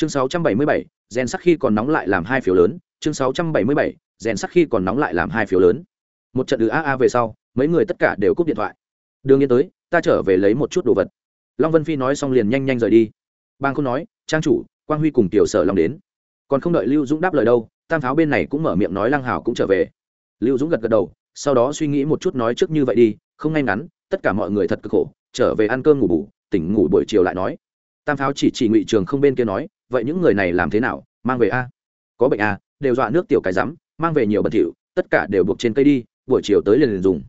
chương 677, rèn sắc khi còn nóng lại làm hai phiếu lớn. Chương 677, rèn sắc khi còn nóng lại làm hai phiếu lớn. Một trận ứ a a về sau mấy người tất cả đều cúp điện thoại. Đường nhiên tới ta trở về lấy một chút đồ vật. Long vân phi nói xong liền nhanh nhanh rời đi. Bang không nói trang chủ quang huy cùng tiểu sở long đến. Còn không đợi lưu dũng đáp lời đâu tam pháo bên này cũng mở miệng nói lăng hảo cũng trở về. Lưu dũng gật gật đầu sau đó suy nghĩ một chút nói trước như vậy đi không ngay ngắn tất cả mọi người thật cực khổ trở về ăn cơm ngủ bủ tỉnh ngủ buổi chiều lại nói. Tam pháo chỉ chỉ ngụy trường không bên kia nói vậy những người này làm thế nào? Mang về a. Có bệnh a, đều dọa nước tiểu cái rắm, mang về nhiều bẩn thỉu, tất cả đều buộc trên cây đi, buổi chiều tới liền liền dùng.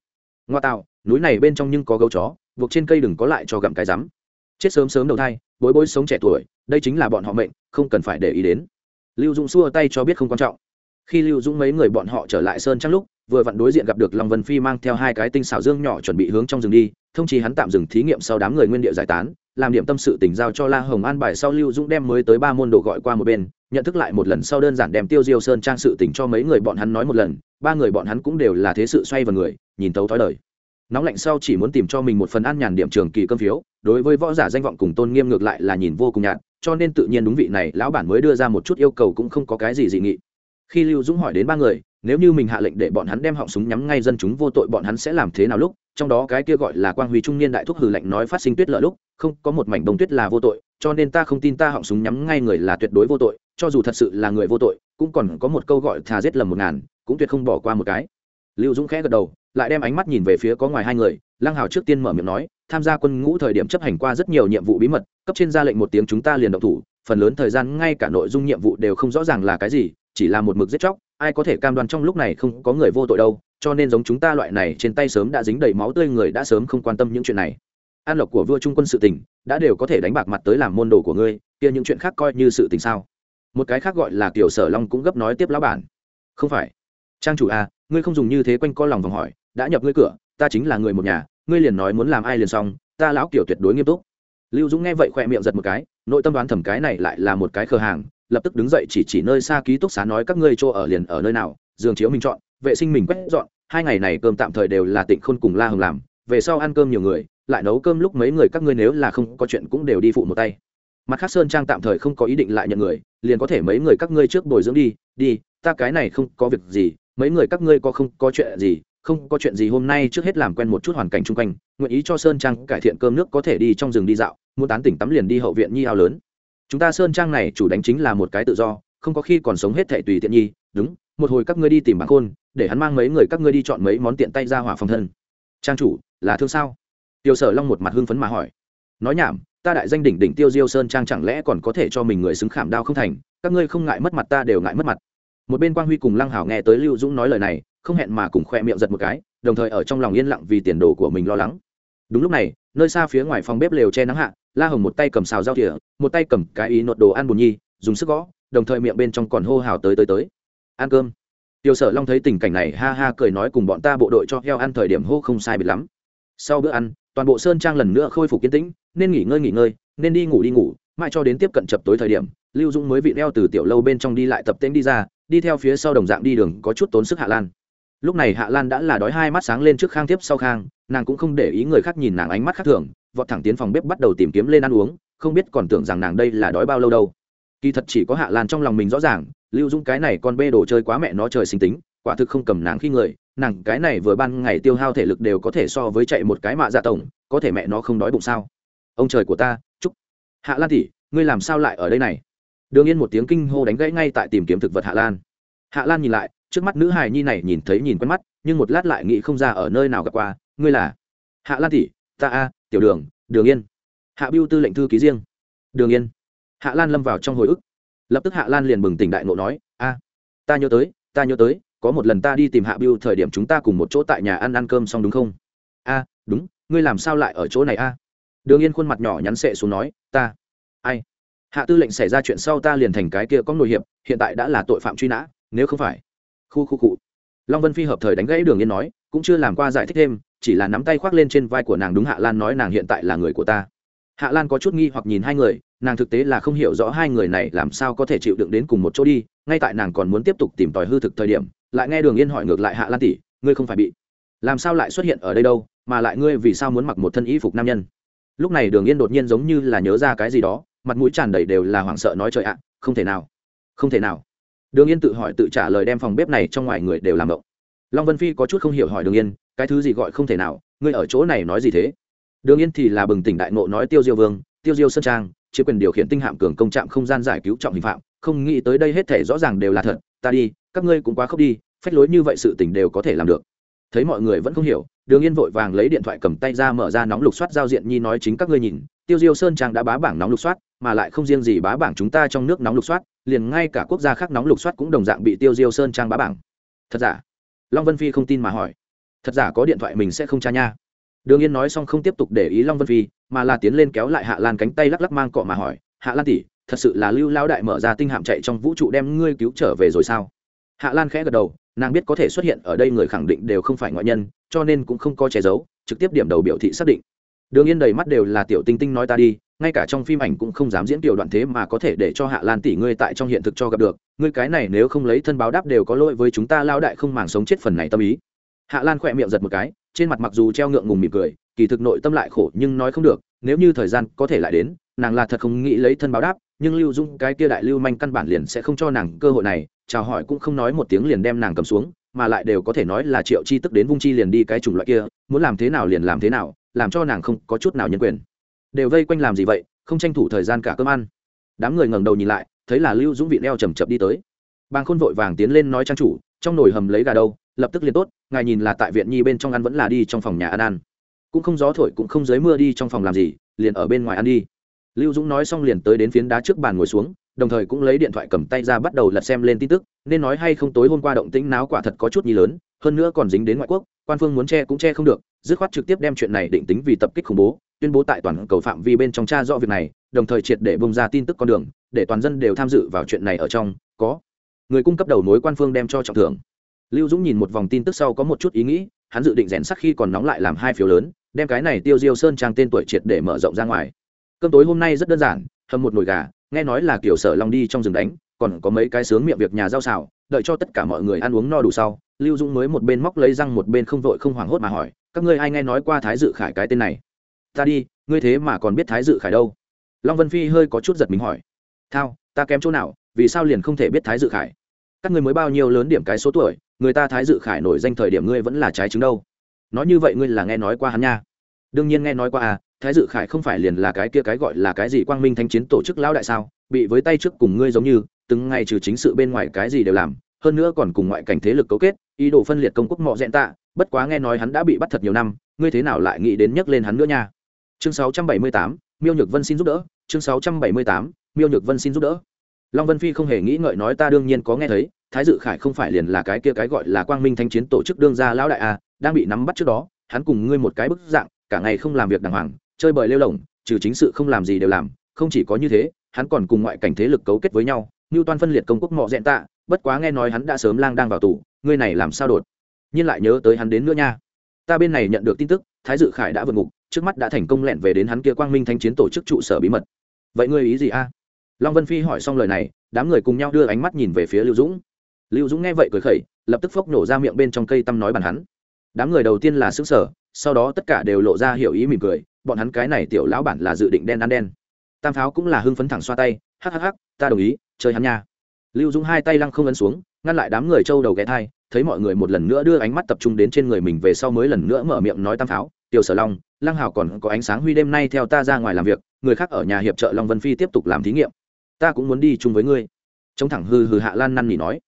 Ngoa tạo, núi này bên trong nhưng có gấu chó, buộc trên cây đừng có lại cho gặm cái rắm. Chết sớm sớm đầu thai, bối bối sống trẻ tuổi, đây chính là bọn họ mệnh, không cần phải để ý đến. Lưu dũng xua tay cho biết không quan trọng. Khi lưu dũng mấy người bọn họ trở lại sơn trăng lúc, vừa vặn đối diện gặp được long vân phi mang theo hai cái tinh xảo dương nhỏ chuẩn bị hướng trong rừng đi thông chí hắn tạm dừng thí nghiệm sau đám người nguyên địa giải tán, làm điểm tâm sự tỉnh giao cho la hồng an bài sau lưu dũng đem mới tới ba môn đồ gọi qua một bên, nhận thức lại một lần sau đơn giản đem tiêu diêu sơn trang sự tỉnh cho mấy người bọn hắn nói một lần, ba người bọn hắn cũng đều là thế sự xoay vào người, nhìn tấu thói đời. Nóng lạnh sau chỉ muốn tìm cho mình một phần an nhàn điểm trường kỳ cơm phiếu, đối với võ giả danh vọng cùng tôn nghiêm ngược lại là nhìn vô cùng nhạt, cho nên tự nhiên đúng vị này, lão bản mới đưa ra một chút yêu cầu cũng không có cái gì dị nghị. Khi lưu dũng hỏi đến ba người nếu như mình hạ lệnh để bọn hắn đem họng súng nhắm ngay dân chúng vô tội, bọn hắn sẽ làm thế nào lúc? Trong đó cái kia gọi là quang huy trung niên đại thúc hừ lệnh nói phát sinh tuyết lợi lúc, không có một mảnh bông tuyết là vô tội, cho nên ta không tin ta họng súng nhắm ngay người là tuyệt đối vô tội, cho dù thật sự là người vô tội, cũng còn có một câu gọi thà giết lầm một ngàn, cũng tuyệt không bỏ qua một cái. Lưu dũng khẽ gật đầu, lại đem ánh mắt nhìn về phía có ngoài hai người, lăng hào trước tiên mở miệng nói, tham gia quân ngũ thời điểm chấp hành qua rất nhiều nhiệm vụ bí mật, cấp trên ra lệnh một tiếng chúng ta liền động thủ, phần lớn thời gian ngay cả nội dung nhiệm vụ đều không rõ ràng là cái gì, chỉ là một mực giết chóc ai có thể cam đoan trong lúc này không có người vô tội đâu cho nên giống chúng ta loại này trên tay sớm đã dính đầy máu tươi người đã sớm không quan tâm những chuyện này. An lộc của vua trung quân sự tình đã đều có thể đánh bạc mặt tới làm môn đồ của ngươi kia những chuyện khác coi như sự tình sao? Một cái khác gọi là kiểu sở long cũng gấp nói tiếp lão bản. Không phải. Trang chủ a à, ngươi không dùng như thế quanh co lòng vòng hỏi đã nhập ngươi cửa ta chính là người một nhà ngươi liền nói muốn làm ai liền xong ta lão kiểu tuyệt đối nghiêm túc. Lưu dũng nghe vậy khỏe miệng giật một cái nội tâm đoán thẩm cái này lại là một cái khờ hàng lập tức đứng dậy chỉ chỉ nơi xa ký túc xá nói, các ngươi chỗ ở liền ở nơi nào? Giường chiếu mình chọn, vệ sinh mình quét dọn, hai ngày này cơm tạm thời đều là tịnh khôn cùng la hồng làm, về sau ăn cơm nhiều người, lại nấu cơm lúc mấy người các ngươi nếu là không có chuyện cũng đều đi phụ một tay. Mặt khác sơn trang tạm thời không có ý định lại nhận người, liền có thể mấy người các ngươi trước bồi dưỡng đi đi, ta cái này không có việc gì, mấy người các ngươi có không có chuyện gì, không có chuyện gì hôm nay trước hết làm quen một chút hoàn cảnh chung quanh, nguyện ý cho sơn trang cải thiện cơm nước có thể đi trong rừng đi dạo, muốn tán tỉnh tắm liền đi hậu viện nhi ao lớn chúng ta sơn trang này chủ đánh chính là một cái tự do, không có khi còn sống hết thệ tùy tiện nhi. Đúng, một hồi các ngươi đi tìm bảng khôn, để hắn mang mấy người các ngươi đi chọn mấy món tiện tay ra hỏa phòng thân. Trang chủ, là thương sao? Tiêu sở long một mặt hưng phấn mà hỏi. Nói nhảm, ta đại danh đỉnh đỉnh tiêu diêu sơn trang chẳng lẽ còn có thể cho mình người xứng khảm đao không thành? Các ngươi không ngại mất mặt, ta đều ngại mất mặt. Một bên quang huy cùng lăng hảo nghe tới lưu dũng nói lời này, không hẹn mà cùng khoe miệng giật một cái, đồng thời ở trong lòng yên lặng vì tiền đồ của mình lo lắng. Đúng lúc này, nơi xa phía ngoài phòng bếp lều che nắng hạ la hồng một tay cầm xào rau thìa, một tay cầm cái ý nột đồ ăn bùn nhi, dùng sức gõ, đồng thời miệng bên trong còn hô hào tới tới tới. Ăn cơm. Tiêu sở long thấy tình cảnh này, ha ha cười nói cùng bọn ta bộ đội cho heo ăn thời điểm hô không sai biệt lắm. Sau bữa ăn, toàn bộ sơn trang lần nữa khôi phục kiến tĩnh, nên nghỉ ngơi nghỉ ngơi, nên đi ngủ đi ngủ, mãi cho đến tiếp cận chập tối thời điểm, lưu dũng mới vị đeo từ tiểu lâu bên trong đi lại tập tễnh đi ra, đi theo phía sau đồng dạng đi đường có chút tốn sức hạ lan. Lúc này hạ lan đã là đói hai mắt sáng lên trước khang tiếp sau khang nàng cũng không để ý người khác nhìn nàng ánh mắt khác thường, vọt thẳng tiến phòng bếp bắt đầu tìm kiếm lên ăn uống, không biết còn tưởng rằng nàng đây là đói bao lâu đâu. Kỳ thật chỉ có hạ lan trong lòng mình rõ ràng, lưu dũng cái này con bê đồ chơi quá mẹ nó trời sinh tính, quả thực không cầm nàng khi người, nàng cái này vừa ban ngày tiêu hao thể lực đều có thể so với chạy một cái mạ dạ tổng, có thể mẹ nó không đói bụng sao? Ông trời của ta, chúc. Hạ lan tỉ ngươi làm sao lại ở đây này? Đương yên một tiếng kinh hô đánh gãy ngay tại tìm kiếm thực vật hạ lan. Hạ lan nhìn lại, trước mắt nữ hài nhi này nhìn thấy nhìn quen mắt, nhưng một lát lại nghĩ không ra ở nơi nào gặp qua ngươi là? Hạ lan tỷ, ta a, tiểu đường đường yên. Hạ biêu tư lệnh thư ký riêng. Đường yên. Hạ lan lâm vào trong hồi ức. Lập tức hạ lan liền bừng tỉnh đại ngộ nói, a, ta nhớ tới, ta nhớ tới, có một lần ta đi tìm hạ biêu thời điểm chúng ta cùng một chỗ tại nhà ăn ăn cơm xong đúng không? A, đúng, ngươi làm sao lại ở chỗ này a? Đường yên khuôn mặt nhỏ nhắn sệ xuống nói, ta, ai? Hạ tư lệnh xảy ra chuyện sau ta liền thành cái kia có nội hiệp, hiện tại đã là tội phạm truy nã, nếu không phải. Khu khu cụ long vân phi hợp thời đánh gãy đường yên nói, cũng chưa làm qua giải thích thêm chỉ là nắm tay khoác lên trên vai của nàng đúng hạ lan nói nàng hiện tại là người của ta. Hạ lan có chút nghi hoặc nhìn hai người, nàng thực tế là không hiểu rõ hai người này làm sao có thể chịu đựng đến cùng một chỗ đi, ngay tại nàng còn muốn tiếp tục tìm tòi hư thực thời điểm, lại nghe đường yên hỏi ngược lại hạ lan tỷ, ngươi không phải bị, làm sao lại xuất hiện ở đây đâu, mà lại ngươi vì sao muốn mặc một thân y phục nam nhân? Lúc này đường yên đột nhiên giống như là nhớ ra cái gì đó, mặt mũi tràn đầy đều là hoảng sợ nói trời ạ, không thể nào, không thể nào. Đường yên tự hỏi tự trả lời đem phòng bếp này trong ngoài người đều làm động long vân phi có chút không hiểu hỏi đường yên, cái thứ gì gọi không thể nào, ngươi ở chỗ này nói gì thế? Đường yên thì là bừng tỉnh đại ngộ nói tiêu diêu vương, tiêu diêu sơn trang chỉ quyền điều khiển tinh hạm cường công trạm không gian giải cứu trọng hình phạm, không nghĩ tới đây hết thể rõ ràng đều là thật, ta đi, các ngươi cũng quá khóc đi, phách lối như vậy sự tình đều có thể làm được. Thấy mọi người vẫn không hiểu, đường yên vội vàng lấy điện thoại cầm tay ra mở ra nóng lục soát giao diện nhi nói chính các ngươi nhìn, tiêu diêu sơn trang đã bá bảng nóng lục soát, mà lại không riêng gì bá bảng chúng ta trong nước nóng lục soát, liền ngay cả quốc gia khác nóng lục soát cũng đồng dạng bị tiêu diêu sơn trang bá bảng. Thật giả? Long vân phi không tin mà hỏi. Thật giả có điện thoại mình sẽ không tra nha. Đường yên nói xong không tiếp tục để ý long vân phi, mà là tiến lên kéo lại hạ lan cánh tay lắc lắc mang cọ mà hỏi, hạ lan tỷ, thật sự là lưu lao đại mở ra tinh hạm chạy trong vũ trụ đem ngươi cứu trở về rồi sao? Hạ lan khẽ gật đầu, nàng biết có thể xuất hiện ở đây người khẳng định đều không phải ngoại nhân, cho nên cũng không có che giấu, trực tiếp điểm đầu biểu thị xác định đường yên đầy mắt đều là tiểu tinh tinh nói ta đi, ngay cả trong phim ảnh cũng không dám diễn tiểu đoạn thế mà có thể để cho hạ lan tỷ ngươi tại trong hiện thực cho gặp được, ngươi cái này nếu không lấy thân báo đáp đều có lỗi với chúng ta lao đại không màng sống chết phần này tâm ý. Hạ lan khỏe miệng giật một cái, trên mặt mặc dù treo ngượng ngùng mỉm cười, kỳ thực nội tâm lại khổ nhưng nói không được, nếu như thời gian có thể lại đến, nàng là thật không nghĩ lấy thân báo đáp, nhưng lưu dung cái kia đại lưu manh căn bản liền sẽ không cho nàng cơ hội này, chào hỏi cũng không nói một tiếng liền đem nàng cầm xuống, mà lại đều có thể nói là triệu chi tức đến vung chi liền đi cái chủng loại kia, muốn làm thế nào liền làm thế nào làm cho nàng không có chút nào nhân quyền. Đều vây quanh làm gì vậy, không tranh thủ thời gian cả cơm ăn. Đám người ngẩng đầu nhìn lại, thấy là lưu dũng vị đeo chầm chập đi tới. Bàng khôn vội vàng tiến lên nói trang chủ, trong nồi hầm lấy gà đâu, lập tức liền tốt, ngài nhìn là tại viện nhi bên trong ăn vẫn là đi trong phòng nhà ăn ăn. Cũng không gió thổi cũng không dưới mưa đi trong phòng làm gì, liền ở bên ngoài ăn đi. Lưu dũng nói xong liền tới đến phiến đá trước bàn ngồi xuống, đồng thời cũng lấy điện thoại cầm tay ra bắt đầu lật xem lên tin tức, nên nói hay không tối hôm qua động tĩnh náo quả thật có chút nhi lớn, hơn nữa còn dính đến ngoại quốc, quan phương muốn che cũng che không được dứt khoát trực tiếp đem chuyện này định tính vì tập kích khủng bố, tuyên bố tại toàn cầu phạm vi bên trong tra rõ việc này, đồng thời triệt để bông ra tin tức con đường, để toàn dân đều tham dự vào chuyện này ở trong, có. Người cung cấp đầu mối quan phương đem cho trọng thưởng. Lưu dũng nhìn một vòng tin tức sau có một chút ý nghĩ, hắn dự định rèn sắc khi còn nóng lại làm hai phiếu lớn, đem cái này tiêu diêu sơn trang tên tuổi triệt để mở rộng ra ngoài. Cơm tối hôm nay rất đơn giản, hầm một nồi gà, nghe nói là kiểu sở long đi trong rừng đánh, còn có mấy cái sướng miệng việc nhà rau xào, đợi cho tất cả mọi người ăn uống no đủ sau, lưu dũng mới một bên móc lấy răng một bên không vội không hoảng hốt mà hỏi các ngươi ai nghe nói qua thái dự khải cái tên này? Ta đi, ngươi thế mà còn biết thái dự khải đâu. Long vân phi hơi có chút giật mình hỏi. Thao, ta kém chỗ nào, vì sao liền không thể biết thái dự khải? Các ngươi mới bao nhiêu lớn điểm cái số tuổi, người ta thái dự khải nổi danh thời điểm ngươi vẫn là trái chứng đâu. Nói như vậy ngươi là nghe nói qua hắn nha. Đương nhiên nghe nói qua à thái dự khải không phải liền là cái kia cái gọi là cái gì quang minh thanh chiến tổ chức lão đại sao? Bị với tay trước cùng ngươi giống như, từng ngày trừ chính sự bên ngoài cái gì đều làm, hơn nữa còn cùng ngoại cảnh thế lực cấu kết, ý đồ phân liệt công quốc mọ dẹn tạ bất quá nghe nói hắn đã bị bắt thật nhiều năm ngươi thế nào lại nghĩ đến nhắc lên hắn nữa nha? Chương 678, miêu nhược vân xin giúp đỡ. Chương 678, miêu nhược vân xin giúp đỡ. Long vân phi không hề nghĩ ngợi nói ta đương nhiên có nghe thấy thái dự khải không phải liền là cái kia cái gọi là quang minh thanh chiến tổ chức đương gia lão đại a đang bị nắm bắt trước đó hắn cùng ngươi một cái bức dạng cả ngày không làm việc đàng hoàng chơi bời lêu lỏng trừ chính sự không làm gì đều làm không chỉ có như thế hắn còn cùng ngoại cảnh thế lực cấu kết với nhau như toan phân liệt công quốc mọ dẹn tạ bất quá nghe nói hắn đã sớm lang đang vào tù ngươi này làm sao đột? Nhiên lại nhớ tới hắn đến nữa nha. Ta bên này nhận được tin tức, thái dự khải đã vượt ngục, trước mắt đã thành công lẹn về đến hắn kia quang minh thanh chiến tổ chức trụ sở bí mật. Vậy ngươi ý gì a? Long vân phi hỏi xong lời này, đám người cùng nhau đưa ánh mắt nhìn về phía lưu dũng. Lưu dũng nghe vậy cười khẩy, lập tức phốc nổ ra miệng bên trong cây tăm nói bàn hắn. Đám người đầu tiên là xứng sở sau đó tất cả đều lộ ra hiểu ý mỉm cười, bọn hắn cái này tiểu lão bản là dự định đen ăn đen. Tam pháo cũng là hưng phấn thẳng xoa tay, hắc hắc hắc, ta đồng ý, chơi hắn nha. Lưu dũng hai tay lăng không ấn xuống, ngăn lại đám người trâu đầu ghé thai thấy mọi người một lần nữa đưa ánh mắt tập trung đến trên người mình về sau mới lần nữa mở miệng nói tam pháo, tiểu sở long, lăng hào còn có ánh sáng huy đêm nay theo ta ra ngoài làm việc, người khác ở nhà hiệp trợ long vân phi tiếp tục làm thí nghiệm. Ta cũng muốn đi chung với ngươi. Chống thẳng hư hư hạ lan năn nỉ nói,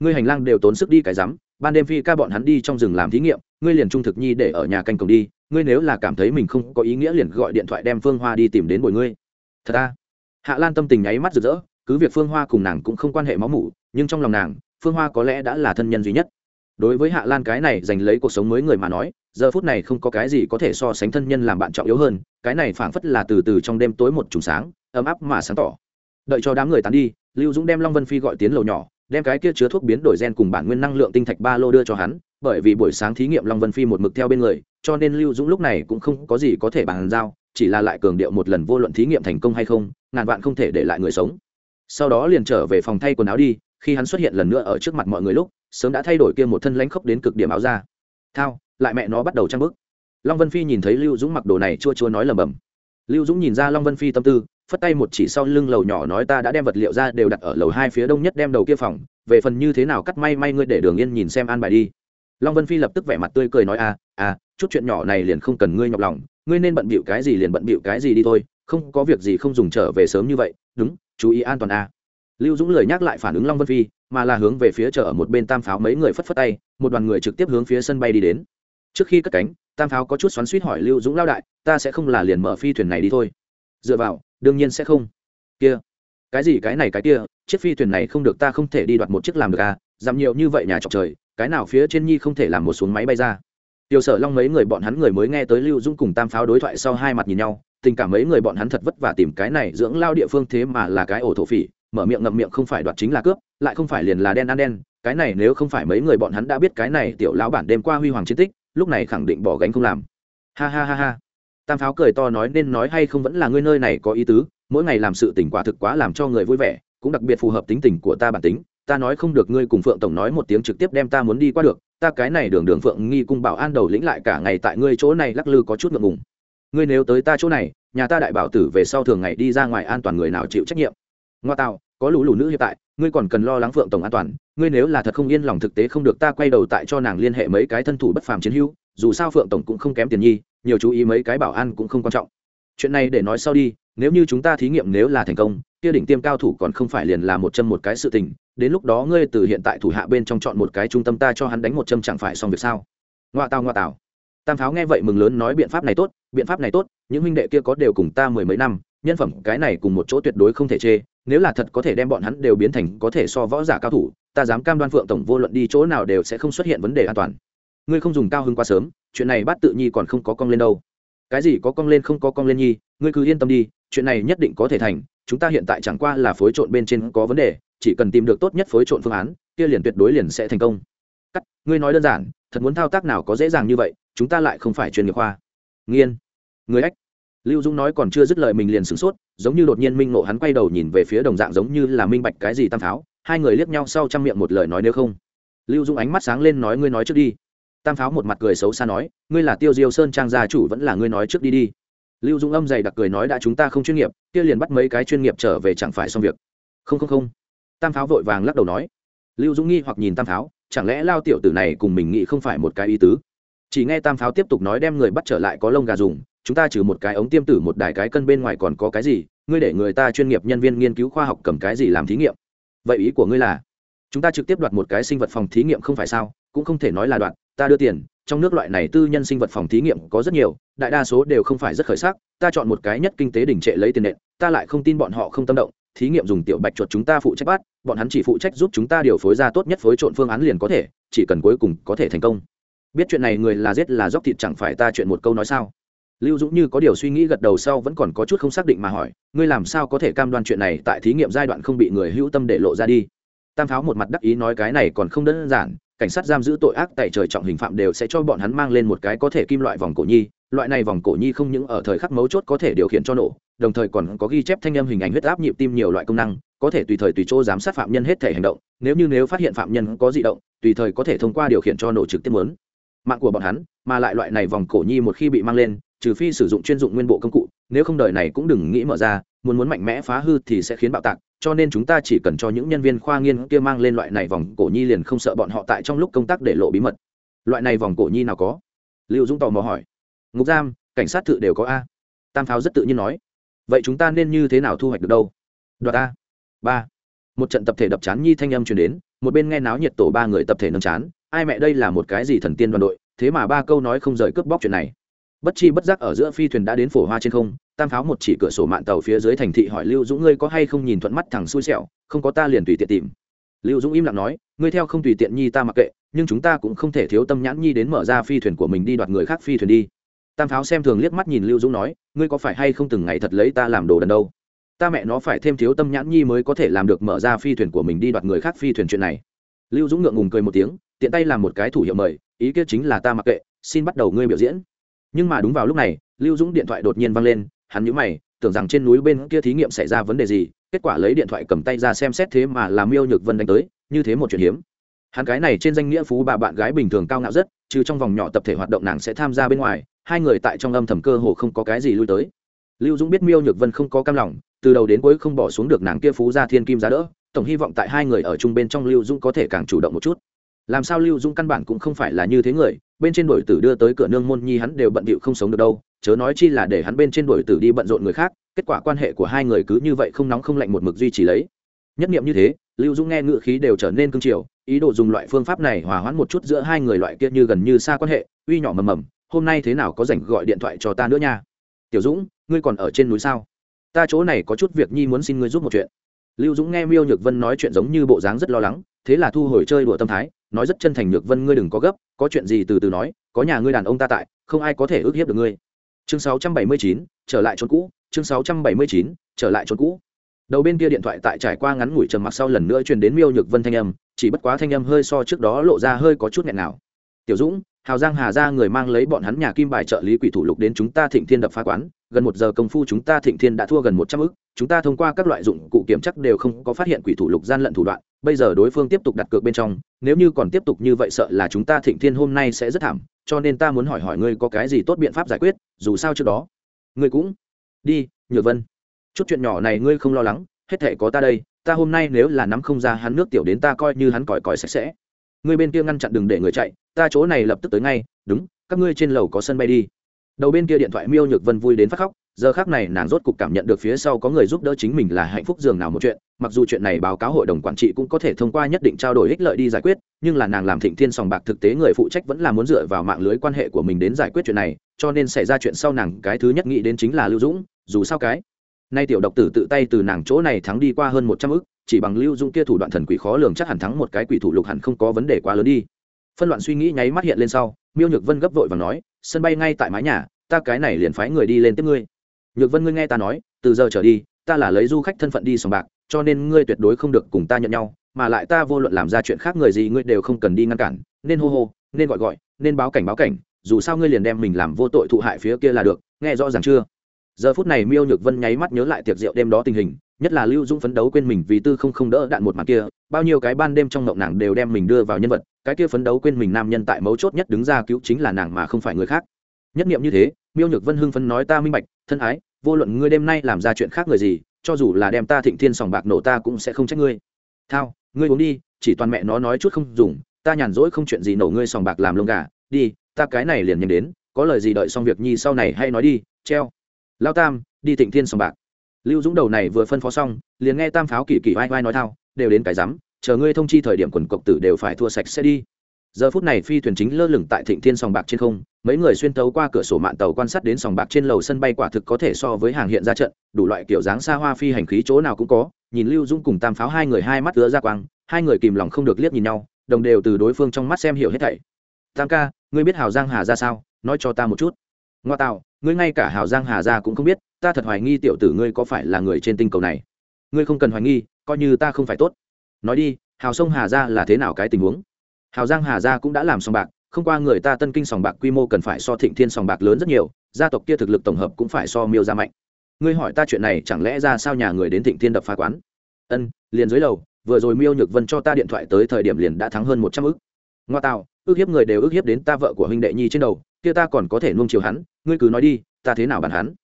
ngươi hành lang đều tốn sức đi cái rắm, ban đêm phi ca bọn hắn đi trong rừng làm thí nghiệm, ngươi liền trung thực nhi để ở nhà canh cổng đi, ngươi nếu là cảm thấy mình không có ý nghĩa liền gọi điện thoại đem phương hoa đi tìm đến bồi ngươi. Thật ta hạ lan tâm tình nháy mắt rực rỡ, cứ việc phương hoa cùng nàng cũng không quan hệ máu mủ, nhưng trong lòng nàng phương hoa có lẽ đã là thân nhân duy nhất. Đối với hạ lan cái này giành lấy cuộc sống mới người mà nói, giờ phút này không có cái gì có thể so sánh thân nhân làm bạn trọng yếu hơn, cái này phảng phất là từ từ trong đêm tối một trùng sáng, ấm áp mà sáng tỏ. Đợi cho đám người tán đi, lưu dũng đem long vân phi gọi tiến lầu nhỏ, đem cái kia chứa thuốc biến đổi gen cùng bản nguyên năng lượng tinh thạch ba lô đưa cho hắn, bởi vì buổi sáng thí nghiệm long vân phi một mực theo bên người, cho nên lưu dũng lúc này cũng không có gì có thể bàn giao, chỉ là lại cường điệu một lần vô luận thí nghiệm thành công hay không, ngàn vạn không thể để lại người sống. Sau đó liền trở về phòng thay quần áo đi khi hắn xuất hiện lần nữa ở trước mặt mọi người lúc sớm đã thay đổi kia một thân lãnh khốc đến cực điểm áo ra thao lại mẹ nó bắt đầu trang bức. Long vân phi nhìn thấy lưu dũng mặc đồ này chua chua nói lầm bầm lưu dũng nhìn ra long vân phi tâm tư phất tay một chỉ sau lưng lầu nhỏ nói ta đã đem vật liệu ra đều đặt ở lầu hai phía đông nhất đem đầu kia phòng về phần như thế nào cắt may may ngươi để đường yên nhìn xem an bài đi. Long vân phi lập tức vẻ mặt tươi cười nói a à, à chút chuyện nhỏ này liền không cần ngươi nhọc lòng ngươi nên bận bịu cái gì liền bận bịu cái gì đi thôi không có việc gì không dùng trở về sớm như vậy đúng chú ý an toàn a lưu dũng lời nhắc lại phản ứng long vân phi, mà là hướng về phía chợ ở một bên tam pháo mấy người phất phất tay, một đoàn người trực tiếp hướng phía sân bay đi đến. Trước khi cất cánh, tam pháo có chút xoắn suýt hỏi lưu dũng lao đại, ta sẽ không là liền mở phi thuyền này đi thôi. Dựa vào, đương nhiên sẽ không. Kia, cái gì cái này cái kia, chiếc phi thuyền này không được ta không thể đi đoạt một chiếc làm được à giảm nhiều như vậy nhà trọc trời, cái nào phía trên nhi không thể làm một xuống máy bay ra. Tiểu sở long mấy người bọn hắn người mới nghe tới lưu dũng cùng tam pháo đối thoại sau hai mặt nhìn nhau, tình cảm mấy người bọn hắn thật vất vả tìm cái này dưỡng lao địa phương thế mà là cái ổ thổ phỉ mở miệng ngậm miệng không phải đoạt chính là cướp, lại không phải liền là đen ăn đen, cái này nếu không phải mấy người bọn hắn đã biết cái này tiểu lão bản đêm qua huy hoàng chiến tích, lúc này khẳng định bỏ gánh không làm. Ha ha ha ha. Tam pháo cười to nói nên nói hay không vẫn là ngươi nơi này có ý tứ, mỗi ngày làm sự tỉnh quả thực quá làm cho người vui vẻ, cũng đặc biệt phù hợp tính tình của ta bản tính, ta nói không được ngươi cùng phượng tổng nói một tiếng trực tiếp đem ta muốn đi qua được, ta cái này đường đường phượng nghi cung bảo an đầu lĩnh lại cả ngày tại ngươi chỗ này lắc lư có chút ngượng ngùng. Ngươi nếu tới ta chỗ này, nhà ta đại bảo tử về sau thường ngày đi ra ngoài an toàn người nào chịu trách nhiệm ngoa tạo, có lũ lũ nữ hiện tại, ngươi còn cần lo lắng phượng tổng an toàn, ngươi nếu là thật không yên lòng thực tế không được ta quay đầu tại cho nàng liên hệ mấy cái thân thủ bất phàm chiến hữu, dù sao phượng tổng cũng không kém tiền nhi, nhiều chú ý mấy cái bảo an cũng không quan trọng. Chuyện này để nói sau đi, nếu như chúng ta thí nghiệm nếu là thành công, kia đỉnh tiêm cao thủ còn không phải liền là một châm một cái sự tình, đến lúc đó ngươi từ hiện tại thủ hạ bên trong chọn một cái trung tâm ta cho hắn đánh một châm chẳng phải xong việc sao? Ngoa tào ngoa tào tam pháo nghe vậy mừng lớn nói biện pháp này tốt, biện pháp này tốt, những huynh đệ kia có đều cùng ta mười mấy năm, nhân phẩm cái này cùng một chỗ tuyệt đối không thể chê nếu là thật có thể đem bọn hắn đều biến thành có thể so võ giả cao thủ, ta dám cam đoan phượng tổng vô luận đi chỗ nào đều sẽ không xuất hiện vấn đề an toàn. Ngươi không dùng cao hơn quá sớm, chuyện này bát tự nhi còn không có cong lên đâu. Cái gì có cong lên không có cong lên nhi, ngươi cứ yên tâm đi, chuyện này nhất định có thể thành, chúng ta hiện tại chẳng qua là phối trộn bên trên có vấn đề, chỉ cần tìm được tốt nhất phối trộn phương án, kia liền tuyệt đối liền sẽ thành công. Cắt, ngươi nói đơn giản, thật muốn thao tác nào có dễ dàng như vậy, chúng ta lại không phải chuyên nghiệp khoa. Nghiên. Người ách lưu dung nói còn chưa dứt lời mình liền sửng sốt, giống như đột nhiên minh ngộ hắn quay đầu nhìn về phía đồng dạng giống như là minh bạch cái gì tam pháo, hai người liếc nhau sau trăm miệng một lời nói nếu không. Lưu dung ánh mắt sáng lên nói ngươi nói trước đi. Tam pháo một mặt cười xấu xa nói, ngươi là tiêu diêu sơn trang gia chủ vẫn là ngươi nói trước đi đi. Lưu dung âm dày đặc cười nói đã chúng ta không chuyên nghiệp, kia liền bắt mấy cái chuyên nghiệp trở về chẳng phải xong việc. Không không không. Tam pháo vội vàng lắc đầu nói. Lưu dung nghi hoặc nhìn tam pháo, chẳng lẽ lao tiểu tử này cùng mình nghĩ không phải một cái ý tứ? Chỉ nghe tam pháo tiếp tục nói đem người bắt trở lại có lông gà dùng, chúng ta trừ một cái ống tiêm tử một đài cái cân bên ngoài còn có cái gì, ngươi để người ta chuyên nghiệp nhân viên nghiên cứu khoa học cầm cái gì làm thí nghiệm. Vậy ý của ngươi là, chúng ta trực tiếp đoạt một cái sinh vật phòng thí nghiệm không phải sao? Cũng không thể nói là đoạt, ta đưa tiền, trong nước loại này tư nhân sinh vật phòng thí nghiệm có rất nhiều, đại đa số đều không phải rất khởi sắc, ta chọn một cái nhất kinh tế đỉnh trệ lấy tiền nện, ta lại không tin bọn họ không tâm động, thí nghiệm dùng tiểu bạch chuột chúng ta phụ trách bắt, bọn hắn chỉ phụ trách giúp chúng ta điều phối ra tốt nhất phối trộn phương án liền có thể, chỉ cần cuối cùng có thể thành công biết chuyện này người là giết là dốc thịt chẳng phải ta chuyện một câu nói sao? Lưu dũng như có điều suy nghĩ gật đầu sau vẫn còn có chút không xác định mà hỏi, ngươi làm sao có thể cam đoan chuyện này tại thí nghiệm giai đoạn không bị người hữu tâm để lộ ra đi? Tam pháo một mặt đắc ý nói cái này còn không đơn giản, cảnh sát giam giữ tội ác tại trời trọng hình phạm đều sẽ cho bọn hắn mang lên một cái có thể kim loại vòng cổ nhi, loại này vòng cổ nhi không những ở thời khắc mấu chốt có thể điều khiển cho nổ, đồng thời còn có ghi chép thanh âm hình ảnh huyết áp nhịp tim nhiều loại công năng, có thể tùy thời tùy chỗ giám sát phạm nhân hết thể hành động, nếu như nếu phát hiện phạm nhân có di động, tùy thời có thể thông qua điều khiển cho nổ trực tiếp muốn mạng của bọn hắn, mà lại loại này vòng cổ nhi một khi bị mang lên, trừ phi sử dụng chuyên dụng nguyên bộ công cụ, nếu không đời này cũng đừng nghĩ mở ra, muốn muốn mạnh mẽ phá hư thì sẽ khiến bạo tạc, cho nên chúng ta chỉ cần cho những nhân viên khoa nghiên kia mang lên loại này vòng cổ nhi liền không sợ bọn họ tại trong lúc công tác để lộ bí mật. Loại này vòng cổ nhi nào có? Liệu dũng tò mò hỏi. Ngục giam, cảnh sát tự đều có a. Tam pháo rất tự nhiên nói. Vậy chúng ta nên như thế nào thu hoạch được đâu? Đoạt a. Ba. Một trận tập thể đập chán nhi thanh âm truyền đến, một bên nghe náo nhiệt tổ ba người tập thể nâng chán ai mẹ đây là một cái gì thần tiên đoàn đội, thế mà ba câu nói không rời cướp bóc chuyện này. Bất chi bất giác ở giữa phi thuyền đã đến phổ hoa trên không, tam pháo một chỉ cửa sổ mạng tàu phía dưới thành thị hỏi lưu dũng, ngươi có hay không nhìn thuận mắt thằng xui xẻo, không có ta liền tùy tiện tìm. Lưu dũng im lặng nói, ngươi theo không tùy tiện nhi ta mặc kệ, nhưng chúng ta cũng không thể thiếu tâm nhãn nhi đến mở ra phi thuyền của mình đi đoạt người khác phi thuyền đi. Tam pháo xem thường liếc mắt nhìn lưu dũng nói, ngươi có phải hay không từng ngày thật lấy ta làm đồ đần đâu? Ta mẹ nó phải thêm thiếu tâm nhãn nhi mới có thể làm được mở ra phi thuyền của mình đi đoạt người khác phi thuyền chuyện này. Lưu dũng ngượng ngùng cười một tiếng tiện tay làm một cái thủ hiệu mời, ý kia chính là ta mặc kệ, xin bắt đầu ngươi biểu diễn. Nhưng mà đúng vào lúc này, lưu dũng điện thoại đột nhiên văng lên, hắn nhíu mày, tưởng rằng trên núi bên kia thí nghiệm xảy ra vấn đề gì, kết quả lấy điện thoại cầm tay ra xem xét thế mà làm miêu nhược vân đánh tới, như thế một chuyện hiếm. Hắn cái này trên danh nghĩa phú bà bạn gái bình thường cao ngạo rất, trừ trong vòng nhỏ tập thể hoạt động nàng sẽ tham gia bên ngoài, hai người tại trong âm thầm cơ hồ không có cái gì lui tới. Lưu dũng biết miêu nhược vân không có cam lòng, từ đầu đến cuối không bỏ xuống được nàng kia phú ra thiên kim giá đỡ, tổng hy vọng tại hai người ở chung bên trong lưu dũng có thể càng chủ động một chút làm sao lưu dũng căn bản cũng không phải là như thế người, bên trên đổi tử đưa tới cửa nương môn nhi hắn đều bận bịu không sống được đâu, chớ nói chi là để hắn bên trên đổi tử đi bận rộn người khác, kết quả quan hệ của hai người cứ như vậy không nóng không lạnh một mực duy trì lấy. Nhất nghiệm như thế, lưu dũng nghe ngự khí đều trở nên cương triều, ý đồ dùng loại phương pháp này hòa hoãn một chút giữa hai người loại kia như gần như xa quan hệ, uy nhỏ mầm mầm, hôm nay thế nào có rảnh gọi điện thoại cho ta nữa nha. Tiểu dũng, ngươi còn ở trên núi sao? Ta chỗ này có chút việc nhi muốn xin ngươi giúp một chuyện. Lưu dũng nghe miêu nhược vân nói chuyện giống như bộ dáng rất lo lắng, thế là thu hồi chơi đùa tâm thái nói rất chân thành nhược vân ngươi đừng có gấp có chuyện gì từ từ nói có nhà ngươi đàn ông ta tại không ai có thể ước hiếp được ngươi. Chương 679, trở lại chốn cũ chương 679, trở lại chốn cũ. Đầu bên kia điện thoại tại trải qua ngắn ngủi trầm mặc sau lần nữa truyền đến miêu nhược vân thanh âm chỉ bất quá thanh âm hơi so trước đó lộ ra hơi có chút nghẹn nào. Tiểu dũng hào giang hà ra người mang lấy bọn hắn nhà kim bài trợ lý quỷ thủ lục đến chúng ta thịnh thiên đập phá quán gần một giờ công phu chúng ta thịnh thiên đã thua gần một trăm ức chúng ta thông qua các loại dụng cụ kiểm chắc đều không có phát hiện quỷ thủ lục gian lận thủ đoạn bây giờ đối phương tiếp tục đặt cược bên trong, nếu như còn tiếp tục như vậy sợ là chúng ta thịnh thiên hôm nay sẽ rất thảm, cho nên ta muốn hỏi hỏi ngươi có cái gì tốt biện pháp giải quyết, dù sao trước đó, ngươi cũng đi, nhược vân. Chút chuyện nhỏ này ngươi không lo lắng, hết thể có ta đây, ta hôm nay nếu là nắm không ra hắn nước tiểu đến ta coi như hắn còi còi sạch sẽ. Ngươi bên kia ngăn chặn đừng để người chạy, ta chỗ này lập tức tới ngay, đúng, các ngươi trên lầu có sân bay đi. Đầu bên kia điện thoại miêu nhược vân vui đến phát khóc giờ khác này nàng rốt cục cảm nhận được phía sau có người giúp đỡ chính mình là hạnh phúc dường nào một chuyện, mặc dù chuyện này báo cáo hội đồng quản trị cũng có thể thông qua nhất định trao đổi ích lợi đi giải quyết, nhưng là nàng làm thịnh thiên sòng bạc thực tế người phụ trách vẫn là muốn dựa vào mạng lưới quan hệ của mình đến giải quyết chuyện này, cho nên xảy ra chuyện sau nàng cái thứ nhất nghĩ đến chính là lưu dũng, dù sao cái, nay tiểu độc tử tự tay từ nàng chỗ này thắng đi qua hơn một trăm ức, chỉ bằng lưu dũng kia thủ đoạn thần quỷ khó lường chắc hẳn thắng một cái quỷ thủ lục hẳn không có vấn đề quá lớn đi. Phân loạn suy nghĩ nháy mắt hiện lên sau, miêu nhược vân gấp vội và nói, sân bay ngay tại mái nhà, ta cái này liền phái người đi lên tiếp ngươi nhược vân ngươi nghe ta nói, từ giờ trở đi, ta là lấy du khách thân phận đi sòng bạc, cho nên ngươi tuyệt đối không được cùng ta nhận nhau, mà lại ta vô luận làm ra chuyện khác người gì ngươi đều không cần đi ngăn cản, nên hô hô, nên gọi gọi, nên báo cảnh báo cảnh, dù sao ngươi liền đem mình làm vô tội thụ hại phía kia là được, nghe rõ ràng chưa? Giờ phút này miêu nhược vân nháy mắt nhớ lại tiệc rượu đêm đó tình hình, nhất là lưu dũng phấn đấu quên mình vì tư không không đỡ đạn một mặt kia, bao nhiêu cái ban đêm trong ngộng nàng đều đem mình đưa vào nhân vật, cái kia phấn đấu quên mình nam nhân tại mấu chốt nhất đứng ra cứu chính là nàng mà không phải người khác. Nhất nghiệm như thế, miêu nhược vân hưng phấn nói ta minh bạch, thân ái vô luận ngươi đêm nay làm ra chuyện khác người gì, cho dù là đem ta thịnh thiên sòng bạc nổ ta cũng sẽ không trách ngươi. Thao, ngươi uống đi, chỉ toàn mẹ nó nói chút không dùng, ta nhàn rỗi không chuyện gì nổ ngươi sòng bạc làm lông gà. Đi, ta cái này liền nhanh đến, có lời gì đợi xong việc nhi sau này hay nói đi, treo. Lao tam, đi thịnh thiên sòng bạc. Lưu dũng đầu này vừa phân phó xong, liền nghe tam pháo kỳ kỳ vai vai nói thao, đều đến cái rắm, chờ ngươi thông chi thời điểm quần cộc tử đều phải thua sạch sẽ đi giờ phút này phi thuyền chính lơ lửng tại thịnh thiên sòng bạc trên không, mấy người xuyên tấu qua cửa sổ mạng tàu quan sát đến sòng bạc trên lầu sân bay quả thực có thể so với hàng hiện ra trận, đủ loại kiểu dáng xa hoa phi hành khí chỗ nào cũng có, nhìn lưu dũng cùng tam pháo hai người hai mắt ứa ra quang, hai người kìm lòng không được liếc nhìn nhau, đồng đều từ đối phương trong mắt xem hiểu hết thảy. Tam ca, ngươi biết hào giang hà ra sao? Nói cho ta một chút. Ngoa tạo, ngươi ngay cả hào giang hà ra cũng không biết, ta thật hoài nghi tiểu tử ngươi có phải là người trên tinh cầu này. Ngươi không cần hoài nghi, coi như ta không phải tốt. Nói đi, hào sông hà ra là thế nào cái tình huống? Hào giang hà ra cũng đã làm sòng bạc, không qua người ta tân kinh sòng bạc quy mô cần phải so thịnh thiên sòng bạc lớn rất nhiều, gia tộc kia thực lực tổng hợp cũng phải so miêu ra mạnh. Ngươi hỏi ta chuyện này chẳng lẽ ra sao nhà người đến thịnh thiên đập phá quán? Ân, liền dưới lầu, vừa rồi miêu nhược vân cho ta điện thoại tới thời điểm liền đã thắng hơn một trăm ức. Ngoa tạo, ước hiếp người đều ước hiếp đến ta vợ của huynh đệ nhi trên đầu, kia ta còn có thể nuông chiều hắn, ngươi cứ nói đi, ta thế nào bàn hắn?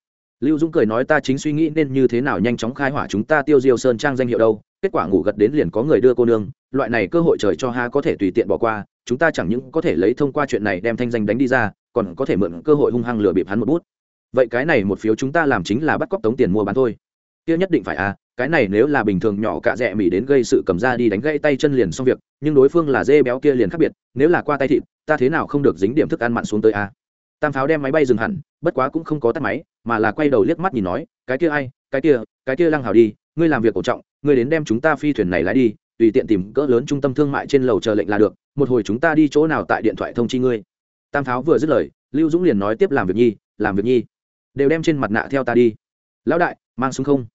Lưu dũng cười nói ta chính suy nghĩ nên như thế nào nhanh chóng khai hỏa chúng ta tiêu diêu sơn trang danh hiệu đâu, kết quả ngủ gật đến liền có người đưa cô nương loại này cơ hội trời cho ha có thể tùy tiện bỏ qua, chúng ta chẳng những có thể lấy thông qua chuyện này đem thanh danh đánh đi ra, còn có thể mượn cơ hội hung hăng lừa bịp hắn một bút. Vậy cái này một phiếu chúng ta làm chính là bắt cóc tống tiền mua bán thôi. Kia nhất định phải à cái này nếu là bình thường nhỏ cạ rẽ mỉ đến gây sự cầm ra đi đánh gãy tay chân liền xong việc, nhưng đối phương là dê béo kia liền khác biệt, nếu là qua tay thịt, ta thế nào không được dính điểm thức ăn mặn xuống tới à. Tam pháo đem máy bay dừng hẳn, bất quá cũng không có tắt máy, mà là quay đầu liếc mắt nhìn nói, cái kia ai? Cái kia cái kia lăng hào đi, ngươi làm việc cổ trọng, ngươi đến đem chúng ta phi thuyền này lái đi tùy tiện tìm cỡ lớn trung tâm thương mại trên lầu chờ lệnh là được, một hồi chúng ta đi chỗ nào tại điện thoại thông chi ngươi. Tam pháo vừa dứt lời, lưu dũng liền nói tiếp làm việc nhi, làm việc nhi. Đều đem trên mặt nạ theo ta đi. Lão đại, mang xuống không?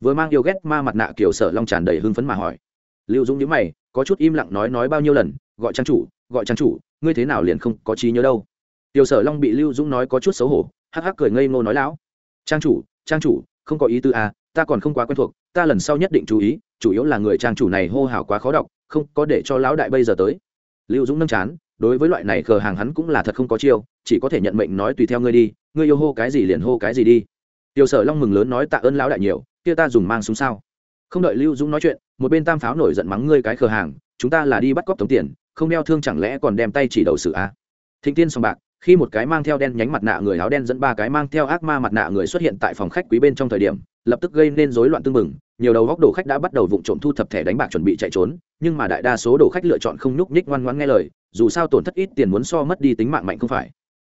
Vừa mang yêu ghét ma mặt nạ kiểu sở long tràn đầy hưng phấn mà hỏi. Lưu dũng nhớ mày, có chút im lặng nói nói bao nhiêu lần, gọi trang chủ, gọi trang chủ, ngươi thế nào liền không có trí nhớ đâu? Tiểu sở long bị lưu dũng nói có chút xấu hổ, hắc hắc cười ngây ngô nói, lão, trang chủ trang chủ, không có ý tư à ta còn không quá quen thuộc, ta lần sau nhất định chú ý chủ yếu là người trang chủ này hô hào quá khó đọc, không có để cho lão đại bây giờ tới. Lưu dũng nâng chán, đối với loại này khờ hàng hắn cũng là thật không có chiêu, chỉ có thể nhận mệnh nói tùy theo ngươi đi, ngươi yêu hô cái gì liền hô cái gì đi. Tiểu sở long mừng lớn nói tạ ơn lão đại nhiều, kia ta dùng mang súng sao? Không đợi lưu dũng nói chuyện, một bên tam pháo nổi giận mắng ngươi cái khờ hàng, chúng ta là đi bắt cóc tống tiền, không đeo thương chẳng lẽ còn đem tay chỉ đầu xử a? À? thịnh tiên sòng bạc khi một cái mang theo đen nhánh mặt nạ người áo đen dẫn ba cái mang theo ác ma mặt nạ người xuất hiện tại phòng khách quý bên trong thời điểm, lập tức gây nên rối loạn tương mừng nhiều đầu góc đồ khách đã bắt đầu vụng trộm thu thập thẻ đánh bạc chuẩn bị chạy trốn, nhưng mà đại đa số đồ khách lựa chọn không nhúc nhích ngoan ngoãn nghe lời, dù sao tổn thất ít tiền muốn so mất đi tính mạng mạnh không phải.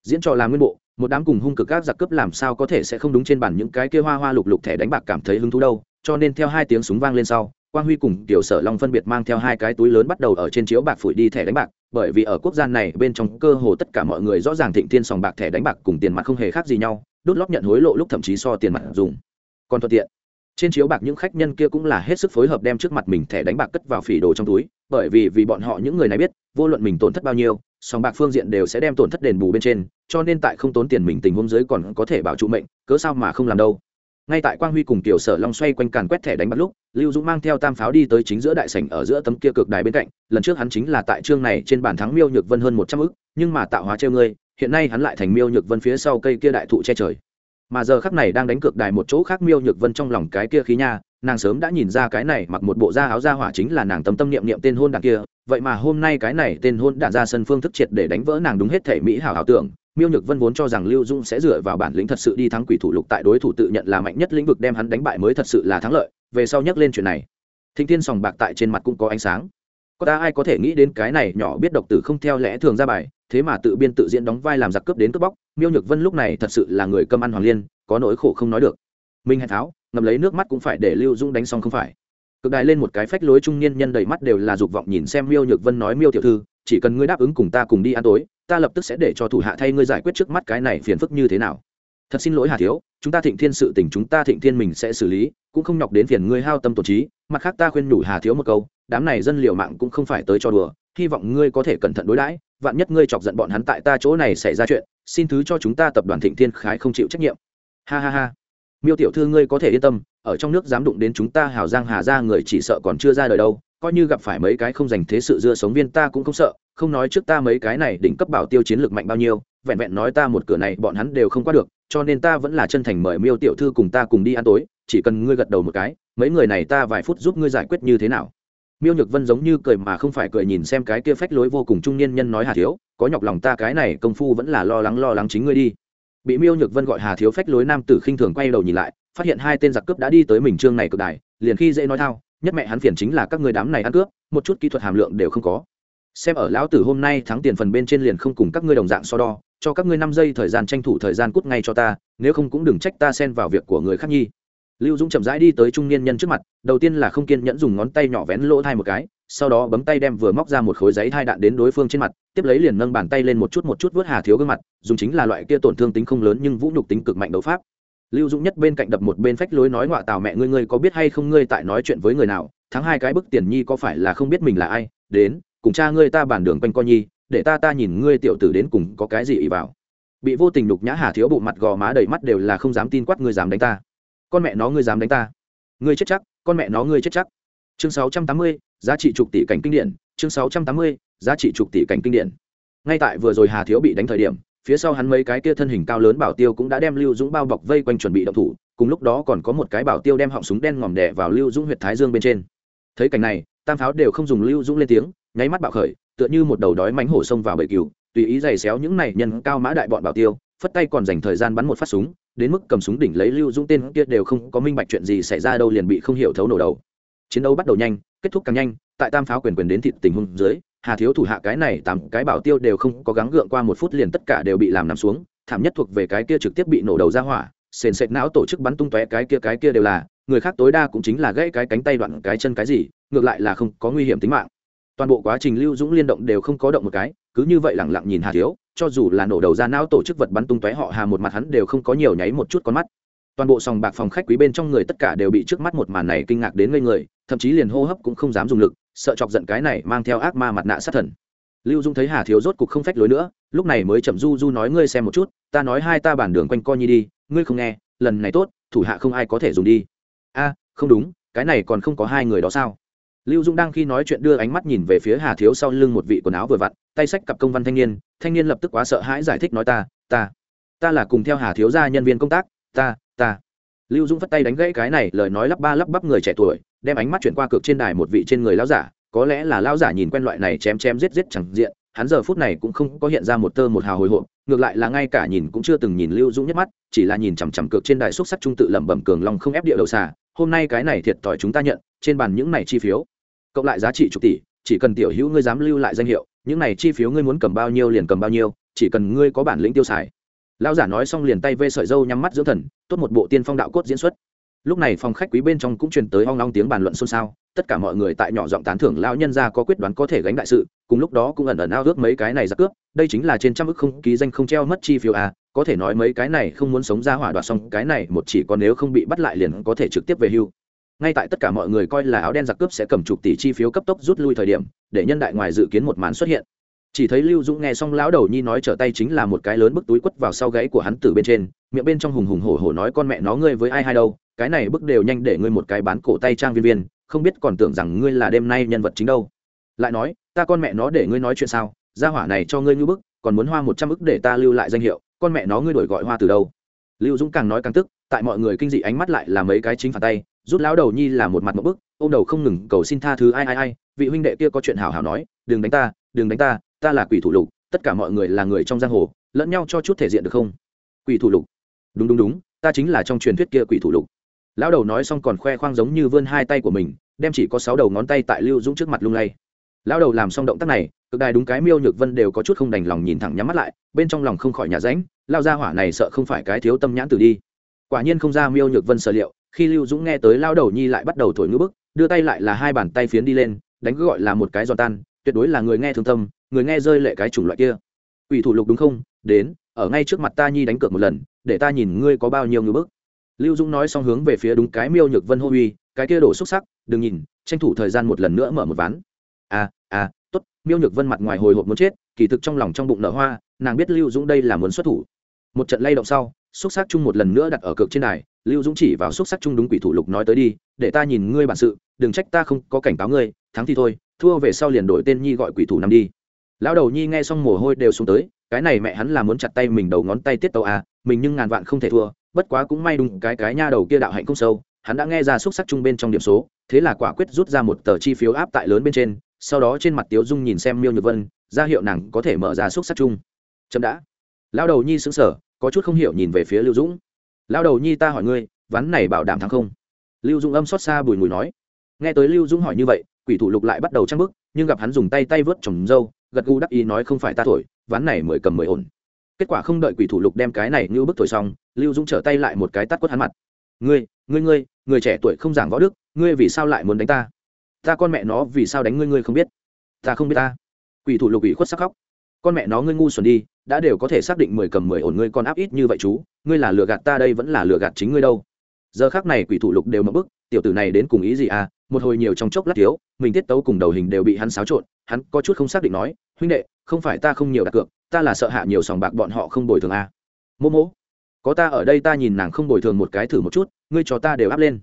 Diễn trò làm nguyên bộ, một đám cùng hung cực các giặc cướp làm sao có thể sẽ không đúng trên bàn những cái kia hoa hoa lục lục thẻ đánh bạc cảm thấy hứng thú đâu, cho nên theo hai tiếng súng vang lên sau, quang huy cùng tiểu sở long phân biệt mang theo hai cái túi lớn bắt đầu ở trên chiếu bạc phủi đi thẻ đánh bạc bởi vì ở quốc gia này bên trong cơ hồ tất cả mọi người rõ ràng thịnh thiên sòng bạc thẻ đánh bạc cùng tiền mặt không hề khác gì nhau, đốt lót nhận hối lộ lúc thậm chí so tiền mặt dùng. Còn thuận tiện, trên chiếu bạc những khách nhân kia cũng là hết sức phối hợp đem trước mặt mình thẻ đánh bạc cất vào phỉ đồ trong túi, bởi vì vì bọn họ những người này biết, vô luận mình tổn thất bao nhiêu, sòng bạc phương diện đều sẽ đem tổn thất đền bù bên trên, cho nên tại không tốn tiền mình tình huống dưới còn có thể bảo trụ mệnh, cớ sao mà không làm đâu ngay tại quang huy cùng tiểu sở long xoay quanh càn quét thẻ đánh bắt lúc, lưu dũng mang theo tam pháo đi tới chính giữa đại sảnh ở giữa tấm kia cực đài bên cạnh. Lần trước hắn chính là tại chương này trên bàn thắng miêu nhược vân hơn một trăm ức, nhưng mà tạo hóa treo ngươi, hiện nay hắn lại thành miêu nhược vân phía sau cây kia đại thụ che trời. Mà giờ khắc này đang đánh cược đài một chỗ khác miêu nhược vân trong lòng cái kia khí nha, nàng sớm đã nhìn ra cái này mặc một bộ da áo da hỏa chính là nàng tâm tâm niệm niệm tên hôn đàn kia, vậy mà hôm nay cái này tên hôn đạn ra sân phương thức triệt để đánh vỡ nàng đúng hết thể mỹ hảo ảo tưởng miêu nhược vân vốn cho rằng lưu dung sẽ dựa vào bản lĩnh thật sự đi thắng quỷ thủ lục tại đối thủ tự nhận là mạnh nhất lĩnh vực đem hắn đánh bại mới thật sự là thắng lợi, về sau nhắc lên chuyện này. Thịnh Thiên sòng bạc tại trên mặt cũng có ánh sáng. Có ta ai có thể nghĩ đến cái này nhỏ biết độc tử không theo lẽ thường ra bài, thế mà tự biên tự diễn đóng vai làm giặc cướp đến cướp bóc, miêu nhược vân lúc này thật sự là người cơm ăn hoàng liên, có nỗi khổ không nói được. Minh hạnh tháo ngầm lấy nước mắt cũng phải để lưu dung đánh xong không phải. Cực đài lên một cái phách lối trung niên nhân đầy mắt đều là dục vọng nhìn xem miêu nhược vân nói, miêu tiểu thư, chỉ cần ngươi đáp ứng cùng ta cùng đi ăn tối ta lập tức sẽ để cho thủ hạ thay ngươi giải quyết trước mắt cái này phiền phức như thế nào. Thật xin lỗi hà thiếu, chúng ta thịnh thiên sự tình chúng ta thịnh thiên mình sẽ xử lý, cũng không nhọc đến phiền ngươi hao tâm tổ trí, mặt khác ta khuyên nhủ hà thiếu một câu, đám này dân liều mạng cũng không phải tới cho đùa, hy vọng ngươi có thể cẩn thận đối đãi, vạn nhất ngươi chọc giận bọn hắn tại ta chỗ này xảy ra chuyện, xin thứ cho chúng ta tập đoàn thịnh thiên khái không chịu trách nhiệm. Ha ha ha. Miêu tiểu thư ngươi có thể yên tâm, ở trong nước dám đụng đến chúng ta hào giang hà ra người chỉ sợ còn chưa ra đời đâu, coi như gặp phải mấy cái không dành thế sự dưa sống viên ta cũng không sợ không nói trước ta mấy cái này đỉnh cấp bảo tiêu chiến lược mạnh bao nhiêu, vẹn vẹn nói ta một cửa này bọn hắn đều không qua được, cho nên ta vẫn là chân thành mời miêu tiểu thư cùng ta cùng đi ăn tối, chỉ cần ngươi gật đầu một cái, mấy người này ta vài phút giúp ngươi giải quyết như thế nào. Miêu nhược vân giống như cười mà không phải cười nhìn xem cái kia phách lối vô cùng trung niên nhân nói hà thiếu, có nhọc lòng ta cái này công phu vẫn là lo lắng lo lắng chính ngươi đi. Bị miêu nhược vân gọi hà thiếu phách lối nam tử khinh thường quay đầu nhìn lại, phát hiện hai tên giặc cướp đã đi tới mình trương này cực đài liền khi dễ nói thao, nhất mẹ hắn phiền chính là các người đám này ăn cướp, một chút kỹ thuật hàm lượng đều không có xem ở lão tử hôm nay thắng tiền phần bên trên liền không cùng các ngươi đồng dạng so đo, cho các ngươi năm giây thời gian tranh thủ thời gian cút ngay cho ta, nếu không cũng đừng trách ta xen vào việc của người khác nhi. Lưu dũng chậm rãi đi tới trung niên nhân trước mặt, đầu tiên là không kiên nhẫn dùng ngón tay nhỏ vén lỗ thai một cái, sau đó bấm tay đem vừa móc ra một khối giấy hai đạn đến đối phương trên mặt, tiếp lấy liền nâng bàn tay lên một chút một chút vớt hà thiếu gương mặt, dùng chính là loại kia tổn thương tính không lớn nhưng vũ nhục tính cực mạnh đấu pháp. Lưu dũng nhất bên cạnh đập một bên phách lối nói ngoạ tào mẹ ngươi ngươi có biết hay không ngươi tại nói chuyện với người nào, thắng hai cái bức tiền nhi có phải là không biết mình là ai, đến cùng cha ngươi ta bản đường quanh co nhi, để ta ta nhìn ngươi tiểu tử đến cùng có cái gì ý vào. Bị vô tình đục nhã hà thiếu bộ mặt gò má đầy mắt đều là không dám tin quát ngươi dám đánh ta. Con mẹ nó ngươi dám đánh ta. Ngươi chết chắc, con mẹ nó ngươi chết chắc. Chương sáu trăm tám mươi, giá trị chục tỷ cảnh kinh điển. Chương sáu trăm tám mươi, giá trị chục tỷ cảnh kinh điển. Ngay tại vừa rồi hà thiếu bị đánh thời điểm, phía sau hắn mấy cái kia thân hình cao lớn bảo tiêu cũng đã đem lưu dũng bao bọc vây quanh chuẩn bị động thủ, cùng lúc đó còn có một cái bảo tiêu đem họng súng đen ngòm đè vào lưu dũng huyệt thái dương bên trên. Thấy cảnh này, tam pháo đều không dùng lưu dũng lên tiếng nháy mắt bạo khởi, tựa như một đầu đói mánh hổ xông vào bầy cừu, tùy ý giày xéo những này nhân cao mã đại bọn bảo tiêu, phất tay còn dành thời gian bắn một phát súng, đến mức cầm súng đỉnh lấy lưu dũng tên kia đều không có minh bạch chuyện gì xảy ra đâu liền bị không hiểu thấu nổ đầu. Chiến đấu bắt đầu nhanh, kết thúc càng nhanh, tại tam pháo quyền quyền đến thịt tình huống dưới, hà thiếu thủ hạ cái này tám cái bảo tiêu đều không có gắng gượng qua một phút liền tất cả đều bị làm nằm xuống, thảm nhất thuộc về cái kia trực tiếp bị nổ đầu ra hỏa, sền sệt não tổ chức bắn tung tóe cái kia cái kia đều là, người khác tối đa cũng chính là gãy cái cánh tay đoạn cái chân cái gì, ngược lại là không có nguy hiểm tính mạng toàn bộ quá trình lưu dũng liên động đều không có động một cái, cứ như vậy lẳng lặng nhìn hà thiếu, cho dù là nổ đầu ra não tổ chức vật bắn tung tóe họ hà một mặt hắn đều không có nhiều nháy một chút con mắt. Toàn bộ sòng bạc phòng khách quý bên trong người tất cả đều bị trước mắt một màn này kinh ngạc đến ngây người, thậm chí liền hô hấp cũng không dám dùng lực, sợ chọc giận cái này mang theo ác ma mặt nạ sát thần. Lưu dung thấy hà thiếu rốt cục không phách lối nữa, lúc này mới chậm du du nói ngươi xem một chút, ta nói hai ta bản đường quanh co nhi đi, ngươi không nghe, lần này tốt, thủ hạ không ai có thể dùng đi. A, không đúng, cái này còn không có hai người đó sao? Lưu dung đang khi nói chuyện đưa ánh mắt nhìn về phía hà thiếu sau lưng một vị quần áo vừa vặn, tay sách cặp công văn thanh niên thanh niên lập tức quá sợ hãi giải thích nói ta ta ta là cùng theo hà thiếu gia nhân viên công tác, ta ta. Lưu dũng phất tay đánh gãy cái này, lời nói lắp ba lắp bắp người trẻ tuổi, đem ánh mắt chuyển qua cược trên đài một vị trên người lão giả, có lẽ là lão giả nhìn quen loại này chém chém giết giết chẳng diện, hắn giờ phút này cũng không có hiện ra một tơ một hào hồi hộp, ngược lại là ngay cả nhìn cũng chưa từng nhìn lưu dũng nhất mắt, chỉ là nhìn chằm chằm cược trên đài xúc sắc trung tự lẩm bẩm cường long không ép địa đầu xà hôm nay cái này thiệt thòi chúng ta nhận, trên bàn những này chi phiếu. Cộng lại giá trị chục tỷ, chỉ cần tiểu hữu ngươi dám lưu lại danh hiệu, những này chi phiếu ngươi muốn cầm bao nhiêu liền cầm bao nhiêu, chỉ cần ngươi có bản lĩnh tiêu xài. Lão giả nói xong liền tay vê sợi dâu nhắm mắt dưỡng thần, tốt một bộ tiên phong đạo cốt diễn xuất lúc này phòng khách quý bên trong cũng truyền tới hoang long tiếng bàn luận xôn xao, tất cả mọi người tại nhỏ giọng tán thưởng lão nhân gia có quyết đoán có thể gánh đại sự, cùng lúc đó cũng ẩn ẩn ao ước mấy cái này ra cướp, đây chính là trên trăm ức không ký danh không treo mất chi phiếu à có thể nói mấy cái này không muốn sống ra hỏa đoạt xong, cái này một chỉ còn nếu không bị bắt lại liền có thể trực tiếp về hưu. Ngay tại tất cả mọi người coi là áo đen giặc cướp sẽ cầm chục tỷ chi phiếu cấp tốc rút lui thời điểm, để nhân đại ngoài dự kiến một màn xuất hiện. Chỉ thấy lưu dũng nghe xong lão đầu nhi nói trở tay chính là một cái lớn bức túi quất vào sau gáy của hắn từ bên trên, miệng bên trong hùng hùng hổ hổ nói con mẹ nó ngươi với ai hay đâu cái này bức đều nhanh để ngươi một cái bán cổ tay trang viên viên, không biết còn tưởng rằng ngươi là đêm nay nhân vật chính đâu. Lại nói, ta con mẹ nó để ngươi nói chuyện sao? Gia hỏa này cho ngươi như bức, còn muốn hoa một trăm ức để ta lưu lại danh hiệu, con mẹ nó ngươi đổi gọi hoa từ đâu? Lưu dũng càng nói càng tức, tại mọi người kinh dị ánh mắt lại là mấy cái chính phản tay, rút lão đầu nhi là một mặt một bức ô đầu không ngừng cầu xin tha thứ ai ai ai, vị huynh đệ kia có chuyện hảo hảo nói, đừng đánh ta, đừng đánh ta ta là quỷ thủ lục, tất cả mọi người là người trong giang hồ, lẫn nhau cho chút thể diện được không? Quỷ thủ lục. Đúng đúng đúng, ta chính là trong truyền thuyết kia quỷ thủ lục lão đầu nói xong còn khoe khoang giống như vươn hai tay của mình, đem chỉ có sáu đầu ngón tay tại lưu dũng trước mặt lung lay. Lão đầu làm xong động tác này, cực đài đúng cái miêu nhược vân đều có chút không đành lòng nhìn thẳng nhắm mắt lại, bên trong lòng không khỏi nhà ránh lao ra hỏa này sợ không phải cái thiếu tâm nhãn tử đi. Quả nhiên không ra miêu nhược vân sở liệu, khi lưu dũng nghe tới lao đầu nhi lại bắt đầu thổi ngữ bức, đưa tay lại là hai bàn tay phiến đi lên, đánh cứ gọi là một cái giòn tan, tuyệt đối là người nghe thương tâm, người nghe rơi lệ cái chủng loại kia. Ủy thủ lục đúng không? Đến, ở ngay trước mặt ta nhi đánh cược một lần, để ta nhìn ngươi có bao nhiêu ngữ bức lưu dũng nói xong hướng về phía đúng cái miêu nhược vân hô uy, cái kia đổ xúc sắc, đừng nhìn, tranh thủ thời gian một lần nữa mở một ván. À à tốt, miêu nhược vân mặt ngoài hồi hộp muốn chết, kỳ thực trong lòng trong bụng nở hoa, nàng biết lưu dũng đây là muốn xuất thủ. Một trận lay động sau, xúc sắc chung một lần nữa đặt ở cực trên đài, lưu dũng chỉ vào xúc sắc chung đúng quỷ thủ lục nói tới đi, để ta nhìn ngươi bản sự, đừng trách ta không có cảnh cáo ngươi, thắng thì thôi, thua về sau liền đổi tên nhi gọi quỷ thủ nằm đi. Lão đầu nhi nghe xong mồ hôi đều xuống tới, cái này mẹ hắn là muốn chặt tay mình đầu ngón tay tiết tàu à mình nhưng ngàn vạn không thể thua bất quá cũng may đúng cái cái nha đầu kia đạo hạnh không sâu, hắn đã nghe ra xúc sắc chung bên trong điểm số, thế là quả quyết rút ra một tờ chi phiếu áp tại lớn bên trên, sau đó trên mặt tiếu dung nhìn xem miêu nhược vân, ra hiệu nàng có thể mở ra xúc sắc chung. Chậm đã. Lão đầu nhi xứng sở có chút không hiểu nhìn về phía lưu dũng. Lão đầu nhi ta hỏi ngươi, ván này bảo đảm thắng không? Lưu dũng âm xót xa bùi mùi nói. Nghe tới lưu dũng hỏi như vậy, quỷ thủ lục lại bắt đầu trăng bức nhưng gặp hắn dùng tay tay vớt trồng dâu, gật gù đắc ý nói không phải ta thổi, ván này mới cầm mới ổn kết quả không đợi quỷ thủ lục đem cái này như bức thổi xong, lưu dũng trở tay lại một cái tắt quất hắn mặt. Ngươi ngươi ngươi, người trẻ tuổi không giảng võ đức, ngươi vì sao lại muốn đánh ta? Ta con mẹ nó vì sao đánh ngươi ngươi không biết. Ta không biết ta. Quỷ thủ lục ủy khuất sắc khóc. Con mẹ nó, ngươi ngu xuẩn đi, đã đều có thể xác định mười cầm mười ổn ngươi còn áp ít như vậy chú, ngươi là lừa gạt ta đây vẫn là lừa gạt chính ngươi đâu. Giờ khác này quỷ thủ lục đều mất bức, tiểu tử này đến cùng ý gì à? Một hồi nhiều trong chốc lát thiếu, mình tiết tấu cùng đầu hình đều bị hắn xáo trộn, hắn có chút không xác định nói, huynh đệ không phải ta không nhiều đặt cược, ta là sợ hạ nhiều sòng bạc bọn họ không bồi thường à. mô mô có ta ở đây ta nhìn nàng không bồi thường một cái thử một chút, ngươi cho ta đều áp lên.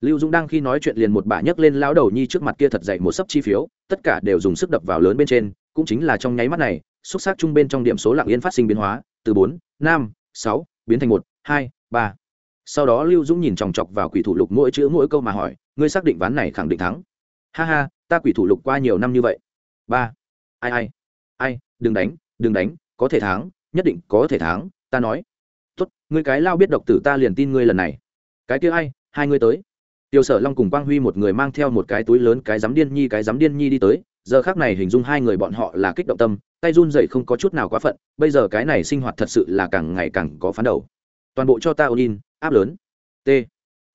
Lưu dũng đang khi nói chuyện liền một bà nhấc lên lão đầu nhi trước mặt kia thật dậy một sấp chi phiếu, tất cả đều dùng sức đập vào lớn bên trên, cũng chính là trong nháy mắt này, xúc xác chung bên trong điểm số lạng yên phát sinh biến hóa, từ bốn, năm, sáu, biến thành một, hai, ba. Sau đó lưu dũng nhìn chòng chọc vào quỷ thủ lục mỗi chữ mỗi câu mà hỏi, ngươi xác định ván này khẳng định thắng? Ha ha, ta quỷ thủ lục qua nhiều năm như vậy. Ba. Ai ai? Ai, đừng đánh đừng đánh, có thể thắng, nhất định có thể thắng, ta nói. Tốt ngươi cái lao biết độc tử ta liền tin ngươi lần này. Cái kia ai, hai ngươi tới. Tiêu sở long cùng quang huy một người mang theo một cái túi lớn, cái dám điên nhi, cái dám điên nhi đi tới. Giờ khác này hình dung hai người bọn họ là kích động tâm, tay run dậy không có chút nào quá phận. Bây giờ cái này sinh hoạt thật sự là càng ngày càng có phán đầu. Toàn bộ cho ta ôn in, áp lớn. T.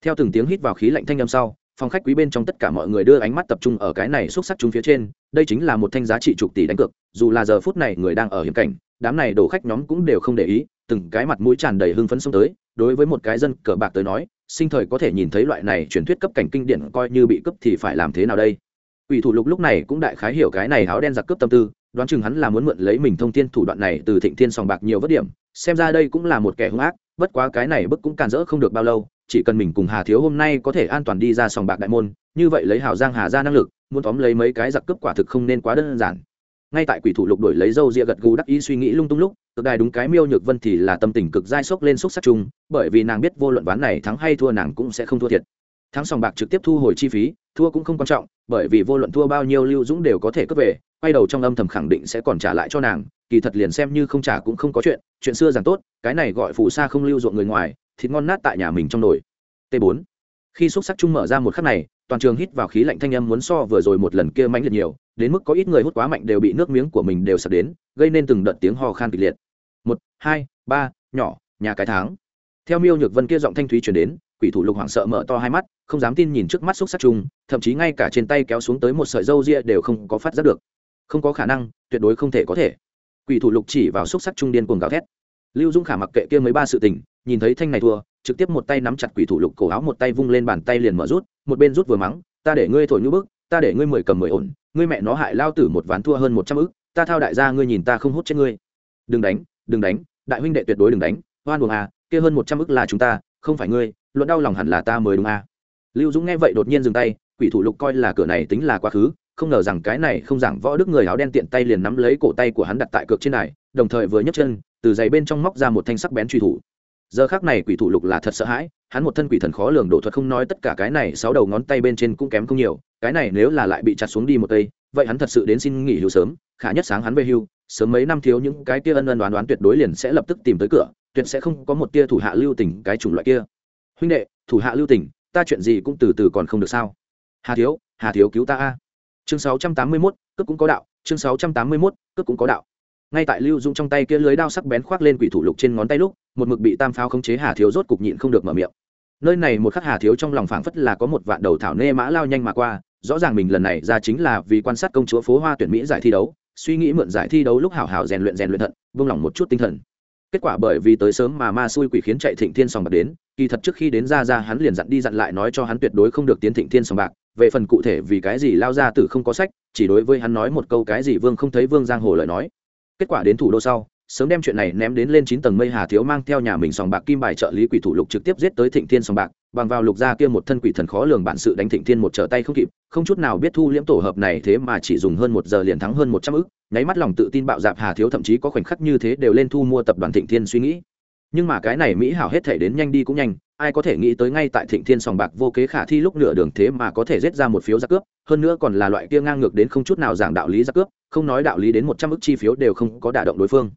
Theo từng tiếng hít vào khí lạnh thanh âm sau phòng khách quý bên trong tất cả mọi người đưa ánh mắt tập trung ở cái này xúc sắc chúng phía trên, đây chính là một thanh giá trị chục tỷ đánh cược, dù là giờ phút này người đang ở hiểm cảnh, đám này đổ khách nhóm cũng đều không để ý, từng cái mặt mũi tràn đầy hưng phấn xông tới, đối với một cái dân cờ bạc tới nói, sinh thời có thể nhìn thấy loại này truyền thuyết cấp cảnh kinh điển coi như bị cướp thì phải làm thế nào đây? Ủy thủ lục lúc này cũng đại khái hiểu cái này áo đen giặc cướp tâm tư, đoán chừng hắn là muốn mượn lấy mình thông tin thủ đoạn này từ thịnh thiên sòng bạc nhiều vất điểm, xem ra đây cũng là một kẻ hung ác, bất quá cái này bức cũng càn rỡ không được bao lâu chỉ cần mình cùng hà thiếu hôm nay có thể an toàn đi ra sòng bạc đại môn, như vậy lấy hào giang hà ra năng lực, muốn tóm lấy mấy cái giặc cướp quả thực không nên quá đơn giản. Ngay tại quỷ thủ lục đổi lấy dâu ria gật gù đắc ý suy nghĩ lung tung lúc, cực đài đúng cái miêu nhược vân thì là tâm tình cực dai sốc lên xúc sắc chung, bởi vì nàng biết vô luận ván này thắng hay thua nàng cũng sẽ không thua thiệt. Thắng sòng bạc trực tiếp thu hồi chi phí, thua cũng không quan trọng, bởi vì vô luận thua bao nhiêu lưu dũng đều có thể cướp về, quay đầu trong âm thầm khẳng định sẽ còn trả lại cho nàng, kỳ thật liền xem như không trả cũng không có chuyện chuyện xưa rằng tốt, cái này gọi phù sa không lưu ruộng người ngoài thịt ngon nát tại nhà mình trong nồi. T 4 khi xúc sắc chung mở ra một khắc này, toàn trường hít vào khí lạnh thanh âm muốn so vừa rồi một lần kia mãnh liệt nhiều, đến mức có ít người hút quá mạnh đều bị nước miếng của mình đều sập đến, gây nên từng đợt tiếng ho khan kịch liệt. Một, hai, ba, nhỏ, nhà cái tháng. Theo miêu nhược vân kia giọng thanh thúy chuyển đến, quỷ thủ lục hoảng sợ mở to hai mắt, không dám tin nhìn trước mắt xúc sắc chung, thậm chí ngay cả trên tay kéo xuống tới một sợi dâu ria đều không có phát giác được. Không có khả năng, tuyệt đối không thể có thể. Quỷ thủ lục chỉ vào xúc sắc trung điên cuồng gào thét lưu dung khả mặc kệ kia mấy ba sự tình, nhìn thấy thanh này thua, trực tiếp một tay nắm chặt quỷ thủ lục cổ áo, một tay vung lên bàn tay liền mở rút, một bên rút vừa mắng, ta để ngươi thổi nhũ bức, ta để ngươi mười cầm mười ổn, ngươi mẹ nó hại lao tử một ván thua hơn một trăm ức, ta thao đại gia ngươi nhìn ta không hút chết ngươi. Đừng đánh đừng đánh, đại huynh đệ tuyệt đối đừng đánh hoan buồng à kia hơn một trăm ức là chúng ta, không phải ngươi, luận đau lòng hẳn là ta mới đúng à. Lưu dũng nghe vậy đột nhiên dừng tay, quỷ thủ lục coi là cửa này tính là quá khứ không ngờ rằng cái này không giảng võ đức người áo đen tiện tay liền nắm lấy cổ tay của hắn đặt tại cược trên này, đồng thời vừa nhấc chân, từ giày bên trong móc ra một thanh sắc bén truy thủ. Giờ khác này quỷ thủ lục là thật sợ hãi, hắn một thân quỷ thần khó lường độ thuật không nói tất cả cái này sáu đầu ngón tay bên trên cũng kém không nhiều, cái này nếu là lại bị chặt xuống đi một cây, vậy hắn thật sự đến xin nghỉ hưu sớm, khả nhất sáng hắn về hưu, sớm mấy năm thiếu những cái kia ân ân đoán đoán tuyệt đối liền sẽ lập tức tìm tới cửa, tuyệt sẽ không có một tia thủ hạ lưu tình cái chủng loại kia. Huynh đệ, thủ hạ lưu tình, ta chuyện gì cũng từ từ còn không được sao? Hà thiếu hà thiếu cứu ta a chương 681, cướp cũng có đạo. Chương 681, cướp cũng có đạo. Ngay tại lưu dung trong tay kia lưới đao sắc bén khoác lên quỷ thủ lục trên ngón tay lúc một mực bị tam pháo khống chế hà thiếu rốt cục nhịn không được mở miệng. Nơi này một khắc hà thiếu trong lòng phảng phất là có một vạn đầu thảo nê mã lao nhanh mà qua rõ ràng mình lần này ra chính là vì quan sát công chúa phố hoa tuyển mỹ giải thi đấu suy nghĩ mượn giải thi đấu lúc hảo hảo rèn luyện rèn luyện thận vung lòng một chút tinh thần. Kết quả bởi vì tới sớm mà ma xui quỷ khiến chạy thịnh thiên sòng bạc đến kỳ thật trước khi đến ra ra hắn liền dặn đi dặn lại nói cho hắn tuyệt đối không được tiến thịnh thiên sòng bạc về phần cụ thể vì cái gì lao ra tử không có sách, chỉ đối với hắn nói một câu cái gì vương không thấy vương giang hồ lời nói. Kết quả đến thủ đô sau, sớm đem chuyện này ném đến lên chín tầng mây hà thiếu mang theo nhà mình sòng bạc kim bài trợ lý quỷ thủ lục trực tiếp giết tới thịnh thiên sòng bạc, bằng vào lục gia kia một thân quỷ thần khó lường bản sự đánh thịnh thiên một trở tay không kịp, không chút nào biết thu liễm tổ hợp này thế mà chỉ dùng hơn một giờ liền thắng hơn một trăm ức, nháy mắt lòng tự tin bạo dạp hà thiếu thậm chí có khoảnh khắc như thế đều lên thu mua tập đoàn thịnh thiên suy nghĩ. Nhưng mà cái này mỹ hảo hết thể đến nhanh đi cũng nhanh ai có thể nghĩ tới ngay tại thịnh thiên sòng bạc vô kế khả thi lúc nửa đường thế mà có thể giết ra một phiếu giặc cướp, hơn nữa còn là loại kia ngang ngược đến không chút nào giảng đạo lý giặc cướp, không nói đạo lý đến một trăm ức chi phiếu đều không có đả động đối phương.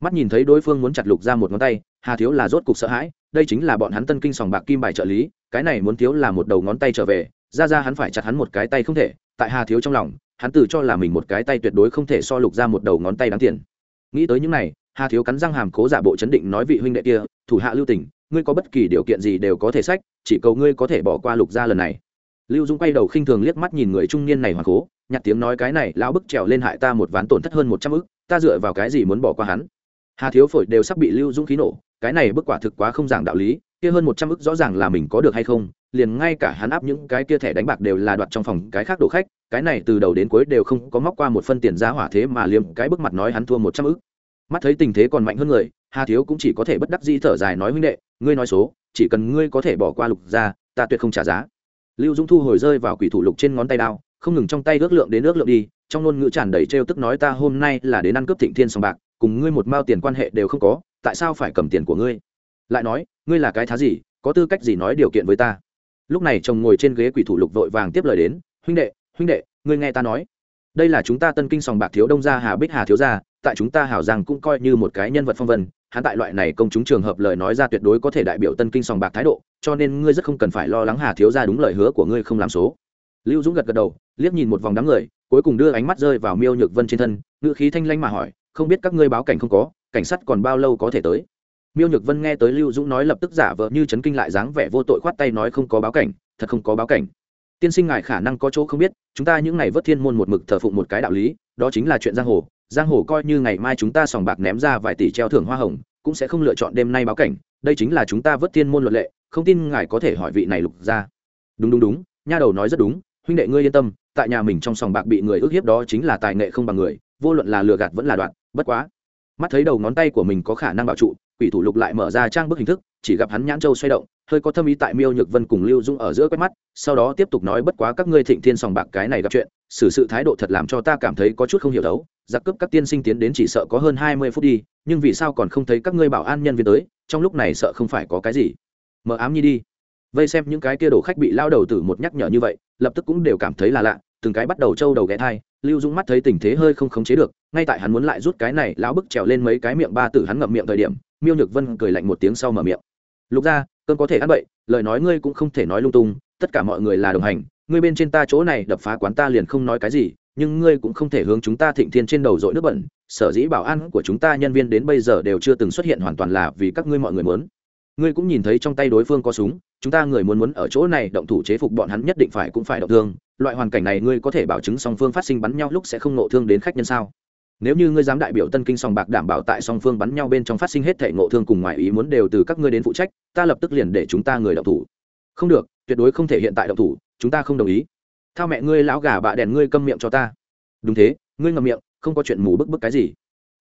Mắt nhìn thấy đối phương muốn chặt lục ra một ngón tay, hà thiếu là rốt cục sợ hãi, đây chính là bọn hắn tân kinh sòng bạc kim bài trợ lý, cái này muốn thiếu là một đầu ngón tay trở về, ra ra hắn phải chặt hắn một cái tay không thể, tại hà thiếu trong lòng, hắn tự cho là mình một cái tay tuyệt đối không thể so lục ra một đầu ngón tay đáng tiền. Nghĩ tới những này, hà thiếu cắn răng hàm cố giả bộ chấn định nói vị huynh đệ kia, thủ hạ lưu tỉnh ngươi có bất kỳ điều kiện gì đều có thể sách, chỉ cầu ngươi có thể bỏ qua lục gia lần này. Lưu dung quay đầu khinh thường liếc mắt nhìn người trung niên này hoàng cố, nhặt tiếng nói cái này, lão bức trèo lên hại ta một ván tổn thất hơn một trăm ức, ta dựa vào cái gì muốn bỏ qua hắn? Hà thiếu phổi đều sắp bị lưu dung khí nổ, cái này bức quả thực quá không giảng đạo lý, kia hơn một trăm ức rõ ràng là mình có được hay không, liền ngay cả hắn áp những cái kia thẻ đánh bạc đều là đoạt trong phòng cái khác đồ khách, cái này từ đầu đến cuối đều không có móc qua một phân tiền giá hỏa thế mà liêm cái bức mặt nói hắn thua một trăm ức. Mắt thấy tình thế còn mạnh hơn người hà thiếu cũng chỉ có thể bất đắc dĩ thở dài nói, huynh đệ, ngươi nói số, chỉ cần ngươi có thể bỏ qua lục ra ta tuyệt không trả giá. Lưu dũng thu hồi rơi vào quỷ thủ lục trên ngón tay đao, không ngừng trong tay ước lượng đến ước lượng đi, trong ngôn ngữ tràn đầy trêu tức nói, ta hôm nay là đến ăn cướp thịnh thiên sòng bạc, cùng ngươi một mao tiền quan hệ đều không có, tại sao phải cầm tiền của ngươi? Lại nói, ngươi là cái thá gì, có tư cách gì nói điều kiện với ta? Lúc này chồng ngồi trên ghế quỷ thủ lục vội vàng tiếp lời đến, huynh đệ huynh đệ, ngươi nghe ta nói. Đây là chúng ta tân kinh sòng bạc thiếu đông gia hà bích hà thiếu gia, tại chúng ta hảo rằng cũng coi như một cái nhân vật phong vân hắn tại loại này công chúng trường hợp lời nói ra tuyệt đối có thể đại biểu tân kinh sòng bạc thái độ, cho nên ngươi rất không cần phải lo lắng hà thiếu ra đúng lời hứa của ngươi không làm số. Lưu dũng gật gật đầu, liếc nhìn một vòng đám người, cuối cùng đưa ánh mắt rơi vào miêu nhược vân trên thân, ngữ khí thanh lanh mà hỏi, không biết các ngươi báo cảnh không có, cảnh sát còn bao lâu có thể tới? Miêu nhược vân nghe tới lưu dũng nói lập tức giả vờ như chấn kinh lại dáng vẻ vô tội khoát tay nói không có báo cảnh, thật không có báo cảnh. Tiên sinh ngài khả năng có chỗ không biết, chúng ta những ngày vớt thiên môn một mực thờ phụng một cái đạo lý, đó chính là chuyện giang hồ giang hồ coi như ngày mai chúng ta sòng bạc ném ra vài tỷ treo thưởng hoa hồng, cũng sẽ không lựa chọn đêm nay báo cảnh, đây chính là chúng ta vớt thiên môn luật lệ, không tin ngài có thể hỏi vị này lục ra. Đúng đúng đúng, nha đầu nói rất đúng, huynh đệ ngươi yên tâm, tại nhà mình trong sòng bạc bị người ức hiếp đó chính là tài nghệ không bằng người, vô luận là lừa gạt vẫn là đoạn bất quá. Mắt thấy đầu ngón tay của mình có khả năng bảo trụ, quỷ thủ lục lại mở ra trang bức hình thức, chỉ gặp hắn nhãn châu xoay động, hơi có thâm ý tại miêu nhược vân cùng lưu dung ở giữa quét mắt, sau đó tiếp tục nói bất quá các ngươi thịnh thiên sòng bạc cái này gặp chuyện, xử sự thái độ thật làm cho ta cảm thấy có chút không hiểu đấu giặc cướp các tiên sinh tiến đến chỉ sợ có hơn hai mươi phút đi, nhưng vì sao còn không thấy các ngươi bảo an nhân viên tới, trong lúc này sợ không phải có cái gì? Mờ ám nhi đi. Vây xem những cái kia đổ khách bị lao đầu tử một nhắc nhở như vậy, lập tức cũng đều cảm thấy là lạ, từng cái bắt đầu trâu đầu ghé thai, lưu dũng mắt thấy tình thế hơi không khống chế được, ngay tại hắn muốn lại rút cái này lão bức trèo lên mấy cái miệng ba tử hắn ngậm miệng thời điểm, miêu nhược vân cười lạnh một tiếng sau mở miệng. Lục ra cơn có thể ăn bậy, lời nói ngươi cũng không thể nói lung tung, tất cả mọi người là đồng hành, ngươi bên trên ta chỗ này đập phá quán ta liền không nói cái gì nhưng ngươi cũng không thể hướng chúng ta thịnh thiên trên đầu dội nước bẩn, sở dĩ bảo an của chúng ta nhân viên đến bây giờ đều chưa từng xuất hiện hoàn toàn là vì các ngươi mọi người muốn. Ngươi cũng nhìn thấy trong tay đối phương có súng, chúng ta người muốn muốn ở chỗ này động thủ chế phục bọn hắn nhất định phải cũng phải động thương. Loại hoàn cảnh này ngươi có thể bảo chứng song phương phát sinh bắn nhau lúc sẽ không nộ thương đến khách nhân sao? Nếu như ngươi dám đại biểu tân kinh song bạc đảm bảo tại song phương bắn nhau bên trong phát sinh hết thể ngộ thương cùng ngoại ý muốn đều từ các ngươi đến phụ trách, ta lập tức liền để chúng ta người động thủ. Không được, tuyệt đối không thể hiện tại động thủ, chúng ta không đồng ý thao mẹ ngươi lão gà bạ đèn ngươi câm miệng cho ta. Đúng thế, ngươi ngậm miệng, không có chuyện mù bức bức cái gì.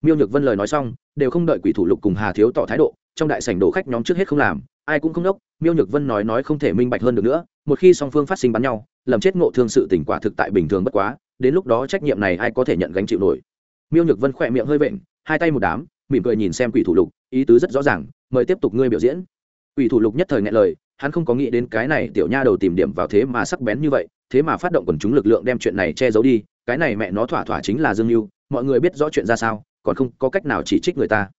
Miêu nhược vân lời nói xong, đều không đợi quỷ thủ lục cùng hà thiếu tỏ thái độ, trong đại sảnh đổ khách nhóm trước hết không làm, ai cũng không đốc, miêu nhược vân nói nói không thể minh bạch hơn được nữa, một khi song phương phát sinh bắn nhau, lầm chết ngộ thương sự tỉnh quả thực tại bình thường bất quá, đến lúc đó trách nhiệm này ai có thể nhận gánh chịu nổi. Miêu nhược vân khỏe miệng hơi vện, hai tay một đám, mỉm cười nhìn xem quỷ thủ lục, ý tứ rất rõ ràng, mời tiếp tục ngươi biểu diễn. Quỷ thủ lục nhất thời ngại lời, hắn không có nghĩ đến cái này tiểu nha đầu tìm điểm vào thế mà sắc bén như vậy thế mà phát động quần chúng lực lượng đem chuyện này che giấu đi, cái này mẹ nó thỏa thỏa chính là dương mưu mọi người biết rõ chuyện ra sao, còn không có cách nào chỉ trích người ta.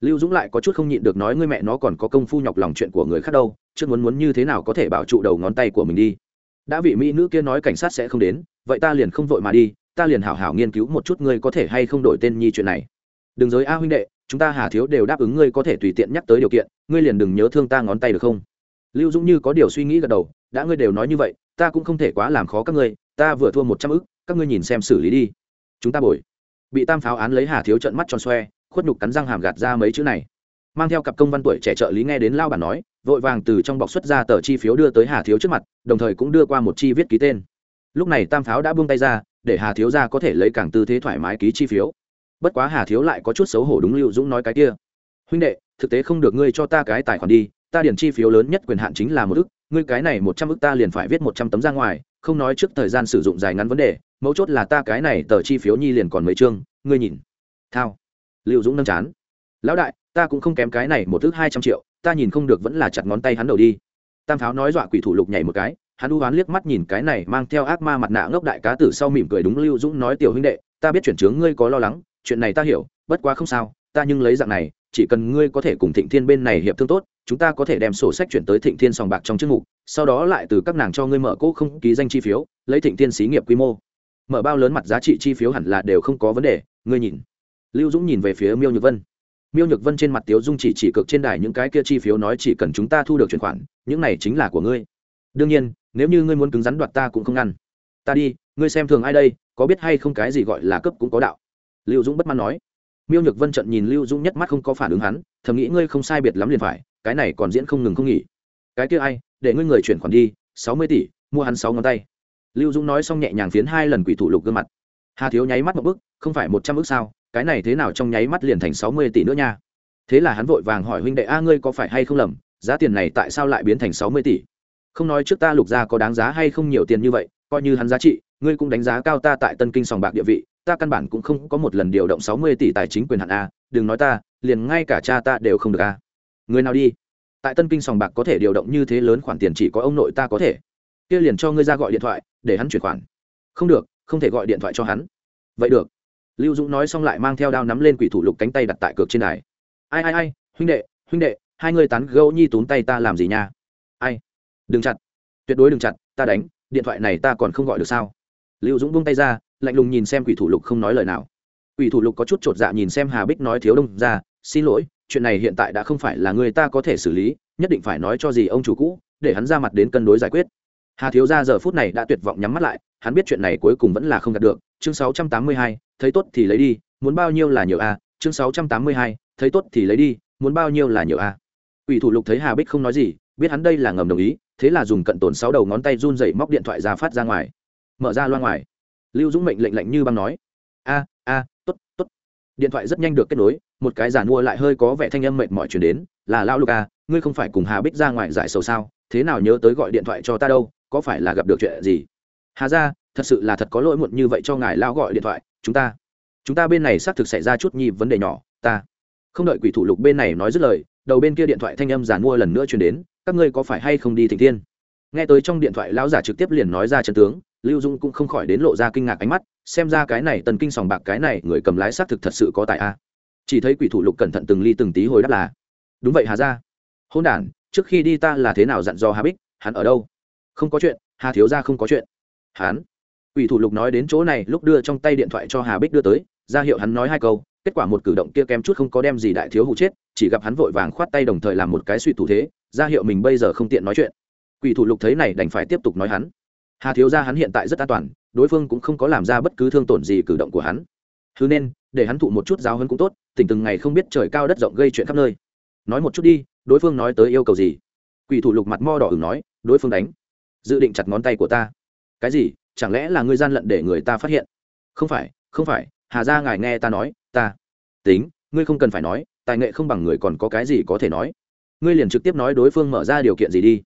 Lưu dũng lại có chút không nhịn được nói ngươi mẹ nó còn có công phu nhọc lòng chuyện của người khác đâu chứ muốn muốn như thế nào có thể bảo trụ đầu ngón tay của mình đi. Đã vị mỹ nữ kia nói cảnh sát sẽ không đến, vậy ta liền không vội mà đi, ta liền hảo hảo nghiên cứu một chút ngươi có thể hay không đổi tên nhi chuyện này. Đừng giới a huynh đệ, chúng ta hà thiếu đều đáp ứng ngươi có thể tùy tiện nhắc tới điều kiện, ngươi liền đừng nhớ thương ta ngón tay được không? Lưu dũng như có điều suy nghĩ gật đầu, đã ngươi đều nói như vậy ta cũng không thể quá làm khó các ngươi, ta vừa thua một trăm ức, các ngươi nhìn xem xử lý đi. Chúng ta bồi. Bị tam pháo án lấy hà thiếu trận mắt tròn xoe, khuất nhục cắn răng hàm gạt ra mấy chữ này. Mang theo cặp công văn tuổi trẻ trợ lý nghe đến lao bản nói, vội vàng từ trong bọc xuất ra tờ chi phiếu đưa tới hà thiếu trước mặt, đồng thời cũng đưa qua một chi viết ký tên. Lúc này tam pháo đã buông tay ra, để hà thiếu ra có thể lấy càng tư thế thoải mái ký chi phiếu. Bất quá hà thiếu lại có chút xấu hổ đúng lưu dũng nói cái kia. Huynh đệ, thực tế không được ngươi cho ta cái tài khoản đi, ta điển chi phiếu lớn nhất quyền hạn chính là một ức ngươi cái này một trăm ức ta liền phải viết một trăm tấm ra ngoài, không nói trước thời gian sử dụng dài ngắn vấn đề, mấu chốt là ta cái này tờ chi phiếu nhi liền còn mấy chương, ngươi nhìn. Thao. Lưu dũng nâng chán. Lão đại, ta cũng không kém cái này một thước hai trăm triệu, ta nhìn không được vẫn là chặt ngón tay hắn đầu đi. Tam pháo nói dọa quỷ thủ lục nhảy một cái, hắn u hoán liếc mắt nhìn cái này mang theo ác ma mặt nạ ngốc đại cá tử sau mỉm cười đúng lưu dũng nói, tiểu huynh đệ, ta biết chuyển chướng ngươi có lo lắng, chuyện này ta hiểu, bất quá không sao ta nhưng lấy dạng này, chỉ cần ngươi có thể cùng thịnh thiên bên này hiệp thương tốt, chúng ta có thể đem sổ sách chuyển tới thịnh thiên sòng bạc trong chức mục, sau đó lại từ các nàng cho ngươi mở cỗ không ký danh chi phiếu, lấy thịnh thiên xí nghiệp quy mô. Mở bao lớn mặt giá trị chi phiếu hẳn là đều không có vấn đề, ngươi nhìn. Lưu dũng nhìn về phía miêu nhược vân. Miêu nhược vân trên mặt tiếu dung chỉ chỉ cực trên đài những cái kia chi phiếu nói chỉ cần chúng ta thu được chuyển khoản, những này chính là của ngươi. Đương nhiên, nếu như ngươi muốn cứng rắn đoạt ta cũng không ngăn. Ta đi, ngươi xem thường ai đây, có biết hay không cái gì gọi là cấp cũng có đạo. Lưu dũng bất mãn nói miêu nhược vân trận nhìn lưu dũng nhất mắt không có phản ứng hắn, thầm nghĩ ngươi không sai biệt lắm liền phải, cái này còn diễn không ngừng không nghỉ. Cái kia ai, để ngươi người chuyển khoản đi, sáu mươi tỷ, mua hắn sáu ngón tay. Lưu dũng nói xong nhẹ nhàng phiến hai lần quỷ thủ lục gương mặt. Hà thiếu nháy mắt một bức không phải một trăm ước sao, cái này thế nào trong nháy mắt liền thành sáu mươi tỷ nữa nha. Thế là hắn vội vàng hỏi huynh đệ, a, ngươi có phải hay không lầm, giá tiền này tại sao lại biến thành sáu mươi tỷ? Không nói trước ta lục gia có đáng giá hay không nhiều tiền như vậy, coi như hắn giá trị, ngươi cũng đánh giá cao ta tại tân kinh sòng bạc địa vị ta căn bản cũng không có một lần điều động sáu mươi tỷ tài chính quyền hạn a, đừng nói ta, liền ngay cả cha ta đều không được a. Người nào đi? Tại tân kinh sòng bạc có thể điều động như thế lớn khoản tiền chỉ có ông nội ta có thể. Kia liền cho ngươi ra gọi điện thoại, để hắn chuyển khoản. Không được, không thể gọi điện thoại cho hắn. Vậy được. Lưu dũng nói xong lại mang theo đao nắm lên quỷ thủ lục cánh tay đặt tại cược trên đài. Ai ai ai, huynh đệ huynh đệ, hai người tán gẫu nhi tốn tay ta làm gì nha? Ai? Đừng chặt. Tuyệt đối đừng chặt, ta đánh, điện thoại này ta còn không gọi được sao? Lưu dũng buông tay ra lạnh lùng nhìn xem quỷ thủ lục không nói lời nào. Quỷ thủ lục có chút chột dạ nhìn xem hà bích nói thiếu đông ra xin lỗi chuyện này hiện tại đã không phải là người ta có thể xử lý nhất định phải nói cho gì ông chủ cũ để hắn ra mặt đến cân đối giải quyết. Hà thiếu ra giờ phút này đã tuyệt vọng nhắm mắt lại hắn biết chuyện này cuối cùng vẫn là không đạt được. Chương 682, thấy tốt thì lấy đi muốn bao nhiêu là nhiều a? Chương 682, thấy tốt thì lấy đi muốn bao nhiêu là nhiều a? Quỷ thủ lục thấy hà bích không nói gì biết hắn đây là ngầm đồng ý thế là dùng cận tổn sáu đầu ngón tay run dậy móc điện thoại ra phát ra ngoài. Mở ra loa ngoài lưu dũng mệnh lệnh lệnh như băng nói. A a, tốt tốt. Điện thoại rất nhanh được kết nối, một cái giản mua lại hơi có vẻ thanh âm mệt mỏi chuyển đến, là lao luka ngươi không phải cùng hà bích ra ngoài giải sầu sao, thế nào nhớ tới gọi điện thoại cho ta đâu, có phải là gặp được chuyện gì? Hà ra thật sự là thật có lỗi muộn như vậy cho ngài lao gọi điện thoại, chúng ta chúng ta bên này xác thực xảy ra chút nhi vấn đề nhỏ, ta. Không đợi quỷ thủ lục bên này nói dứt lời, đầu bên kia điện thoại thanh âm giàn mua lần nữa chuyển đến, các ngươi có phải hay không đi thịnh thiên? Nghe tới trong điện thoại lão giả trực tiếp liền nói ra trần tướng lưu dung cũng không khỏi đến lộ ra kinh ngạc ánh mắt, xem ra cái này tần kinh sòng bạc cái này người cầm lái xác thực thật sự có tài a. Chỉ thấy quỷ thủ lục cẩn thận từng ly từng tí hồi đáp là, đúng vậy hà ra hôn đản, trước khi đi ta là thế nào dặn dò hà bích, hắn ở đâu? Không có chuyện, hà thiếu ra không có chuyện. Hắn? Quỷ thủ lục nói đến chỗ này, lúc đưa trong tay điện thoại cho hà bích đưa tới, ra hiệu hắn nói hai câu, kết quả một cử động kia kém chút không có đem gì đại thiếu hụ chết, chỉ gặp hắn vội vàng khoát tay đồng thời làm một cái suy thủ thế, ra hiệu mình bây giờ không tiện nói chuyện. Quỷ thủ lục thấy này đành phải tiếp tục nói hắn hà thiếu gia hắn hiện tại rất an toàn, đối phương cũng không có làm ra bất cứ thương tổn gì cử động của hắn. Thứ nên, để hắn thụ một chút giáo hơn cũng tốt, tỉnh từng ngày không biết trời cao đất rộng gây chuyện khắp nơi. Nói một chút đi, đối phương nói tới yêu cầu gì? Quỷ thủ lục mặt mo đỏ ửng nói, đối phương đánh. Dự định chặt ngón tay của ta. Cái gì? Chẳng lẽ là ngươi gian lận để người ta phát hiện? Không phải không phải, hà ra ngài nghe ta nói, ta. Tính, ngươi không cần phải nói, tài nghệ không bằng người còn có cái gì có thể nói. Ngươi liền trực tiếp nói đối phương mở ra điều kiện gì đi.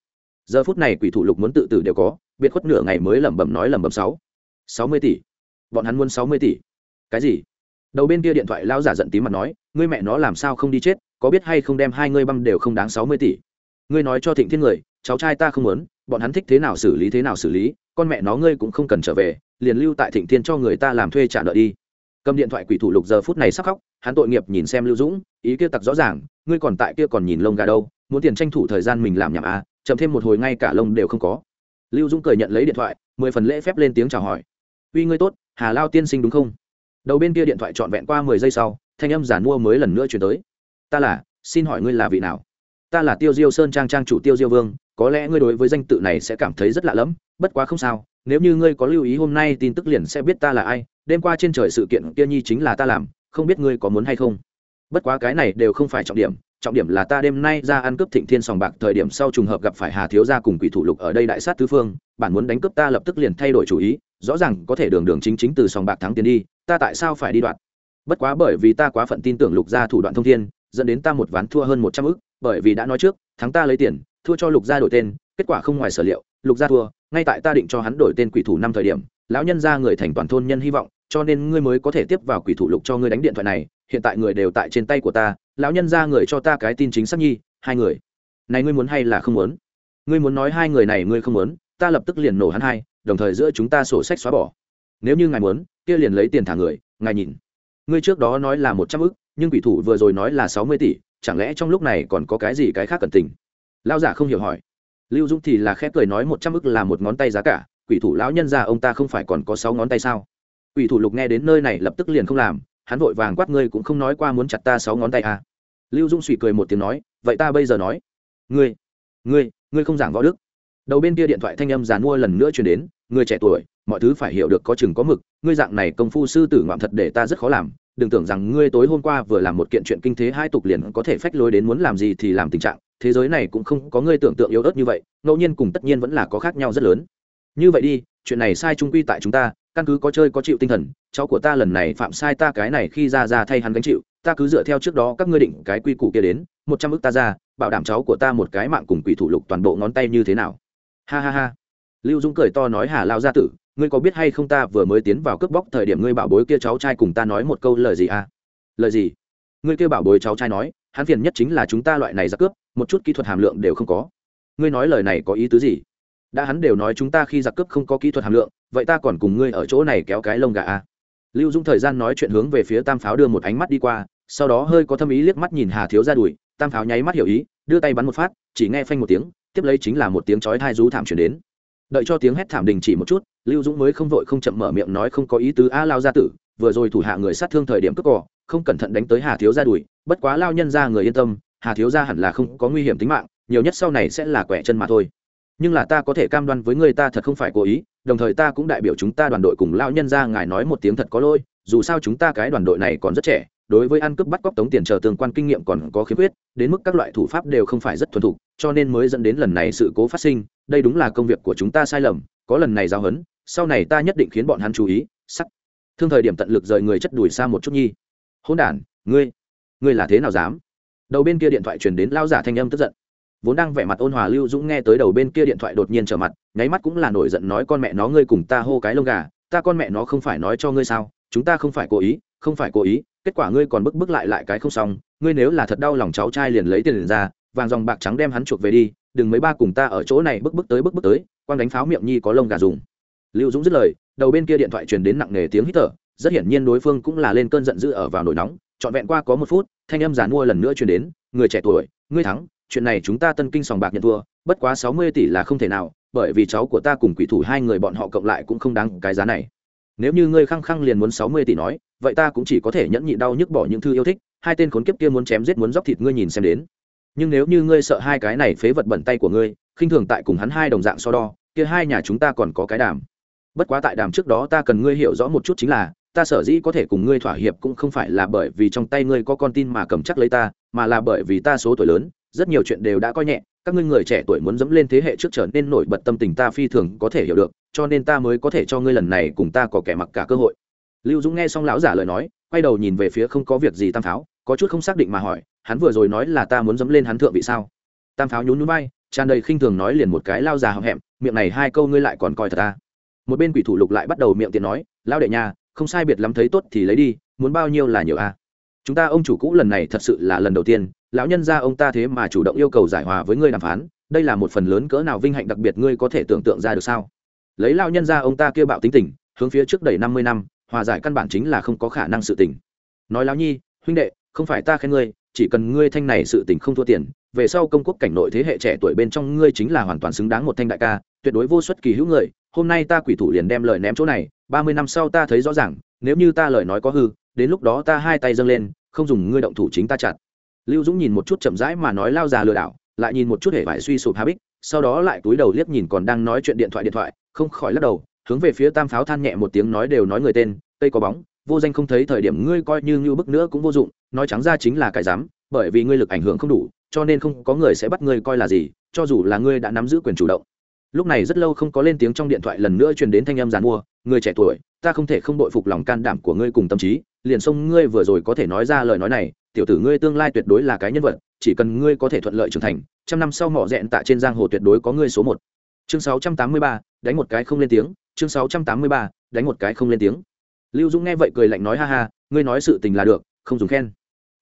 Giờ phút này quỷ thủ lục muốn tự tử đều có biệt khuất nửa ngày mới lẩm bẩm nói lẩm bẩm sáu. Sáu mươi tỷ. Bọn hắn muốn sáu mươi tỷ. Cái gì? Đầu bên kia điện thoại lao giả giận tím mặt nói, ngươi mẹ nó làm sao không đi chết, có biết hay không đem hai ngươi băm đều không đáng sáu mươi tỷ. Ngươi nói cho thịnh thiên người, cháu trai ta không muốn, bọn hắn thích thế nào xử lý thế nào xử lý, con mẹ nó ngươi cũng không cần trở về, liền lưu tại thịnh thiên cho người ta làm thuê trả nợ đi. Cầm điện thoại quỷ thủ lục giờ phút này sắp khóc, hắn tội nghiệp nhìn xem lưu dũng, ý kia tặc rõ ràng, ngươi còn tại kia còn nhìn lông gà đâu, muốn tiền tranh thủ thời gian mình làm nhảm à chậm thêm một hồi ngay cả lông đều không có lưu dũng cười nhận lấy điện thoại, mười phần lễ phép lên tiếng chào hỏi. Uy, ngươi tốt, hà lao tiên sinh đúng không? Đầu bên kia điện thoại trọn vẹn qua mười giây sau, thanh âm giản mua mới lần nữa chuyển tới. Ta là, xin hỏi ngươi là vị nào? Ta là tiêu diêu sơn trang trang chủ tiêu diêu vương, có lẽ ngươi đối với danh tự này sẽ cảm thấy rất lạ lẫm, bất quá không sao, nếu như ngươi có lưu ý hôm nay tin tức liền sẽ biết ta là ai, đêm qua trên trời sự kiện kia nhi chính là ta làm, không biết ngươi có muốn hay không? Bất quá cái này đều không phải trọng điểm trọng điểm là ta đêm nay ra ăn cướp thịnh thiên sòng bạc, thời điểm sau trùng hợp gặp phải hà thiếu gia cùng quỷ thủ lục ở đây đại sát tứ phương, bản muốn đánh cướp ta lập tức liền thay đổi chủ ý, rõ ràng có thể đường đường chính chính từ sòng bạc thắng tiền đi, ta tại sao phải đi đoạn? Bất quá bởi vì ta quá phận tin tưởng lục gia thủ đoạn thông thiên, dẫn đến ta một ván thua hơn một trăm ức, bởi vì đã nói trước, thắng ta lấy tiền, thua cho lục gia đổi tên, kết quả không ngoài sở liệu, lục gia thua, ngay tại ta định cho hắn đổi tên quỷ thủ năm thời điểm, lão nhân ra người thành toàn thôn nhân hy vọng, cho nên ngươi mới có thể tiếp vào quỷ thủ lục cho ngươi đánh điện thoại này, hiện tại người đều tại trên tay của ta lão nhân ra người cho ta cái tin chính xác nhi, hai người. Này ngươi muốn hay là không muốn? Ngươi muốn nói hai người này ngươi không muốn, ta lập tức liền nổ hắn hai, đồng thời giữa chúng ta sổ sách xóa bỏ. Nếu như ngài muốn, kia liền lấy tiền thả người, ngài nhìn. Ngươi trước đó nói là một trăm ức, nhưng quỷ thủ vừa rồi nói là sáu mươi tỷ, chẳng lẽ trong lúc này còn có cái gì cái khác cần tình? Lao giả không hiểu hỏi. Lưu dũng thì là khép cười nói một trăm ức là một ngón tay giá cả, quỷ thủ lão nhân ra ông ta không phải còn có sáu ngón tay sao? Quỷ thủ lục nghe đến nơi này lập tức liền không làm hắn vội vàng quát ngươi cũng không nói qua muốn chặt ta sáu ngón tay à. lưu dung suy cười một tiếng nói, vậy ta bây giờ nói. Ngươi ngươi ngươi không giảng võ đức. Đầu bên kia điện thoại thanh âm giàn mua lần nữa chuyển đến ngươi trẻ tuổi, mọi thứ phải hiểu được có chừng có mực, ngươi dạng này công phu sư tử ngoạm thật để ta rất khó làm. Đừng tưởng rằng ngươi tối hôm qua vừa làm một kiện chuyện kinh thế hai tục liền có thể phách lối đến muốn làm gì thì làm tình trạng, thế giới này cũng không có ngươi tưởng tượng yếu ớt như vậy, ngẫu nhiên cùng tất nhiên vẫn là có khác nhau rất lớn. Như vậy đi, chuyện này sai trung quy tại chúng ta căn cứ có chơi có chịu tinh thần, cháu của ta lần này phạm sai ta cái này khi ra ra thay hắn gánh chịu, ta cứ dựa theo trước đó các ngươi định cái quy củ kia đến, một trăm ức ta ra, bảo đảm cháu của ta một cái mạng cùng quỷ thủ lục toàn bộ ngón tay như thế nào. Ha ha ha. Lưu dũng cười to nói hà lao gia tử, ngươi có biết hay không ta vừa mới tiến vào cướp bóc thời điểm ngươi bảo bối kia cháu trai cùng ta nói một câu lời gì à? Lời gì? Ngươi kia bảo bối cháu trai nói, hắn phiền nhất chính là chúng ta loại này ra cướp, một chút kỹ thuật hàm lượng đều không có. Ngươi nói lời này có ý tứ gì? Đã hắn đều nói chúng ta khi giặc cướp không có kỹ thuật hàm lượng, vậy ta còn cùng ngươi ở chỗ này kéo cái lông gà à. lưu dũng thời gian nói chuyện hướng về phía tam pháo đưa một ánh mắt đi qua, sau đó hơi có thâm ý liếc mắt nhìn hà thiếu ra đùi, tam pháo nháy mắt hiểu ý, đưa tay bắn một phát, chỉ nghe phanh một tiếng, tiếp lấy chính là một tiếng chói thai rú thảm chuyển đến đợi cho tiếng hét thảm đình chỉ một chút, lưu dũng mới không vội không chậm mở miệng nói không có ý tứ, a lao gia tử, vừa rồi thủ hạ người sát thương thời điểm cướp cỏ, không cẩn thận đánh tới hà thiếu ra đùi, bất quá lao nhân ra người yên tâm, hà thiếu ra hẳn là không có nguy hiểm tính mạng, nhiều nhất sau này sẽ là quẻ chân mà thôi nhưng là ta có thể cam đoan với người ta thật không phải cố ý, đồng thời ta cũng đại biểu chúng ta đoàn đội cùng lao nhân ra ngài nói một tiếng thật có lỗi, dù sao chúng ta cái đoàn đội này còn rất trẻ, đối với ăn cướp bắt cóc tống tiền chờ tương quan kinh nghiệm còn có khiếm khuyết, đến mức các loại thủ pháp đều không phải rất thuần thục, cho nên mới dẫn đến lần này sự cố phát sinh, đây đúng là công việc của chúng ta sai lầm, có lần này giao hấn, sau này ta nhất định khiến bọn hắn chú ý, sắc. Thương thời điểm tận lực rời người chất đuổi xa một chút nhi. Hôn đản, ngươi ngươi là thế nào dám? Đầu bên kia điện thoại truyền đến lao giả thanh âm tức giận vốn đang vẻ mặt ôn hòa lưu dũng nghe tới đầu bên kia điện thoại đột nhiên trở mặt, nháy mắt cũng là nổi giận nói, con mẹ nó, ngươi cùng ta hô cái lông gà, ta con mẹ nó không phải nói cho ngươi sao, chúng ta không phải cố ý, không phải cố ý, kết quả ngươi còn bức bức lại lại cái không xong, ngươi nếu là thật đau lòng cháu trai liền lấy tiền liền ra, vàng dòng bạc trắng đem hắn chuộc về đi, đừng mấy ba cùng ta ở chỗ này bức bức tới bức bức tới, quang đánh pháo miệng nhi có lông gà dùng. Lưu dũng dứt lời, đầu bên kia điện thoại truyền đến nặng nề tiếng hít thở, rất hiển nhiên đối phương cũng là lên cơn giận dữ ở vào nổi nóng, trọn vẹn qua có một phút, thanh âm giàn mua lần nữa truyền đến, người trẻ tuổi, ngươi thắng chuyện này chúng ta tân kinh sòng bạc nhận thua, bất quá sáu mươi tỷ là không thể nào, bởi vì cháu của ta cùng quỷ thủ hai người bọn họ cộng lại cũng không đáng cái giá này. Nếu như ngươi khăng khăng liền muốn sáu mươi tỷ nói, vậy ta cũng chỉ có thể nhẫn nhịn đau nhức bỏ những thư yêu thích, hai tên khốn kiếp kia muốn chém giết muốn dóc thịt ngươi nhìn xem đến. Nhưng nếu như ngươi sợ hai cái này phế vật bẩn tay của ngươi, khinh thường tại cùng hắn hai đồng dạng so đo, kia hai nhà chúng ta còn có cái đàm. Bất quá tại đàm trước đó ta cần ngươi hiểu rõ một chút chính là, ta sở dĩ có thể cùng ngươi thỏa hiệp cũng không phải là bởi vì trong tay ngươi có con tin mà cầm chắc lấy ta, mà là bởi vì ta số tuổi lớn rất nhiều chuyện đều đã coi nhẹ, các ngươi người trẻ tuổi muốn dẫm lên thế hệ trước trở nên nổi bật tâm tình ta phi thường có thể hiểu được, cho nên ta mới có thể cho ngươi lần này cùng ta có kẻ mặc cả cơ hội. Lưu dũng nghe xong lão giả lời nói, quay đầu nhìn về phía không có việc gì tam pháo, có chút không xác định mà hỏi, hắn vừa rồi nói là ta muốn dẫm lên hắn thượng vị sao? Tam pháo nhún nhún bay tràn đầy khinh thường nói liền một cái lao già hậm hẹm, miệng này hai câu ngươi lại còn coi thật ta một bên quỷ thủ lục lại bắt đầu miệng tiện nói lao đệ nhà không sai biệt lắm thấy tốt thì lấy đi, muốn bao nhiêu là nhiều a chúng ta ông chủ cũ lần này thật sự là lần đầu tiên, lão nhân gia ông ta thế mà chủ động yêu cầu giải hòa với ngươi đàm phán, đây là một phần lớn cỡ nào vinh hạnh đặc biệt ngươi có thể tưởng tượng ra được sao? Lấy lão nhân gia ông ta kia bạo tính tình, hướng phía trước đầy năm mươi năm, hòa giải căn bản chính là không có khả năng sự tình. Nói lão nhi, huynh đệ, không phải ta khen ngươi, chỉ cần ngươi thanh này sự tình không thua tiền, về sau công quốc cảnh nội thế hệ trẻ tuổi bên trong ngươi chính là hoàn toàn xứng đáng một thanh đại ca, tuyệt đối vô suất kỳ hữu người, hôm nay ta quỷ thủ liền đem lời ném chỗ này, ba mươi năm sau ta thấy rõ ràng, nếu như ta lời nói có hư đến lúc đó ta hai tay dâng lên, không dùng ngươi động thủ chính ta chặt. Lưu dũng nhìn một chút chậm rãi mà nói lao già lừa đảo, lại nhìn một chút hề vải suy sụp hà bích sau đó lại túi đầu liếc nhìn còn đang nói chuyện điện thoại điện thoại, không khỏi lắc đầu, hướng về phía tam pháo than nhẹ một tiếng nói đều nói người tên, cây có bóng, vô danh không thấy thời điểm ngươi coi như ngưu bức nữa cũng vô dụng, nói trắng ra chính là cái dám bởi vì ngươi lực ảnh hưởng không đủ, cho nên không có người sẽ bắt ngươi coi là gì, cho dù là ngươi đã nắm giữ quyền chủ động. Lúc này rất lâu không có lên tiếng trong điện thoại lần nữa truyền đến thanh âm giàn mua, người trẻ tuổi, ta không thể không đội phục lòng can đảm của ngươi cùng tâm trí liền xông ngươi vừa rồi có thể nói ra lời nói này, tiểu tử ngươi tương lai tuyệt đối là cái nhân vật, chỉ cần ngươi có thể thuận lợi trưởng thành, trăm năm sau mỏ rẽn tại trên giang hồ tuyệt đối có ngươi số một. Chương sáu trăm tám mươi ba, đánh một cái không lên tiếng, chương sáu trăm tám mươi ba, đánh một cái không lên tiếng. Lưu dũng nghe vậy cười lạnh nói ha ha, ngươi nói sự tình là được, không dùng khen.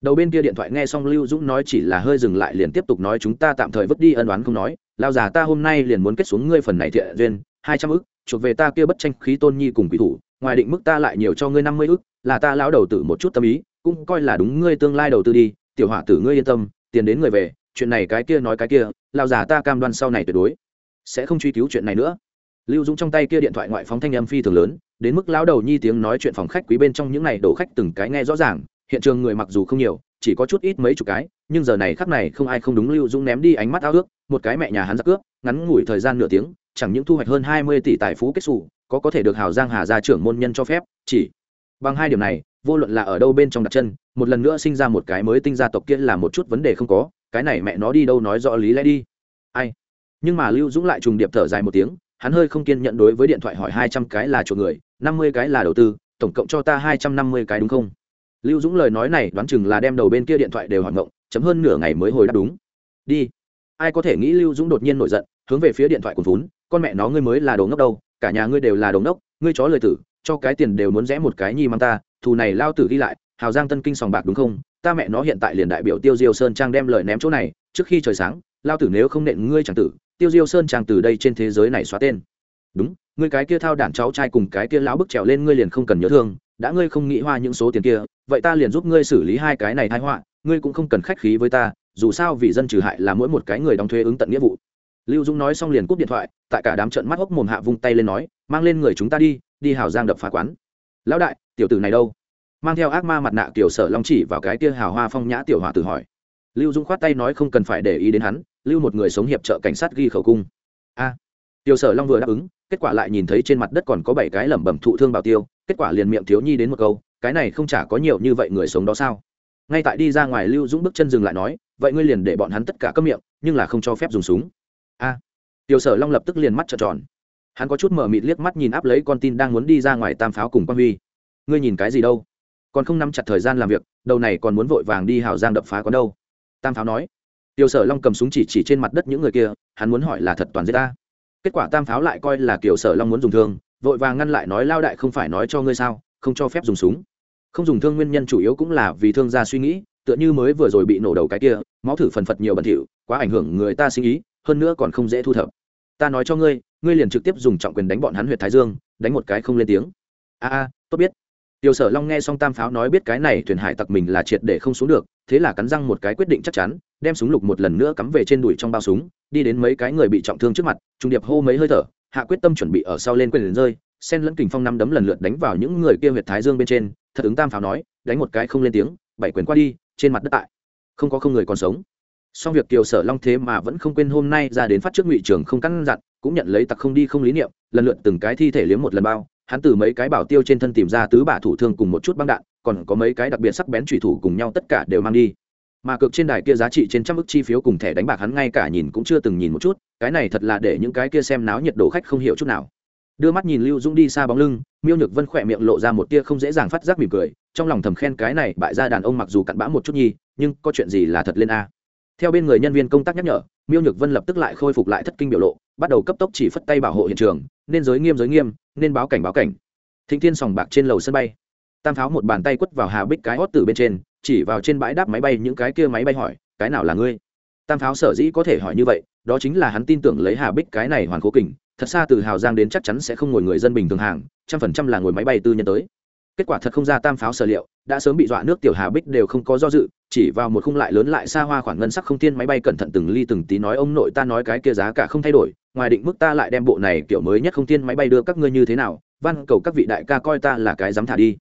Đầu bên kia điện thoại nghe xong lưu dũng nói chỉ là hơi dừng lại liền tiếp tục nói chúng ta tạm thời vứt đi ân oán không nói, lao già ta hôm nay liền muốn kết xuống ngươi phần này thiện duyên hai trăm ức, chuộc về ta kia bất tranh khí tôn nhi cùng quỷ thủ, ngoài định mức ta lại nhiều cho ngươi năm mươi ức, là ta lão đầu tử một chút tâm ý, cũng coi là đúng ngươi tương lai đầu tư đi, tiểu hỏa tử ngươi yên tâm, tiền đến người về, chuyện này cái kia nói cái kia lao già ta cam đoan sau này tuyệt đối sẽ không truy cứu chuyện này nữa. Lưu dũng trong tay kia điện thoại ngoại phóng thanh âm phi thường lớn, đến mức lão đầu nhi tiếng nói chuyện phòng khách quý bên trong những này đổ khách từng cái nghe rõ ràng, hiện trường người mặc dù không nhiều, chỉ có chút ít mấy chục cái, nhưng giờ này khắc này không ai không đúng, lưu dũng ném đi ánh mắt ao ước, một cái mẹ nhà hắn giặc cướp, ngắn ngủi thời gian nửa tiếng chẳng những thu hoạch hơn hai mươi tỷ tài phú kết xù, có có thể được hào giang hà gia trưởng môn nhân cho phép, chỉ bằng hai điểm này, vô luận là ở đâu bên trong đặt chân, một lần nữa sinh ra một cái mới tinh gia tộc kia là một chút vấn đề không có, cái này mẹ nó đi đâu nói rõ lý lẽ đi. Ai? Nhưng mà lưu dũng lại trùng điệp thở dài một tiếng, hắn hơi không kiên nhận đối với điện thoại hỏi hai trăm cái là chuộc người, năm mươi cái là đầu tư, tổng cộng cho ta hai trăm năm mươi cái đúng không? Lưu dũng lời nói này đoán chừng là đem đầu bên kia điện thoại đều hỏi ngộng, chấm hơn nửa ngày mới hồi đáp đúng. Đi. Ai có thể nghĩ lưu dũng đột nhiên nổi giận, hướng về phía điện thoại của vốn con mẹ nó ngươi mới là đồ ngốc đâu, cả nhà ngươi đều là đồ ngốc, ngươi chó lời tử, cho cái tiền đều muốn rẽ một cái nhi mang ta, thù này lao tử ghi lại, hào giang tân kinh sòng bạc đúng không? Ta mẹ nó hiện tại liền đại biểu tiêu diêu sơn trang đem lời ném chỗ này, trước khi trời sáng, lao tử nếu không nện ngươi chẳng tử, tiêu diêu sơn trang từ đây trên thế giới này xóa tên. Đúng, ngươi cái kia thao đản cháu trai cùng cái kia lão bức trèo lên ngươi liền không cần nhớ thương, đã ngươi không nghĩ hoa những số tiền kia, vậy ta liền giúp ngươi xử lý hai cái này thái họa, ngươi cũng không cần khách khí với ta, dù sao vì dân trừ hại là mỗi một cái người đóng thuế ứng tận nghĩa vụ lưu dung nói xong liền cúp điện thoại, tại cả đám trận mắt hốc mồm hạ vung tay lên nói, mang lên người chúng ta đi đi hào giang đập phá quán. Lão đại, tiểu tử này đâu? Mang theo ác ma mặt nạ kiểu sở long chỉ vào cái tia hào hoa phong nhã tiểu hòa tử hỏi. Lưu dung khoát tay nói không cần phải để ý đến hắn, lưu một người sống hiệp trợ cảnh sát ghi khẩu cung. A. Tiểu sở long vừa đáp ứng, kết quả lại nhìn thấy trên mặt đất còn có bảy cái lẩm bẩm thụ thương bảo tiêu, kết quả liền miệng thiếu nhi đến một câu, cái này không chả có nhiều như vậy người sống đó sao? Ngay tại đi ra ngoài, lưu dũng bước chân dừng lại nói, vậy ngươi liền để bọn hắn tất cả cấm miệng, nhưng là không cho phép dùng súng a. Tiểu sở long lập tức liền mắt trợn tròn. Hắn có chút mở mịt liếc mắt nhìn áp lấy con tin đang muốn đi ra ngoài tam pháo cùng quan huy. Ngươi nhìn cái gì đâu? Còn không nắm chặt thời gian làm việc, đầu này còn muốn vội vàng đi hào giang đập phá quán đâu. Tam pháo nói. Tiểu sở long cầm súng chỉ chỉ trên mặt đất những người kia, hắn muốn hỏi là thật toàn giết ta. Kết quả tam pháo lại coi là kiểu sở long muốn dùng thương, vội vàng ngăn lại nói lao đại không phải nói cho ngươi sao, không cho phép dùng súng. Không dùng thương nguyên nhân chủ yếu cũng là vì thương gia suy nghĩ, tựa như mới vừa rồi bị nổ đầu cái kia, máu thử phần phật nhiều bẩn thỉu, quá ảnh hưởng người ta suy nghĩ hơn nữa còn không dễ thu thập. Ta nói cho ngươi ngươi liền trực tiếp dùng trọng quyền đánh bọn hắn huyệt thái dương, đánh một cái không lên tiếng. A a, tốt biết. Tiểu sở long nghe xong tam pháo nói biết cái này, thuyền hải tặc mình là triệt để không xuống được, thế là cắn răng một cái quyết định chắc chắn, đem súng lục một lần nữa cắm về trên đùi trong bao súng, đi đến mấy cái người bị trọng thương trước mặt, trung điệp hô mấy hơi thở, hạ quyết tâm chuẩn bị ở sau lên quyền liền rơi sen lẫn kình phong năm đấm lần lượt đánh vào những người kia huyệt thái dương bên trên, thật ứng tam pháo nói, đánh một cái không lên tiếng, bảy quyền qua đi, trên mặt đất tại. Không có không người còn sống song việc kiều sở long thế mà vẫn không quên hôm nay ra đến phát trước ngụy trường không căn dặn cũng nhận lấy tặc không đi không lý niệm, lần lượt từng cái thi thể liếm một lần bao. Hắn từ mấy cái bảo tiêu trên thân tìm ra tứ bả thủ thương cùng một chút băng đạn, còn có mấy cái đặc biệt sắc bén thủy thủ cùng nhau tất cả đều mang đi. Mà cược trên đài kia giá trị trên trăm ức chi phiếu cùng thẻ đánh bạc hắn ngay cả nhìn cũng chưa từng nhìn một chút, cái này thật là để những cái kia xem náo nhiệt độ khách không hiểu chút nào. Đưa mắt nhìn lưu dũng đi xa bóng lưng, miêu nhược vân khỏe miệng lộ ra một tia không dễ dàng phát giác mỉm cười, trong lòng thầm khen cái này bại ra đàn ông mặc dù cặn bã một chút nhi, nhưng có chuyện gì là thật lên a? Theo bên người nhân viên công tác nhắc nhở, miêu nhược vân lập tức lại khôi phục lại thất kinh biểu lộ, bắt đầu cấp tốc chỉ phất tay bảo hộ hiện trường, nên giới nghiêm giới nghiêm, nên báo cảnh báo cảnh. Thịnh thiên sòng bạc trên lầu sân bay. Tam pháo một bàn tay quất vào hà bích cái hót từ bên trên, chỉ vào trên bãi đáp máy bay những cái kia máy bay hỏi, cái nào là ngươi? Tam pháo sở dĩ có thể hỏi như vậy, đó chính là hắn tin tưởng lấy hà bích cái này hoàn cố kình, thật xa từ hào giang đến chắc chắn sẽ không ngồi người dân bình thường hàng, trăm phần trăm là ngồi máy bay tư nhân tới kết quả thật không ra tam pháo sở liệu, đã sớm bị dọa nước tiểu hà bích đều không có do dự, chỉ vào một khung lại lớn lại xa hoa khoản ngân sắc không thiên máy bay cẩn thận từng ly từng tí nói, ông nội ta nói cái kia giá cả không thay đổi, ngoài định mức ta lại đem bộ này kiểu mới nhất không thiên máy bay đưa các ngươi như thế nào van cầu các vị đại ca coi ta là cái dám thả đi.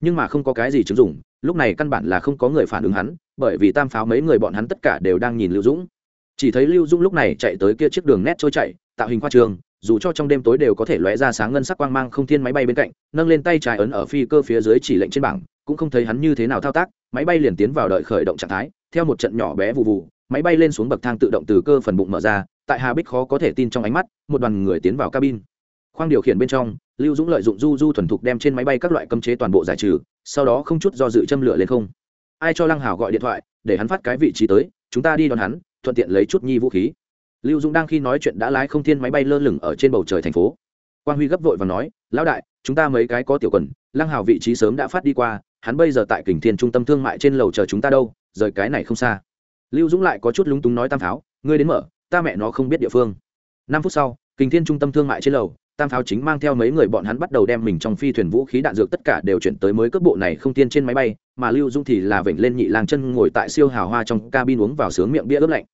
Nhưng mà không có cái gì chứng dụng, lúc này căn bản là không có người phản ứng hắn, bởi vì tam pháo mấy người bọn hắn tất cả đều đang nhìn lưu dũng. Chỉ thấy lưu dũng lúc này chạy tới kia chiếc đường nét trôi chạy, tạo hình khoa trường dù cho trong đêm tối đều có thể lóe ra sáng ngân sắc quang mang không thiên máy bay bên cạnh, nâng lên tay trái ấn ở phi cơ phía dưới chỉ lệnh trên bảng, cũng không thấy hắn như thế nào thao tác, máy bay liền tiến vào đợi khởi động trạng thái, theo một trận nhỏ bé vụ vụ máy bay lên xuống bậc thang tự động từ cơ phần bụng mở ra, tại hà bích khó có thể tin trong ánh mắt, một đoàn người tiến vào cabin. Khoang điều khiển bên trong, lưu dũng lợi dụng du du thuần thục đem trên máy bay các loại cấm chế toàn bộ giải trừ, sau đó không chút do dự châm lửa lên không. Ai cho lăng hảo gọi điện thoại, để hắn phát cái vị trí tới, chúng ta đi đón hắn, thuận tiện lấy chút nhi vũ khí lưu dũng đang khi nói chuyện đã lái không thiên máy bay lơ lửng ở trên bầu trời thành phố. Quang huy gấp vội và nói, lão đại, chúng ta mấy cái có tiểu quần, lăng hào vị trí sớm đã phát đi qua, hắn bây giờ tại kình thiên trung tâm thương mại trên lầu chờ chúng ta đâu, rời cái này không xa. Lưu dũng lại có chút lúng túng nói, tam pháo ngươi đến mở, ta mẹ nó không biết địa phương. Năm phút sau, kình thiên trung tâm thương mại trên lầu, tam pháo chính mang theo mấy người bọn hắn bắt đầu đem mình trong phi thuyền vũ khí đạn dược tất cả đều chuyển tới mới cước bộ này không tiên trên máy bay, mà lưu dung thì là vểnh lên nhị lang chân ngồi tại siêu hào hoa trong cabin uống vào sướng miệng bia ướp lạnh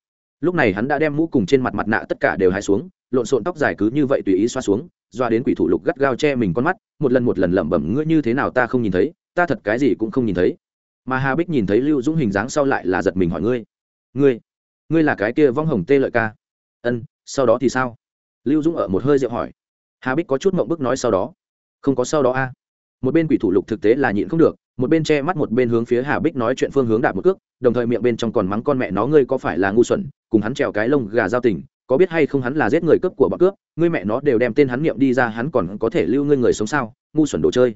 lúc này hắn đã đem mũ cùng trên mặt mặt nạ tất cả đều hai xuống, lộn xộn tóc dài cứ như vậy tùy ý xoa xuống, doa đến quỷ thủ lục gắt gao che mình con mắt, một lần một lần lẩm bẩm, ngươi như thế nào ta không nhìn thấy, ta thật cái gì cũng không nhìn thấy. Mà hà bích nhìn thấy lưu dũng hình dáng sau lại là giật mình hỏi ngươi ngươi ngươi là cái kia vong hồng tê lợi ca? Ân, sau đó thì sao? Lưu dũng ở một hơi rượu hỏi. Hà bích có chút mộng bức nói sau đó. Không có sau đó a. Một bên quỷ thủ lục thực tế là nhịn không được một bên che mắt một bên hướng phía hà bích nói chuyện phương hướng đạp một cước, đồng thời miệng bên trong còn mắng con mẹ nó ngươi có phải là ngu xuẩn, cùng hắn trèo cái lông gà giao tình, có biết hay không hắn là giết người cướp của bọn cướp, ngươi mẹ nó đều đem tên hắn niệm đi ra hắn còn có thể lưu ngươi người sống sao, ngu xuẩn đồ chơi.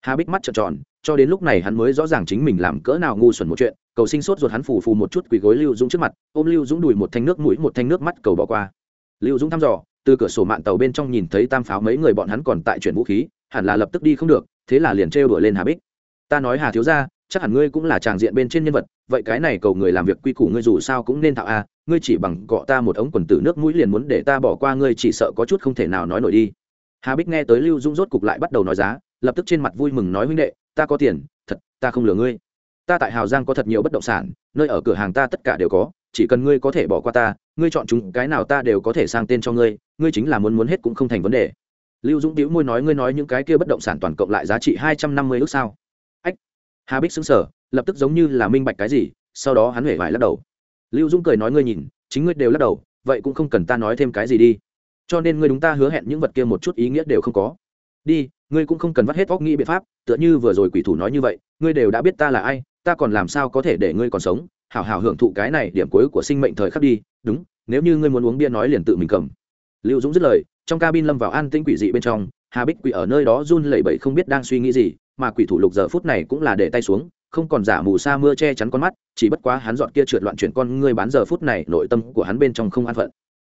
Hà bích mắt trợn tròn, cho đến lúc này hắn mới rõ ràng chính mình làm cỡ nào ngu xuẩn một chuyện, cầu sinh sốt ruột hắn phù phù một chút quỳ gối lưu dũng trước mặt, ôm lưu dũng đùi một thanh nước mũi một thanh nước mắt cầu bỏ qua. Lưu dũng thăm dò, từ cửa sổ mạng tàu bên trong nhìn thấy tam pháo mấy người bọn hắn còn tại chuyển vũ khí, hẳn là lập tức đi không được, thế là liền trêu đuổi lên hà bích ta nói hà thiếu ra chắc hẳn ngươi cũng là tràng diện bên trên nhân vật, vậy cái này cầu người làm việc quy củ ngươi dù sao cũng nên thạo a, ngươi chỉ bằng gọ ta một ống quần tử nước mũi liền muốn để ta bỏ qua ngươi chỉ sợ có chút không thể nào nói nổi đi. Hà bích nghe tới lưu dung rốt cục lại bắt đầu nói giá, lập tức trên mặt vui mừng nói huynh đệ, ta có tiền, thật, ta không lừa ngươi. Ta tại hào giang có thật nhiều bất động sản, nơi ở cửa hàng ta tất cả đều có, chỉ cần ngươi có thể bỏ qua ta, ngươi chọn chúng cái nào ta đều có thể sang tên cho ngươi ngươi chính là muốn muốn hết cũng không thành vấn đề. Lưu dũng đĩu môi nói, ngươi nói những cái kia bất động sản toàn cộng lại giá trị hai trăm năm mươi ước sao? Hà bích xứng sở lập tức giống như là minh bạch cái gì, sau đó hắn huệ vải lắc đầu. Lưu dũng cười nói ngươi nhìn, chính ngươi đều lắc đầu, vậy cũng không cần ta nói thêm cái gì đi. Cho nên ngươi đúng ta hứa hẹn những vật kia một chút ý nghĩa đều không có. Đi, ngươi cũng không cần vắt hết óc nghĩ biện pháp, tựa như vừa rồi quỷ thủ nói như vậy, ngươi đều đã biết ta là ai, ta còn làm sao có thể để ngươi còn sống. Hảo hảo hưởng thụ cái này điểm cuối của sinh mệnh thời khắc đi, đúng, nếu như ngươi muốn uống bia nói liền tự mình cầm. Lưu dũng dứt lời, trong cabin lâm vào an tĩnh quỷ dị bên trong hà bích quỷ ở nơi đó run lẩy bẩy không biết đang suy nghĩ gì, mà quỷ thủ lục giờ phút này cũng là để tay xuống, không còn giả mù sa mưa che chắn con mắt, chỉ bất quá hắn dọn kia trượt loạn chuyển con ngươi bán giờ phút này, nội tâm của hắn bên trong không an phận.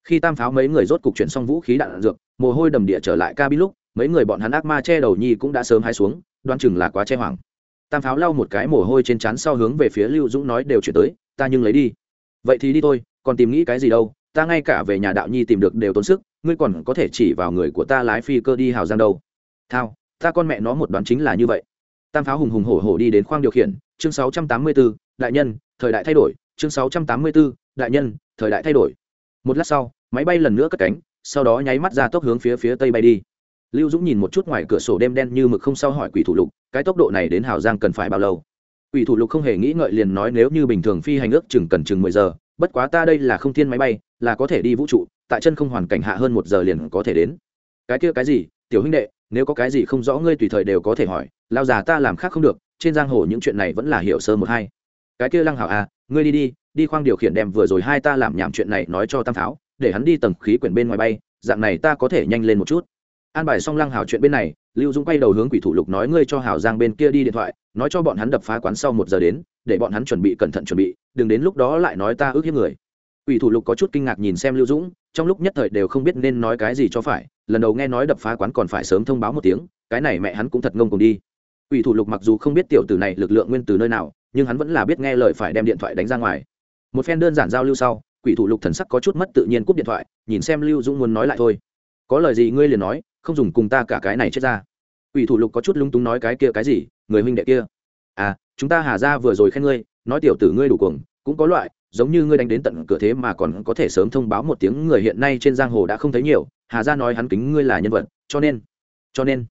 Khi tam pháo mấy người rốt cục chuyển xong vũ khí đạn dược, mồ hôi đầm địa trở lại cabin lúc, mấy người bọn hắn ác ma che đầu nhi cũng đã sớm hai xuống đoan chừng là quá che hoảng. Tam pháo lau một cái mồ hôi trên trán sau hướng về phía lưu dũng nói đều chuyển tới, ta nhưng lấy đi. Vậy thì đi thôi, còn tìm nghĩ cái gì đâu ta ngay cả về nhà đạo nhi tìm được đều tốn sức ngươi còn có thể chỉ vào người của ta lái phi cơ đi hào giang đâu. Thao ta con mẹ nó một đoán chính là như vậy. Tam pháo hùng hùng hổ hổ đi đến khoang điều khiển chương 684, đại nhân thời đại thay đổi chương 684, đại nhân thời đại thay đổi. Một lát sau máy bay lần nữa cất cánh sau đó nháy mắt ra tốc hướng phía phía tây bay đi. Lưu dũng nhìn một chút ngoài cửa sổ đêm đen như mực không sao hỏi quỷ thủ lục cái tốc độ này đến hào giang cần phải bao lâu? Quỷ thủ lục không hề nghĩ ngợi liền nói nếu như bình thường phi hành ước chừng cần chừng mười giờ, bất quá ta đây là không thiên máy bay, là có thể đi vũ trụ, tại chân không hoàn cảnh hạ hơn một giờ liền có thể đến. Cái kia cái gì? Tiểu huynh đệ, nếu có cái gì không rõ ngươi tùy thời đều có thể hỏi, lao già ta làm khác không được, trên giang hồ những chuyện này vẫn là hiểu sơ một hai. Cái kia lăng hảo à ngươi đi đi đi khoang điều khiển đem vừa rồi hai ta làm nhảm chuyện này nói cho tam pháo để hắn đi tầng khí quyển bên ngoài bay, dạng này ta có thể nhanh lên một chút. An bài xong lăng hảo chuyện bên này lưu dũng quay đầu hướng quỷ thủ lục nói, ngươi cho hảo giang bên kia đi điện thoại, nói cho bọn hắn đập phá quán sau một giờ đến, để bọn hắn chuẩn bị cẩn thận chuẩn bị, đừng đến lúc đó lại nói ta ước hiếp người. Quỷ thủ lục có chút kinh ngạc nhìn xem lưu dũng, trong lúc nhất thời đều không biết nên nói cái gì cho phải, lần đầu nghe nói đập phá quán còn phải sớm thông báo một tiếng, cái này mẹ hắn cũng thật ngông cùng đi. Quỷ thủ lục mặc dù không biết tiểu tử này lực lượng nguyên từ nơi nào, nhưng hắn vẫn là biết nghe lời phải đem điện thoại đánh ra ngoài. Một phen đơn giản giao lưu sau, quỷ thủ lục thần sắc có chút mất tự nhiên cúp điện thoại, nhìn xem lưu dũng muốn nói lại thôi. Có lời gì ngươi liền nói không dùng cùng ta cả cái này chết ra. Ủy thủ lục có chút lung túng nói cái kia cái gì, người huynh đệ kia. À chúng ta hà ra vừa rồi khen ngươi, nói tiểu tử ngươi đủ cuồng, cũng có loại, giống như ngươi đánh đến tận cửa thế mà còn có thể sớm thông báo một tiếng người hiện nay trên giang hồ đã không thấy nhiều, hà ra nói hắn kính ngươi là nhân vật, cho nên cho nên.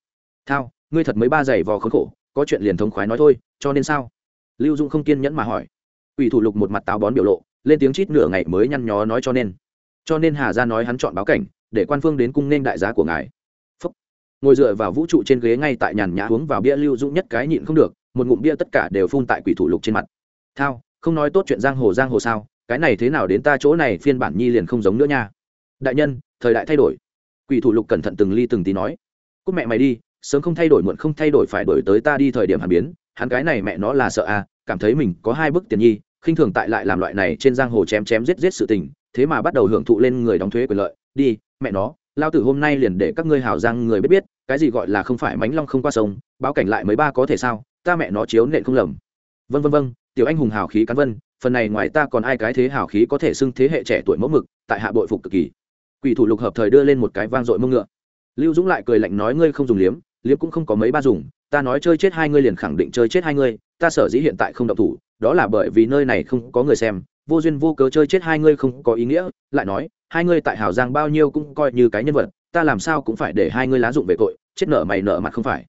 Thao, ngươi thật mấy ba giày vò khốn khổ, có chuyện liền thống khoái nói thôi, cho nên sao? Lưu dung không kiên nhẫn mà hỏi. Ủy thủ lục một mặt táo bón biểu lộ, lên tiếng chít nửa ngày mới nhăn nhó nói cho nên. Cho nên hà ra nói hắn chọn báo cảnh, để quan phương đến cung nên đại giá của ngài ngồi dựa vào vũ trụ trên ghế ngay tại nhàn nhã uống vào bia lưu dũng nhất cái nhịn không được, một ngụm bia tất cả đều phun tại quỷ thủ lục trên mặt. Thao, không nói tốt chuyện giang hồ giang hồ sao, cái này thế nào đến ta chỗ này phiên bản nhi liền không giống nữa nha. Đại nhân, thời đại thay đổi. Quỷ thủ lục cẩn thận từng ly từng tí nói. Cúc mẹ mày đi, sớm không thay đổi muộn không thay đổi phải đổi tới ta đi thời điểm hàn biến, hắn cái này mẹ nó là sợ à cảm thấy mình có hai bức tiền nhi, khinh thường tại lại làm loại này trên giang hồ chém chém giết giết sự tình, thế mà bắt đầu hưởng thụ lên người đóng thuế quyền lợi. Đi, mẹ nó, lao tử hôm nay liền để các ngươi hào giang người biết biết cái gì gọi là không phải mánh long không qua sông, báo cảnh lại mấy ba có thể sao, ta mẹ nó chiếu nện không lầm. Vân vân vân, tiểu anh hùng hào khí cán vân, phần này ngoài ta còn ai cái thế hào khí có thể xưng thế hệ trẻ tuổi mẫu mực, tại hạ bội phục cực kỳ. Quỷ thủ lục hợp thời đưa lên một cái vang dội mông ngựa. Lưu dũng lại cười lạnh nói ngươi không dùng liếm liếm cũng không có mấy ba dùng, ta nói chơi chết hai ngươi liền khẳng định chơi chết hai ngươi, ta sở dĩ hiện tại không động thủ, đó là bởi vì nơi này không có người xem, vô duyên vô cớ chơi chết hai ngươi không có ý nghĩa, lại nói, hai ngươi tại hào giang bao nhiêu cũng coi như cái nhân vật, ta làm sao cũng phải để hai ngươi lá dụng về tội chết nợ mày nợ mặt không phải.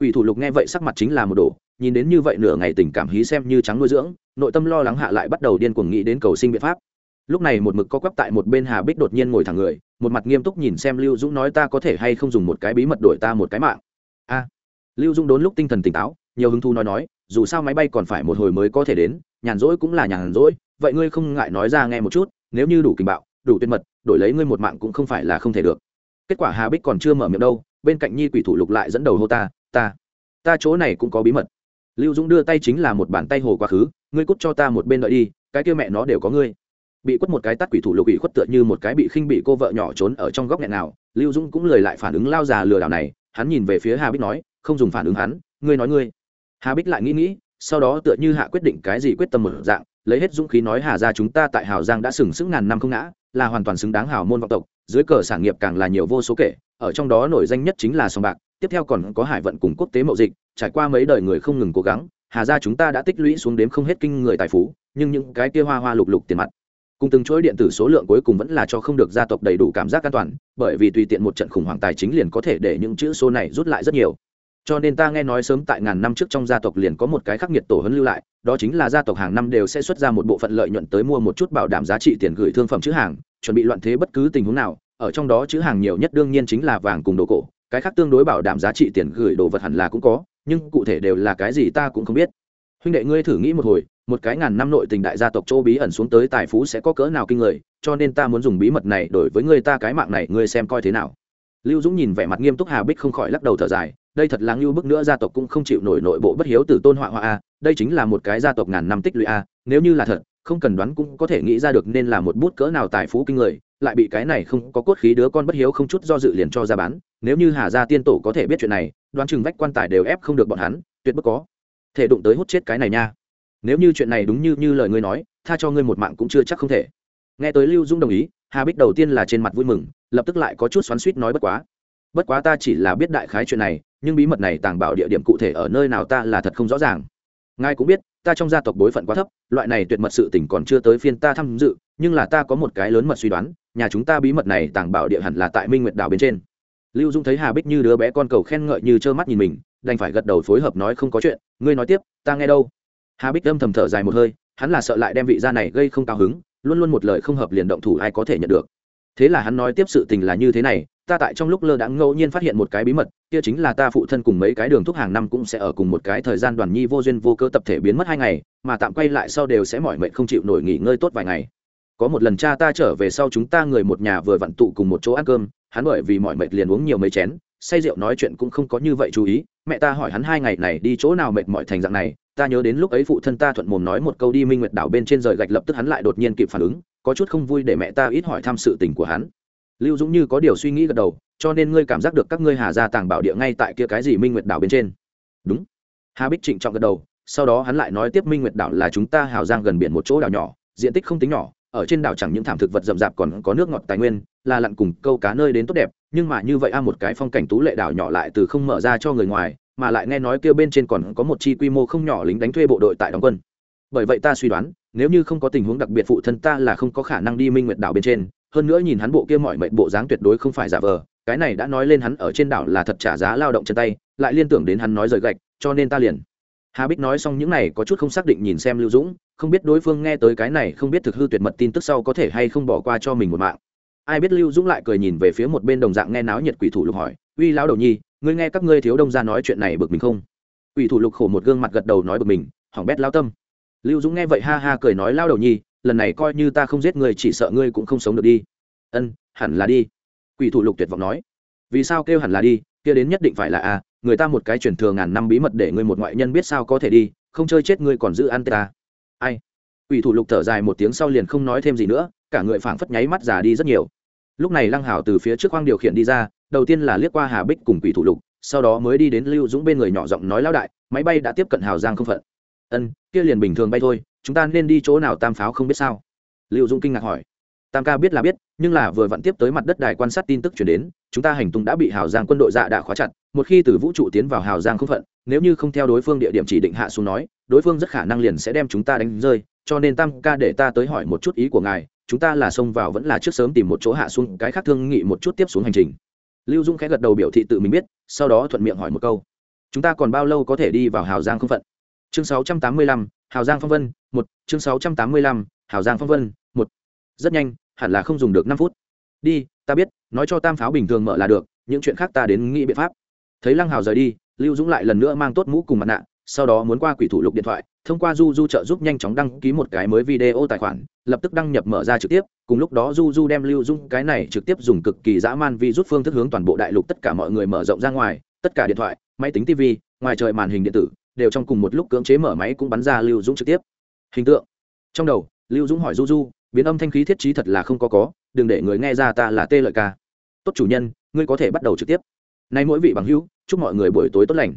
Ủy thủ lục nghe vậy sắc mặt chính là một đồ nhìn đến như vậy nửa ngày tình cảm hí xem như trắng nuôi dưỡng, nội tâm lo lắng hạ lại bắt đầu điên cuồng nghĩ đến cầu sinh biện pháp. Lúc này một mực co quắp tại một bên hà bích đột nhiên ngồi thẳng người, một mặt nghiêm túc nhìn xem lưu dũng nói ta có thể hay không dùng một cái bí mật đổi ta một cái mạng. A. Lưu dũng đốn lúc tinh thần tỉnh táo, nhiều hứng thú nói nói, dù sao máy bay còn phải một hồi mới có thể đến, nhàn rỗi cũng là nhàn rỗi, vậy ngươi không ngại nói ra nghe một chút, nếu như đủ kinh bạo, đủ tuyệt mật, đổi lấy ngươi một mạng cũng không phải là không thể được. Kết quả hà bích còn chưa mở miệng đâu bên cạnh nhi quỷ thủ lục lại dẫn đầu hô ta ta ta chỗ này cũng có bí mật. Lưu dũng đưa tay chính là một bàn tay hồ quá khứ, ngươi cút cho ta một bên đợi đi, cái kia mẹ nó đều có ngươi. Bị quất một cái tắt quỷ thủ lục ủy khuất tựa như một cái bị khinh bị cô vợ nhỏ trốn ở trong góc nghẹn nào, lưu dũng cũng lời lại phản ứng lao già lừa đảo này, hắn nhìn về phía hà bích nói, không dùng phản ứng hắn, ngươi nói ngươi. Hà bích lại nghĩ nghĩ, sau đó tựa như hạ quyết định cái gì quyết tâm một dạng, lấy hết dũng khí nói hà ra chúng ta tại hào giang đã sừng sững ngàn năm không ngã, là hoàn toàn xứng đáng hào môn vọng tộc, dưới cờ sản nghiệp càng là nhiều vô số kể ở trong đó nổi danh nhất chính là sòng bạc, tiếp theo còn có hải vận cùng quốc tế mậu dịch, trải qua mấy đời người không ngừng cố gắng, hà ra chúng ta đã tích lũy xuống đếm không hết kinh người tài phú, nhưng những cái kia hoa hoa lục lục tiền mặt, cùng từng chuỗi điện tử số lượng cuối cùng vẫn là cho không được gia tộc đầy đủ cảm giác an toàn, bởi vì tùy tiện một trận khủng hoảng tài chính liền có thể để những chữ số này rút lại rất nhiều. Cho nên ta nghe nói sớm tại ngàn năm trước trong gia tộc liền có một cái khắc nghiệt tổ hấn lưu lại, đó chính là gia tộc hàng năm đều sẽ xuất ra một bộ phận lợi nhuận tới mua một chút bảo đảm giá trị tiền gửi thương phẩm chữ hàng, chuẩn bị loạn thế bất cứ tình huống nào ở trong đó chữ hàng nhiều nhất đương nhiên chính là vàng cùng đồ cổ, cái khác tương đối bảo đảm giá trị tiền gửi đồ vật hẳn là cũng có, nhưng cụ thể đều là cái gì ta cũng không biết. Huynh đệ ngươi thử nghĩ một hồi, một cái ngàn năm nội tình đại gia tộc châu bí ẩn xuống tới tài phú sẽ có cỡ nào kinh người, cho nên ta muốn dùng bí mật này đổi với ngươi ta cái mạng này, ngươi xem coi thế nào. Lưu dũng nhìn vẻ mặt nghiêm túc hà bích không khỏi lắc đầu thở dài, đây thật là ngưu bức nữa, gia tộc cũng không chịu nổi nội bộ bất hiếu từ tôn họa hoa a, đây chính là một cái gia tộc ngàn năm tích lũy a, nếu như là thật không cần đoán cũng có thể nghĩ ra được nên là một bút cỡ nào tài phú kinh người, lại bị cái này không có cốt khí đứa con bất hiếu không chút do dự liền cho ra bán, nếu như hà gia tiên tổ có thể biết chuyện này, đoán chừng vách quan tài đều ép không được bọn hắn, tuyệt bất có thể đụng tới hút chết cái này nha. Nếu như chuyện này đúng như như lời ngươi nói, tha cho ngươi một mạng cũng chưa chắc không thể. Nghe tới lưu dũng đồng ý, hà bích đầu tiên là trên mặt vui mừng, lập tức lại có chút xoắn suýt nói bất quá. Bất quá ta chỉ là biết đại khái chuyện này, nhưng bí mật này tàng bảo địa điểm cụ thể ở nơi nào ta là thật không rõ ràng. Ngài cũng biết ta trong gia tộc bối phận quá thấp, loại này tuyệt mật sự tỉnh còn chưa tới phiên ta tham dự, nhưng là ta có một cái lớn mật suy đoán, nhà chúng ta bí mật này tàng bảo địa hẳn là tại minh nguyệt đảo bên trên. Lưu dung thấy hà bích như đứa bé con cầu khen ngợi như trơ mắt nhìn mình, đành phải gật đầu phối hợp nói không có chuyện, ngươi nói tiếp, ta nghe đâu. Hà bích âm thầm thở dài một hơi, hắn là sợ lại đem vị gia này gây không cao hứng, luôn luôn một lời không hợp liền động thủ ai có thể nhận được thế là hắn nói tiếp sự tình là như thế này, ta tại trong lúc lơ đã ngẫu nhiên phát hiện một cái bí mật, kia chính là ta phụ thân cùng mấy cái đường thuốc hàng năm cũng sẽ ở cùng một cái thời gian đoàn nhi vô duyên vô cơ tập thể biến mất hai ngày, mà tạm quay lại sau đều sẽ mỏi mệt không chịu nổi nghỉ ngơi tốt vài ngày. Có một lần cha ta trở về sau chúng ta người một nhà vừa vặn tụ cùng một chỗ ăn cơm, hắn bởi vì mỏi mệt liền uống nhiều mấy chén, say rượu nói chuyện cũng không có như vậy chú ý, mẹ ta hỏi hắn hai ngày này đi chỗ nào mệt mỏi thành dạng này, ta nhớ đến lúc ấy phụ thân ta thuận mồm nói một câu đi minh nguyệt đảo bên trên rời gạch lập tức hắn lại đột nhiên kịp phản ứng có chút không vui để mẹ ta ít hỏi thăm sự tình của hắn. Lưu dũng như có điều suy nghĩ gật đầu, cho nên ngươi cảm giác được các ngươi hà gia tàng bảo địa ngay tại kia cái gì minh nguyệt đảo bên trên. Đúng. Hà bích trịnh trọng gật đầu, sau đó hắn lại nói tiếp minh nguyệt đảo là chúng ta hào giang gần biển một chỗ đảo nhỏ, diện tích không tính nhỏ, ở trên đảo chẳng những thảm thực vật rậm rạp còn có nước ngọt tài nguyên, là lặn cùng câu cá nơi đến tốt đẹp, nhưng mà như vậy a, một cái phong cảnh tú lệ đảo nhỏ lại từ không mở ra cho người ngoài, mà lại nghe nói kia bên trên còn có một chi quy mô không nhỏ lính đánh thuê bộ đội tại đóng quân. Bởi vậy ta suy đoán nếu như không có tình huống đặc biệt phụ thân ta là không có khả năng đi minh nguyệt đảo bên trên, hơn nữa nhìn hắn bộ kia mọi mệnh bộ dáng tuyệt đối không phải giả vờ, cái này đã nói lên hắn ở trên đảo là thật trả giá lao động chân tay, lại liên tưởng đến hắn nói rời gạch, cho nên ta liền. Hà bích nói xong những này có chút không xác định nhìn xem lưu dũng, không biết đối phương nghe tới cái này, không biết thực hư tuyệt mật tin tức sau có thể hay không bỏ qua cho mình một mạng. Ai biết lưu dũng lại cười nhìn về phía một bên đồng dạng nghe náo nhiệt quỷ thủ lục hỏi, uy lão đầu nhi, ngươi nghe các ngươi thiếu đông ra nói chuyện này bực mình không? Quỷ thủ lục khổ một gương mặt gật đầu nói bực mình, hỏng bét lao tâm lưu dũng nghe vậy ha ha cười nói, lao đầu nhi, lần này coi như ta không giết ngươi, chỉ sợ ngươi cũng không sống được đi. Ân, hẳn là đi. Quỷ thủ lục tuyệt vọng nói. Vì sao kêu hẳn là đi? Kia đến nhất định phải là a, người ta một cái truyền thừa ngàn năm bí mật để ngươi một ngoại nhân biết sao có thể đi, không chơi chết ngươi còn giữ ăn ta. Ai? Quỷ thủ lục thở dài một tiếng sau liền không nói thêm gì nữa, cả người phảng phất nháy mắt già đi rất nhiều. Lúc này lăng hảo từ phía trước khoang điều khiển đi ra, đầu tiên là liếc qua hà bích cùng quỷ thủ lục, sau đó mới đi đến lưu dũng bên người nhỏ giọng nói, lão đại, máy bay đã tiếp cận hào giang không phận ân, kia liền bình thường bay thôi, chúng ta nên đi chỗ nào tam pháo không biết sao? Lưu dũng kinh ngạc hỏi. Tam ca biết là biết, nhưng là vừa vặn tiếp tới mặt đất đài quan sát tin tức chuyển đến, chúng ta hành tung đã bị hào giang quân đội dạ đã khóa chặt, một khi từ vũ trụ tiến vào hào giang không phận, nếu như không theo đối phương địa điểm chỉ định hạ xuống nói, đối phương rất khả năng liền sẽ đem chúng ta đánh rơi, cho nên tam ca để ta tới hỏi một chút ý của ngài, chúng ta là xông vào vẫn là trước sớm tìm một chỗ hạ xuống, cái khác thương nghị một chút tiếp xuống hành trình. Lưu dung khẽ gật đầu biểu thị tự mình biết, sau đó thuận miệng hỏi một câu. Chúng ta còn bao lâu có thể đi vào hào giang không phận? Chương 685, hào giang phong vân một chương 685, hào giang phong vân một. Rất nhanh hẳn là không dùng được năm phút. Đi ta biết nói cho tam pháo bình thường mở là được những chuyện khác ta đến nghĩ biện pháp. Thấy lăng hào rời đi lưu dũng lại lần nữa mang tốt mũ cùng mặt nạ sau đó muốn qua quỷ thủ lục điện thoại thông qua du du trợ giúp nhanh chóng đăng ký một cái mới video tài khoản lập tức đăng nhập mở ra trực tiếp cùng lúc đó du du đem lưu dung cái này trực tiếp dùng cực kỳ dã man vi rút phương thức hướng toàn bộ đại lục tất cả mọi người mở rộng ra ngoài tất cả điện thoại máy tính tv ngoài trời màn hình điện tử đều trong cùng một lúc cưỡng chế mở máy cũng bắn ra lưu dũng trực tiếp. Hình tượng. Trong đầu, lưu dũng hỏi du du, biến âm thanh khí thiết trí thật là không có có, đừng để người nghe ra ta là tê lợi ca. Tốt chủ nhân, ngươi có thể bắt đầu trực tiếp. Nay mỗi vị bằng hữu, chúc mọi người buổi tối tốt lành.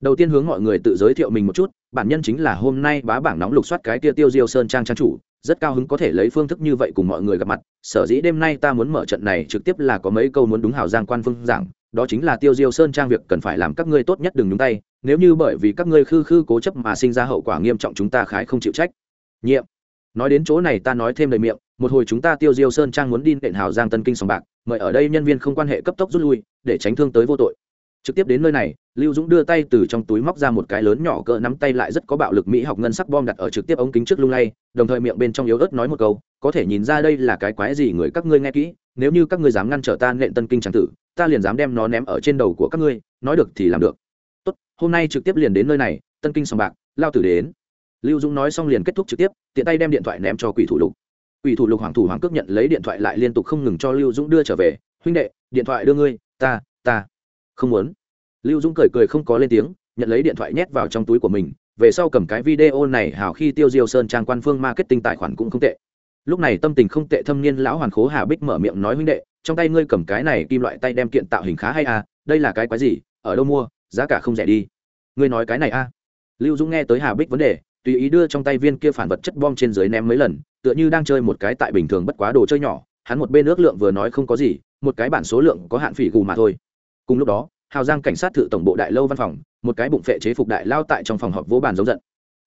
Đầu tiên hướng mọi người tự giới thiệu mình một chút, bản nhân chính là hôm nay bá bảng nóng lục soát cái tia tiêu diêu sơn trang trang chủ rất cao hứng có thể lấy phương thức như vậy cùng mọi người gặp mặt, sở dĩ đêm nay ta muốn mở trận này trực tiếp là có mấy câu muốn đúng hào giang quan phương giảng, đó chính là tiêu diêu sơn trang việc cần phải làm các ngươi tốt nhất đừng nhúng tay, nếu như bởi vì các ngươi khư khư cố chấp mà sinh ra hậu quả nghiêm trọng chúng ta khái không chịu trách. Nhiệm. Nói đến chỗ này ta nói thêm lời miệng, một hồi chúng ta tiêu diêu sơn trang muốn đi nện hào giang tân kinh sòng bạc, mời ở đây nhân viên không quan hệ cấp tốc rút lui, để tránh thương tới vô tội trực tiếp đến nơi này, lưu dũng đưa tay từ trong túi móc ra một cái lớn nhỏ cỡ nắm tay lại rất có bạo lực mỹ học ngân sắc bom đặt ở trực tiếp ống kính trước lung lay, đồng thời miệng bên trong yếu ớt nói một câu, có thể nhìn ra đây là cái quái gì người các ngươi nghe kỹ, nếu như các ngươi dám ngăn trở ta nện tân kinh tràng tử, ta liền dám đem nó ném ở trên đầu của các ngươi, nói được thì làm được. Tốt, hôm nay trực tiếp liền đến nơi này, tân kinh sòng bạc, lao tử đến. Lưu dũng nói xong liền kết thúc trực tiếp, tiện tay đem điện thoại ném cho quỷ thủ lục. Quỷ thủ lục hoàng thủ hoàng cước nhận lấy điện thoại lại liên tục không ngừng cho lưu dũng đưa trở về, huynh đệ, điện thoại đưa ngươi, ta ta không muốn. Lưu dũng cười cười không có lên tiếng, nhận lấy điện thoại nhét vào trong túi của mình, về sau cầm cái video này hào khi tiêu diêu sơn trang quan phương marketing tài khoản cũng không tệ. Lúc này tâm tình không tệ thâm niên lão hoàn khố hà bích mở miệng nói huynh đệ, trong tay ngươi cầm cái này kim loại tay đem kiện tạo hình khá hay à đây là cái quái gì, ở đâu mua, giá cả không rẻ đi. Ngươi nói cái này à? lưu dũng nghe tới hà bích vấn đề, tùy ý đưa trong tay viên kia phản vật chất bom trên dưới ném mấy lần, tựa như đang chơi một cái tại bình thường bất quá đồ chơi nhỏ, hắn một bên ước lượng vừa nói không có gì, một cái bản số lượng có hạn phỉ gù mà thôi cùng lúc đó, hào giang cảnh sát thự tổng bộ đại lâu văn phòng, một cái bụng phệ chế phục đại lao tại trong phòng họp vỗ bàn giống giận.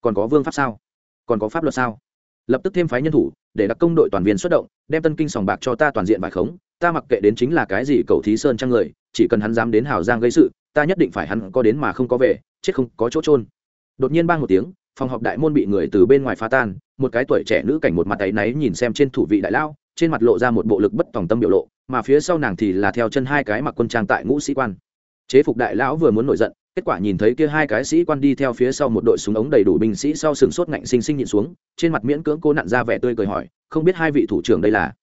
Còn có vương pháp sao? Còn có pháp luật sao? Lập tức thêm phái nhân thủ, để đặc công đội toàn viên xuất động, đem tân kinh sòng bạc cho ta toàn diện bài khống. Ta mặc kệ đến chính là cái gì cầu thí sơn trang người, chỉ cần hắn dám đến hào giang gây sự, ta nhất định phải hắn có đến mà không có về, chết không có chỗ trôn đột nhiên bang một tiếng, phòng họp đại môn bị người từ bên ngoài phá tan, một cái tuổi trẻ nữ cảnh một mặt tay náy nhìn xem trên thủ vị đại lao trên mặt lộ ra một bộ lực bất tòng tâm biểu lộ, mà phía sau nàng thì là theo chân hai cái mặc quân trang tại ngũ sĩ quan. Chế phục đại lão vừa muốn nổi giận, kết quả nhìn thấy kia hai cái sĩ quan đi theo phía sau một đội súng ống đầy đủ binh sĩ sau sừng sốt ngạnh sinh sinh nhịn xuống, trên mặt miễn cưỡng cô nặn ra vẻ tươi cười hỏi, không biết hai vị thủ trưởng đây là?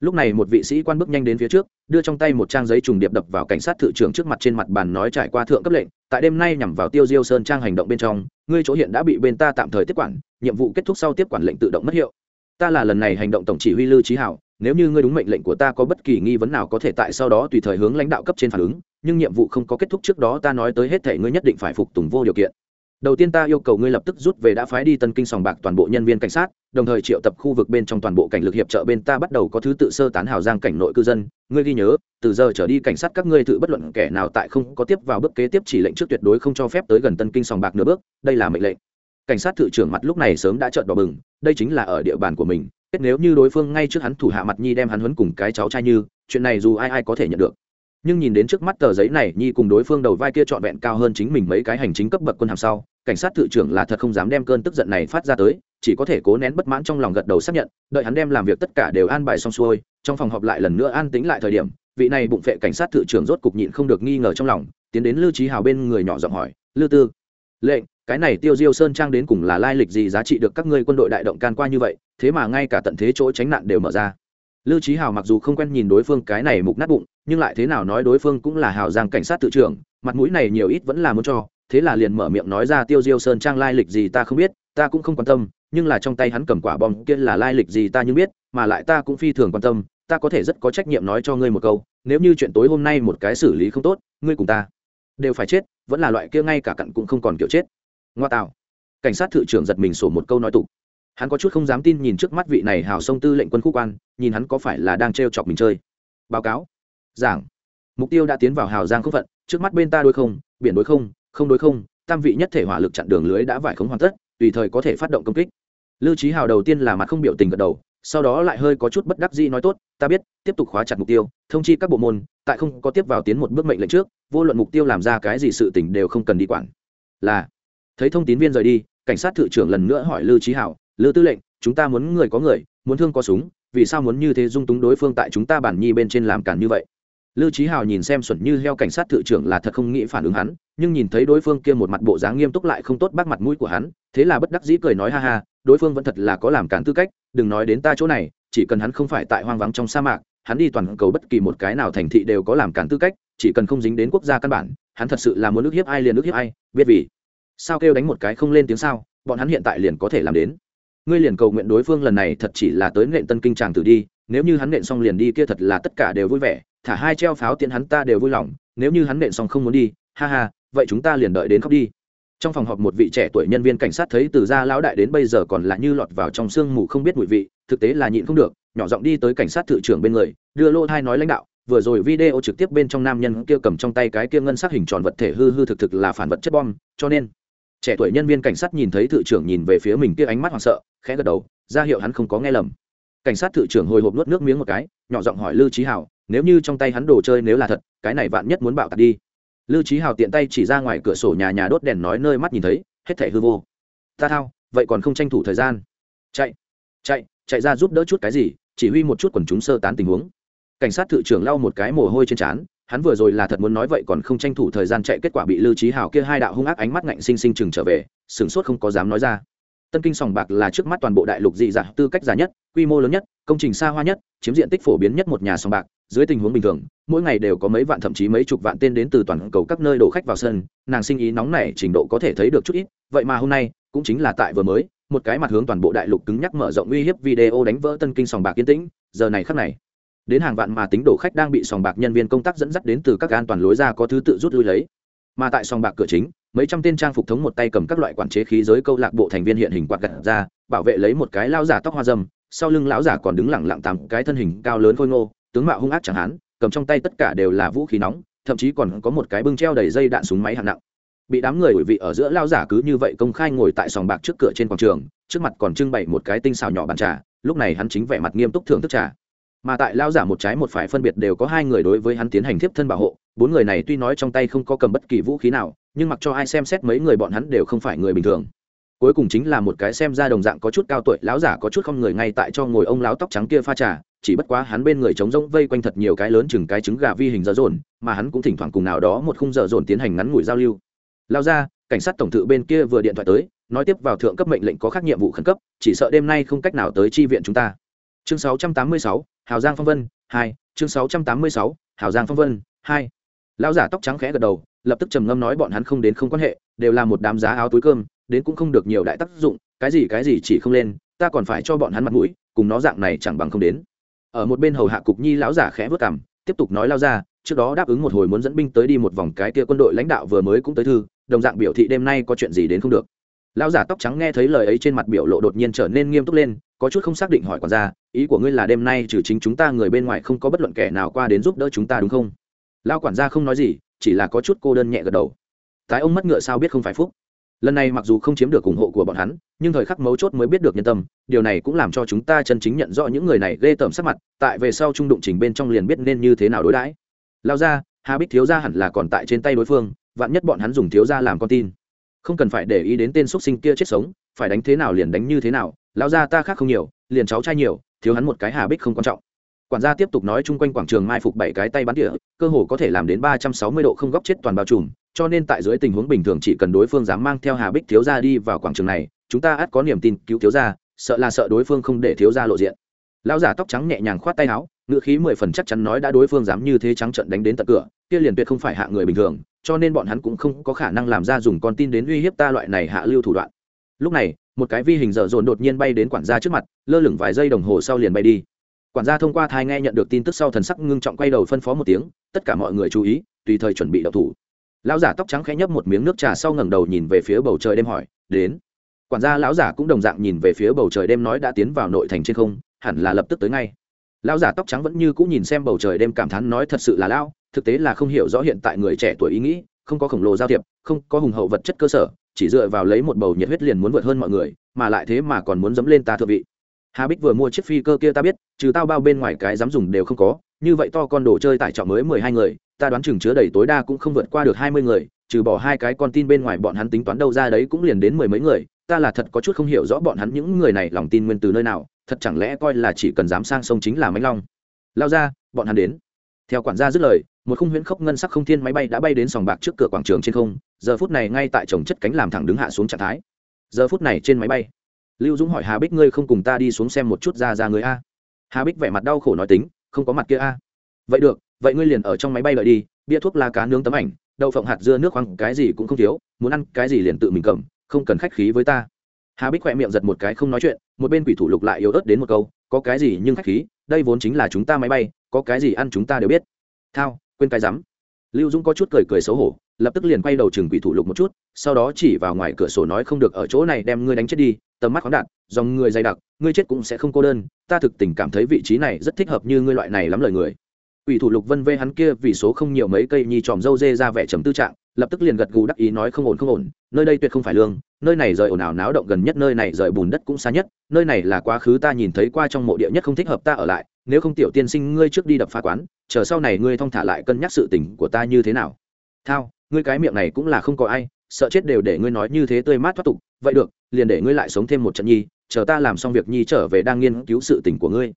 Lúc này một vị sĩ quan bước nhanh đến phía trước, đưa trong tay một trang giấy trùng điệp đập vào cảnh sát thự trưởng trước mặt trên mặt bàn nói trải qua thượng cấp lệnh, tại đêm nay nhằm vào tiêu diêu sơn trang hành động bên trong, ngươi chỗ hiện đã bị bên ta tạm thời tiếp quản, nhiệm vụ kết thúc sau tiếp quản lệnh tự động mất hiệu ta là lần này hành động tổng chỉ huy lưu trí hảo, nếu như ngươi đúng mệnh lệnh của ta có bất kỳ nghi vấn nào có thể tại sau đó tùy thời hướng lãnh đạo cấp trên phản ứng, nhưng nhiệm vụ không có kết thúc trước đó ta nói tới hết thể ngươi nhất định phải phục tùng vô điều kiện. Đầu tiên ta yêu cầu ngươi lập tức rút về đã phái đi tân kinh sòng bạc toàn bộ nhân viên cảnh sát, đồng thời triệu tập khu vực bên trong toàn bộ cảnh lực hiệp trợ bên ta bắt đầu có thứ tự sơ tán hào giang cảnh nội cư dân. Ngươi ghi nhớ, từ giờ trở đi cảnh sát các ngươi tự bất luận kẻ nào tại không có tiếp vào bước kế tiếp chỉ lệnh trước tuyệt đối không cho phép tới gần tân kinh sòng bạc nửa bước, đây là mệnh lệnh cảnh sát thự trưởng mặt lúc này sớm đã trợn đỏ bừng, đây chính là ở địa bàn của mình, kết nếu như đối phương ngay trước hắn thủ hạ mặt nhi đem hắn huấn cùng cái cháu trai như, chuyện này dù ai ai có thể nhận được. Nhưng nhìn đến trước mắt tờ giấy này, nhi cùng đối phương đầu vai kia trọn vẹn cao hơn chính mình mấy cái hành chính cấp bậc quân hàm sau, cảnh sát thự trưởng là thật không dám đem cơn tức giận này phát ra tới, chỉ có thể cố nén bất mãn trong lòng gật đầu xác nhận, đợi hắn đem làm việc tất cả đều an bài xong xuôi, trong phòng họp lại lần nữa an tính lại thời điểm, vị này bụng phệ cảnh sát thự trưởng rốt cục nhịn không được nghi ngờ trong lòng, tiến đến lưu trí hào bên người nhỏ giọng hỏi lưu tư, lệnh cái này tiêu diêu sơn trang đến cùng là lai lịch gì, giá trị được các ngươi quân đội đại động can qua như vậy, thế mà ngay cả tận thế chỗ tránh nạn đều mở ra. Lưu trí hào mặc dù không quen nhìn đối phương cái này mục nát bụng, nhưng lại thế nào nói đối phương cũng là hào giang cảnh sát tự trưởng, mặt mũi này nhiều ít vẫn là muốn cho, thế là liền mở miệng nói ra tiêu diêu sơn trang lai lịch gì ta không biết, ta cũng không quan tâm, nhưng là trong tay hắn cầm quả bom kia là lai lịch gì ta nhưng biết, mà lại ta cũng phi thường quan tâm, ta có thể rất có trách nhiệm nói cho ngươi một câu, nếu như chuyện tối hôm nay một cái xử lý không tốt, ngươi cùng ta đều phải chết, vẫn là loại kia ngay cả cặn cũng không còn kiểu chết ngoa tạo cảnh sát thự trưởng giật mình sổ một câu nói tục. Hắn có chút không dám tin nhìn trước mắt vị này hào sông tư lệnh quân khu quan, nhìn hắn có phải là đang t r e o chọc mình chơi. Báo cáo. Giảng. Mục tiêu đã tiến vào hào giang không phận, trước mắt bên ta đôi không, biển đối không không đối không, tam vị nhất thể hỏa lực chặn đường lưới đã vải khống hoàn tất, tùy thời có thể phát động công kích. Lưu trí hào đầu tiên là mặt không biểu tình gật đầu, sau đó lại hơi có chút bất đắc dĩ nói tốt, ta biết, tiếp tục khóa chặt mục tiêu, thông chi các bộ môn, tại không có tiếp vào tiến một bước mệnh lệnh trước, vô luận mục tiêu làm ra cái gì sự t ì n h đều không cần đi quản. Là thấy thông tín viên rời đi, cảnh sát thự trưởng lần nữa hỏi lưu trí hảo, lư tư lệnh, chúng ta muốn người có người, muốn thương có súng, vì sao muốn như thế dung túng đối phương tại chúng ta bản nhi bên trên làm cản như vậy? Lư trí hào nhìn xem xuẩn như heo cảnh sát thự trưởng là thật không nghĩ phản ứng hắn, nhưng nhìn thấy đối phương kia một mặt bộ dáng nghiêm túc lại không tốt bác mặt mũi của hắn, thế là bất đắc dĩ cười nói ha ha, đối phương vẫn thật là có làm cản tư cách, đừng nói đến ta chỗ này, chỉ cần hắn không phải tại hoang vắng trong sa mạc, hắn đi toàn cầu bất kỳ một cái nào thành thị đều có làm cản tư cách, chỉ cần không dính đến quốc gia căn bản, hắn thật sự là muốn ước hiếp ai liền ước hiếp ai, biết vì sao kêu đánh một cái không lên tiếng sao, bọn hắn hiện tại liền có thể làm đến. Ngươi liền cầu nguyện đối phương lần này thật chỉ là tới nện tân kinh tràng tử đi, nếu như hắn nện xong liền đi kia thật là tất cả đều vui vẻ, thả hai treo pháo tiện hắn ta đều vui lòng, nếu như hắn nện xong không muốn đi, ha ha, vậy chúng ta liền đợi đến khóc đi. Trong phòng họp một vị trẻ tuổi nhân viên cảnh sát thấy từ gia lão đại đến bây giờ còn là như lọt vào trong sương mù không biết mùi vị, thực tế là nhịn không được, nhỏ giọng đi tới cảnh sát thự trưởng bên người, đưa lô thai nói lãnh đạo, vừa rồi video trực tiếp bên trong nam nhân kia cầm trong tay cái kia ngân sắc hình tròn vật thể hư hư thực thực là phản vật chất bom, cho nên trẻ tuổi nhân viên cảnh sát nhìn thấy thự trưởng nhìn về phía mình kia ánh mắt hoảng sợ, khẽ gật đầu, ra hiệu hắn không có nghe lầm. Cảnh sát thự trưởng hồi hộp nuốt nước miếng một cái, nhỏ giọng hỏi lư trí hảo nếu như trong tay hắn đồ chơi nếu là thật, cái này vạn nhất muốn bạo tạt đi. Lư trí hào tiện tay chỉ ra ngoài cửa sổ nhà nhà đốt đèn nói nơi mắt nhìn thấy, hết thẻ hư vô. Ta thao, vậy còn không tranh thủ thời gian. Chạy chạy chạy ra giúp đỡ chút cái gì, chỉ huy một chút quần chúng sơ tán tình huống. Cảnh sát thự trưởng lau một cái mồ hôi trên trán hắn vừa rồi là thật muốn nói vậy còn không tranh thủ thời gian chạy kết quả bị lưu trí hào kia hai đạo hung ác ánh mắt ngạnh sinh sinh chừng trở về, sửng sốt không có dám nói ra. Tân kinh sòng bạc là trước mắt toàn bộ đại lục dị dạng tư cách giá nhất, quy mô lớn nhất, công trình xa hoa nhất, chiếm diện tích phổ biến nhất một nhà sòng bạc. Dưới tình huống bình thường, mỗi ngày đều có mấy vạn thậm chí mấy chục vạn tên đến từ toàn cầu các nơi đổ khách vào sân, nàng sinh ý nóng này trình độ có thể thấy được chút ít, vậy mà hôm nay, cũng chính là tại vừa mới, một cái mặt hướng toàn bộ đại lục cứng nhắc mở rộng uy hiếp video đánh vỡ tân kinh sòng bạc yên tĩnh, giờ này khắc này đến hàng vạn mà tính đổ khách đang bị sòng bạc nhân viên công tác dẫn dắt đến từ các an toàn lối ra có thứ tự rút lui lấy. Mà tại sòng bạc cửa chính, mấy trăm tên trang phục thống một tay cầm các loại quản chế khí giới câu lạc bộ thành viên hiện hình quạt gặt ra, bảo vệ lấy một cái lao giả tóc hoa dâm, sau lưng lão giả còn đứng lẳng lặng tạm cái thân hình cao lớn khôi ngô, tướng mạo hung ác chẳng hán, cầm trong tay tất cả đều là vũ khí nóng, thậm chí còn có một cái bưng treo đầy dây đạn súng máy hạng nặng. Bị đám người ủi vị ở giữa lao giả cứ như vậy công khai ngồi tại sòng bạc trước cửa trên quảng trường, trước mặt còn trưng bày một cái tinh xào nhỏ bàn trà, lúc này hắn chính vẻ mặt nghiêm túc thưởng thức trà mà tại lao giả một trái một phải phân biệt đều có hai người đối với hắn tiến hành tiếp thân bảo hộ bốn người này tuy nói trong tay không có cầm bất kỳ vũ khí nào nhưng mặc cho ai xem xét mấy người bọn hắn đều không phải người bình thường. Cuối cùng chính là một cái xem ra đồng dạng có chút cao tuổi lão giả có chút không người ngay tại cho ngồi ông lão tóc trắng kia pha trà chỉ bất quá hắn bên người trống rỗng vây quanh thật nhiều cái lớn chừng cái trứng gà vi hình dở dồn mà hắn cũng thỉnh thoảng cùng nào đó một khung dở dồn tiến hành ngắn ngủi giao lưu. Lao ra cảnh sát tổng thự bên kia vừa điện thoại tới nói tiếp vào thượng cấp mệnh lệnh có khác nhiệm vụ khẩn cấp chỉ sợ đêm nay không cách nào tới chi viện chúng ta. Chương 686, hào giang phong vân hai chương 686, hào giang phong vân hai. Lão giả tóc trắng khẽ gật đầu lập tức trầm ngâm nói bọn hắn không đến không quan hệ đều là một đám giá áo túi cơm đến cũng không được nhiều đại tác dụng cái gì cái gì chỉ không lên ta còn phải cho bọn hắn mặt mũi cùng nó dạng này chẳng bằng không đến. Ở một bên hầu hạ cục nhi lão giả khẽ vớt cảm tiếp tục nói lao ra trước đó đáp ứng một hồi muốn dẫn binh tới đi một vòng cái kia quân đội lãnh đạo vừa mới cũng tới thư đồng dạng biểu thị đêm nay có chuyện gì đến không được. Lão giả tóc trắng nghe thấy lời ấy trên mặt biểu lộ đột nhiên trở nên nghiêm túc lên có chút không xác định hỏi quản gia ý của ngươi là đêm nay trừ chính chúng ta người bên ngoài không có bất luận kẻ nào qua đến giúp đỡ chúng ta đúng không? Lão quản gia không nói gì, chỉ là có chút cô đơn nhẹ gật đầu. Tái ông mất ngựa sao biết không phải phúc? Lần này mặc dù không chiếm được ủng hộ của bọn hắn, nhưng thời khắc mấu chốt mới biết được nhân tâm, điều này cũng làm cho chúng ta chân chính nhận rõ những người này ghê tởm sắc mặt, tại về sau trung đụng trình bên trong liền biết nên như thế nào đối đãi. Lao ra hà bích thiếu ra hẳn là còn tại trên tay đối phương, vạn nhất bọn hắn dùng thiếu ra làm con tin. Không cần phải để ý đến tên x sinh kia chết sống, phải đánh thế nào liền đánh như thế nào lao ra ta khác không nhiều, liền cháu trai nhiều thiếu hắn một cái hà bích không quan trọng. Quản gia tiếp tục nói chung quanh quảng trường mai phục bảy cái tay bắn địa cơ hồ có thể làm đến ba trăm sáu mươi độ không góc chết toàn bao trùm, cho nên tại dưới tình huống bình thường chỉ cần đối phương dám mang theo hà bích thiếu gia đi vào quảng trường này, chúng ta ắt có niềm tin cứu thiếu gia, sợ là sợ đối phương không để thiếu gia lộ diện. Lão giả tóc trắng nhẹ nhàng khoát tay áo ngựa khí mười phần chắc chắn nói đã đối phương dám như thế trắng trận đánh đến tận cửa, kia liền tuyệt không phải hạ người bình thường, cho nên bọn hắn cũng không có khả năng làm ra dùng con tin đến uy hiếp ta loại này hạ lưu thủ đoạn. Lúc này một cái vi hình dở dồn đột nhiên bay đến quản gia trước mặt, lơ lửng vài giây đồng hồ sau liền bay đi. Quản gia thông qua thai nghe nhận được tin tức sau thần sắc ngưng trọng quay đầu phân phó một tiếng, tất cả mọi người chú ý, tùy thời chuẩn bị đậu thủ. Lão giả tóc trắng khẽ nhấp một miếng nước trà sau ngẩng đầu nhìn về phía bầu trời đêm hỏi, đến. Quản gia lão giả cũng đồng dạng nhìn về phía bầu trời đêm nói đã tiến vào nội thành trên không, hẳn là lập tức tới ngay. Lão giả tóc trắng vẫn như cũng nhìn xem bầu trời đêm cảm thán nói thật sự là lão, thực tế là không hiểu rõ hiện tại người trẻ tuổi ý nghĩ, không có khổng lồ giao thiệp, không có hùng hậu vật chất cơ sở chỉ dựa vào lấy một bầu nhiệt huyết liền muốn vượt hơn mọi người, mà lại thế mà còn muốn dẫm lên ta thượng vị. Hà bích vừa mua chiếc phi cơ kia ta biết, trừ tao bao bên ngoài cái dám dùng đều không có, như vậy to con đồ chơi tải trọng mới mười hai người, ta đoán chừng chứa đầy tối đa cũng không vượt qua được hai mươi người, trừ bỏ hai cái con tin bên ngoài bọn hắn tính toán đâu ra đấy cũng liền đến mười mấy người, ta là thật có chút không hiểu rõ bọn hắn những người này lòng tin nguyên từ nơi nào, thật chẳng lẽ coi là chỉ cần dám sang sông chính là mánh long. Lao ra, bọn hắn đến. Theo quản gia dứt lời, một khung huyễn khốc ngân sắc không thiên máy bay đã bay đến sòng bạc trước cửa quảng trường trên không giờ phút này ngay tại trồng chất cánh làm thẳng đứng hạ xuống trạng thái. Giờ phút này trên máy bay, lưu dũng hỏi hà bích, ngươi không cùng ta đi xuống xem một chút ra ra người a? Hà bích vẻ mặt đau khổ nói tính, không có mặt kia a. Vậy được, vậy ngươi liền ở trong máy bay lợi đi, bia thuốc lá cá nướng tấm ảnh, đậu phộng hạt dưa nước khoáng, cái gì cũng không thiếu, muốn ăn cái gì liền tự mình cầm, không cần khách khí với ta. Hà bích khỏe miệng giật một cái không nói chuyện, một bên quỷ thủ lục lại yếu ớt đến một câu, có cái gì nhưng khách khí, đây vốn chính là chúng ta máy bay, có cái gì ăn chúng ta đều biết. Thao, quên cái rắm. Lưu dũng có chút cười cười xấu hổ lập tức liền quay đầu chừng quỷ thủ lục một chút, sau đó chỉ vào ngoài cửa sổ nói không được ở chỗ này đem ngươi đánh chết đi, tầm mắt khoáng đạn dòng người dày đặc, ngươi chết cũng sẽ không cô đơn, ta thực tình cảm thấy vị trí này rất thích hợp như ngươi loại này lắm lời người. Quỷ thủ lục vân vê hắn kia vì số không nhiều mấy cây nhi tròm dâu dê ra vẻ trầm tư trạng, lập tức liền gật gù đắc ý nói không ổn không ổn, nơi đây tuyệt không phải lương, nơi này rời ồn ào náo động gần nhất, nơi này rời bùn đất cũng xa nhất, nơi này là quá khứ ta nhìn thấy qua trong mộ địa nhất không thích hợp ta ở lại, nếu không tiểu tiên sinh ngươi trước đi đập phá quán, chờ sau này ngươi thong thả lại cân nhắc sự tình của ta như thế nào. Thao ngươi cái miệng này cũng là không có ai, sợ chết đều để ngươi nói như thế tươi mát thoát tục, vậy được, liền để ngươi lại sống thêm một trận nhi, chờ ta làm xong việc nhi trở về đang nghiên cứu sự tình của ngươi.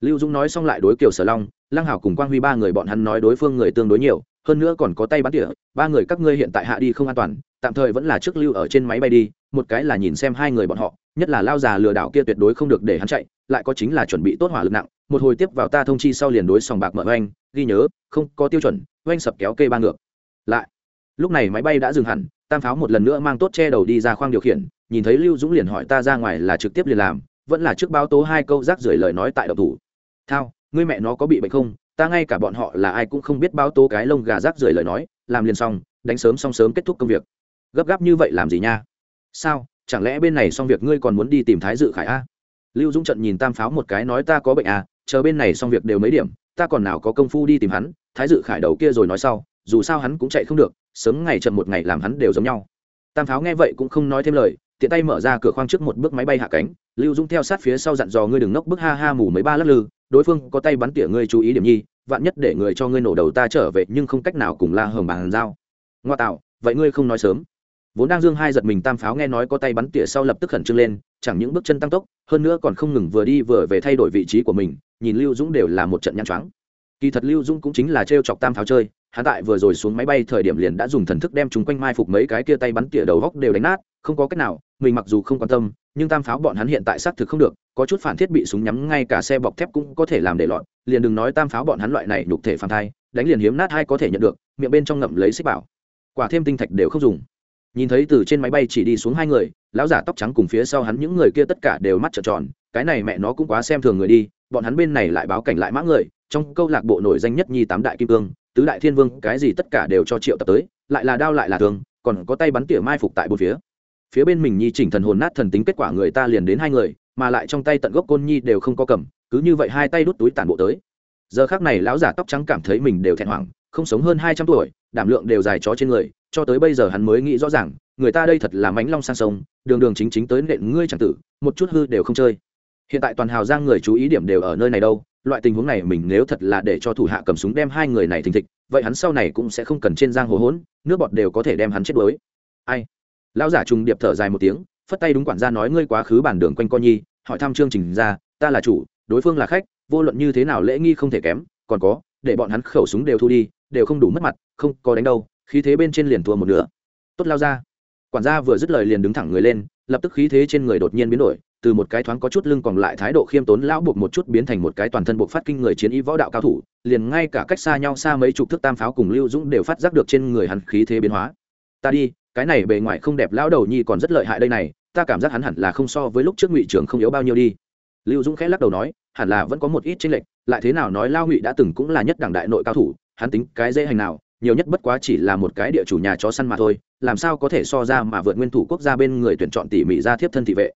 Lưu dũng nói xong lại đối kiều sở long, lăng hảo cùng quang huy ba người bọn hắn nói đối phương người tương đối nhiều, hơn nữa còn có tay bắn tỉa, ba người các ngươi hiện tại hạ đi không an toàn, tạm thời vẫn là trước lưu ở trên máy bay đi, một cái là nhìn xem hai người bọn họ, nhất là lao già lừa đảo kia tuyệt đối không được để hắn chạy, lại có chính là chuẩn bị tốt hỏa lực nặng, một hồi tiếp vào ta thông chi sau liền đối sòng bạc mở oanh, ghi nhớ, không có tiêu chuẩn, oanh sập kéo cây ba ngược. Lại lúc này máy bay đã dừng hẳn, tam pháo một lần nữa mang tốt che đầu đi ra khoang điều khiển, nhìn thấy lưu dũng liền hỏi ta ra ngoài là trực tiếp liền làm, vẫn là trước báo tố hai câu rác rưởi lời nói tại độc thủ. Thao, ngươi mẹ nó có bị bệnh không? Ta ngay cả bọn họ là ai cũng không biết báo tố cái lông gà rác rưởi lời nói, làm liền xong, đánh sớm xong sớm kết thúc công việc. Gấp gáp như vậy làm gì nha? Sao, chẳng lẽ bên này xong việc ngươi còn muốn đi tìm thái dự khải a? Lưu dũng trận nhìn tam pháo một cái nói ta có bệnh à chờ bên này xong việc đều mấy điểm, ta còn nào có công phu đi tìm hắn, thái dự khải đầu kia rồi nói sau dù sao hắn cũng chạy không được, sớm ngày chậm một ngày làm hắn đều giống nhau. Tam pháo nghe vậy cũng không nói thêm lời, tiện tay mở ra cửa khoang trước một bước máy bay hạ cánh, lưu dũng theo sát phía sau dặn dò ngươi đừng nốc bước ha ha mù mấy ba lắc lư, đối phương có tay bắn tỉa ngươi chú ý điểm nhi, vạn nhất để người cho ngươi nổ đầu ta trở về nhưng không cách nào cùng la hồng bàn giao. Ngoa tạo, vậy ngươi không nói sớm. Vốn đang dương hai giật mình tam pháo nghe nói có tay bắn tỉa sau lập tức khẩn trương lên, chẳng những bước chân tăng tốc, hơn nữa còn không ngừng vừa đi vừa về thay đổi vị trí của mình, nhìn lưu dũng đều là một trận nhăn choáng. Kỳ thật lưu dũng cũng chính là t chọc tam pháo chơi hắn tại vừa rồi xuống máy bay thời điểm liền đã dùng thần thức đem chúng quanh mai phục mấy cái kia tay bắn tỉa đầu góc đều đánh nát, không có cách nào, mình mặc dù không quan tâm, nhưng tam pháo bọn hắn hiện tại xác thực không được, có chút phản thiết bị súng nhắm ngay cả xe bọc thép cũng có thể làm để lọt, liền đừng nói tam pháo bọn hắn loại này nhục thể phản thai, đánh liền hiếm nát hay có thể nhận được, miệng bên trong ngậm lấy xích bảo. Quả thêm tinh thạch đều không dùng. Nhìn thấy từ trên máy bay chỉ đi xuống hai người, lão giả tóc trắng cùng phía sau hắn những người kia tất cả đều mắt trợn tròn, cái này mẹ nó cũng quá xem thường người đi, bọn hắn bên này lại báo cảnh lại mã người, trong câu lạc bộ nổi danh nhất nhi tám đại kim cương tứ đại thiên vương, cái gì tất cả đều cho triệu tập tới, lại là đao lại là thường còn có tay bắn tỉa mai phục tại bốn phía. Phía bên mình nhi chỉnh thần hồn nát thần tính kết quả người ta liền đến hai người, mà lại trong tay tận gốc côn nhi đều không có cầm, cứ như vậy hai tay đút túi tản bộ tới. Giờ khác này lão giả tóc trắng cảm thấy mình đều thẹn hoảng, không sống hơn hai trăm tuổi, đảm lượng đều dài chó trên người, cho tới bây giờ hắn mới nghĩ rõ ràng, người ta đây thật là mánh long sang sông, đường đường chính chính tới nện ngươi chẳng tử, một chút hư đều không chơi. Hiện tại toàn hào giang người chú ý điểm đều ở nơi này đâu loại tình huống này mình nếu thật là để cho thủ hạ cầm súng đem hai người này thình thịch, vậy hắn sau này cũng sẽ không cần trên giang hồ hỗn, nước bọt đều có thể đem hắn chết đuối. Ai? Lão giả trùng điệp thở dài một tiếng, phất tay đúng quản gia nói ngươi quá khứ bản đường quanh co nhi, hỏi thăm chương trình ra, ta là chủ, đối phương là khách, vô luận như thế nào lễ nghi không thể kém, còn có, để bọn hắn khẩu súng đều thu đi, đều không đủ mất mặt, không có đánh đâu, khí thế bên trên liền thua một nửa. Tốt lao ra quản gia vừa dứt lời liền đứng thẳng người lên, lập tức khí thế trên người đột nhiên biến đổi từ một cái thoáng có chút lưng còn lại thái độ khiêm tốn lão buộc một chút biến thành một cái toàn thân buộc phát kinh người chiến y võ đạo cao thủ, liền ngay cả cách xa nhau xa mấy chục thước tam pháo cùng lưu dũng đều phát giác được trên người hắn khí thế biến hóa. Ta đi, cái này bề ngoài không đẹp lão đầu nhi còn rất lợi hại đây này, ta cảm giác hắn hẳn là không so với lúc trước ngụy trưởng không yếu bao nhiêu đi. Lưu dũng khẽ lắc đầu nói, hẳn là vẫn có một ít chênh lệch, lại thế nào nói lao ngụy đã từng cũng là nhất đảng đại nội cao thủ, hắn tính cái dễ hành nào, nhiều nhất bất quá chỉ là một cái địa chủ nhà chó săn mà thôi, làm sao có thể so ra mà vượt nguyên thủ quốc gia bên người tuyển chọn tỉ mỉ ra thiếp thân thị vệ?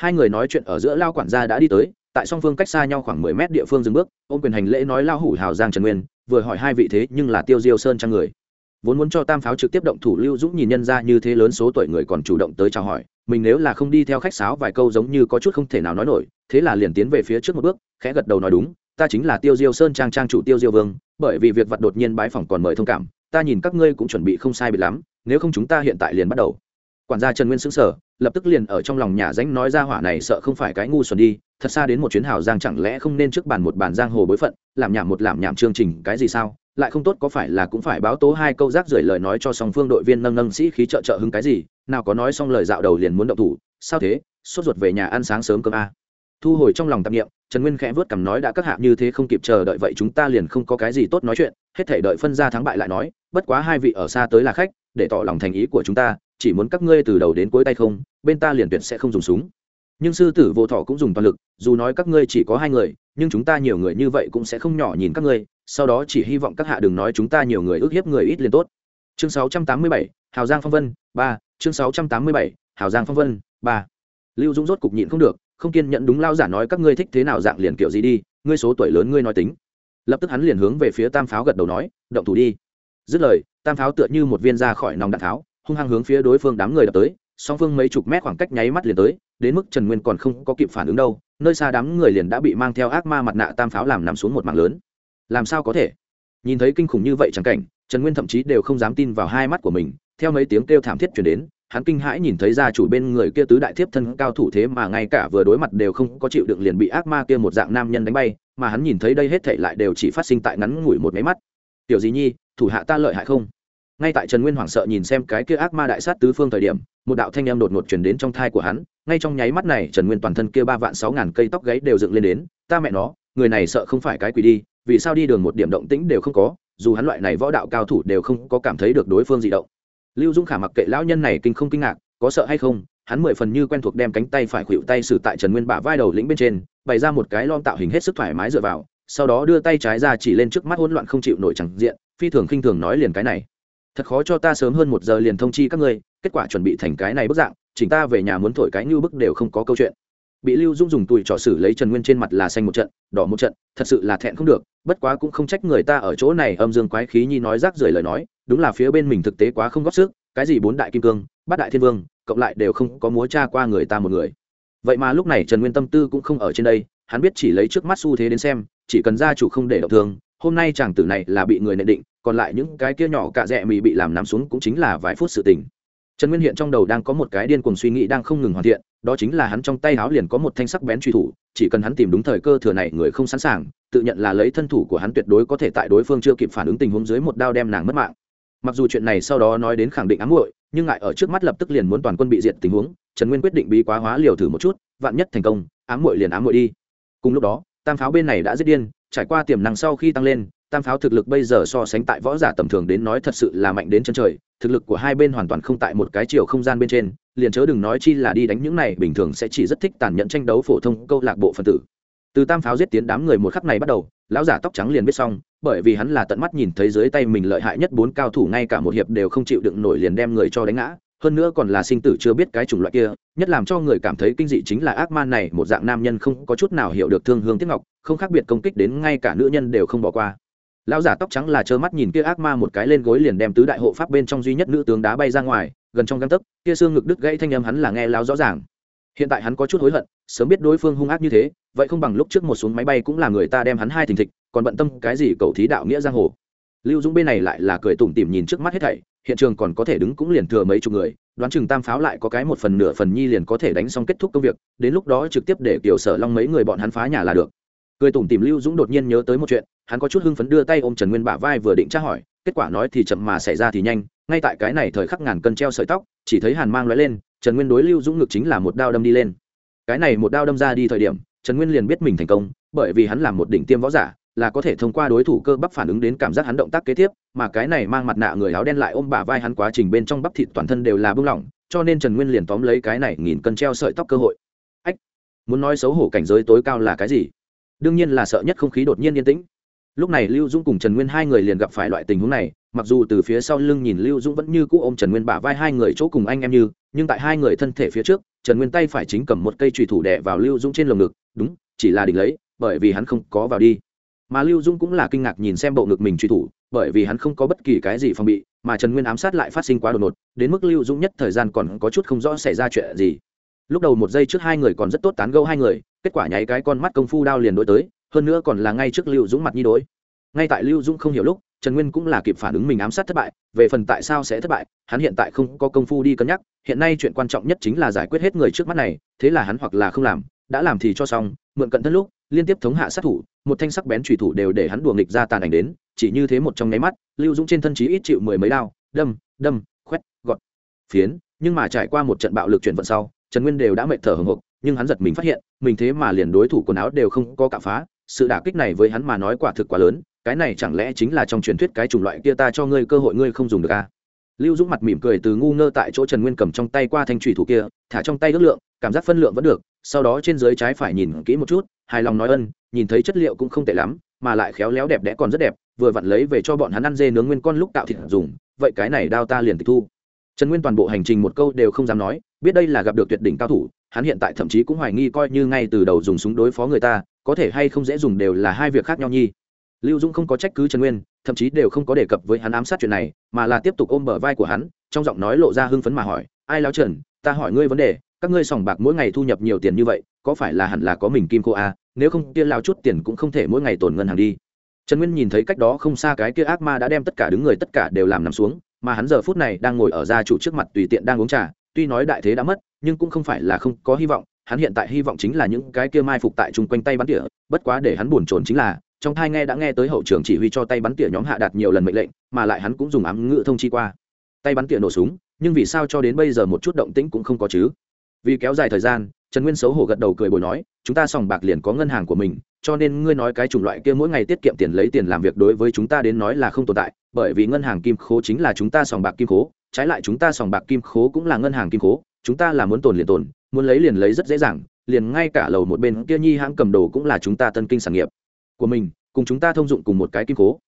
Hai người nói chuyện ở giữa lao quản gia đã đi tới, tại song phương cách xa nhau khoảng mười mét địa phương dừng bước, ôm quyền hành lễ nói lao hủ hào giang trần nguyên, vừa hỏi hai vị thế nhưng là tiêu diêu sơn trang người. Vốn muốn cho tam pháo trực tiếp động thủ lưu dũng nhìn nhân ra như thế lớn số tuổi người còn chủ động tới chào hỏi, mình nếu là không đi theo khách sáo vài câu giống như có chút không thể nào nói nổi, thế là liền tiến về phía trước một bước, khẽ gật đầu nói đúng, ta chính là tiêu diêu sơn trang trang chủ tiêu diêu vương, bởi vì việc vặt đột nhiên bái phỏng còn mời thông cảm, ta nhìn các ngươi cũng chuẩn bị không sai biệt lắm, nếu không chúng ta hiện tại liền bắt đầu quản gia trần nguyên xứng sở lập tức liền ở trong lòng nhà danh nói ra hỏa này sợ không phải cái ngu xuẩn đi, thật xa đến một chuyến hào giang chẳng lẽ không nên trước bàn một bàn giang hồ bối phận, làm nhảm một làm nhảm chương trình, cái gì sao? Lại không tốt có phải là cũng phải báo tố hai câu rác rưởi lời nói cho song phương đội viên nâng nâng sĩ khí trợ trợ hứng cái gì? Nào có nói xong lời dạo đầu liền muốn động thủ, sao thế? Sốt ruột về nhà ăn sáng sớm cơm a. Thu hồi trong lòng tạp nghiệm trần nguyên khẽ vớt cằm nói đã các hạ như thế không kịp chờ đợi vậy chúng ta liền không có cái gì tốt nói chuyện, hết thể đợi phân ra thắng bại lại nói, bất quá hai vị ở xa tới là khách, để tỏ lòng thành ý của chúng ta chỉ muốn các ngươi từ đầu đến cuối tay không bên ta liền tuyệt sẽ không dùng súng. Nhưng sư tử vô thọ cũng dùng toàn lực dù nói các ngươi chỉ có hai người nhưng chúng ta nhiều người như vậy cũng sẽ không nhỏ nhìn các ngươi sau đó chỉ hy vọng các hạ đừng nói chúng ta nhiều người ước hiếp người ít liền tốt. Chương 687, hào giang phong vân ba. Chương 687, hào giang phong vân ba. Lưu dũng rốt cục nhịn không được không kiên nhận đúng lao giả nói các ngươi thích thế nào dạng liền kiểu gì đi ngươi số tuổi lớn ngươi nói tính. Lập tức hắn liền hướng về phía tam pháo gật đầu nói động thủ đi. Dứt lời tam pháo tựa như một viên ra khỏi nòng đạn tháo hung hăng hướng phía đối phương đám người đập tới, song phương mấy chục mét khoảng cách nháy mắt liền tới, đến mức trần nguyên còn không có kịp phản ứng đâu, nơi xa đám người liền đã bị mang theo ác ma mặt nạ tam pháo làm nằm xuống một mạng lớn. Làm sao có thể? Nhìn thấy kinh khủng như vậy chẳng cảnh, trần nguyên thậm chí đều không dám tin vào hai mắt của mình, theo mấy tiếng kêu thảm thiết chuyển đến, hắn kinh hãi nhìn thấy gia chủ bên người kia tứ đại thiếp thân cao thủ thế mà ngay cả vừa đối mặt đều không có chịu đựng liền bị ác ma kia một dạng nam nhân đánh bay, mà hắn nhìn thấy đây hết thảy lại đều chỉ phát sinh tại ngắn ngủi một máy mắt. Tiểu gì nhi, thủ hạ ta lợi hại không? Ngay tại trần nguyên hoảng sợ nhìn xem cái kia ác ma đại sát tứ phương thời điểm, một đạo thanh âm đột ngột chuyển đến trong thai của hắn. Ngay trong nháy mắt này, trần nguyên toàn thân kia ba vạn sáu ngàn cây tóc gáy đều dựng lên đến. Ta mẹ nó, người này sợ không phải cái quỷ đi, vì sao đi đường một điểm động tĩnh đều không có, dù hắn loại này võ đạo cao thủ đều không có cảm thấy được đối phương di động. Lưu dũng khả mặc kệ lão nhân này kinh không kinh ngạc, có sợ hay không, hắn mười phần như quen thuộc đem cánh tay phải khuỵu tay xử tại trần nguyên bả vai đầu lĩnh bên trên, bày ra một cái lon tạo hình hết sức thoải mái dựa vào, sau đó đưa tay trái ra chỉ lên trước mắt hỗn loạn không chịu nổi chẳng diện, phi thường khinh thường nói liền cái này thật khó cho ta sớm hơn một giờ liền thông chi các ngươi, kết quả chuẩn bị thành cái này bức dạng, chỉnh ta về nhà muốn thổi cái như bức đều không có câu chuyện. Bị lưu dung dùng tùi trò xử lấy trần nguyên trên mặt là xanh một trận, đỏ một trận, thật sự là thẹn không được, bất quá cũng không trách người ta ở chỗ này âm dương quái khí nhi nói rác rưởi lời nói, đúng là phía bên mình thực tế quá không góp sức, cái gì bốn đại kim cương, bát đại thiên vương, cộng lại đều không có múa cha qua người ta một người. Vậy mà lúc này trần nguyên tâm tư cũng không ở trên đây, hắn biết chỉ lấy trước mắt xu thế đến xem, chỉ cần gia chủ không để động thương, hôm nay chàng tử này là bị người nệ định còn lại những cái kia nhỏ cạ rẽ mì bị làm nằm xuống cũng chính là vài phút sự tình. Trần nguyên hiện trong đầu đang có một cái điên cuồng suy nghĩ đang không ngừng hoàn thiện, đó chính là hắn trong tay háo liền có một thanh sắc bén truy thủ, chỉ cần hắn tìm đúng thời cơ thừa này người không sẵn sàng, tự nhận là lấy thân thủ của hắn tuyệt đối có thể tại đối phương chưa kịp phản ứng tình huống dưới một đao đem nàng mất mạng. Mặc dù chuyện này sau đó nói đến khẳng định ám muội, nhưng ngại ở trước mắt lập tức liền muốn toàn quân bị diệt tình huống, trần nguyên quyết định bí quá hóa liều thử một chút, vạn nhất thành công, ám muội liền ám muội đi. Cùng lúc đó, tam pháo bên này đã giết điên, trải qua tiềm năng sau khi tăng lên tam pháo thực lực bây giờ so sánh tại võ giả tầm thường đến nói thật sự là mạnh đến chân trời, thực lực của hai bên hoàn toàn không tại một cái chiều không gian bên trên, liền chớ đừng nói chi là đi đánh những này, bình thường sẽ chỉ rất thích tàn nhẫn tranh đấu phổ thông câu lạc bộ phân tử. Từ tam pháo giết tiến đám người một khắc này bắt đầu, lão giả tóc trắng liền biết xong, bởi vì hắn là tận mắt nhìn thấy dưới tay mình lợi hại nhất bốn cao thủ ngay cả một hiệp đều không chịu đựng nổi liền đem người cho đánh ngã, hơn nữa còn là sinh tử chưa biết cái chủng loại kia, nhất làm cho người cảm thấy kinh dị chính là ác man này, một dạng nam nhân không có chút nào hiểu được thương hương tiếc ngọc, không khác biệt công kích đến ngay cả nữ nhân đều không bỏ qua lão giả tóc trắng là trơ mắt nhìn kia ác ma một cái lên gối liền đem tứ đại hộ pháp bên trong duy nhất nữ tướng đá bay ra ngoài, gần trong găng tấc, kia xương ngực đứt gãy thanh âm hắn là nghe lão rõ ràng. Hiện tại hắn có chút hối hận, sớm biết đối phương hung ác như thế, vậy không bằng lúc trước một xuống máy bay cũng là người ta đem hắn hai thình thịch, còn bận tâm cái gì cầu thí đạo nghĩa giang hồ. Lưu dũng bên này lại là cười tủm tỉm nhìn trước mắt hết thảy, hiện trường còn có thể đứng cũng liền thừa mấy chục người, đoán chừng tam pháo lại có cái một phần nửa phần nhi liền có thể đánh xong kết thúc công việc, đến lúc đó trực tiếp để kiểu sở long mấy người bọn hắn phá nhà là được cười tủm tìm lưu dũng đột nhiên nhớ tới một chuyện, hắn có chút hưng phấn đưa tay ôm trần nguyên bả vai vừa định tra hỏi, kết quả nói thì chậm mà xảy ra thì nhanh, ngay tại cái này thời khắc ngàn cân treo sợi tóc, chỉ thấy hàn mang lóe lên, trần nguyên đối lưu dũng ngực chính là một đao đâm đi lên. Cái này một đao đâm ra đi thời điểm, trần nguyên liền biết mình thành công, bởi vì hắn là một đỉnh tiêm võ giả, là có thể thông qua đối thủ cơ bắp phản ứng đến cảm giác hắn động tác kế tiếp, mà cái này mang mặt nạ người áo đen lại ôm bả vai hắn quá trình bên trong bắp thịt toàn thân đều là bưng lỏng, cho nên trần nguyên liền tóm lấy cái này nghìn cân treo sợi tóc cơ hội. Ách, muốn nói xấu hổ cảnh giới tối cao là cái gì? Đương nhiên là sợ nhất không khí đột nhiên yên tĩnh. Lúc này lưu dũng cùng trần nguyên hai người liền gặp phải loại tình huống này, mặc dù từ phía sau lưng nhìn lưu dũng vẫn như cũ ôm trần nguyên bả vai hai người chỗ cùng anh em như, nhưng tại hai người thân thể phía trước, trần nguyên tay phải chính cầm một cây trùy thủ đẻ vào lưu dũng trên lồng ngực, đúng, chỉ là đỉnh lấy, bởi vì hắn không có vào đi. Mà lưu dũng cũng là kinh ngạc nhìn xem bộ ngực mình truy thủ, bởi vì hắn không có bất kỳ cái gì phòng bị, mà trần nguyên ám sát lại phát sinh quá đột ngột, đến mức lưu dũng nhất thời gian còn có chút không rõ xảy ra chuyện gì lúc đầu một giây trước hai người còn rất tốt tán gẫu hai người, kết quả nháy cái con mắt công phu đao liền đối tới, hơn nữa còn là ngay trước lưu dũng mặt nhi đối. Ngay tại lưu dũng không hiểu lúc, trần nguyên cũng là kịp phản ứng mình ám sát thất bại, về phần tại sao sẽ thất bại, hắn hiện tại không có công phu đi cân nhắc, hiện nay chuyện quan trọng nhất chính là giải quyết hết người trước mắt này, thế là hắn hoặc là không làm, đã làm thì cho xong, mượn cận thân lúc, liên tiếp thống hạ sát thủ, một thanh sắc bén trùy thủ đều để hắn đùa nghịch ra tàn ảnh đến, chỉ như thế một trong nháy mắt, lưu dũng trên thân chí ít chịu mười mấy đao, đâm đâm, khoét, gọt, phiến, nhưng mà trải qua một trận bạo lực chuyển vận sau trần nguyên đều đã mệt thở hồng hộc, nhưng hắn giật mình phát hiện, mình thế mà liền đối thủ quần áo đều không có cả phá sự đả kích này với hắn mà nói quả thực quá lớn, cái này chẳng lẽ chính là trong truyền thuyết cái chủng loại kia ta cho ngươi cơ hội ngươi không dùng được à? lưu dũng mặt mỉm cười từ ngu ngơ tại chỗ trần nguyên cầm trong tay qua thanh thủy thủ kia, thả trong tay ước lượng, cảm giác phân lượng vẫn được, sau đó trên dưới trái phải nhìn kỹ một chút, hài lòng nói ân, nhìn thấy chất liệu cũng không tệ lắm, mà lại khéo léo đẹp đẽ còn rất đẹp, vừa vặn lấy về cho bọn hắn ăn dê nướng nguyên con lúc tạo thịt dùng, vậy cái này đao ta liền tịch thu trần nguyên toàn bộ hành trình một câu đều không dám nói, biết đây là gặp được tuyệt đỉnh cao thủ, hắn hiện tại thậm chí cũng hoài nghi coi như ngay từ đầu dùng súng đối phó người ta, có thể hay không dễ dùng đều là hai việc khác nhau nhi. Lưu dũng không có trách cứ trần nguyên, thậm chí đều không có đề cập với hắn ám sát chuyện này, mà là tiếp tục ôm bờ vai của hắn, trong giọng nói lộ ra hưng phấn mà hỏi, ai láo trần, ta hỏi ngươi vấn đề, các ngươi sòng bạc mỗi ngày thu nhập nhiều tiền như vậy, có phải là hẳn là có mình kim cô a nếu không kia lao chút tiền cũng không thể mỗi ngày tồn ngân hàng đi. Trần nguyên nhìn thấy cách đó không xa cái kia ác ma đã đem tất cả đứng người tất cả đều làm nằm xuống mà hắn giờ phút này đang ngồi ở gia chủ trước mặt tùy tiện đang uống trà, tuy nói đại thế đã mất, nhưng cũng không phải là không có hy vọng, hắn hiện tại hy vọng chính là những cái kia mai phục tại chung quanh tay bắn tỉa, bất quá để hắn buồn chồn chính là, trong thai nghe đã nghe tới hậu trưởng chỉ huy cho tay bắn tỉa nhóm hạ đạt nhiều lần mệnh lệnh, mà lại hắn cũng dùng ám ngữ thông chi qua. Tay bắn tỉa nổ súng, nhưng vì sao cho đến bây giờ một chút động tĩnh cũng không có chứ? Vì kéo dài thời gian, trần nguyên xấu hổ gật đầu cười bồi nói chúng ta sòng bạc liền có ngân hàng của mình, cho nên ngươi nói cái chủng loại kia mỗi ngày tiết kiệm tiền lấy tiền làm việc đối với chúng ta đến nói là không tồn tại, bởi vì ngân hàng kim khố chính là chúng ta sòng bạc kim khố, trái lại chúng ta sòng bạc kim khố cũng là ngân hàng kim khố, chúng ta là muốn tồn liền tồn, muốn lấy liền lấy rất dễ dàng, liền ngay cả lầu một bên kia nhi hãng cầm đồ cũng là chúng ta tân kinh sản nghiệp của mình, cùng chúng ta thông dụng cùng một cái kim khố.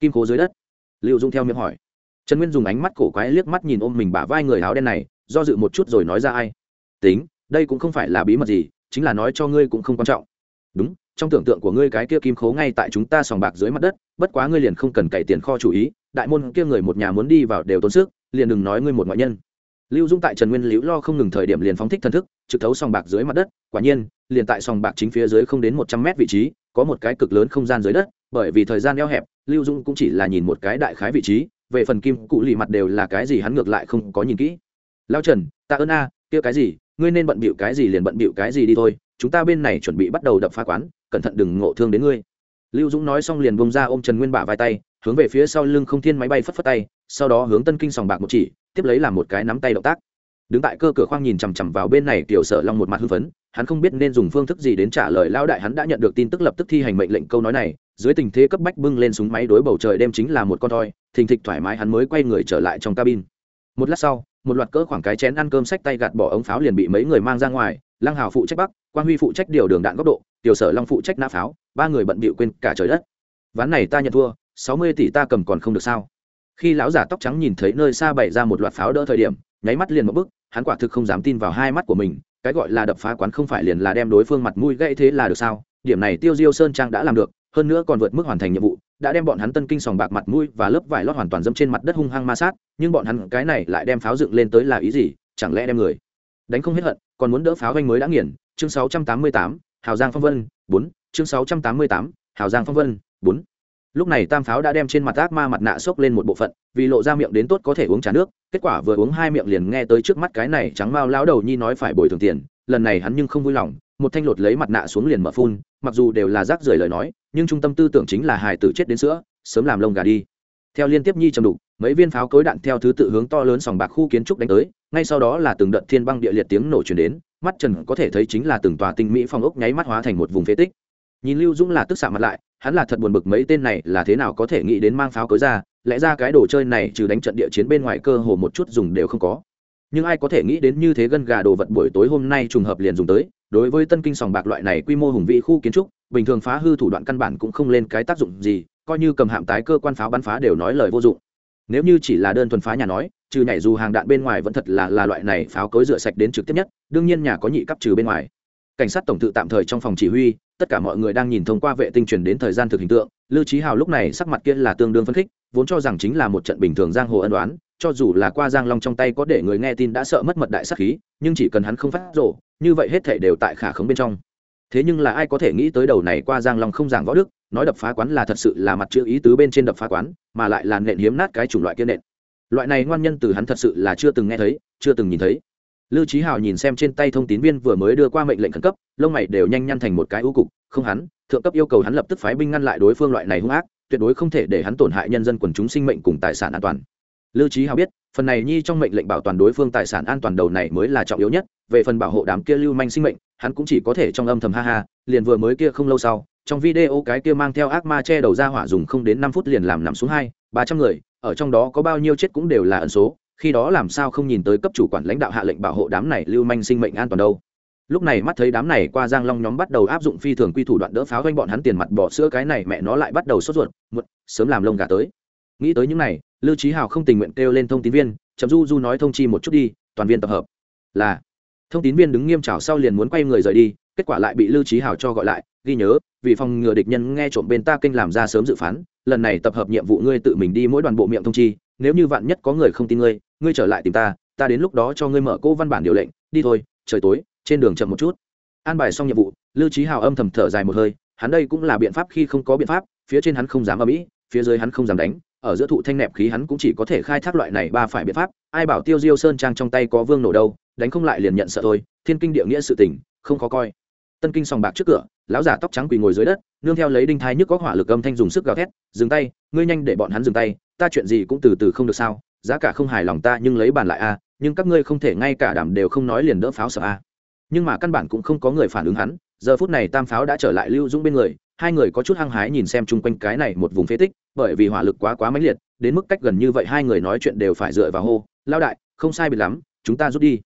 Kim khố dưới đất. Liệu dung theo miệng hỏi. Trần nguyên dùng ánh mắt cổ quái liếc mắt nhìn ôm mình bả vai người áo đen này, do dự một chút rồi nói ra ai? Tính, đây cũng không phải là bí mật gì chính là nói cho ngươi cũng không quan trọng. Đúng, trong tưởng tượng của ngươi cái kia kim khố ngay tại chúng ta sòng bạc dưới mặt đất, bất quá ngươi liền không cần cậy tiền kho chủ ý, đại môn kia người một nhà muốn đi vào đều tốn sức, liền đừng nói ngươi một ngoại nhân. Lưu dung tại trần nguyên liễu lo không ngừng thời điểm liền phóng thích thần thức, trực thấu sòng bạc dưới mặt đất, quả nhiên, liền tại sòng bạc chính phía dưới không đến một trăm mét vị trí, có một cái cực lớn không gian dưới đất, bởi vì thời gian eo hẹp, lưu dung cũng chỉ là nhìn một cái đại khái vị trí, về phần kim cụ lì mặt đều là cái gì hắn ngược lại không có nhìn kỹ. Lao trần ta ơn a, kia cái gì? Ngươi nên bận bịu cái gì liền bận bịu cái gì đi thôi, chúng ta bên này chuẩn bị bắt đầu đập phá quán, cẩn thận đừng ngộ thương đến ngươi. Lưu dũng nói xong liền bông ra ôm trần nguyên bả vai tay, hướng về phía sau lưng không thiên máy bay phất phất tay, sau đó hướng tân kinh sòng bạc một chỉ, tiếp lấy làm một cái nắm tay động tác. Đứng tại cơ cửa khoang nhìn chằm chằm vào bên này, tiểu sở long một mặt hưng phấn, hắn không biết nên dùng phương thức gì đến trả lời lao đại hắn đã nhận được tin tức lập tức thi hành mệnh lệnh câu nói này, dưới tình thế cấp bách bưng lên súng máy đối bầu trời đêm chính là một con thoi, thình thịch thoải mái hắn mới quay người trở lại trong cabin. Một lát sau một loạt cỡ khoảng cái chén ăn cơm sách tay gạt bỏ ống pháo liền bị mấy người mang ra ngoài, lăng hào phụ trách bắc, quang huy phụ trách điều đường đạn góc độ, tiểu sở long phụ trách nã pháo, ba người bận bịu quên cả trời đất. Ván này ta nhận thua, sáu mươi tỷ ta cầm còn không được sao? Khi lão giả tóc trắng nhìn thấy nơi xa bày ra một loạt pháo đỡ thời điểm, nháy mắt liền một bức hắn quả thực không dám tin vào hai mắt của mình, cái gọi là đập phá quán không phải liền là đem đối phương mặt mũi gãy thế là được sao? Điểm này tiêu diêu sơn trang đã làm được hơn nữa còn vượt mức hoàn thành nhiệm vụ đã đem bọn hắn tân kinh sòng bạc mặt mũi và lớp vải lót hoàn toàn dâm trên mặt đất hung hăng ma sát nhưng bọn hắn cái này lại đem pháo dựng lên tới là ý gì chẳng lẽ đem người đánh không hết hận còn muốn đỡ pháo vanh mới đã nghiền chương 688, hào giang phong vân 4, chương 688, hào giang phong vân 4. lúc này tam pháo đã đem trên mặt ác ma mặt nạ xốc lên một bộ phận vì lộ ra miệng đến tốt có thể uống trà nước kết quả vừa uống hai miệng liền nghe tới trước mắt cái này trắng mao lão đầu nhi nói phải bồi thường tiền lần này hắn nhưng không vui lòng một thanh lột lấy mặt nạ xuống liền mở phun mặc dù đều là rác rưởi lời nói nhưng trung tâm tư tưởng chính là hài tử chết đến sữa, sớm làm lông gà đi. Theo liên tiếp nhi trầm đục, mấy viên pháo cối đạn theo thứ tự hướng to lớn sòng bạc khu kiến trúc đánh tới, ngay sau đó là từng đợt thiên băng địa liệt tiếng nổ chuyển đến, mắt trần có thể thấy chính là từng tòa tinh mỹ phong ốc nháy mắt hóa thành một vùng phế tích. Nhìn lưu dũng là tức xạ mặt lại, hắn là thật buồn bực mấy tên này là thế nào có thể nghĩ đến mang pháo cối ra, lẽ ra cái đồ chơi này trừ đánh trận địa chiến bên ngoài cơ hồ một chút dùng đều không có. Nhưng ai có thể nghĩ đến như thế gân gà đồ vật buổi tối hôm nay trùng hợp liền dùng tới, đối với tân kinh sòng bạc loại này quy mô hùng vĩ khu kiến trúc bình thường phá hư thủ đoạn căn bản cũng không lên cái tác dụng gì, coi như cầm hạm tái cơ quan pháo bắn phá đều nói lời vô dụng. Nếu như chỉ là đơn thuần phá nhà nói, trừ nhảy dù hàng đạn bên ngoài vẫn thật là là loại này pháo cối rửa sạch đến trực tiếp nhất, đương nhiên nhà có nhị cấp trừ bên ngoài. Cảnh sát tổng tự tạm thời trong phòng chỉ huy, tất cả mọi người đang nhìn thông qua vệ tinh truyền đến thời gian thực hình tượng, lưu trí hào lúc này sắc mặt kia là tương đương phấn khích, vốn cho rằng chính là một trận bình thường giang hồ ân đoán cho dù là qua giang long trong tay có để người nghe tin đã sợ mất mật đại sắc khí, nhưng chỉ cần hắn không phát rổ như vậy hết thể đều tại khả khống bên trong thế nhưng là ai có thể nghĩ tới đầu này qua giang long không giảng võ đức, nói đập phá quán là thật sự là mặt chữ ý tứ bên trên đập phá quán, mà lại là nện hiếm nát cái chủng loại kia nện. Loại này ngoan nhân từ hắn thật sự là chưa từng nghe thấy, chưa từng nhìn thấy. Lưu trí hào nhìn xem trên tay thông tín viên vừa mới đưa qua mệnh lệnh khẩn cấp, lông mày đều nhanh nhăn thành một cái ưu cục, không hắn, thượng cấp yêu cầu hắn lập tức phái binh ngăn lại đối phương loại này hung ác, tuyệt đối không thể để hắn tổn hại nhân dân quần chúng sinh mệnh cùng tài sản an toàn. Lưu trí hào biết, phần này nhi trong mệnh lệnh bảo toàn đối phương tài sản an toàn đầu này mới là trọng yếu nhất, về phần bảo hộ đám kia lưu manh sinh mệnh hắn cũng chỉ có thể trong âm thầm ha ha, liền vừa mới kia không lâu sau, trong video cái kia mang theo ác ma che đầu ra hỏa dùng không đến năm phút liền làm nằm xuống hai, ba trăm người, ở trong đó có bao nhiêu chết cũng đều là ẩn số, khi đó làm sao không nhìn tới cấp chủ quản lãnh đạo hạ lệnh bảo hộ đám này lưu manh sinh mệnh an toàn đâu. Lúc này mắt thấy đám này qua giang long nhóm bắt đầu áp dụng phi thường quy thủ đoạn đỡ pháo quanh bọn hắn tiền mặt bỏ sữa cái này mẹ nó lại bắt đầu sốt ruột một sớm làm lông gà tới. Nghĩ tới những này, lưu trí hào không tình nguyện kêu lên thông tin viên, chậm du du nói thông chi một chút đi, toàn viên tập hợp. Là thông tín viên đứng nghiêm trào sau liền muốn quay người rời đi, kết quả lại bị lưu trí hào cho gọi lại, ghi nhớ, vì phòng ngừa địch nhân nghe trộm bên ta kênh làm ra sớm dự phán, lần này tập hợp nhiệm vụ ngươi tự mình đi mỗi đoàn bộ miệng thông chi, nếu như vạn nhất có người không tin ngươi ngươi trở lại tìm ta ta đến lúc đó cho ngươi mở cô văn bản điều lệnh, đi thôi, trời tối, trên đường chậm một chút. An bài xong nhiệm vụ, lưu trí hào âm thầm thở dài một hơi, hắn đây cũng là biện pháp khi không có biện pháp, phía trên hắn không dám ở mỹ phía dưới hắn không dám đánh, ở giữa thụ thanh nẹp khí hắn cũng chỉ có thể khai thác loại này ba phải biện pháp, ai bảo tiêu diêu sơn trang trong tay có vương nổ đâu đánh không lại liền nhận sợ thôi, thiên kinh địa nghĩa sự tình, không khó coi. Tân kinh sòng bạc trước cửa, lão giả tóc trắng quỳ ngồi dưới đất, nương theo lấy đinh thai nhức có hỏa lực âm thanh dùng sức gào thét, dừng tay, ngươi nhanh để bọn hắn dừng tay, ta chuyện gì cũng từ từ không được sao, giá cả không hài lòng ta nhưng lấy bàn lại a, nhưng các ngươi không thể ngay cả đảm đều không nói liền đỡ pháo sợ a. Nhưng mà căn bản cũng không có người phản ứng hắn, giờ phút này tam pháo đã trở lại lưu dũng bên người, hai người có chút hăng hái nhìn xem chung quanh cái này một vùng phế tích, bởi vì hỏa lực quá quá mãnh liệt, đến mức cách gần như vậy hai người nói chuyện đều phải dựa vào hô lao đại, không sai biệt lắm, chúng ta rút đi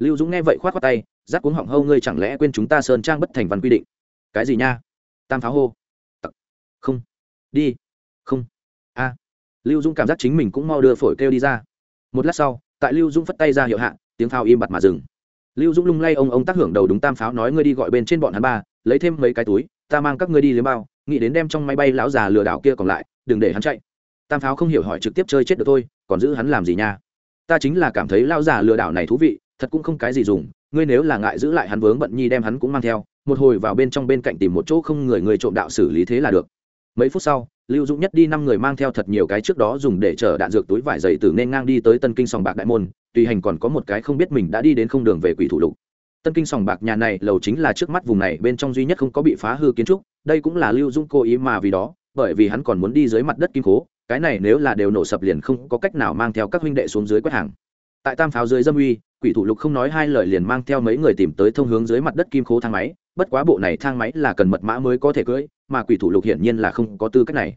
lưu dũng nghe vậy khoát khoát tay rác cuống họng hâu ngươi chẳng lẽ quên chúng ta sơn trang bất thành văn quy định? Cái gì nha? Tam pháo hô. Không. Đi. Không. A. Lưu dũng cảm giác chính mình cũng mau đưa phổi kêu đi ra. Một lát sau, tại lưu dũng phất tay ra hiệu hạ, tiếng pháo im bặt mà dừng. Lưu dũng lung lay ông ông tác hưởng đầu đúng tam pháo nói, ngươi đi gọi bên trên bọn hắn ba, lấy thêm mấy cái túi, ta mang các ngươi đi liếm bao, nghĩ đến đem trong máy bay lão già lừa đảo kia còn lại, đừng để hắn chạy. Tam pháo không hiểu hỏi trực tiếp chơi chết được thôi, còn giữ hắn làm gì nha? Ta chính là cảm thấy lão già lừa đảo này thú vị thật cũng không cái gì dùng, ngươi nếu là ngại giữ lại hắn vướng bận nhi đem hắn cũng mang theo, một hồi vào bên trong bên cạnh tìm một chỗ không người người trộm đạo xử lý thế là được. Mấy phút sau, lưu dũng nhất đi năm người mang theo thật nhiều cái trước đó dùng để chở đạn dược túi vải dày từ nên ngang đi tới tân kinh sòng bạc đại môn, tùy hành còn có một cái không biết mình đã đi đến không đường về quỷ thủ lục. Tân kinh sòng bạc nhà này lầu chính là trước mắt vùng này, bên trong duy nhất không có bị phá hư kiến trúc, đây cũng là lưu dũng cố ý mà vì đó, bởi vì hắn còn muốn đi dưới mặt đất kim cố cái này nếu là đều nổ sập liền không có cách nào mang theo các huynh đệ xuống dưới quét hàng. Tại tam pháo dưới dâm uy quỷ thủ lục không nói hai lời liền mang theo mấy người tìm tới thông hướng dưới mặt đất kim khố thang máy, bất quá bộ này thang máy là cần mật mã mới có thể cưỡi, mà quỷ thủ lục hiển nhiên là không có tư cách này.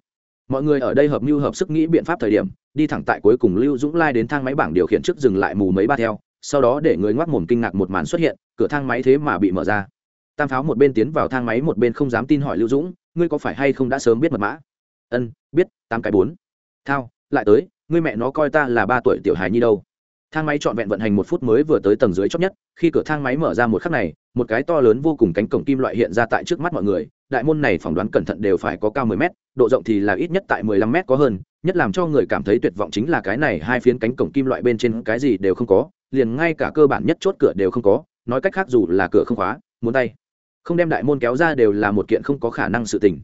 Mọi người ở đây hợp mưu hợp sức nghĩ biện pháp thời điểm, đi thẳng tại cuối cùng lưu dũng lai đến thang máy bảng điều khiển trước dừng lại mù mấy ba theo, sau đó để người ngoác mồm kinh ngạc một màn xuất hiện, cửa thang máy thế mà bị mở ra. Tam pháo một bên tiến vào thang máy một bên không dám tin hỏi lưu dũng, ngươi có phải hay không đã sớm biết mật mã? Ân, biết, tám cái bốn. Thao, lại tới, ngươi mẹ nó coi ta là ba tuổi tiểu hài nhi đâu thang máy trọn vẹn vận hành một phút mới vừa tới tầng dưới chót nhất, khi cửa thang máy mở ra một khắc này, một cái to lớn vô cùng cánh cổng kim loại hiện ra tại trước mắt mọi người. Đại môn này phỏng đoán cẩn thận đều phải có cao 10 m độ rộng thì là ít nhất tại 15 m có hơn, nhất làm cho người cảm thấy tuyệt vọng chính là cái này hai phiến cánh cổng kim loại bên trên cái gì đều không có, liền ngay cả cơ bản nhất chốt cửa đều không có, nói cách khác dù là cửa không khóa, muốn tay không đem đại môn kéo ra đều là một kiện không có khả năng sự tình.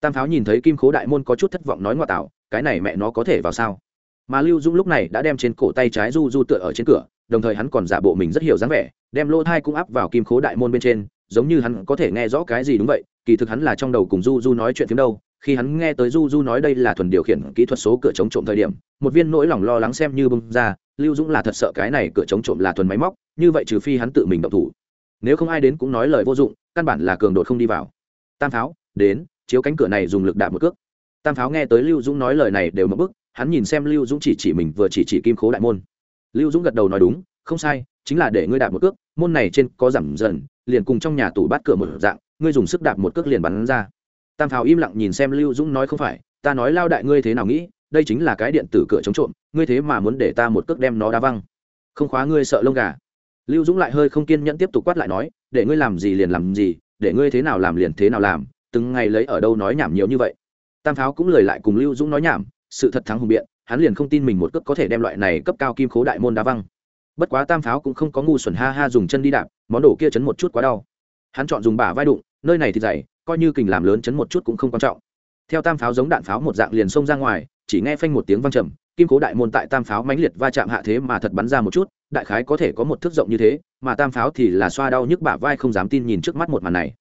Tam pháo nhìn thấy kim khố đại môn có chút thất vọng nói ngoại tạo cái này mẹ nó có thể vào sao? Mà lưu dung lúc này đã đem trên cổ tay trái du du tựa ở trên cửa, đồng thời hắn còn giả bộ mình rất hiểu dáng vẻ, đem lỗ thai cũng áp vào kim khố đại môn bên trên, giống như hắn có thể nghe rõ cái gì đúng vậy, kỳ thực hắn là trong đầu cùng du du nói chuyện phiếm đâu, khi hắn nghe tới du du nói đây là thuần điều khiển kỹ thuật số cửa chống trộm thời điểm, một viên nỗi lòng lo lắng xem như bông ra, lưu dũng là thật sợ cái này cửa chống trộm là thuần máy móc, như vậy trừ phi hắn tự mình động thủ. Nếu không ai đến cũng nói lời vô dụng, căn bản là cường đột không đi vào. Tam pháo, đến, chiếu cánh cửa này dùng lực đạp một cước. Tam pháo nghe tới lưu dũng nói lời này đều mất bức hắn nhìn xem lưu dũng chỉ chỉ mình vừa chỉ chỉ kim khố đại môn. Lưu dũng gật đầu nói đúng, không sai, chính là để ngươi đạp một cước, môn này trên có giảm dần, liền cùng trong nhà tủ bát cửa một dạng, ngươi dùng sức đạp một cước liền bắn ra. Tam pháo im lặng nhìn xem lưu dũng nói không phải, ta nói lao đại ngươi thế nào nghĩ, đây chính là cái điện tử cửa chống trộm, ngươi thế mà muốn để ta một cước đem nó đá văng. Không khóa ngươi sợ lông gà. Lưu dũng lại hơi không kiên nhẫn tiếp tục quát lại nói, để ngươi làm gì liền làm gì, để ngươi thế nào làm liền thế nào làm, từng ngày lấy ở đâu nói nhảm nhiều như vậy. Tam pháo cũng lời lại cùng lưu dũng nói nhảm sự thật thắng hùng biện, hắn liền không tin mình một cước có thể đem loại này cấp cao kim khố đại môn đá văng. Bất quá tam pháo cũng không có ngu xuẩn ha ha dùng chân đi đạp, món đồ kia chấn một chút quá đau. Hắn chọn dùng bả vai đụng, nơi này thì dày, coi như kình làm lớn chấn một chút cũng không quan trọng. Theo tam pháo giống đạn pháo một dạng liền xông ra ngoài, chỉ nghe phanh một tiếng vang trầm, kim cố đại môn tại tam pháo mãnh liệt va chạm hạ thế mà thật bắn ra một chút, đại khái có thể có một thước rộng như thế, mà tam pháo thì là xoa đau nhức bả vai không dám tin nhìn trước mắt một màn này.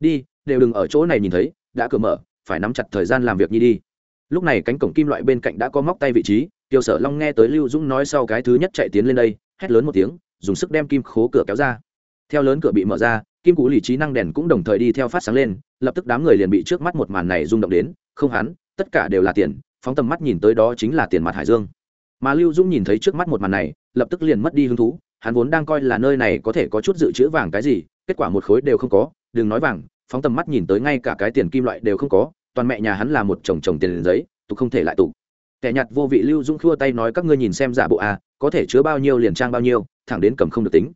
Đi, đều đừng ở chỗ này nhìn thấy, đã cửa mở, phải nắm chặt thời gian làm việc nhi đi lúc này cánh cổng kim loại bên cạnh đã có móc tay vị trí, tiêu sở long nghe tới lưu dũng nói sau cái thứ nhất chạy tiến lên đây, hét lớn một tiếng, dùng sức đem kim khố cửa kéo ra. Theo lớn cửa bị mở ra, kim cú lì trí năng đèn cũng đồng thời đi theo phát sáng lên, lập tức đám người liền bị trước mắt một màn này rung động đến, không hắn, tất cả đều là tiền, phóng tầm mắt nhìn tới đó chính là tiền mặt hải dương. Mà lưu dũng nhìn thấy trước mắt một màn này, lập tức liền mất đi hứng thú, hắn vốn đang coi là nơi này có thể có chút dự trữ vàng cái gì, kết quả một khối đều không có, đừng nói vàng, phóng tầm mắt nhìn tới ngay cả cái tiền kim loại đều không có toàn mẹ nhà hắn là một chồng chồng tiền giấy tục không thể lại tục kẻ nhặt vô vị lưu dũng khua tay nói, các ngươi nhìn xem giả bộ à có thể chứa bao nhiêu liền trang bao nhiêu, thẳng đến cầm không được tính.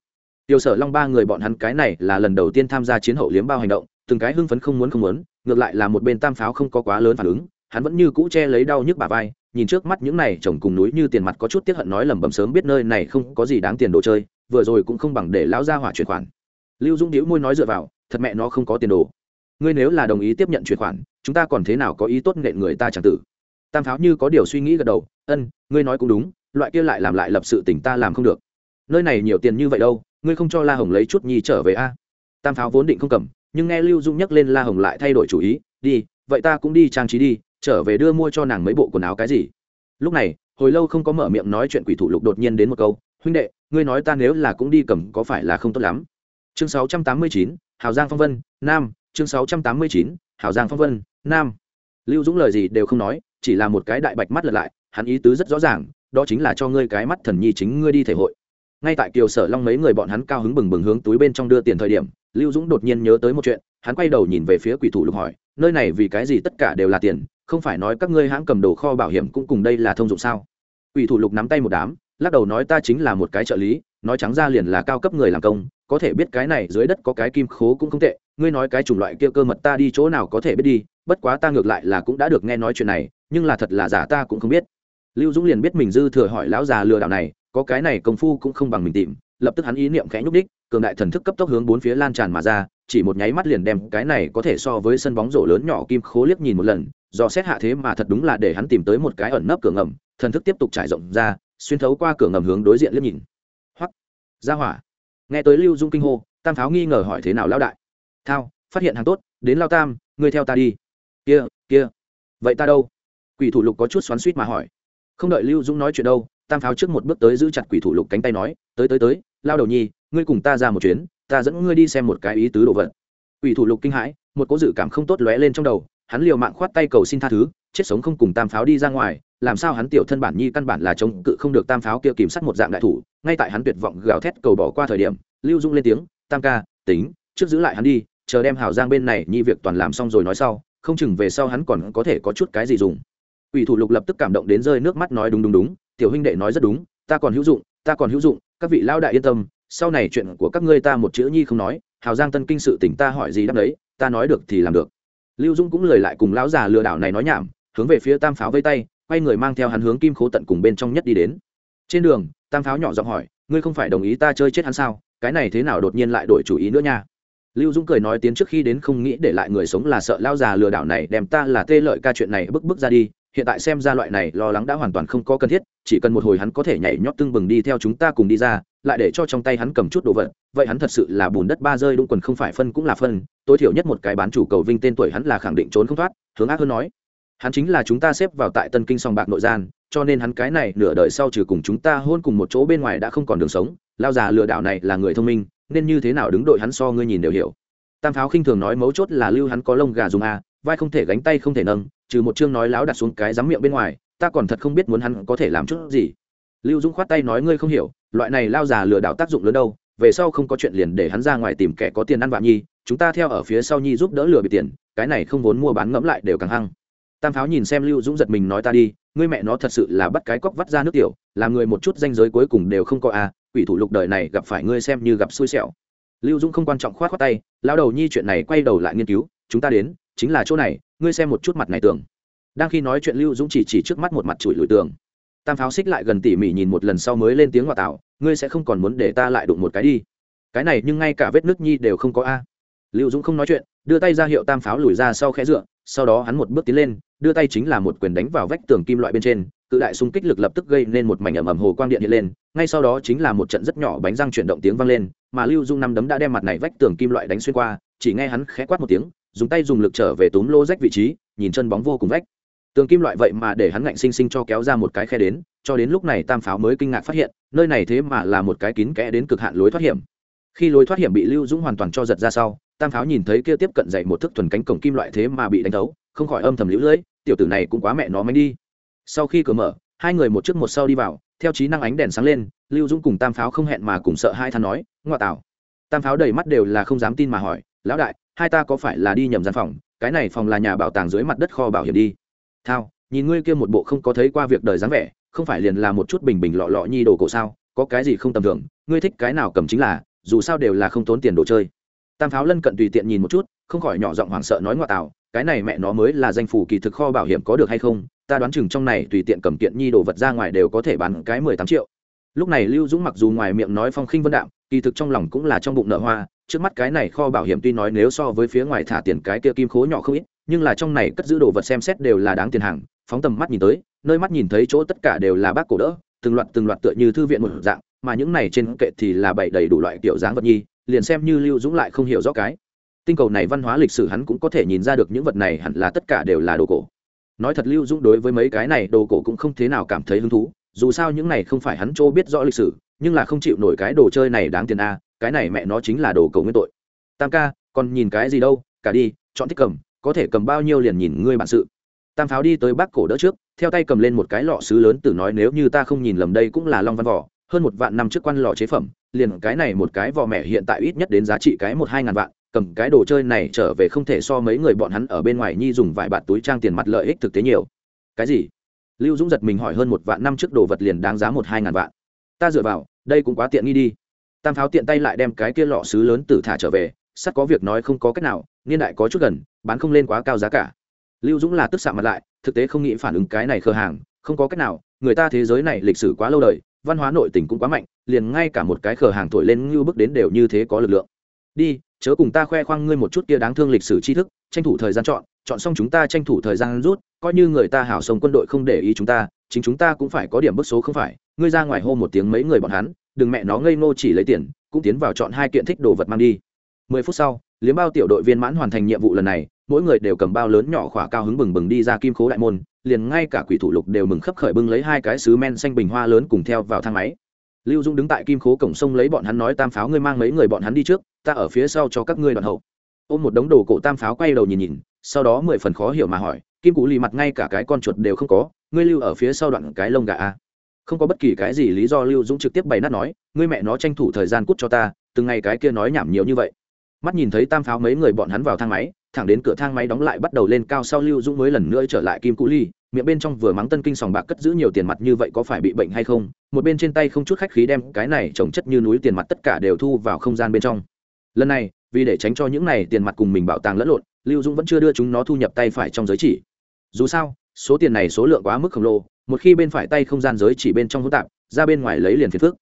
Tiêu sở long ba người bọn hắn cái này là lần đầu tiên tham gia chiến hậu liếm bao hành động, từng cái hưng phấn không muốn không muốn, ngược lại là một bên tam pháo không có quá lớn phản ứng, hắn vẫn như cũ che lấy đau nhức bà vai, nhìn trước mắt những này chồng cùng núi như tiền mặt có chút tiếc hận nói lẩm bẩm sớm biết nơi này không có gì đáng tiền đồ chơi, vừa rồi cũng không bằng để lão gia hỏa chuyển khoản. Lưu dũng điếu môi nói dựa vào, thật mẹ nó không có tiền đồ ngươi nếu là đồng ý tiếp nhận chuyển khoản chúng ta còn thế nào có ý tốt nện người ta chẳng tử? Tam pháo như có điều suy nghĩ gật đầu ân ngươi nói cũng đúng loại kia lại làm lại lập sự tỉnh ta làm không được. Nơi này nhiều tiền như vậy đâu ngươi không cho la hồng lấy chút nhi trở về a? Tam pháo vốn định không cầm nhưng nghe lưu dung nhắc lên la hồng lại thay đổi chủ ý đi vậy ta cũng đi trang trí đi trở về đưa mua cho nàng mấy bộ quần áo cái gì. Lúc này hồi lâu không có mở miệng nói chuyện quỷ thủ lục đột nhiên đến một câu huynh đệ ngươi nói ta nếu là cũng đi cầm có phải là không tốt lắm? Chương 689, hào giang phong vân nam chương 689, hảo giang phong vân nam. Lưu dũng lời gì đều không nói chỉ là một cái đại bạch mắt lật lại hắn ý tứ rất rõ ràng đó chính là cho ngươi cái mắt thần nhi chính ngươi đi thể hội. Ngay tại kiều sở long mấy người bọn hắn cao hứng bừng bừng hướng túi bên trong đưa tiền thời điểm lưu dũng đột nhiên nhớ tới một chuyện hắn quay đầu nhìn về phía quỷ thủ lục hỏi nơi này vì cái gì tất cả đều là tiền? Không phải nói các ngươi hãng cầm đồ kho bảo hiểm cũng cùng đây là thông dụng sao? Quỷ thủ lục nắm tay một đám lắc đầu nói ta chính là một cái trợ lý nói trắng ra liền là cao cấp người làm công có thể biết cái này dưới đất có cái kim khố cũng không tệ, ngươi nói cái chủng loại kia cơ mật ta đi chỗ nào có thể biết đi, bất quá ta ngược lại là cũng đã được nghe nói chuyện này, nhưng là thật là giả ta cũng không biết. Lưu dũng liền biết mình dư thừa hỏi lão già lừa đảo này, có cái này công phu cũng không bằng mình tìm, lập tức hắn ý niệm khẽ nhúc đích cường đại thần thức cấp tốc hướng bốn phía lan tràn mà ra, chỉ một nháy mắt liền đem cái này có thể so với sân bóng rổ lớn nhỏ kim khố liếc nhìn một lần, do xét hạ thế mà thật đúng là để hắn tìm tới một cái ẩn nấp cửa ngầm, thần thức tiếp tục trải rộng ra, xuyên thấu qua cửa ngầm hướng đối diện liếc nhìn. Hoắc ra hỏa nghe tới lưu dung kinh hô, tam pháo nghi ngờ hỏi thế nào lão đại? Thao, phát hiện hàng tốt, đến lao tam, ngươi theo ta đi. Kia kia. Vậy ta đâu? Quỷ thủ lục có chút xoắn suýt mà hỏi. Không đợi lưu dung nói chuyện đâu, tam pháo trước một bước tới giữ chặt quỷ thủ lục cánh tay nói, tới tới tới, lao đầu nhi, ngươi cùng ta ra một chuyến, ta dẫn ngươi đi xem một cái ý tứ đồ vật. Quỷ thủ lục kinh hãi, một cố dự cảm không tốt lóe lên trong đầu, hắn liều mạng khoát tay cầu xin tha thứ, chết sống không cùng tam pháo đi ra ngoài, làm sao hắn tiểu thân bản nhi căn bản là chống cự không được tam pháo kia kìm sắt một dạng đại thủ ngay tại hắn tuyệt vọng gào thét cầu bỏ qua thời điểm, lưu dung lên tiếng, tam ca, tính, trước giữ lại hắn đi, chờ đem hào giang bên này nhi việc toàn làm xong rồi nói sau, không chừng về sau hắn còn có thể có chút cái gì dùng. Ủy thủ lục lập tức cảm động đến rơi nước mắt nói, đúng đúng đúng, tiểu huynh đệ nói rất đúng, ta còn hữu dụng, ta còn hữu dụng, các vị lao đại yên tâm, sau này chuyện của các ngươi ta một chữ nhi không nói hào giang tân kinh sự tỉnh ta hỏi gì đáp đấy, ta nói được thì làm được. Lưu dung cũng lời lại cùng lão già lừa đảo này nói nhảm, hướng về phía tam pháo vây tay, quay người mang theo hắn hướng kim khố tận cùng bên trong nhất đi đến. Trên đường tam pháo nhỏ giọng hỏi, ngươi không phải đồng ý ta chơi chết hắn sao? Cái này thế nào đột nhiên lại đổi chủ ý nữa nha? Lưu Dung cười nói tiến trước khi đến không nghĩ để lại người sống là sợ lao già lừa đảo này đem ta là tê lợi ca chuyện này bức bức ra đi. Hiện tại xem ra loại này lo lắng đã hoàn toàn không có cần thiết, chỉ cần một hồi hắn có thể nhảy nhót tưng bừng đi theo chúng ta cùng đi ra, lại để cho trong tay hắn cầm chút đồ vật, vậy hắn thật sự là bùn đất ba rơi đúng quần không phải phân cũng là phân, tối thiểu nhất một cái bán chủ cầu vinh tên tuổi hắn là khẳng định trốn không thoát, hướng ác hơn nói. Hắn chính là chúng ta xếp vào tại tân kinh song bạc nội gian cho nên hắn cái này nửa đời sau trừ cùng chúng ta hôn cùng một chỗ bên ngoài đã không còn đường sống, lao già lừa đảo này là người thông minh, nên như thế nào đứng đội hắn so ngươi nhìn đều hiểu. Tam pháo khinh thường nói mấu chốt là lưu hắn có lông gà dùng a, vai không thể gánh tay không thể nâng, trừ một chương nói láo đặt xuống cái dám miệng bên ngoài, ta còn thật không biết muốn hắn có thể làm chút gì. Lưu dũng khoát tay nói ngươi không hiểu, loại này lao già lừa đảo tác dụng lớn đâu, về sau không có chuyện liền để hắn ra ngoài tìm kẻ có tiền ăn vạn nhi, chúng ta theo ở phía sau nhi giúp đỡ lừa bị tiền, cái này không vốn mua bán ngẫm lại đều càng hăng tam pháo nhìn xem lưu dũng giật mình nói ta đi ngươi mẹ nó thật sự là bắt cái cóc vắt ra nước tiểu làm người một chút danh giới cuối cùng đều không có a à, quỷ thủ lục đời này gặp phải ngươi xem như gặp xui xẻo. Lưu dũng không quan trọng khoát khoát tay lao đầu nhi chuyện này quay đầu lại nghiên cứu chúng ta đến chính là chỗ này ngươi xem một chút mặt này tường đang khi nói chuyện lưu dũng chỉ chỉ trước mắt một mặt chùi lùi tường tam pháo xích lại gần tỉ mỉ nhìn một lần sau mới lên tiếng hòa tạo ngươi sẽ không còn muốn để ta lại đụng một cái đi. Cái này nhưng ngay cả vết nước nhi đều không có a lưu dũng không nói chuyện, đưa tay ra hiệu tam pháo lùi ra sau khẽ dựa, sau đó hắn một bước tiến lên, đưa tay chính là một quyền đánh vào vách tường kim loại bên trên, cự đại xung kích lực lập tức gây nên một mảnh ẩm ẩm hồ quang điện hiện lên, ngay sau đó chính là một trận rất nhỏ bánh răng chuyển động tiếng vang lên, mà lưu dung năm đấm đã đem mặt này vách tường kim loại đánh xuyên qua, chỉ nghe hắn khẽ quát một tiếng, dùng tay dùng lực trở về túm lô rách vị trí, nhìn chân bóng vô cùng vách. Tường kim loại vậy mà để hắn ngạnh sinh sinh cho kéo ra một cái khe đến, cho đến lúc này tam pháo mới kinh ngạc phát hiện, nơi này thế mà là một cái kín kẽ đến cực hạn lối thoát hiểm. Khi lối thoát hiểm bị lưu dũng hoàn toàn cho giật ra sau tam pháo nhìn thấy kia tiếp cận dậy một thức thuần cánh cổng kim loại thế mà bị đánh thấu, không khỏi âm thầm lũ lưỡi tiểu tử này cũng quá mẹ nó mánh đi. Sau khi cửa mở, hai người một trước một sau đi vào, theo trí năng ánh đèn sáng lên, lưu dũng cùng tam pháo không hẹn mà cùng sợ hai than nói ngoại tảo tam pháo đầy mắt đều là không dám tin mà hỏi, lão đại, hai ta có phải là đi nhầm gian phòng? Cái này phòng là nhà bảo tàng dưới mặt đất kho bảo hiểm đi. Thao, nhìn ngươi kia một bộ không có thấy qua việc đời dáng vẻ, không phải liền là một chút bình bình lọ lọ nhi đồ cổ sao? Có cái gì không tầm thường? Ngươi thích cái nào cầm chính là, dù sao đều là không tốn tiền đồ chơi tam pháo lân cận tùy tiện nhìn một chút, không khỏi nhỏ giọng hoảng sợ nói ngoại tảo cái này mẹ nó mới là danh phủ kỳ thực kho bảo hiểm có được hay không, ta đoán chừng trong này tùy tiện cầm kiện nhi đồ vật ra ngoài đều có thể bán cái mười tám triệu. Lúc này lưu dũng mặc dù ngoài miệng nói phong khinh vân đạm, kỳ thực trong lòng cũng là trong bụng nợ hoa, trước mắt cái này kho bảo hiểm tuy nói nếu so với phía ngoài thả tiền cái kia kim khố nhỏ không ít, nhưng là trong này cất giữ đồ vật xem xét đều là đáng tiền hàng, phóng tầm mắt nhìn tới, nơi mắt nhìn thấy chỗ tất cả đều là bác cổ đỡ, từng loạt từng loạt tựa như thư viện một dạng, mà những này trên kệ thì là bày đầy đủ loại kiểu dáng vật nhi liền xem như lưu dũng lại không hiểu rõ cái. Tinh cầu này văn hóa lịch sử hắn cũng có thể nhìn ra được những vật này hẳn là tất cả đều là đồ cổ. Nói thật lưu dũng đối với mấy cái này đồ cổ cũng không thế nào cảm thấy hứng thú, dù sao những này không phải hắn chỗ biết rõ lịch sử, nhưng là không chịu nổi cái đồ chơi này đáng tiền a, cái này mẹ nó chính là đồ cầu nguyên tội. Tam ca, còn nhìn cái gì đâu, cả đi, chọn thích cầm, có thể cầm bao nhiêu liền nhìn ngươi bản sự. Tam pháo đi tới bác cổ đỡ trước, theo tay cầm lên một cái lọ sứ lớn từ nói nếu như ta không nhìn lầm đây cũng là long văn vỏ, hơn một vạn năm trước quan lò chế phẩm liền cái này một cái vỏ mẹ hiện tại ít nhất đến giá trị cái một hai ngàn vạn, cầm cái đồ chơi này trở về không thể so mấy người bọn hắn ở bên ngoài nhi dùng vài bạt túi trang tiền mặt lợi ích thực tế nhiều. Cái gì? Lưu dũng giật mình hỏi hơn một vạn năm trước đồ vật liền đáng giá một hai ngàn vạn. Ta dựa vào, đây cũng quá tiện nghi đi. Tam pháo tiện tay lại đem cái kia lọ xứ lớn tử thả trở về, sắt có việc nói không có cách nào, niên đại có chút gần, bán không lên quá cao giá cả. Lưu dũng là tức xạ mặt lại, thực tế không nghĩ phản ứng cái này khờ hàng, không có cách nào, người ta thế giới này lịch sử quá lâu đời văn hóa nội tình cũng quá mạnh, liền ngay cả một cái khờ hàng thổi lên như bước đến đều như thế có lực lượng. Đi, chớ cùng ta khoe khoang ngươi một chút kia đáng thương lịch sử tri thức, tranh thủ thời gian chọn chọn xong chúng ta tranh thủ thời gian rút, coi như người ta hảo sông quân đội không để ý chúng ta, chính chúng ta cũng phải có điểm bức số không phải. Ngươi ra ngoài hô một tiếng mấy người bọn hắn, đừng mẹ nó ngây ngô chỉ lấy tiền, cũng tiến vào chọn hai kiện thích đồ vật mang đi. Mười phút sau, liếm bao tiểu đội viên mãn hoàn thành nhiệm vụ lần này mỗi người đều cầm bao lớn nhỏ khỏa cao hứng bừng bừng đi ra kim khố đại môn, liền ngay cả quỷ thủ lục đều mừng khấp khởi bưng lấy hai cái sứ men xanh bình hoa lớn cùng theo vào thang máy. Lưu dung đứng tại kim khố cổng sông lấy bọn hắn nói, tam pháo ngươi mang mấy người bọn hắn đi trước, ta ở phía sau cho các ngươi đoạn hậu. Ôm một đống đồ cổ tam pháo quay đầu nhìn nhìn, sau đó mười phần khó hiểu mà hỏi, kim cụ lì mặt ngay cả cái con chuột đều không có, ngươi lưu ở phía sau đoạn cái lông gà a không có bất kỳ cái gì lý do lưu dũng trực tiếp bày nát nói, ngươi mẹ nó tranh thủ thời gian cút cho ta, từng ngày cái kia nói nhảm nhiều như vậy. Mắt nhìn thấy tam pháo mấy người bọn hắn vào thang máy thẳng đến cửa thang máy đóng lại bắt đầu lên cao sau lưu dũng mới lần nữa trở lại kim cú ly, miệng bên trong vừa mắng tân kinh sòng bạc cất giữ nhiều tiền mặt như vậy có phải bị bệnh hay không, một bên trên tay không chút khách khí đem cái này trồng chất như núi tiền mặt tất cả đều thu vào không gian bên trong. Lần này, vì để tránh cho những này tiền mặt cùng mình bảo tàng lẫn lộn, lưu dũng vẫn chưa đưa chúng nó thu nhập tay phải trong giới chỉ. Dù sao, số tiền này số lượng quá mức khổng lồ, một khi bên phải tay không gian giới chỉ bên trong hỗn tạp, ra bên ngoài lấy liền phiền phước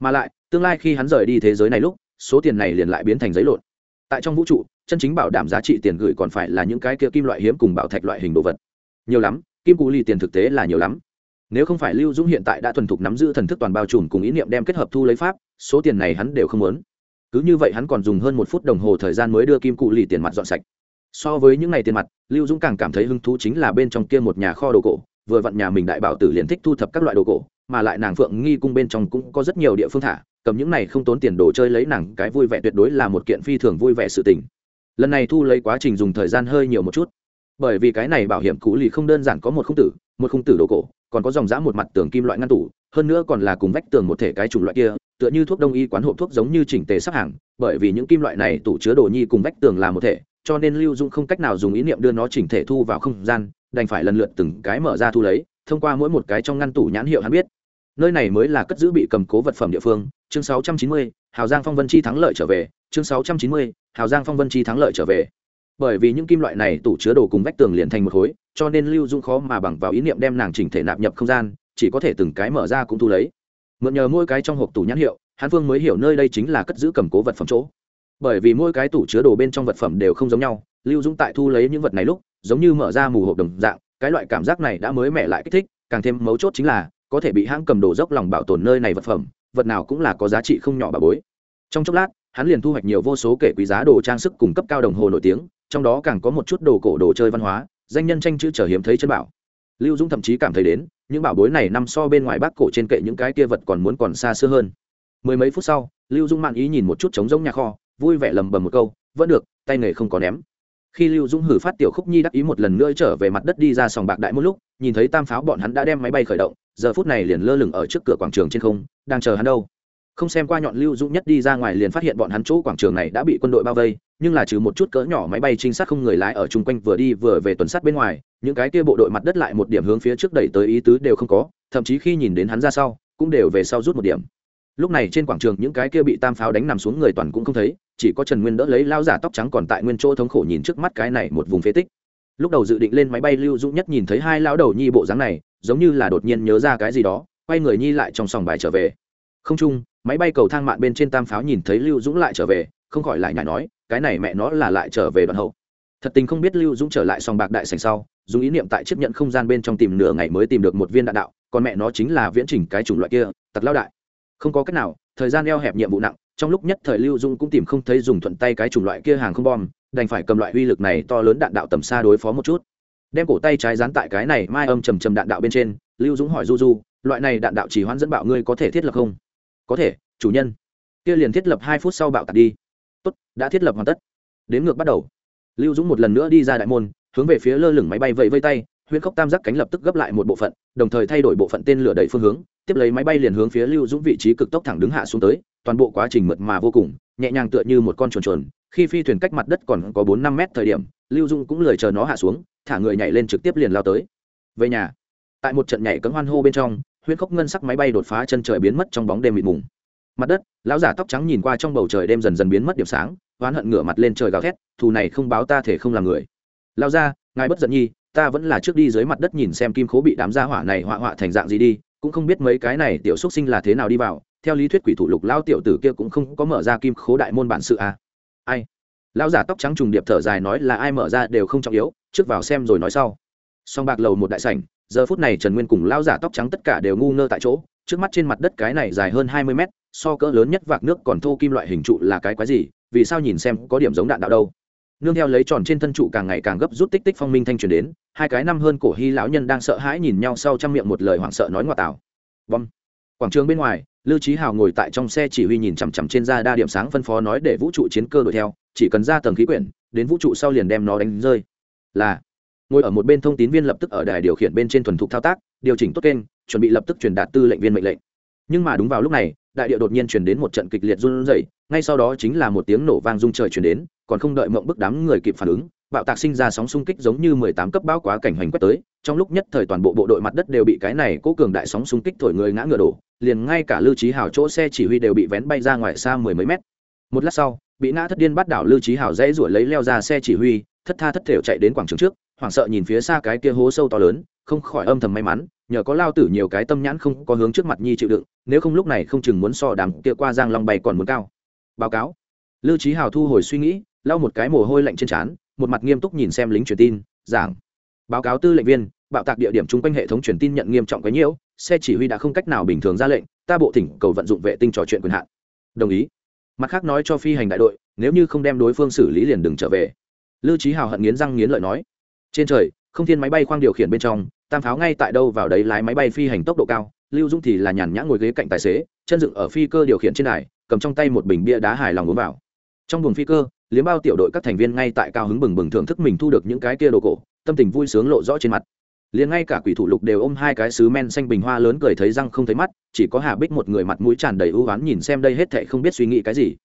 mà lại, tương lai khi hắn rời đi thế giới này lúc, số tiền này liền lại biến thành giấy lộn. Tại trong vũ trụ chân chính bảo đảm giá trị tiền gửi còn phải là những cái kia kim loại hiếm cùng bảo thạch loại hình đồ vật. Nhiều lắm, kim cù ly tiền thực tế là nhiều lắm. Nếu không phải lưu dũng hiện tại đã thuần thục nắm giữ thần thức toàn bao trùm cùng ý niệm đem kết hợp thu lấy pháp, số tiền này hắn đều không muốn. Cứ như vậy hắn còn dùng hơn một phút đồng hồ thời gian mới đưa kim cụ lì tiền mặt dọn sạch. So với những ngày tiền mặt, lưu dũng càng cảm thấy hứng thú chính là bên trong kia một nhà kho đồ cổ, vừa vặn nhà mình đại bảo tử liền thích thu thập các loại đồ cổ, mà lại nàng phượng nghi cung bên trong cũng có rất nhiều địa phương thả, cầm những này không tốn tiền đồ chơi lấy nàng, cái vui vẻ tuyệt đối là một kiện phi thường vui vẻ sự tình lần này thu lấy quá trình dùng thời gian hơi nhiều một chút. Bởi vì cái này bảo hiểm cũ lì không đơn giản có một khung tử một khung tử đồ cổ còn có dòng dã một mặt tường kim loại ngăn tủ hơn nữa còn là cùng vách tường một thể cái chủng loại kia tựa như thuốc đông y quán hộp thuốc giống như chỉnh tề sắp hàng bởi vì những kim loại này tủ chứa đồ nhi cùng vách tường là một thể cho nên lưu dung không cách nào dùng ý niệm đưa nó chỉnh thể thu vào không gian đành phải lần lượt từng cái mở ra thu lấy thông qua mỗi một cái trong ngăn tủ nhãn hiệu hắn biết. Nơi này mới là cất giữ bị cầm cố vật phẩm địa phương. Chương 690, hào giang phong vân chi thắng lợi trở về chương 690, hào giang phong vân chi thắng lợi trở về. Bởi vì những kim loại này tủ chứa đồ cùng vách tường liền thành một khối cho nên lưu dung khó mà bằng vào ý niệm đem nàng chỉnh thể nạp nhập không gian chỉ có thể từng cái mở ra cũng thu lấy. Mượn nhờ mỗi cái trong hộp tủ nhãn hiệu hán phương mới hiểu nơi đây chính là cất giữ cầm cố vật phẩm chỗ. Bởi vì mỗi cái tủ chứa đồ bên trong vật phẩm đều không giống nhau lưu dung tại thu lấy những vật này lúc giống như mở ra mù hộp đồng dạng cái loại cảm giác này đã mới mẻ lại kích thích càng thêm mấu chốt chính là có thể bị hãng cầm đồ dốc lòng bảo tồn nơi này vật phẩm vật nào cũng là có giá trị không nhỏ bà bối. Trong chốc lát hắn liền thu hoạch nhiều vô số kể quý giá đồ trang sức cùng cấp cao đồng hồ nổi tiếng, trong đó càng có một chút đồ cổ đồ chơi văn hóa, danh nhân tranh chữ trở hiếm thấy chân bảo. Lưu dũng thậm chí cảm thấy đến, những bảo bối này nằm so bên ngoài bác cổ trên kệ những cái kia vật còn muốn còn xa xưa hơn. Mười mấy phút sau, lưu dũng mạn ý nhìn một chút trống rỗng nhà kho, vui vẻ lầm bầm một câu, vẫn được, tay nghề không có ném. Khi lưu dũng hử phát tiểu khúc nhi đắc ý một lần nữa trở về mặt đất đi ra sòng bạc đại một lúc, nhìn thấy tam pháo bọn hắn đã đem máy bay khởi động, giờ phút này liền lơ lửng ở trước cửa quảng trường trên không, đang chờ hắn đâu không xem qua nhọn lưu dũng nhất đi ra ngoài liền phát hiện bọn hắn chỗ quảng trường này đã bị quân đội bao vây, nhưng là trừ một chút cỡ nhỏ máy bay trinh sát không người lái ở chung quanh vừa đi vừa về tuần sát bên ngoài, những cái kia bộ đội mặt đất lại một điểm hướng phía trước đẩy tới ý tứ đều không có, thậm chí khi nhìn đến hắn ra sau, cũng đều về sau rút một điểm. Lúc này trên quảng trường những cái kia bị tam pháo đánh nằm xuống người toàn cũng không thấy, chỉ có trần nguyên đỡ lấy lao giả tóc trắng còn tại nguyên chỗ thống khổ nhìn trước mắt cái này một vùng phế tích. Lúc đầu dự định lên máy bay lưu dũng nhất nhìn thấy hai lão đầu nhi bộ dáng này, giống như là đột nhiên nhớ ra cái gì đó, quay người nhi lại trong sòng bài trở về. Không chung máy bay cầu thang mạn bên trên tam pháo nhìn thấy lưu dũng lại trở về, không khỏi lại nhảy nói, cái này mẹ nó là lại trở về đoạn hậu. Thật tình không biết lưu dũng trở lại sòng bạc đại sành sau, dùng ý niệm tại chấp nhận không gian bên trong tìm nửa ngày mới tìm được một viên đạn đạo, còn mẹ nó chính là viễn trình cái chủng loại kia tật lao đại. Không có cách nào, thời gian eo hẹp nhiệm vụ nặng, trong lúc nhất thời lưu dũng cũng tìm không thấy dùng thuận tay cái chủng loại kia hàng không bom, đành phải cầm loại uy lực này to lớn đạn đạo tầm xa đối phó một chút. Đem cổ tay trái dán tại cái này mai âm trầm trầm đạn đạo bên trên, lưu dũng hỏi du du, loại này đạn đạo chỉ hoãn dẫn bạo ngươi có thể thiết lập không? Có thể, chủ nhân. Kia liền thiết lập hai phút sau bạo tạc đi. Tốt, đã thiết lập hoàn tất. Đến ngược bắt đầu. Lưu dũng một lần nữa đi ra đại môn, hướng về phía lơ lửng máy bay vẫy vây tay, huyễn khốc tam giác cánh lập tức gấp lại một bộ phận, đồng thời thay đổi bộ phận tên lửa đẩy phương hướng, tiếp lấy máy bay liền hướng phía lưu dũng vị trí cực tốc thẳng đứng hạ xuống tới, toàn bộ quá trình mượt mà vô cùng, nhẹ nhàng tựa như một con chuồn chuồn, khi phi thuyền cách mặt đất còn có bốn năm mét thời điểm, lưu dũng cũng lười chờ nó hạ xuống, thả người nhảy lên trực tiếp liền lao tới. Về nhà. Tại một trận nhảy cấm hoan hô bên trong huyễn khốc ngân sắc máy bay đột phá chân trời biến mất trong bóng đêm mịt mùng. Mặt đất, lão giả tóc trắng nhìn qua trong bầu trời đêm dần dần biến mất điểm sáng, oán hận ngửa mặt lên trời gào thét, thù này không báo ta thể không làm người. Lao ra ngài bất giận nhi, ta vẫn là trước đi dưới mặt đất nhìn xem kim khố bị đám gia hỏa này họa họa thành dạng gì đi, cũng không biết mấy cái này tiểu xuất sinh là thế nào đi vào, theo lý thuyết quỷ thủ lục lao tiểu tử kia cũng không có mở ra kim khố đại môn bản sự à. ai? Lão giả tóc trắng trùng điệp thở dài nói là ai mở ra đều không trọng yếu, trước vào xem rồi nói sau. Song bạc lầu một đại sảnh giờ phút này trần nguyên cùng lão giả tóc trắng tất cả đều ngu ngơ tại chỗ, trước mắt trên mặt đất cái này dài hơn hai mươi mét, so cỡ lớn nhất vạc nước còn thô kim loại hình trụ là cái quái gì, vì sao nhìn xem có điểm giống đạn đạo đâu. Nương theo lấy tròn trên thân trụ càng ngày càng gấp rút tích tích phong minh thanh truyền đến, hai cái năm hơn cổ hy lão nhân đang sợ hãi nhìn nhau sau trăm miệng một lời hoảng sợ nói ngoại tảo vâng. Quảng trường bên ngoài, lưu trí hào ngồi tại trong xe chỉ huy nhìn chằm chằm trên da đa điểm sáng phân phó nói để vũ trụ chiến cơ đuổi theo, chỉ cần ra tầng khí quyển, đến vũ trụ sau liền đem nó đánh rơi. Là ngồi ở một bên thông tín viên lập tức ở đài điều khiển bên trên thuần thục thao tác, điều chỉnh tốt kênh, chuẩn bị lập tức truyền đạt tư lệnh viên mệnh lệnh. Nhưng mà đúng vào lúc này, đại địa đột nhiên truyền đến một trận kịch liệt run rẩy, ngay sau đó chính là một tiếng nổ vang rung trời truyền đến, còn không đợi mộng bức đám người kịp phản ứng, bạo tạc sinh ra sóng xung kích giống như mười tám cấp bão quá cảnh hoành quét tới, trong lúc nhất thời toàn bộ bộ đội mặt đất đều bị cái này cố cường đại sóng xung kích thổi người ngã ngựa đổ, liền ngay cả lưu trí hào chỗ xe chỉ huy đều bị vén bay ra ngoài xa mười mấy mét. Một lát sau, bị ngã thất điên bắt đảo lưu trí hào dãy ruổi lấy leo ra xe chỉ huy, thất tha thất thểu chạy đến quảng trường trước hoảng sợ nhìn phía xa cái kia hố sâu to lớn, không khỏi âm thầm may mắn, nhờ có lao tử nhiều cái tâm nhãn không có hướng trước mặt nhi chịu đựng, nếu không lúc này không chừng muốn so đàm kia qua giang long bay còn muốn cao. Báo cáo. Lưu trí hào thu hồi suy nghĩ, lau một cái mồ hôi lạnh trên trán, một mặt nghiêm túc nhìn xem lính truyền tin, giảng. Báo cáo tư lệnh viên, bạo tạc địa điểm chung quanh hệ thống truyền tin nhận nghiêm trọng cái nhiễu xe chỉ huy đã không cách nào bình thường ra lệnh, ta bộ thỉnh cầu vận dụng vệ tinh trò chuyện quyền hạn. Đồng ý. Mặt khác nói cho phi hành đại đội, nếu như không đem đối phương xử lý liền đừng trở về. Lưu trí hào hận nghiến răng nghiến lợi nói trên trời, không thiên máy bay khoang điều khiển bên trong, tam pháo ngay tại đâu vào đấy lái máy bay phi hành tốc độ cao. Lưu dũng thì là nhàn nhã ngồi ghế cạnh tài xế, chân dựng ở phi cơ điều khiển trên đài, cầm trong tay một bình bia đá hài lòng uống vào. Trong buồng phi cơ, liếm bao tiểu đội các thành viên ngay tại cao hứng bừng bừng thưởng thức mình thu được những cái kia đồ cổ, tâm tình vui sướng lộ rõ trên mặt. Liền ngay cả quỷ thủ lục đều ôm hai cái sứ men xanh bình hoa lớn cười thấy răng không thấy mắt, chỉ có hà bích một người mặt mũi tràn đầy ưu oán nhìn xem đây hết thệ không biết suy nghĩ cái gì.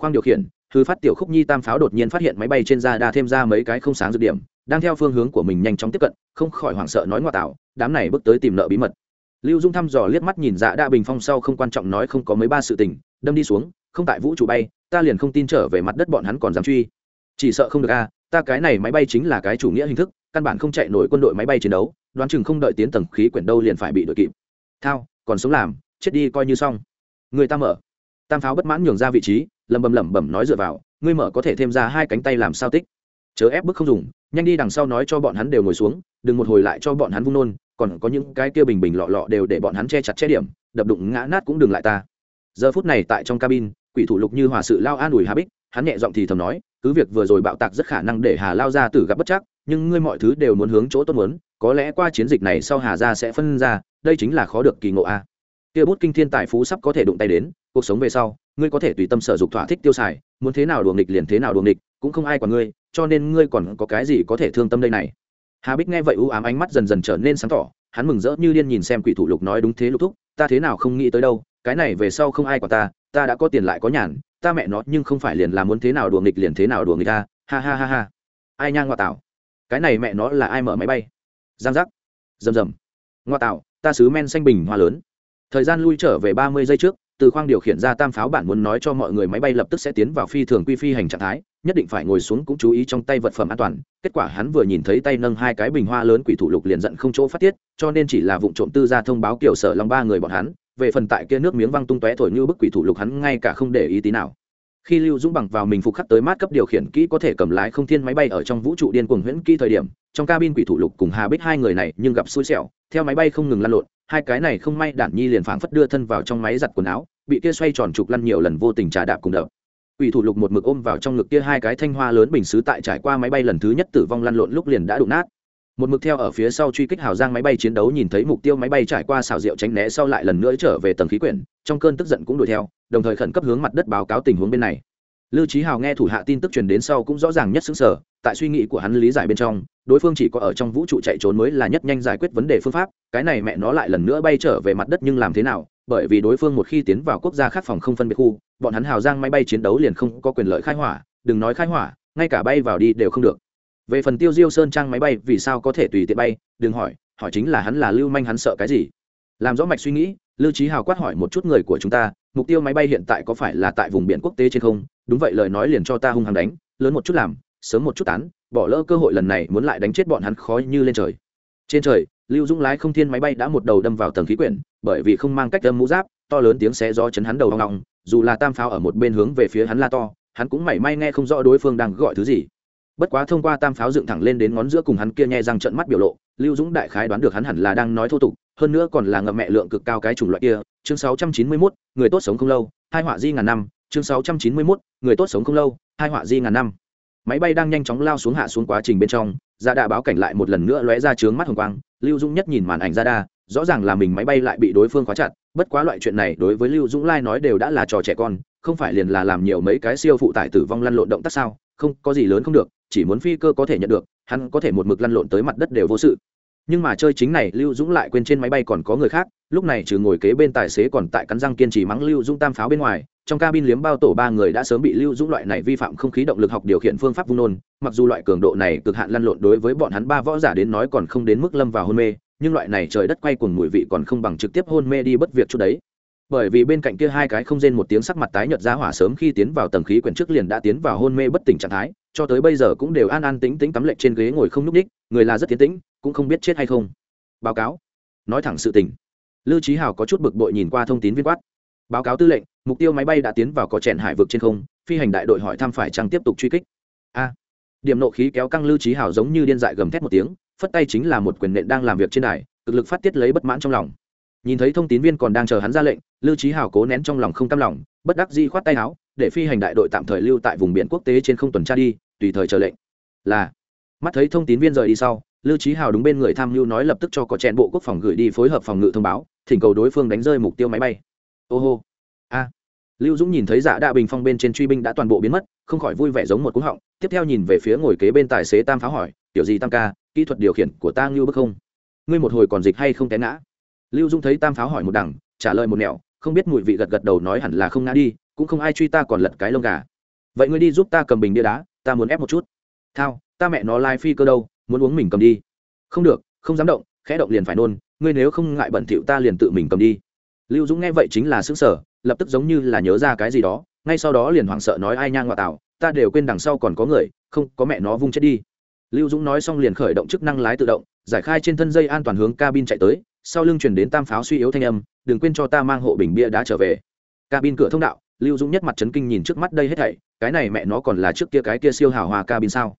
Khoang điều khiển hư phát tiểu khúc nhi tam pháo đột nhiên phát hiện máy bay trên da đa thêm ra mấy cái không sáng dược điểm, đang theo phương hướng của mình nhanh chóng tiếp cận, không khỏi hoảng sợ nói ngoại tạo, đám này bước tới tìm nợ bí mật. Lưu dung thăm dò liếc mắt nhìn dạ đa bình phong sau không quan trọng nói không có mấy ba sự tình, đâm đi xuống, không tại vũ trụ bay, ta liền không tin trở về mặt đất bọn hắn còn dám truy. Chỉ sợ không được a, ta cái này máy bay chính là cái chủ nghĩa hình thức, căn bản không chạy nổi quân đội máy bay chiến đấu, đoán chừng không đợi tiến tầng khí quyển đâu liền phải bị đội kịp. Thao, còn sống làm, chết đi coi như xong. Người ta mở tam pháo bất mãn nhường ra vị trí lầm bầm lẩm bẩm nói dựa vào, ngươi mở có thể thêm ra hai cánh tay làm sao tích. Chớ ép bức không dùng, nhanh đi đằng sau nói cho bọn hắn đều ngồi xuống, đừng một hồi lại cho bọn hắn vung nôn, còn có những cái kia bình bình lọ lọ đều để bọn hắn che chặt che điểm, đập đụng ngã nát cũng đừng lại ta. Giờ phút này tại trong cabin, quỷ thủ lục như hòa sự lao an ủi hà bích, hắn nhẹ giọng thì thầm nói, cứ việc vừa rồi bạo tạc rất khả năng để hà lao ra tử gặp bất chắc, nhưng ngươi mọi thứ đều muốn hướng chỗ tốt muốn, có lẽ qua chiến dịch này sau hà ra sẽ phân ra, đây chính là khó được kỳ ngộ a. Kia bút kinh thiên tài phú sắp có thể đụng tay đến cuộc sống về sau, ngươi có thể tùy tâm sở dục thỏa thích tiêu xài, muốn thế nào đuồng nghịch liền thế nào đuồng nghịch, cũng không ai quản ngươi, cho nên ngươi còn có cái gì có thể thương tâm đây này? Hà bích nghe vậy u ám ánh mắt dần dần trở nên sáng tỏ, hắn mừng rỡ như điên nhìn xem quỷ thủ lục nói đúng thế lục thúc, ta thế nào không nghĩ tới đâu, cái này về sau không ai quản ta ta đã có tiền lại có nhàn, ta mẹ nó nhưng không phải liền là muốn thế nào đùa nghịch liền thế nào đùa nghịch ta, ha ha ha ha. Ai nhang ngoa tạo cái này mẹ nó là ai mở máy bay? Giang giác, rầm rầm. Ngoa tạo ta xứ men xanh bình hoa lớn. Thời gian lui trở về ba mươi giây trước từ khoang điều khiển ra tam pháo bản muốn nói cho mọi người máy bay lập tức sẽ tiến vào phi thường quy phi hành trạng thái, nhất định phải ngồi xuống cũng chú ý trong tay vật phẩm an toàn. Kết quả hắn vừa nhìn thấy tay nâng hai cái bình hoa lớn quỷ thủ lục liền giận không chỗ phát tiết, cho nên chỉ là vụ trộm tư ra thông báo kiểu sở lòng ba người bọn hắn, về phần tại kia nước miếng văng tung tóe thổi như bức quỷ thủ lục hắn ngay cả không để ý tí nào. Khi lưu dũng bằng vào mình phục khắc tới mát cấp điều khiển kỹ có thể cầm lái không thiên máy bay ở trong vũ trụ điên cuồng huyễn kỹ thời điểm, trong cabin quỷ thủ lục cùng hà bích hai người này nhưng gặp xui xẻo, theo máy bay không ngừng lăn lộn hai cái này không may đản nhi liền phảng phất đưa thân vào trong máy giặt quần áo, bị kia xoay tròn trục lăn nhiều lần vô tình trà đạp cùng đập. Quỷ thủ lục một mực ôm vào trong ngực kia hai cái thanh hoa lớn bình xứ tại trải qua máy bay lần thứ nhất tử vong lăn lộn lúc liền đã đụng nát. Một mực theo ở phía sau truy kích hào giang máy bay chiến đấu nhìn thấy mục tiêu máy bay trải qua xào rượu tránh né sau lại lần nữa trở về tầng khí quyển, trong cơn tức giận cũng đuổi theo, đồng thời khẩn cấp hướng mặt đất báo cáo tình huống bên này lưu trí hào nghe thủ hạ tin tức truyền đến sau cũng rõ ràng nhất xứng sở tại suy nghĩ của hắn lý giải bên trong, đối phương chỉ có ở trong vũ trụ chạy trốn mới là nhất nhanh giải quyết vấn đề phương pháp, cái này mẹ nó lại lần nữa bay trở về mặt đất nhưng làm thế nào, bởi vì đối phương một khi tiến vào quốc gia khác phòng không phân biệt khu, bọn hắn hào giang máy bay chiến đấu liền không có quyền lợi khai hỏa, đừng nói khai hỏa, ngay cả bay vào đi đều không được. Về phần tiêu diêu sơn trang máy bay vì sao có thể tùy tiện bay, đừng hỏi hỏi chính là hắn là lưu manh hắn sợ cái gì. Làm rõ mạch suy nghĩ lưu trí hào quát hỏi một chút người của chúng ta mục tiêu máy bay hiện tại có phải là tại vùng biển quốc tế trên không? Đúng vậy, lời nói liền cho ta hung hăng đánh, lớn một chút làm, sớm một chút tán, bỏ lỡ cơ hội lần này muốn lại đánh chết bọn hắn khó như lên trời. Trên trời, lưu dũng lái không thiên máy bay đã một đầu đâm vào tầng khí quyển, bởi vì không mang cách đâm mũ giáp, to lớn tiếng xé gió chấn hắn đầu hoang ngọng dù là tam pháo ở một bên hướng về phía hắn la to, hắn cũng mảy may nghe không rõ đối phương đang gọi thứ gì. Bất quá thông qua tam pháo dựng thẳng lên đến ngón giữa cùng hắn kia nhẹ răng trận mắt biểu lộ, lưu dũng đại khái đoán được hắn hẳn là đang nói thô tục, hơn nữa còn là ngậm mẹ lượng cực cao cái chủng loại kia chương 691, người tốt sống không lâu hai họa di ngàn năm. Chương 691, người tốt sống không lâu hai họa di ngàn năm. Máy bay đang nhanh chóng lao xuống hạ xuống quá trình bên trong dạ gia đa báo cảnh lại một lần nữa lóe ra trướng mắt hồng quang lưu dũng nhất nhìn màn ảnh dạ gia đa rõ ràng là mình máy bay lại bị đối phương khóa chặt bất quá loại chuyện này đối với lưu dũng lai nói đều đã là trò trẻ con không phải liền là làm nhiều mấy cái siêu phụ tải tử vong lăn lộn động tác sao không có gì lớn không được chỉ muốn phi cơ có thể nhận được hắn có thể một mực lăn lộn tới mặt đất đều vô sự nhưng mà chơi chính này, lưu dũng lại quên trên máy bay còn có người khác, lúc này trừ ngồi kế bên tài xế còn tại cắn răng kiên trì mắng lưu dũng tam pháo bên ngoài, trong cabin liếm bao tổ ba người đã sớm bị lưu dũng loại này vi phạm không khí động lực học điều khiển phương pháp vung nôn, mặc dù loại cường độ này cực hạn lăn lộn đối với bọn hắn ba võ giả đến nói còn không đến mức lâm vào hôn mê, nhưng loại này trời đất quay cùng mùi vị còn không bằng trực tiếp hôn mê đi bất việc chút đấy. Bởi vì bên cạnh kia hai cái không rên một tiếng sắc mặt tái nhợt ra hỏa sớm khi tiến vào tầng khí quyển trước liền đã tiến vào hôn mê bất tỉnh trạng thái cho tới bây giờ cũng đều an an tĩnh tĩnh cắm lệch trên ghế ngồi không nhúc ních người là rất tiến tĩnh, cũng không biết chết hay không. Báo cáo. Nói thẳng sự tình. Lưu trí hào có chút bực bội nhìn qua thông tin viên quát. Báo cáo tư lệnh, mục tiêu máy bay đã tiến vào cỏ trẹn hải vực trên không, phi hành đại đội hỏi thăm phải chăng tiếp tục truy kích. A. Điểm nộ khí kéo căng lưu trí hào giống như điên dại gầm thét một tiếng, phất tay chính là một quyền nện đang làm việc trên đài, cực lực phát tiết lấy bất mãn trong lòng. Nhìn thấy thông tín viên còn đang chờ hắn ra lệnh lưu trí hào cố nén trong lòng không cam lòng, bất đắc di khoát tay áo, để phi hành đại đội tạm thời lưu tại vùng biển quốc tế trên không tuần tra đi tùy thời chờ lệnh. Là. Mắt thấy thông tín viên rời đi sau, lưu trí hào đúng bên người tham mưu nói lập tức cho có chèn bộ quốc phòng gửi đi phối hợp phòng ngự thông báo, thỉnh cầu đối phương đánh rơi mục tiêu máy bay. Ô hô. A. Lưu dũng nhìn thấy giả đạ bình phong bên trên truy binh đã toàn bộ biến mất, không khỏi vui vẻ giống một cú họng, tiếp theo nhìn về phía ngồi kế bên tài xế tam pháo hỏi, tiểu gì tam ca, kỹ thuật điều khiển của ta ngưu bức không? Ngươi một hồi còn dịch hay không té ngã? Lưu dũng thấy tam pháo hỏi một đằng, trả lời một nẻo, không biết mùi vị gật gật đầu nói hẳn là không ngã đi, cũng không ai truy ta còn lật cái lông gà vậy ngươi đi giúp ta cầm bình bia đá, ta muốn ép một chút. Thao, ta mẹ nó lai phi cơ đâu, muốn uống mình cầm đi. Không được, không dám động, khẽ động liền phải nôn, ngươi nếu không ngại bẩn thỉu ta liền tự mình cầm đi. Lưu dũng nghe vậy chính là xứng sở lập tức giống như là nhớ ra cái gì đó, ngay sau đó liền hoảng sợ nói ai nhang ngoại tạo ta đều quên đằng sau còn có người, không, có mẹ nó vung chết đi. Lưu dũng nói xong liền khởi động chức năng lái tự động, giải khai trên thân dây an toàn hướng cabin chạy tới, sau lưng chuyển đến tam pháo suy yếu thanh âm, đừng quên cho ta mang hộ bình bia đã trở về. Cabin cửa thông đạo lưu dũng nhất mặt trấn kinh nhìn trước mắt đây hết thảy, cái này mẹ nó còn là trước kia cái kia siêu hào hòa cabin sao?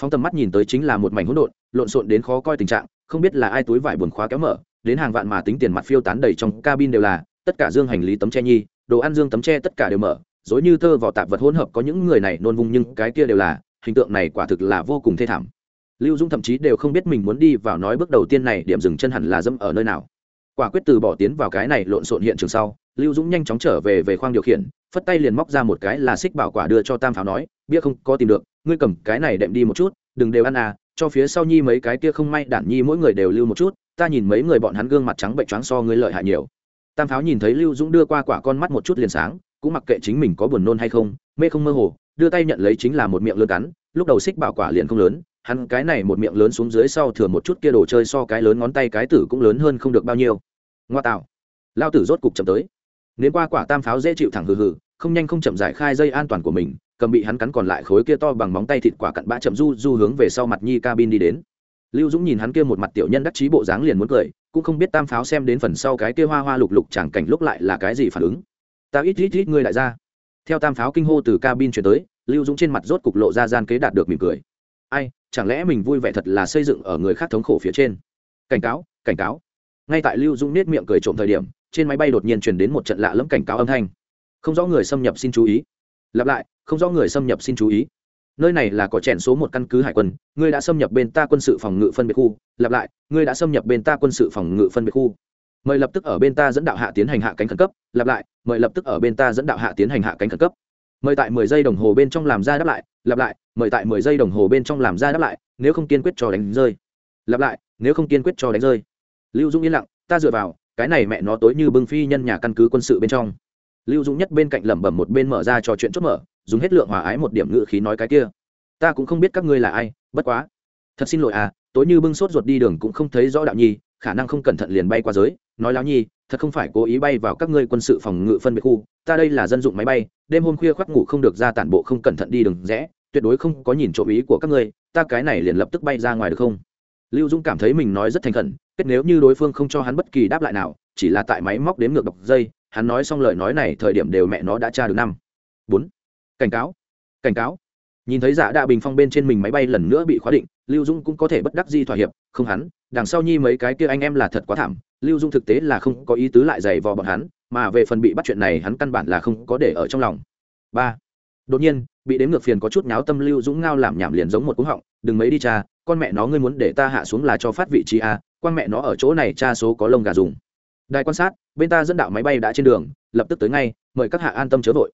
Phóng tầm mắt nhìn tới chính là một mảnh hỗn độn, lộn xộn đến khó coi tình trạng, không biết là ai túi vải buồn khóa kéo mở, đến hàng vạn mà tính tiền mặt phiêu tán đầy trong cabin đều là, tất cả dương hành lý tấm che nhi, đồ ăn dương tấm che tất cả đều mở dối như thơ vào tạp vật hỗn hợp có những người này nôn vung nhưng cái kia đều là, hình tượng này quả thực là vô cùng thê thảm. Lưu dung thậm chí đều không biết mình muốn đi vào nói bước đầu tiên này, điểm dừng chân hẳn là dẫm ở nơi nào. Quả quyết từ bỏ tiến vào cái này lộn xộn hiện trường sau lưu dũng nhanh chóng trở về về khoang điều khiển, phất tay liền móc ra một cái là xích bảo quả đưa cho tam pháo nói, bia không có tìm được, ngươi cầm cái này đệm đi một chút, đừng đều ăn à cho phía sau nhi mấy cái kia không may đản nhi mỗi người đều lưu một chút, ta nhìn mấy người bọn hắn gương mặt trắng bệnh choáng so ngươi lợi hại nhiều. Tam pháo nhìn thấy lưu dũng đưa qua quả con mắt một chút liền sáng, cũng mặc kệ chính mình có buồn nôn hay không, mê không mơ hồ, đưa tay nhận lấy chính là một miệng lớn cắn, lúc đầu xích bảo quả liền không lớn, hắn cái này một miệng lớn xuống dưới sau thừa một chút kia đồ chơi so cái lớn ngón tay cái tử cũng lớn hơn không được bao nhiêu. Ngoa tạo. Lao tử rốt cục chậm tới nếu qua quả tam pháo dễ chịu thẳng hừ hừ, không nhanh không chậm giải khai dây an toàn của mình, cầm bị hắn cắn còn lại khối kia to bằng móng tay thịt quả cặn bã chậm du du hướng về sau mặt nhi cabin đi đến. Lưu dũng nhìn hắn kia một mặt tiểu nhân đắc chí bộ dáng liền muốn cười, cũng không biết tam pháo xem đến phần sau cái kia hoa hoa lục lục chẳng cảnh lúc lại là cái gì phản ứng. Ta ít ít ít ngươi lại ra. Theo tam pháo kinh hô từ cabin chuyển tới, lưu dũng trên mặt rốt cục lộ ra gian kế đạt được mỉm cười. Ai, chẳng lẽ mình vui vẻ thật là xây dựng ở người khác thống khổ phía trên? Cảnh cáo cảnh cáo. Ngay tại lưu dũng nết miệng cười trộm thời điểm trên máy bay đột nhiên truyền đến một trận lạ lẫm cảnh cáo âm thanh. Không rõ người xâm nhập xin chú ý. Lặp lại, không rõ người xâm nhập xin chú ý. Nơi này là cỏ chèn số một căn cứ hải quân, ngươi đã xâm nhập bên ta quân sự phòng ngự phân biệt khu. Lặp lại, ngươi đã xâm nhập bên ta quân sự phòng ngự phân biệt khu. Mời lập tức ở bên ta dẫn đạo hạ tiến hành hạ cánh khẩn cấp. Lặp lại, mời lập tức ở bên ta dẫn đạo hạ tiến hành hạ cánh khẩn cấp. Mời tại mười giây đồng hồ bên trong làm ra đáp lại. Lặp lại, mời tại mười giây đồng hồ bên trong làm ra đáp lại, nếu không kiên quyết cho đánh rơi. Lặp lại, nếu không kiên quyết cho đánh rơi. Lưu dũng yên lặng, ta dựa vào cái này mẹ nó tối như bưng phi nhân nhà căn cứ quân sự bên trong. Lưu dũng nhất bên cạnh lẩm bẩm một bên mở ra trò chuyện chốt mở, dùng hết lượng hòa ái một điểm ngự khí nói cái kia. Ta cũng không biết các ngươi là ai, bất quá. Thật xin lỗi à tối như bưng sốt ruột đi đường cũng không thấy rõ đạo nhi, khả năng không cẩn thận liền bay qua giới. Nói láo nhi, thật không phải cố ý bay vào các ngươi quân sự phòng ngự phân biệt khu, ta đây là dân dụng máy bay, đêm hôm khuya khoác ngủ không được ra tản bộ không cẩn thận đi đường rẽ, tuyệt đối không có nhìn trộm ý của các ngươi, ta cái này liền lập tức bay ra ngoài được không? Lưu dũng cảm thấy mình nói rất thành khẩn, kết nếu như đối phương không cho hắn bất kỳ đáp lại nào, chỉ là tại máy móc đếm ngược đọc dây, hắn nói xong lời nói này thời điểm đều mẹ nó đã tra được năm. Bốn. Cảnh cáo. Cảnh cáo. Nhìn thấy giả đạ bình phong bên trên mình máy bay lần nữa bị khóa định, lưu dung cũng có thể bất đắc di thỏa hiệp, không hắn, đằng sau nhi mấy cái kia anh em là thật quá thảm, lưu dung thực tế là không có ý tứ lại giày vò bọn hắn, mà về phần bị bắt chuyện này hắn căn bản là không có để ở trong lòng. Ba. Đột nhiên, bị đếm ngược phiền có chút nháo tâm lưu dũng ngao làm nhảm liền giống một cú họng, đừng mấy đi cha con mẹ nó ngươi muốn để ta hạ xuống là cho phát vị trí a quan mẹ nó ở chỗ này cha số có lông gà dùng. Đài quan sát, bên ta dẫn đạo máy bay đã trên đường, lập tức tới ngay, mời các hạ an tâm chớ vội.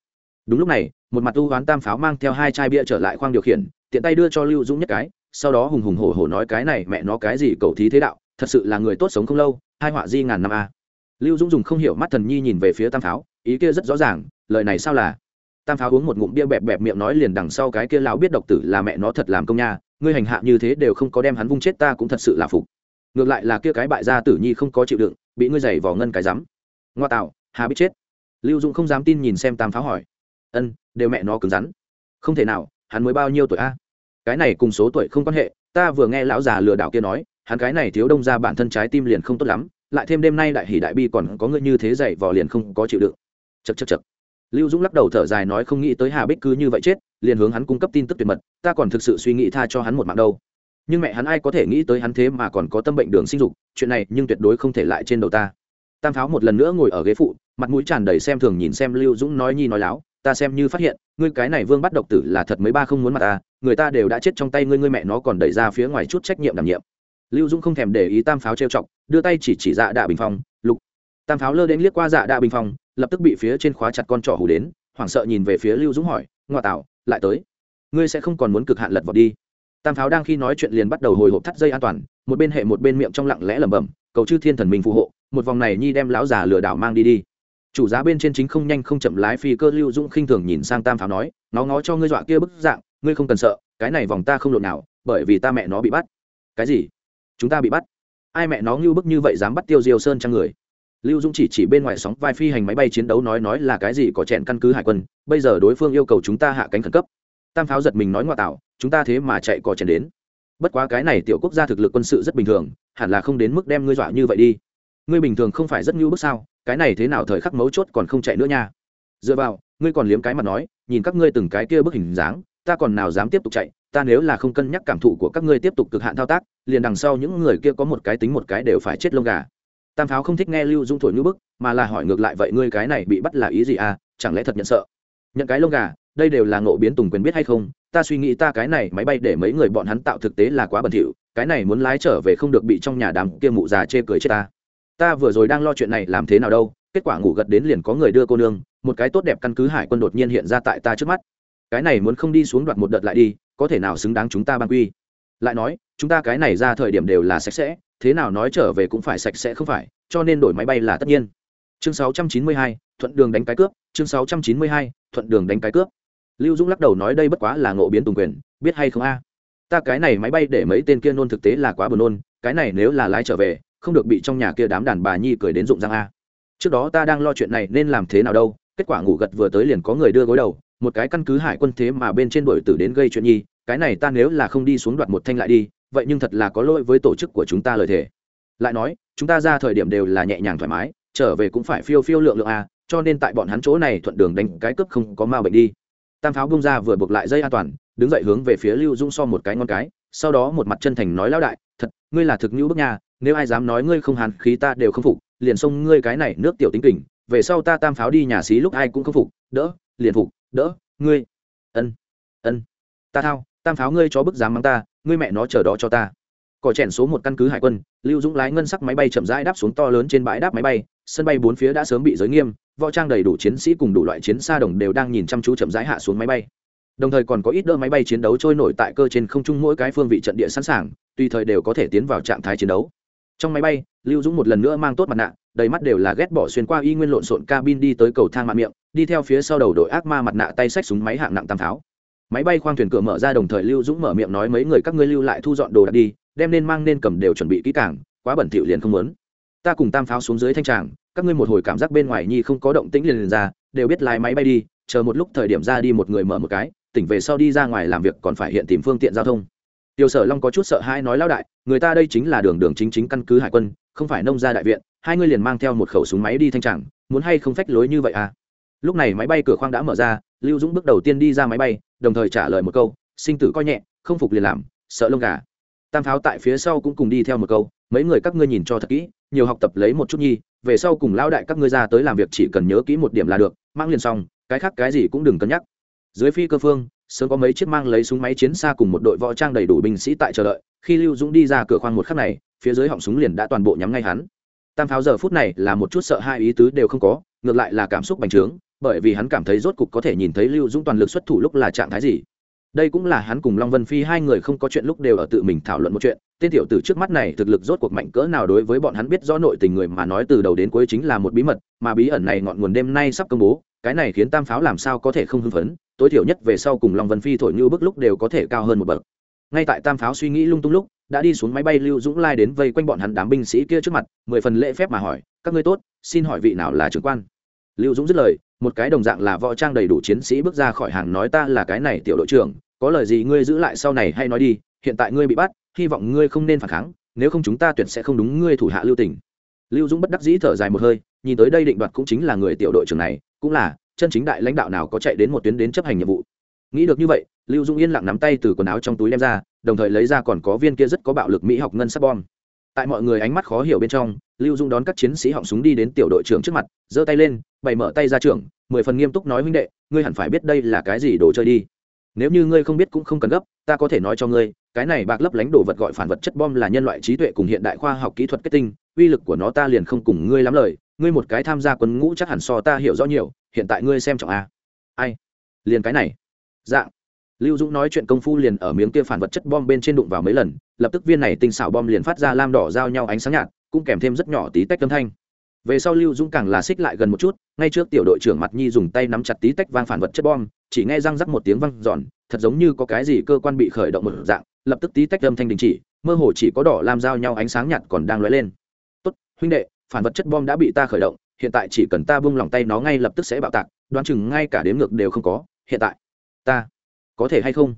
Đúng lúc này, một mặt u hoán tam pháo mang theo hai chai bia trở lại khoang điều khiển, tiện tay đưa cho lưu dũng nhất cái, sau đó hùng hùng hổ hổ nói cái này mẹ nó cái gì cầu thí thế đạo, thật sự là người tốt sống không lâu, hai họa di ngàn năm a. Lưu dũng dùng không hiểu mắt thần nhi nhìn về phía tam pháo, ý kia rất rõ ràng, lời này sao là? Tam pháo uống một ngụm bia bẹp bẹp miệng nói liền đằng sau cái kia lão biết độc tử là mẹ nó thật làm công nha ngươi hành hạ như thế đều không có đem hắn vung chết ta cũng thật sự là phục. Ngược lại là kia cái bại gia tử nhi không có chịu đựng, bị ngươi giày vò ngân cái rắm. Ngoa tạo, hà biết chết. Lưu dũng không dám tin nhìn xem tam pháo hỏi. Ân, đều mẹ nó cứng rắn. Không thể nào, hắn mới bao nhiêu tuổi a? Cái này cùng số tuổi không quan hệ, ta vừa nghe lão già lừa đảo kia nói, hắn cái này thiếu đông ra bản thân trái tim liền không tốt lắm, lại thêm đêm nay đại hỷ đại bi còn có ngươi như thế dậy vò liền không có chịu đựng. Chật chật chật lưu dũng lắc đầu thở dài nói không nghĩ tới hà bích cứ như vậy chết liền hướng hắn cung cấp tin tức tuyệt mật, ta còn thực sự suy nghĩ tha cho hắn một mạng đâu. Nhưng mẹ hắn ai có thể nghĩ tới hắn thế mà còn có tâm bệnh đường sinh dục, chuyện này nhưng tuyệt đối không thể lại trên đầu ta. Tam pháo một lần nữa ngồi ở ghế phụ, mặt mũi tràn đầy xem thường nhìn xem lưu dũng nói nhi nói láo, ta xem như phát hiện, ngươi cái này vương bắt độc tử là thật mấy ba không muốn mặt ta, người ta đều đã chết trong tay ngươi ngươi mẹ nó còn đẩy ra phía ngoài chút trách nhiệm đảm nhiệm. Lưu dũng không thèm để ý tam pháo trêu chọc, đưa tay chỉ chỉ dạ đạ bình phong, lục. Tam pháo lơ đến liếc qua dạ đạ bình phong, lập tức bị phía trên khóa chặt con trỏ hủ đến, hoảng sợ nhìn về phía lưu dũng hỏi, ngoa tạo lại tới. Ngươi sẽ không còn muốn cực hạn lật vọt đi. Tam pháo đang khi nói chuyện liền bắt đầu hồi hộp thắt dây an toàn, một bên hệ một bên miệng trong lặng lẽ lẩm bẩm, cầu chư thiên thần minh phù hộ, một vòng này nhi đem lão già lừa đảo mang đi đi. Chủ giá bên trên chính không nhanh không chậm lái phi cơ lưu dũng khinh thường nhìn sang tam pháo nói, nó ngó cho ngươi dọa kia bức dạng, ngươi không cần sợ, cái này vòng ta không lộn nào, bởi vì ta mẹ nó bị bắt. Cái gì? Chúng ta bị bắt? Ai mẹ nó ngưu bức như vậy dám bắt tiêu diêu sơn trang người? Lưu dũng chỉ chỉ bên ngoài sóng vai phi hành máy bay chiến đấu nói nói là cái gì có chèn căn cứ hải quân, bây giờ đối phương yêu cầu chúng ta hạ cánh khẩn cấp. Tam pháo giật mình nói ngoại tạo, chúng ta thế mà chạy cò chèn đến. Bất quá cái này tiểu quốc gia thực lực quân sự rất bình thường, hẳn là không đến mức đem ngươi dọa như vậy đi. Ngươi bình thường không phải rất ngưu bức sao, cái này thế nào thời khắc mấu chốt còn không chạy nữa nha. Dựa vào, ngươi còn liếm cái mặt nói, nhìn các ngươi từng cái kia bức hình dáng, ta còn nào dám tiếp tục chạy, ta nếu là không cân nhắc cảm thụ của các ngươi tiếp tục cực hạn thao tác, liền đằng sau những người kia có một cái tính một cái đều phải chết lông gà tam pháo không thích nghe lưu dung thổi như bức, mà là hỏi ngược lại, vậy ngươi cái này bị bắt là ý gì à? Chẳng lẽ thật nhận sợ? Nhận cái lông gà, đây đều là ngộ biến tùng quyền biết hay không? Ta suy nghĩ ta cái này máy bay để mấy người bọn hắn tạo thực tế là quá bẩn thỉu, cái này muốn lái trở về không được bị trong nhà đám kia mụ già chê cười chết ta. Ta vừa rồi đang lo chuyện này làm thế nào đâu, kết quả ngủ gật đến liền có người đưa cô nương, một cái tốt đẹp căn cứ hải quân đột nhiên hiện ra tại ta trước mắt. Cái này muốn không đi xuống đoạt một đợt lại đi, có thể nào xứng đáng chúng ta ban quy? Lại nói, chúng ta cái này ra thời điểm đều là sạch sẽ thế nào nói trở về cũng phải sạch sẽ không phải cho nên đổi máy bay là tất nhiên. Chương 692, thuận đường đánh cái cướp chương 692, thuận đường đánh cái cướp. Lưu dũng lắc đầu nói đây bất quá là ngộ biến tùng quyền biết hay không a? Ta cái này máy bay để mấy tên kia nôn thực tế là quá buồn nôn cái này nếu là lái trở về không được bị trong nhà kia đám đàn bà nhi cười đến rụng răng a. Trước đó ta đang lo chuyện này nên làm thế nào đâu kết quả ngủ gật vừa tới liền có người đưa gối đầu một cái căn cứ hải quân thế mà bên trên đội tử đến gây chuyện nhi cái này ta nếu là không đi xuống đoạt một thanh lại đi vậy nhưng thật là có lỗi với tổ chức của chúng ta lời thề. Lại nói, chúng ta ra thời điểm đều là nhẹ nhàng thoải mái, trở về cũng phải phiêu phiêu lượng lượng à cho nên tại bọn hắn chỗ này thuận đường đánh cái cướp không có ma bệnh đi. Tam pháo bung ra vừa buộc lại dây an toàn, đứng dậy hướng về phía lưu dung so một cái ngon cái, sau đó một mặt chân thành nói lão đại, thật, ngươi là thực nhũ bức nhà nếu ai dám nói ngươi không hàn khí ta đều không phục, liền xông ngươi cái này nước tiểu tính tình về sau ta tam pháo đi nhà xí lúc ai cũng không phục, đỡ, liền phục, đỡ, ngươi. Ân ân, ta thao, tam pháo ngươi chó bức dám mắng ta ngươi mẹ nó chờ đó cho ta. Cỏ chèn số một căn cứ hải quân, lưu dũng lái ngân sắc máy bay chậm rãi đáp xuống to lớn trên bãi đáp máy bay, sân bay bốn phía đã sớm bị giới nghiêm, võ trang đầy đủ chiến sĩ cùng đủ loại chiến xa đồng đều đang nhìn chăm chú chậm rãi hạ xuống máy bay. Đồng thời còn có ít đỡ máy bay chiến đấu trôi nổi tại cơ trên không trung mỗi cái phương vị trận địa sẵn sàng, tùy thời đều có thể tiến vào trạng thái chiến đấu. Trong máy bay, lưu dũng một lần nữa mang tốt mặt nạ, đầy mắt đều là ghét bỏ xuyên qua y nguyên lộn xộn cabin đi tới cầu thang mạng miệng, đi theo phía sau đầu đội ác ma mặt nạ tay xách súng máy hạng nặng tam tháo máy bay khoang thuyền cửa mở ra đồng thời lưu dũng mở miệng nói mấy người các ngươi lưu lại thu dọn đồ đạc đi đem nên mang nên cầm đều chuẩn bị kỹ càng quá bẩn thỉu liền không muốn. Ta cùng tam pháo xuống dưới thanh tràng các ngươi một hồi cảm giác bên ngoài nhi không có động tĩnh liền, liền ra đều biết lái máy bay đi chờ một lúc thời điểm ra đi một người mở một cái tỉnh về sau đi ra ngoài làm việc còn phải hiện tìm phương tiện giao thông. Tiêu sở long có chút sợ hãi nói lao đại người ta đây chính là đường đường chính chính căn cứ hải quân không phải nông gia đại viện hai người liền mang theo một khẩu súng máy đi thanh tràng muốn hay không phách lối như vậy à? Lúc này máy bay cửa khoang đã mở ra lưu dũng bước đầu tiên đi ra máy bay đồng thời trả lời một câu, sinh tử coi nhẹ, không phục liền làm, sợ lông gà. Tam pháo tại phía sau cũng cùng đi theo một câu, mấy người các ngươi nhìn cho thật kỹ, nhiều học tập lấy một chút nhi, về sau cùng lão đại các ngươi ra tới làm việc chỉ cần nhớ kỹ một điểm là được, mang liền xong, cái khác cái gì cũng đừng cân nhắc. Dưới phi cơ phương, sớm có mấy chiếc mang lấy súng máy chiến xa cùng một đội võ trang đầy đủ binh sĩ tại chờ đợi, khi lưu dũng đi ra cửa khoang một khắc này, phía dưới họng súng liền đã toàn bộ nhắm ngay hắn. Tam pháo giờ phút này là một chút sợ hai ý tứ đều không có, ngược lại là cảm xúc bành trướng bởi vì hắn cảm thấy rốt cục có thể nhìn thấy lưu dũng toàn lực xuất thủ lúc là trạng thái gì. Đây cũng là hắn cùng long vân phi hai người không có chuyện lúc đều ở tự mình thảo luận một chuyện, tên tiểu tử trước mắt này thực lực rốt cuộc mạnh cỡ nào đối với bọn hắn biết rõ nội tình người mà nói từ đầu đến cuối chính là một bí mật, mà bí ẩn này ngọn nguồn đêm nay sắp công bố, cái này khiến tam pháo làm sao có thể không hưng phấn, tối thiểu nhất về sau cùng long vân phi thổi như bức lúc đều có thể cao hơn một bậc. Ngay tại tam pháo suy nghĩ lung tung lúc, đã đi xuống máy bay lưu dũng lai đến vây quanh bọn hắn đám binh sĩ kia trước mặt, mười phần lễ phép mà hỏi, các ngươi tốt, xin hỏi vị nào là trưởng quan? Lưu dũng dứt lời, một cái đồng dạng là võ trang đầy đủ chiến sĩ bước ra khỏi hàng nói ta là cái này tiểu đội trưởng, có lời gì ngươi giữ lại sau này hay nói đi, hiện tại ngươi bị bắt, hy vọng ngươi không nên phản kháng, nếu không chúng ta tuyệt sẽ không đúng ngươi thủ hạ lưu tình. Lưu dũng bất đắc dĩ thở dài một hơi, nhìn tới đây định đoạt cũng chính là người tiểu đội trưởng này, cũng là, chân chính đại lãnh đạo nào có chạy đến một tuyến đến chấp hành nhiệm vụ. Nghĩ được như vậy, lưu dũng yên lặng nắm tay từ quần áo trong túi đem ra, đồng thời lấy ra còn có viên kia rất có bạo lực mỹ học ngân sắc bom tại mọi người ánh mắt khó hiểu bên trong, lưu Dung đón các chiến sĩ họng súng đi đến tiểu đội trưởng trước mặt, giơ tay lên, bày mở tay ra trưởng, mười phần nghiêm túc nói, huynh đệ, ngươi hẳn phải biết đây là cái gì đồ chơi đi. Nếu như ngươi không biết cũng không cần gấp, ta có thể nói cho ngươi, cái này bạc lấp lánh đồ vật gọi phản vật chất bom là nhân loại trí tuệ cùng hiện đại khoa học kỹ thuật kết tinh, uy lực của nó ta liền không cùng ngươi lắm lời, ngươi một cái tham gia quân ngũ chắc hẳn so ta hiểu rõ nhiều, hiện tại ngươi xem trọng a. Ai? Liền cái này. Dạng lưu dũng nói chuyện công phu liền ở miếng kia phản vật chất bom bên trên đụng vào mấy lần, lập tức viên này tinh xảo bom liền phát ra lam đỏ giao nhau ánh sáng nhạt, cũng kèm thêm rất nhỏ tí tách âm thanh. Về sau lưu dũng càng là xích lại gần một chút, ngay trước tiểu đội trưởng mặt nhi dùng tay nắm chặt tí tách vang phản vật chất bom, chỉ nghe răng rắc một tiếng văng giòn, thật giống như có cái gì cơ quan bị khởi động một dạng, lập tức tí tách âm thanh đình chỉ, mơ hồ chỉ có đỏ làm giao nhau ánh sáng nhạt còn đang lóe lên. Tốt, huynh đệ, phản vật chất bom đã bị ta khởi động, hiện tại chỉ cần ta buông lòng tay nó ngay lập tức sẽ bạo tạc, đoán chừng ngay cả đếm ngược đều không có, hiện tại ta có thể hay không?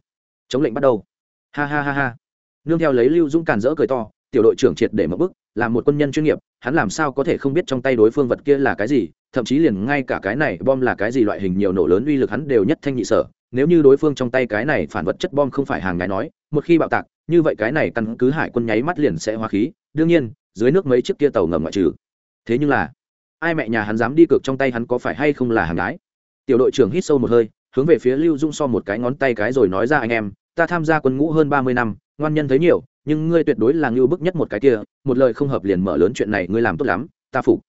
Chống lệnh bắt đầu. Ha ha ha ha. Nương theo lấy lưu dũng càn rỡ cười to, tiểu đội trưởng triệt để mất bức, là một quân nhân chuyên nghiệp, hắn làm sao có thể không biết trong tay đối phương vật kia là cái gì, thậm chí liền ngay cả cái này bom là cái gì loại hình nhiều nổ lớn uy lực hắn đều nhất thanh nhị sở. Nếu như đối phương trong tay cái này phản vật chất bom không phải hàng ngài nói, một khi bạo tạc, như vậy cái này căn cứ hải quân nháy mắt liền sẽ hóa khí. Đương nhiên, dưới nước mấy chiếc kia tàu ngầm ngoại trừ. Thế nhưng là, ai mẹ nhà hắn dám đi cược trong tay hắn có phải hay không là hàng gái? Tiểu đội trưởng hít sâu một hơi hướng về phía lưu dung so một cái ngón tay cái rồi nói ra anh em, ta tham gia quân ngũ hơn ba mươi năm, ngoan nhân thấy nhiều, nhưng ngươi tuyệt đối là ngưu bức nhất một cái kia, một lời không hợp liền mở lớn chuyện này, ngươi làm tốt lắm, ta phục.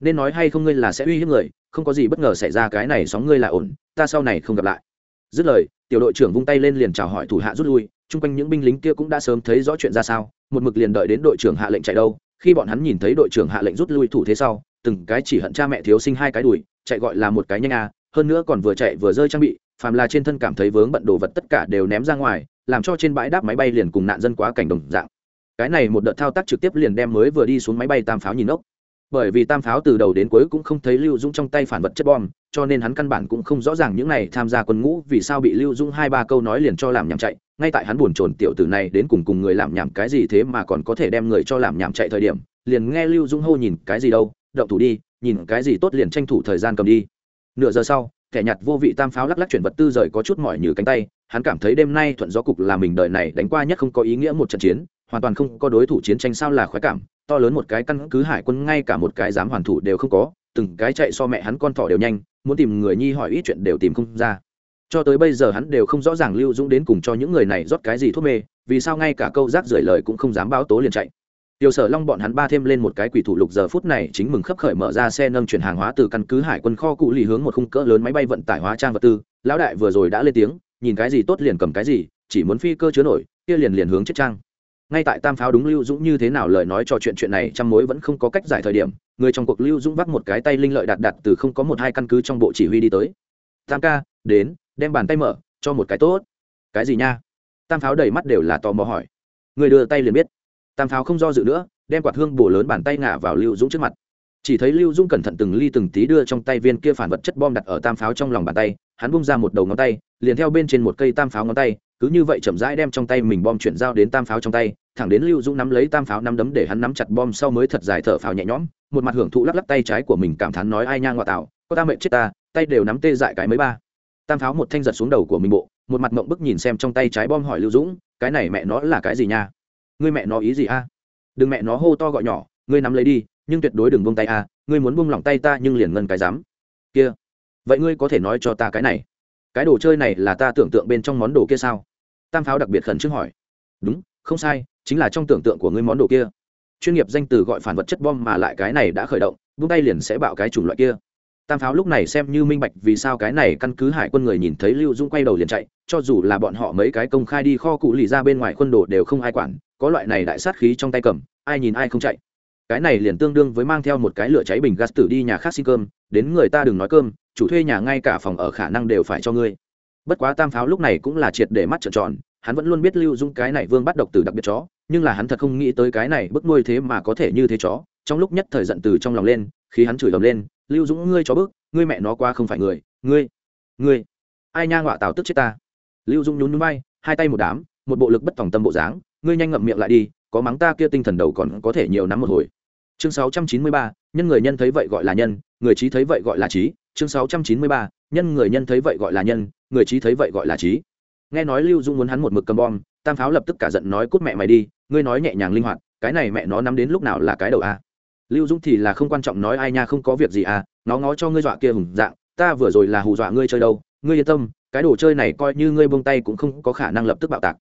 Nên nói hay không ngươi là sẽ uy hiếp người, không có gì bất ngờ xảy ra cái này sóng ngươi là ổn, ta sau này không gặp lại. Dứt lời, tiểu đội trưởng vung tay lên liền chào hỏi thủ hạ rút lui, chung quanh những binh lính kia cũng đã sớm thấy rõ chuyện ra sao, một mực liền đợi đến đội trưởng hạ lệnh chạy đâu, khi bọn hắn nhìn thấy đội trưởng hạ lệnh rút lui thủ thế sau, từng cái chỉ hận cha mẹ thiếu sinh hai cái đùi, chạy gọi là một cái nhanh a hơn nữa còn vừa chạy vừa rơi trang bị, phàm là trên thân cảm thấy vướng bận đồ vật tất cả đều ném ra ngoài, làm cho trên bãi đáp máy bay liền cùng nạn dân quá cảnh đồng dạng. Cái này một đợt thao tác trực tiếp liền đem mới vừa đi xuống máy bay tam pháo nhìn ốc. Bởi vì tam pháo từ đầu đến cuối cũng không thấy lưu dũng trong tay phản vật chất bom, cho nên hắn căn bản cũng không rõ ràng những này tham gia quân ngũ vì sao bị lưu dũng hai ba câu nói liền cho làm nhảm chạy. Ngay tại hắn buồn chồn tiểu tử này đến cùng cùng người làm nhảm cái gì thế mà còn có thể đem người cho làm nhảm chạy thời điểm, liền nghe lưu dũng hô nhìn cái gì đâu, động thủ đi, nhìn cái gì tốt liền tranh thủ thời gian cầm đi nửa giờ sau, kẻ nhặt vô vị tam pháo lắc lắc chuyển vật tư rời có chút mỏi như cánh tay, hắn cảm thấy đêm nay thuận gió cục là mình đời này đánh qua nhất không có ý nghĩa một trận chiến, hoàn toàn không có đối thủ chiến tranh sao là khoái cảm, to lớn một cái căn cứ hải quân ngay cả một cái dám hoàn thủ đều không có, từng cái chạy so mẹ hắn con thỏ đều nhanh, muốn tìm người nhi hỏi ít chuyện đều tìm không ra. Cho tới bây giờ hắn đều không rõ ràng lưu dũng đến cùng cho những người này rót cái gì thuốc mê, vì sao ngay cả câu rác rưởi lời cũng không dám báo tố liền chạy. Tiêu Sở Long bọn hắn ba thêm lên một cái quỷ thủ lục giờ phút này chính mừng khấp khởi mở ra xe nâng chuyển hàng hóa từ căn cứ hải quân kho cụ lì hướng một khung cỡ lớn máy bay vận tải hóa trang vật tư. Lão đại vừa rồi đã lên tiếng, nhìn cái gì tốt liền cầm cái gì, chỉ muốn phi cơ chứa nổi, kia liền liền hướng chết trang. ngay tại tam pháo đúng lưu dũng như thế nào lời nói trò chuyện chuyện này trăm mối vẫn không có cách giải thời điểm người trong cuộc lưu dũng vác một cái tay linh lợi đặt đặt từ không có một hai căn cứ trong bộ chỉ huy đi tới. Tam ca đến đem bàn tay mở cho một cái tốt. Cái gì nha? Tam pháo đầy mắt đều là tò mò hỏi. Người đưa tay liền biết tam pháo không do dự nữa, đem quạt hương bổ lớn bàn tay ngả vào lưu dũng trước mặt. Chỉ thấy lưu dũng cẩn thận từng ly từng tí đưa trong tay viên kia phản vật chất bom đặt ở tam pháo trong lòng bàn tay, hắn bung ra một đầu ngón tay, liền theo bên trên một cây tam pháo ngón tay, cứ như vậy chậm rãi đem trong tay mình bom chuyển giao đến tam pháo trong tay, thẳng đến lưu dũng nắm lấy tam pháo nắm đấm để hắn nắm chặt bom sau mới thật dài thở phào nhẹ nhõm, một mặt hưởng thụ lắc lắc tay trái của mình cảm thán nói ai nha ngoại tạo có ta mệnh chết ta, tay đều nắm tê dại cái mấy ba. Tam pháo một thanh giật xuống đầu của mình bộ, một mặt mộng bức nhìn xem trong tay trái bom hỏi lưu dũng, cái này mẹ nó là cái gì nha? Ngươi mẹ nó ý gì a? Đừng mẹ nó hô to gọi nhỏ, ngươi nắm lấy đi, nhưng tuyệt đối đừng buông tay a, ngươi muốn buông lỏng tay ta nhưng liền ngân cái dám. Kia, vậy ngươi có thể nói cho ta cái này? Cái đồ chơi này là ta tưởng tượng bên trong món đồ kia sao? Tam pháo đặc biệt khẩn trương hỏi. Đúng, không sai, chính là trong tưởng tượng của ngươi món đồ kia. Chuyên nghiệp danh từ gọi phản vật chất bom mà lại cái này đã khởi động, buông tay liền sẽ bạo cái chủng loại kia tam pháo lúc này xem như minh bạch vì sao cái này căn cứ hải quân người nhìn thấy lưu dung quay đầu liền chạy, cho dù là bọn họ mấy cái công khai đi kho cụ lì ra bên ngoài quân đồ đều không ai quản, có loại này đại sát khí trong tay cầm, ai nhìn ai không chạy. Cái này liền tương đương với mang theo một cái lửa cháy bình gas tử đi nhà khác xin cơm, đến người ta đừng nói cơm, chủ thuê nhà ngay cả phòng ở khả năng đều phải cho ngươi. Bất quá tam pháo lúc này cũng là triệt để mắt trợn tròn, hắn vẫn luôn biết lưu dung cái này vương bắt độc từ đặc biệt chó, nhưng là hắn thật không nghĩ tới cái này bức nuôi thế mà có thể như thế chó, trong lúc nhất thời giận từ trong lòng lên, khi hắn chửi ầm lên lưu dũng ngươi cho bức ngươi mẹ nó qua không phải người ngươi ngươi ai nha ngọa tào tức chết ta. Lưu dũng nhún núi bay hai tay một đám một bộ lực bất tòng tâm bộ dáng ngươi nhanh ngậm miệng lại đi có mắng ta kia tinh thần đầu còn có thể nhiều nắm một hồi. Chương 693, nhân người nhân thấy vậy gọi là nhân người trí thấy vậy gọi là trí. Chương 693, nhân người nhân thấy vậy gọi là nhân người trí thấy vậy gọi là trí. Nghe nói lưu dung muốn hắn một mực cầm bom tam pháo lập tức cả giận nói cút mẹ mày đi ngươi nói nhẹ nhàng linh hoạt cái này mẹ nó nắm đến lúc nào là cái đầu a? Lưu dung thì là không quan trọng nói ai nha không có việc gì à nó ngó cho ngươi dọa kia hùng dạng, ta vừa rồi là hù dọa ngươi chơi đâu, ngươi yên tâm, cái đồ chơi này coi như ngươi buông tay cũng không có khả năng lập tức bạo tạc.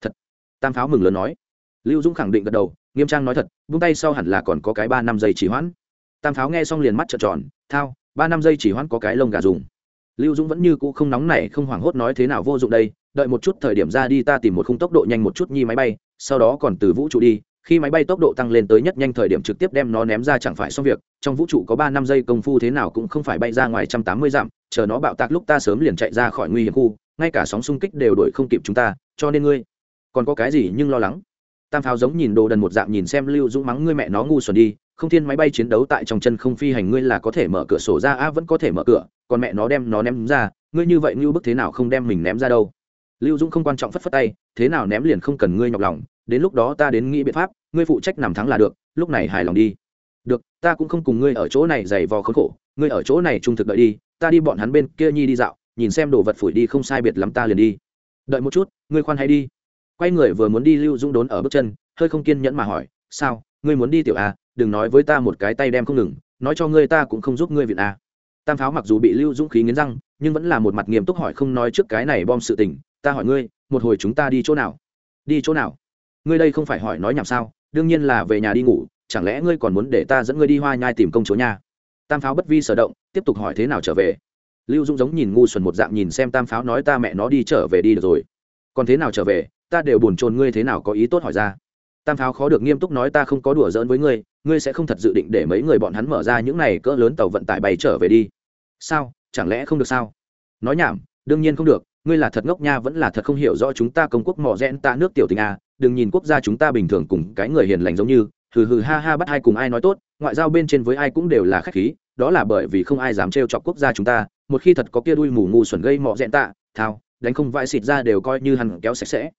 Thật, tam pháo mừng lớn nói. Lưu dung khẳng định gật đầu, nghiêm trang nói thật, buông tay sau hẳn là còn có cái ba năm giây chỉ hoãn. Tam pháo nghe xong liền mắt trợn tròn, thao, ba năm giây chỉ hoãn có cái lông gà dùng. Lưu dũng vẫn như cũ không nóng nảy, không hoảng hốt nói thế nào vô dụng đây, đợi một chút thời điểm ra đi ta tìm một khung tốc độ nhanh một chút nhi máy bay, sau đó còn từ vũ trụ đi khi máy bay tốc độ tăng lên tới nhất nhanh thời điểm trực tiếp đem nó ném ra chẳng phải xong việc, trong vũ trụ có ba năm giây công phu thế nào cũng không phải bay ra ngoài trăm tám mươi dặm, chờ nó bạo tạc lúc ta sớm liền chạy ra khỏi nguy hiểm khu, ngay cả sóng xung kích đều đuổi không kịp chúng ta, cho nên ngươi còn có cái gì nhưng lo lắng? Tam pháo giống nhìn đồ đần một dạng nhìn xem lưu dũng mắng ngươi mẹ nó ngu xuẩn đi, không thiên máy bay chiến đấu tại trong chân không phi hành ngươi là có thể mở cửa sổ ra, a vẫn có thể mở cửa, còn mẹ nó đem nó ném ra, ngươi như vậy như bức thế nào không đem mình ném ra đâu? Lưu dũng không quan trọng phất phất tay, thế nào ném liền không cần ngươi nhọc lòng đến lúc đó ta đến nghĩ biện pháp, ngươi phụ trách nằm thắng là được, lúc này hài lòng đi. Được, ta cũng không cùng ngươi ở chỗ này giày vò khốn khổ, ngươi ở chỗ này trung thực đợi đi, ta đi bọn hắn bên kia nhi đi dạo, nhìn xem đồ vật phủi đi không sai biệt lắm ta liền đi. Đợi một chút, ngươi khoan hay đi. Quay người vừa muốn đi lưu dũng đốn ở bước chân, hơi không kiên nhẫn mà hỏi, sao, ngươi muốn đi tiểu a, đừng nói với ta một cái tay đem không ngừng, nói cho ngươi ta cũng không giúp ngươi viện a. Tam pháo mặc dù bị lưu dũng khí nghiến răng, nhưng vẫn là một mặt nghiêm túc hỏi không nói trước cái này bom sự tình, ta hỏi ngươi, một hồi chúng ta đi chỗ nào? Đi chỗ nào? Ngươi đây không phải hỏi nói nhảm sao, đương nhiên là về nhà đi ngủ, chẳng lẽ ngươi còn muốn để ta dẫn ngươi đi hoa nhai tìm công chúa nha? tam pháo bất vi sở động, tiếp tục hỏi thế nào trở về. Lưu dũng giống nhìn ngu xuẩn một dạng nhìn xem tam pháo nói ta mẹ nó đi trở về đi được rồi. Còn thế nào trở về, ta đều buồn chồn ngươi thế nào có ý tốt hỏi ra. Tam pháo khó được nghiêm túc nói ta không có đùa giỡn với ngươi ngươi sẽ không thật dự định để mấy người bọn hắn mở ra những này cỡ lớn tàu vận tải bay trở về đi. Sao? Chẳng lẽ không được sao? Nói nhảm, đương nhiên không được, ngươi là thật ngốc nha, vẫn là thật không hiểu rõ chúng ta công quốc mỏ rẽn ta nước tiểu tình à đừng nhìn quốc gia chúng ta bình thường cùng cái người hiền lành giống như, hừ hừ ha ha bắt ai cùng ai nói tốt, ngoại giao bên trên với ai cũng đều là khách khí, đó là bởi vì không ai dám trêu chọc quốc gia chúng ta, một khi thật có kia đuôi mù ngu xuẩn gây mọ rẽn tạ, thao, đánh không vãi xịt ra đều coi như hắn kéo sạch sẽ.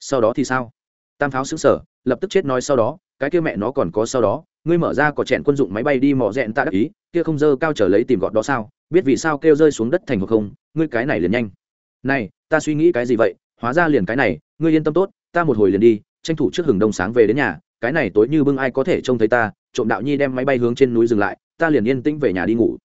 Sau đó thì sao? Tam pháo xứng sở, lập tức chết nói sau đó, cái kia mẹ nó còn có sau đó, ngươi mở ra có chèn quân dụng máy bay đi mọ rẽn tạ đắc ý, kia không dơ cao trở lấy tìm gọt đó sao? Biết vì sao kêu rơi xuống đất thành hoặc không? Ngươi cái này liền nhanh. Này, ta suy nghĩ cái gì vậy? Hóa ra liền cái này, ngươi yên tâm tốt ta một hồi liền đi, tranh thủ trước hừng đông sáng về đến nhà, cái này tối như bưng ai có thể trông thấy ta, trộm đạo nhi đem máy bay hướng trên núi dừng lại, ta liền yên tĩnh về nhà đi ngủ.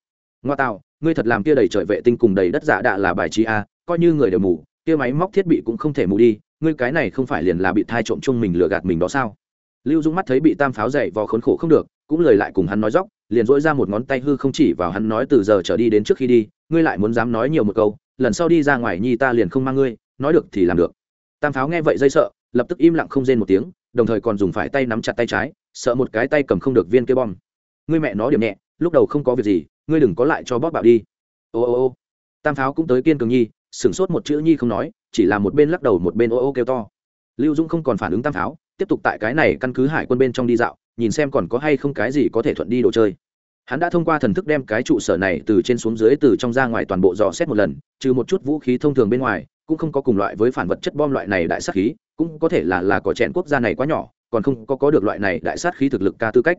Ngoa tạo, ngươi thật làm kia đầy trời vệ tinh cùng đầy đất giả đạ là bài trí a, coi như người đều mù, kia máy móc thiết bị cũng không thể mù đi, ngươi cái này không phải liền là bị thai trộm chung mình lừa gạt mình đó sao? Lưu dung mắt thấy bị tam pháo dậy vò khốn khổ không được, cũng lời lại cùng hắn nói dóc liền dỗi ra một ngón tay hư không chỉ vào hắn nói từ giờ trở đi đến trước khi đi, ngươi lại muốn dám nói nhiều một câu, lần sau đi ra ngoài nhi ta liền không mang ngươi, nói được thì làm được tam pháo nghe vậy dây sợ, lập tức im lặng không rên một tiếng, đồng thời còn dùng phải tay nắm chặt tay trái, sợ một cái tay cầm không được viên kia bom. Ngươi mẹ nó điểm nhẹ, lúc đầu không có việc gì, ngươi đừng có lại cho bóp bạo đi. Ô ô ô. Tam pháo cũng tới kiên cường nhi, sửng sốt một chữ nhi không nói, chỉ là một bên lắc đầu một bên ô ô kêu to. Lưu dũng không còn phản ứng tam pháo, tiếp tục tại cái này căn cứ hải quân bên trong đi dạo, nhìn xem còn có hay không cái gì có thể thuận đi đồ chơi. Hắn đã thông qua thần thức đem cái trụ sở này từ trên xuống dưới từ trong ra ngoài toàn bộ dò xét một lần, trừ một chút vũ khí thông thường bên ngoài cũng không có cùng loại với phản vật chất bom loại này đại sát khí, cũng có thể là là có chèn quốc gia này quá nhỏ, còn không có có được loại này đại sát khí thực lực ca tư cách.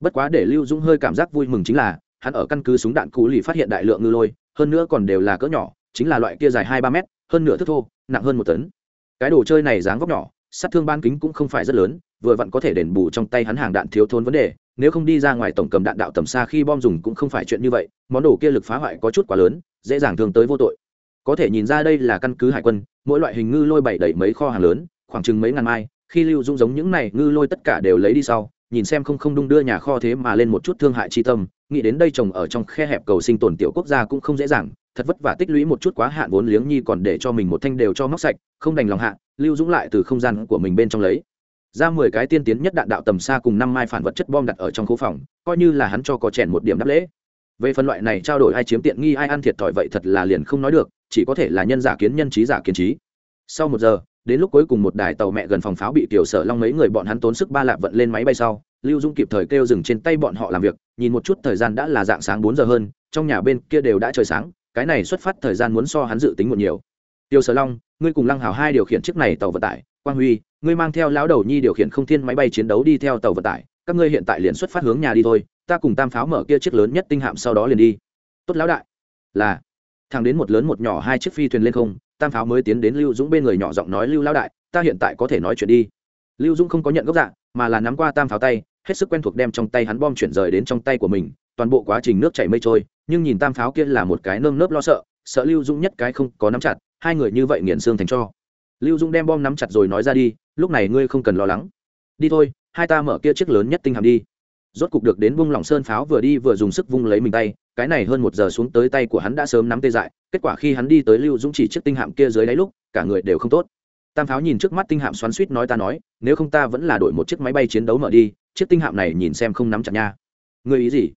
Bất quá để lưu dũng hơi cảm giác vui mừng chính là, hắn ở căn cứ súng đạn cũ lì phát hiện đại lượng ngư lôi, hơn nữa còn đều là cỡ nhỏ, chính là loại kia dài hai ba mét, hơn nửa thước thô, nặng hơn một tấn. Cái đồ chơi này dáng vóc nhỏ, sát thương ban kính cũng không phải rất lớn, vừa vặn có thể đền bù trong tay hắn hàng đạn thiếu thốn vấn đề, nếu không đi ra ngoài tổng cầm đạn đạo tầm xa khi bom dùng cũng không phải chuyện như vậy, món đồ kia lực phá hoại có chút quá lớn, dễ dàng thương tới vô tội có thể nhìn ra đây là căn cứ hải quân, mỗi loại hình ngư lôi bảy đẩy mấy kho hàng lớn, khoảng chừng mấy ngàn mai, khi lưu dung giống những này ngư lôi tất cả đều lấy đi sau, nhìn xem không không đung đưa nhà kho thế mà lên một chút thương hại chi tâm, nghĩ đến đây trồng ở trong khe hẹp cầu sinh tồn tiểu quốc gia cũng không dễ dàng, thật vất vả tích lũy một chút quá hạn vốn liếng nhi còn để cho mình một thanh đều cho móc sạch, không đành lòng hạ, lưu dũng lại từ không gian của mình bên trong lấy. Ra mười cái tiên tiến nhất đạn đạo tầm xa cùng năm mai phản vật chất bom đặt ở trong khu phòng, coi như là hắn cho có chèn một điểm đáp lễ. Về phân loại này trao đổi ai chiếm tiện nghi ai ăn thiệt thòi vậy thật là liền không nói được chỉ có thể là nhân giả kiến nhân trí giả kiến trí. Sau một giờ, đến lúc cuối cùng một đài tàu mẹ gần phòng pháo bị tiểu sở long mấy người bọn hắn tốn sức ba lạp vận lên máy bay sau, lưu dung kịp thời kêu dừng trên tay bọn họ làm việc, nhìn một chút thời gian đã là dạng sáng bốn giờ hơn, trong nhà bên kia đều đã trời sáng, cái này xuất phát thời gian muốn so hắn dự tính một nhiều. Tiêu sở long, ngươi cùng lăng hào hai điều khiển chiếc này tàu vận tải, quang huy, ngươi mang theo lão đầu nhi điều khiển không thiên máy bay chiến đấu đi theo tàu vận tải, các ngươi hiện tại liền xuất phát hướng nhà đi thôi, ta cùng tam pháo mở kia chiếc lớn nhất tinh hạm sau đó liền đi. Tốt lão đại. Là thằng đến một lớn một nhỏ hai chiếc phi thuyền lên không, tam pháo mới tiến đến lưu dũng bên người nhỏ giọng nói, lưu lão đại, ta hiện tại có thể nói chuyện đi. Lưu dũng không có nhận gốc dạng mà là nắm qua tam pháo tay, hết sức quen thuộc đem trong tay hắn bom chuyển rời đến trong tay của mình, toàn bộ quá trình nước chảy mây trôi, nhưng nhìn tam pháo kia là một cái nơm nớp lo sợ sợ lưu dũng nhất cái không có nắm chặt, hai người như vậy nghiền xương thành cho. Lưu dũng đem bom nắm chặt rồi nói ra đi, lúc này ngươi không cần lo lắng. Đi thôi, hai ta mở kia chiếc lớn nhất tinh hàm đi rốt cục được đến vung lỏng sơn pháo vừa đi vừa dùng sức vung lấy mình tay, cái này hơn một giờ xuống tới tay của hắn đã sớm nắm tê dại, kết quả khi hắn đi tới lưu dũng chỉ chiếc tinh hạm kia dưới đáy lúc, cả người đều không tốt. Tam pháo nhìn trước mắt tinh hạm xoắn suýt nói ta nói, nếu không ta vẫn là đổi một chiếc máy bay chiến đấu mở đi, chiếc tinh hạm này nhìn xem không nắm chặt nha. Người ý gì?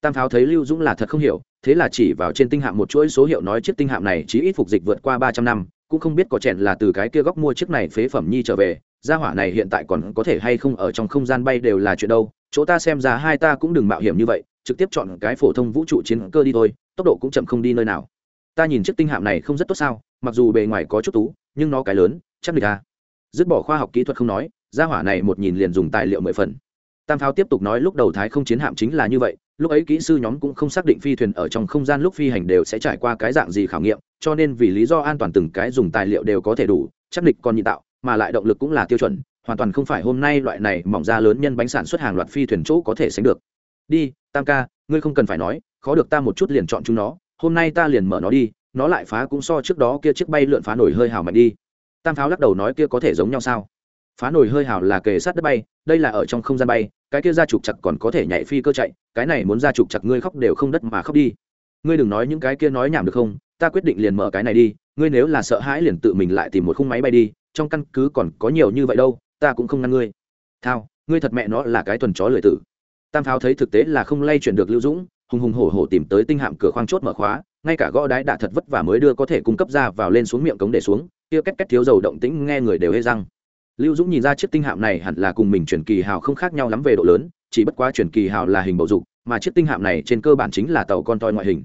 Tam pháo thấy lưu dũng là thật không hiểu, thế là chỉ vào trên tinh hạm một chuỗi số hiệu nói chiếc tinh hạm này chỉ ít phục dịch vượt qua ba trăm năm, cũng không biết có chèn là từ cái kia góc mua chiếc này phế phẩm nhi trở về, gia hỏa này hiện tại còn có thể hay không ở trong không gian bay đều là chuyện đâu chỗ ta xem ra hai ta cũng đừng mạo hiểm như vậy, trực tiếp chọn cái phổ thông vũ trụ chiến cơ đi thôi, tốc độ cũng chậm không đi nơi nào. Ta nhìn chiếc tinh hạm này không rất tốt sao, mặc dù bề ngoài có chút tú, nhưng nó cái lớn, chắc địch ta dứt bỏ khoa học kỹ thuật không nói, gia hỏa này một nhìn liền dùng tài liệu mười phần. Tam pháo tiếp tục nói lúc đầu thái không chiến hạm chính là như vậy, lúc ấy kỹ sư nhóm cũng không xác định phi thuyền ở trong không gian lúc phi hành đều sẽ trải qua cái dạng gì khảo nghiệm, cho nên vì lý do an toàn từng cái dùng tài liệu đều có thể đủ, chắc địch còn nhị tạo, mà lại động lực cũng là tiêu chuẩn hoàn toàn không phải hôm nay loại này mỏng ra lớn nhân bánh sản xuất hàng loạt phi thuyền chỗ có thể sánh được. Đi, tam ca, ngươi không cần phải nói, khó được ta một chút liền chọn chúng nó, hôm nay ta liền mở nó đi, nó lại phá cũng so trước đó kia chiếc bay lượn phá nổi hơi hào mạnh đi. Tam pháo lắc đầu nói kia có thể giống nhau sao? Phá nổi hơi hào là kề sát đất bay, đây là ở trong không gian bay, cái kia ra trục chặt còn có thể nhảy phi cơ chạy, cái này muốn ra trục chặt ngươi khóc đều không đất mà khóc đi. Ngươi đừng nói những cái kia nói nhảm được không, ta quyết định liền mở cái này đi, ngươi nếu là sợ hãi liền tự mình lại tìm một khung máy bay đi, trong căn cứ còn có nhiều như vậy đâu ta cũng không ngăn ngươi. Thao, ngươi thật mẹ nó là cái tuần chó lười tử. Tam pháo thấy thực tế là không lay chuyển được lưu dũng, hùng hùng hổ hổ tìm tới tinh hạm cửa khoang chốt mở khóa, ngay cả gõ đái đạ thật vất vả mới đưa có thể cung cấp ra vào lên xuống miệng cống để xuống, kia cách cách thiếu dầu động tĩnh nghe người đều hê răng. Lưu dũng nhìn ra chiếc tinh hạm này hẳn là cùng mình chuyển kỳ hào không khác nhau lắm về độ lớn, chỉ bất quá chuyển kỳ hào là hình bầu dục, mà chiếc tinh hạm này trên cơ bản chính là tàu con toi ngoại hình.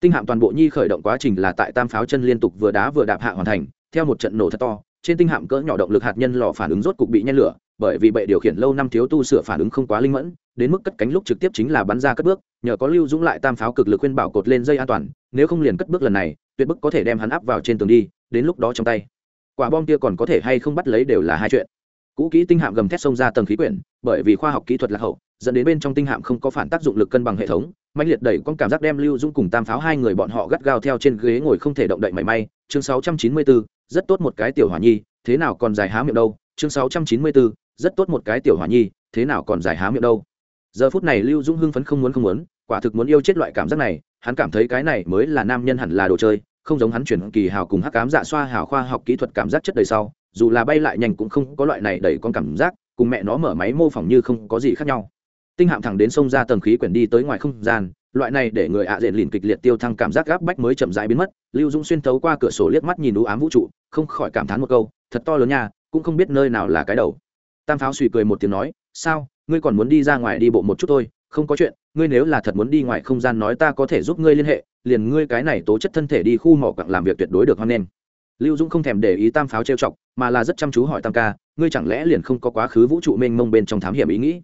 Tinh hạm toàn bộ nhi khởi động quá trình là tại tam pháo chân liên tục vừa đá vừa đạp hạ hoàn thành, theo một trận nổ thật to trên tinh hạm cỡ nhỏ động lực hạt nhân lò phản ứng rốt cục bị nhen lửa bởi vì bệ điều khiển lâu năm thiếu tu sửa phản ứng không quá linh mẫn đến mức cất cánh lúc trực tiếp chính là bắn ra cất bước nhờ có lưu dũng lại tam pháo cực lực khuyên bảo cột lên dây an toàn nếu không liền cất bước lần này tuyệt bức có thể đem hắn áp vào trên tường đi đến lúc đó trong tay. Quả bom kia còn có thể hay không bắt lấy đều là hai chuyện. Cũ kỹ tinh hạm gầm thét xông ra tầng khí quyển bởi vì khoa học kỹ thuật lạc hậu dẫn đến bên trong tinh hạm không có phản tác dụng lực cân bằng hệ thống mạnh liệt đẩy con cảm giác đem lưu dũng cùng tam pháo hai người bọn họ gắt gao theo trên ghế ngồi không thể động đậy mảy may. Chương 694, rất tốt một cái tiểu hỏa nhi thế nào còn dài há miệng đâu chương 694, rất tốt một cái tiểu hỏa nhi thế nào còn dài há miệng đâu. Giờ phút này lưu dũng hưng phấn không muốn không muốn quả thực muốn yêu chết loại cảm giác này hắn cảm thấy cái này mới là nam nhân hẳn là đồ chơi không giống hắn chuyển kỳ hào cùng hắc cám dạ xoa hào khoa học kỹ thuật cảm giác chất đầy sau dù là bay lại nhanh cũng không có loại này đẩy con cảm giác cùng mẹ nó mở máy mô phỏng như không có gì khác nhau. Tinh hạm thẳng đến sông ra tầng khí quyển đi tới ngoài không gian loại này để người ạ à diện lìn kịch liệt tiêu thăng cảm giác gáp bách mới chậm rãi biến mất, lưu dũng xuyên thấu qua cửa sổ liếc mắt nhìn đũ ám vũ trụ, không khỏi cảm thán một câu, thật to lớn nha, cũng không biết nơi nào là cái đầu. Tam pháo suy cười một tiếng nói, sao, ngươi còn muốn đi ra ngoài đi bộ một chút thôi, không có chuyện, ngươi nếu là thật muốn đi ngoài không gian nói ta có thể giúp ngươi liên hệ, liền ngươi cái này tố chất thân thể đi khu mỏ cặng làm việc tuyệt đối được hoan nghênh. Lưu dũng không thèm để ý tam pháo trêu chọc, mà là rất chăm chú hỏi tam ca, ngươi chẳng lẽ liền không có quá khứ vũ trụ mênh mông bên trong thám hiểm ý nghĩ?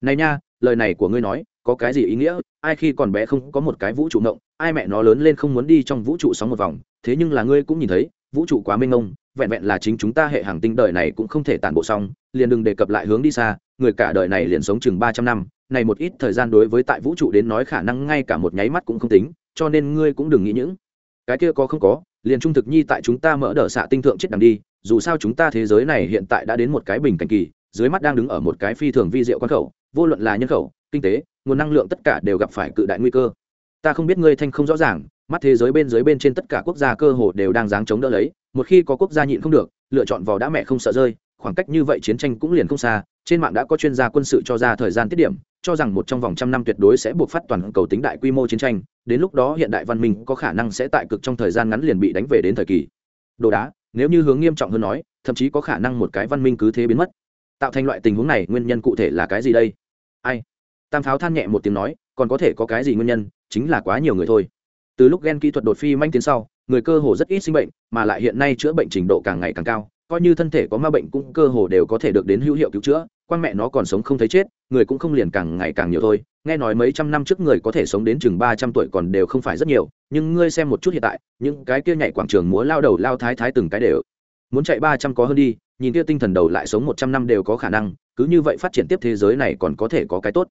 Này nha, lời này của ngươi nói có cái gì ý nghĩa, ai khi còn bé không có một cái vũ trụ ngộng, ai mẹ nó lớn lên không muốn đi trong vũ trụ sóng một vòng. Thế nhưng là ngươi cũng nhìn thấy, vũ trụ quá mênh mông, vẹn vẹn là chính chúng ta hệ hàng tinh đời này cũng không thể tản bộ xong, liền đừng đề cập lại hướng đi xa, người cả đời này liền sống chừng ba trăm năm, này một ít thời gian đối với tại vũ trụ đến nói khả năng ngay cả một nháy mắt cũng không tính, cho nên ngươi cũng đừng nghĩ những cái kia có không có, liền trung thực nhi tại chúng ta mỡ đỡ xạ tinh thượng chết đằng đi, dù sao chúng ta thế giới này hiện tại đã đến một cái bình cảnh kỳ, dưới mắt đang đứng ở một cái phi thường vi diệu quan khẩu, vô luận là nhân khẩu kinh tế, nguồn năng lượng tất cả đều gặp phải cự đại nguy cơ. Ta không biết ngươi thanh không rõ ràng, mắt thế giới bên dưới bên trên tất cả quốc gia cơ hồ đều đang dáng chống đỡ lấy, một khi có quốc gia nhịn không được, lựa chọn vào đã mẹ không sợ rơi, khoảng cách như vậy chiến tranh cũng liền không xa, trên mạng đã có chuyên gia quân sự cho ra thời gian tiết điểm, cho rằng một trong vòng trăm năm tuyệt đối sẽ buộc phát toàn cầu tính đại quy mô chiến tranh, đến lúc đó hiện đại văn minh có khả năng sẽ tại cực trong thời gian ngắn liền bị đánh về đến thời kỳ. Đồ đá, nếu như hướng nghiêm trọng hơn nói, thậm chí có khả năng một cái văn minh cứ thế biến mất. Tạo thành loại tình huống này, nguyên nhân cụ thể là cái gì đây? Ai? Tam pháo than nhẹ một tiếng nói, còn có thể có cái gì nguyên nhân, chính là quá nhiều người thôi. Từ lúc gen kỹ thuật đột phi manh tiến sau, người cơ hồ rất ít sinh bệnh, mà lại hiện nay chữa bệnh trình độ càng ngày càng cao, coi như thân thể có ma bệnh cũng cơ hồ đều có thể được đến hữu hiệu cứu chữa, quan mẹ nó còn sống không thấy chết, người cũng không liền càng ngày càng nhiều thôi. Nghe nói mấy trăm năm trước người có thể sống đến chừng ba trăm tuổi còn đều không phải rất nhiều, nhưng ngươi xem một chút hiện tại, những cái kia nhảy quảng trường múa lao đầu lao thái thái từng cái đều. Muốn chạy ba trăm có hơn đi, nhìn kia tinh thần đầu lại sống một trăm năm đều có khả năng, cứ như vậy phát triển tiếp thế giới này còn có thể có cái tốt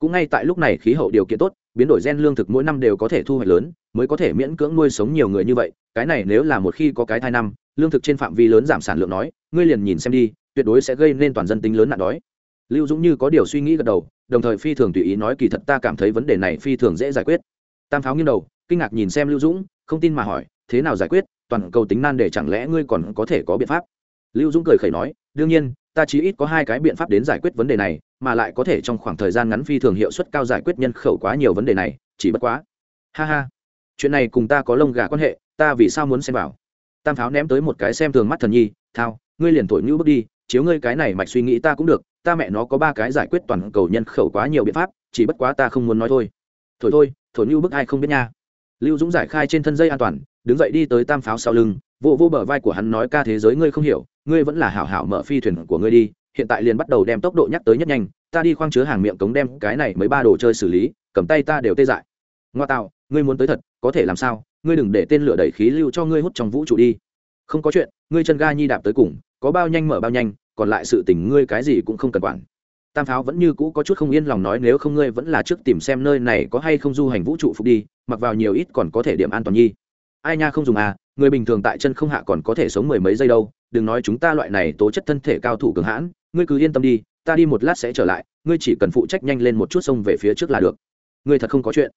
cũng ngay tại lúc này khí hậu điều kiện tốt, biến đổi gen lương thực mỗi năm đều có thể thu hoạch lớn, mới có thể miễn cưỡng nuôi sống nhiều người như vậy. Cái này nếu là một khi có cái thai năm, lương thực trên phạm vi lớn giảm sản lượng nói, ngươi liền nhìn xem đi, tuyệt đối sẽ gây nên toàn dân tính lớn nạn đói. Lưu dũng như có điều suy nghĩ gật đầu, đồng thời phi thường tùy ý nói kỳ thật ta cảm thấy vấn đề này phi thường dễ giải quyết. Tam pháo nghiêng đầu, kinh ngạc nhìn xem lưu dũng, không tin mà hỏi, thế nào giải quyết, toàn cầu tính nan để chẳng lẽ ngươi còn có thể có biện pháp? Lưu dũng cười khẩy nói, đương nhiên, ta chỉ ít có hai cái biện pháp đến giải quyết vấn đề này mà lại có thể trong khoảng thời gian ngắn phi thường hiệu suất cao giải quyết nhân khẩu quá nhiều vấn đề này, chỉ bất quá. Ha ha. Chuyện này cùng ta có lông gà quan hệ, ta vì sao muốn xem vào? Tam pháo ném tới một cái xem thường mắt thần nhi, thao, ngươi liền thổi ngữ bước đi, chiếu ngươi cái này mạch suy nghĩ ta cũng được, ta mẹ nó có ba cái giải quyết toàn cầu nhân khẩu quá nhiều biện pháp, chỉ bất quá ta không muốn nói thôi. Thổi thôi, thổi ngữ bức ai không biết nha. Lưu dũng giải khai trên thân dây an toàn, đứng dậy đi tới tam pháo sau lưng vô vô bờ vai của hắn nói, ca thế giới ngươi không hiểu, ngươi vẫn là hảo hảo mở phi thuyền của ngươi đi hiện tại liền bắt đầu đem tốc độ nhắc tới nhất nhanh, ta đi khoang chứa hàng miệng cống đem cái này mấy ba đồ chơi xử lý, cầm tay ta đều tê dại. Ngoa tạo, ngươi muốn tới thật, có thể làm sao, ngươi đừng để tên lửa đẩy khí lưu cho ngươi hút trong vũ trụ đi. Không có chuyện, ngươi chân ga nhi đạp tới cùng, có bao nhanh mở bao nhanh, còn lại sự tình ngươi cái gì cũng không cần quản. Tam pháo vẫn như cũ có chút không yên lòng nói nếu không ngươi vẫn là trước tìm xem nơi này có hay không du hành vũ trụ phục đi, mặc vào nhiều ít còn có thể điểm an toàn nhi. Ai nha không dùng à người bình thường tại chân không hạ còn có thể sống mười mấy giây đâu đừng nói chúng ta loại này tố chất thân thể cao thủ cường hãn, ngươi cứ yên tâm đi, ta đi một lát sẽ trở lại, ngươi chỉ cần phụ trách nhanh lên một chút sông về phía trước là được. Ngươi thật không có chuyện.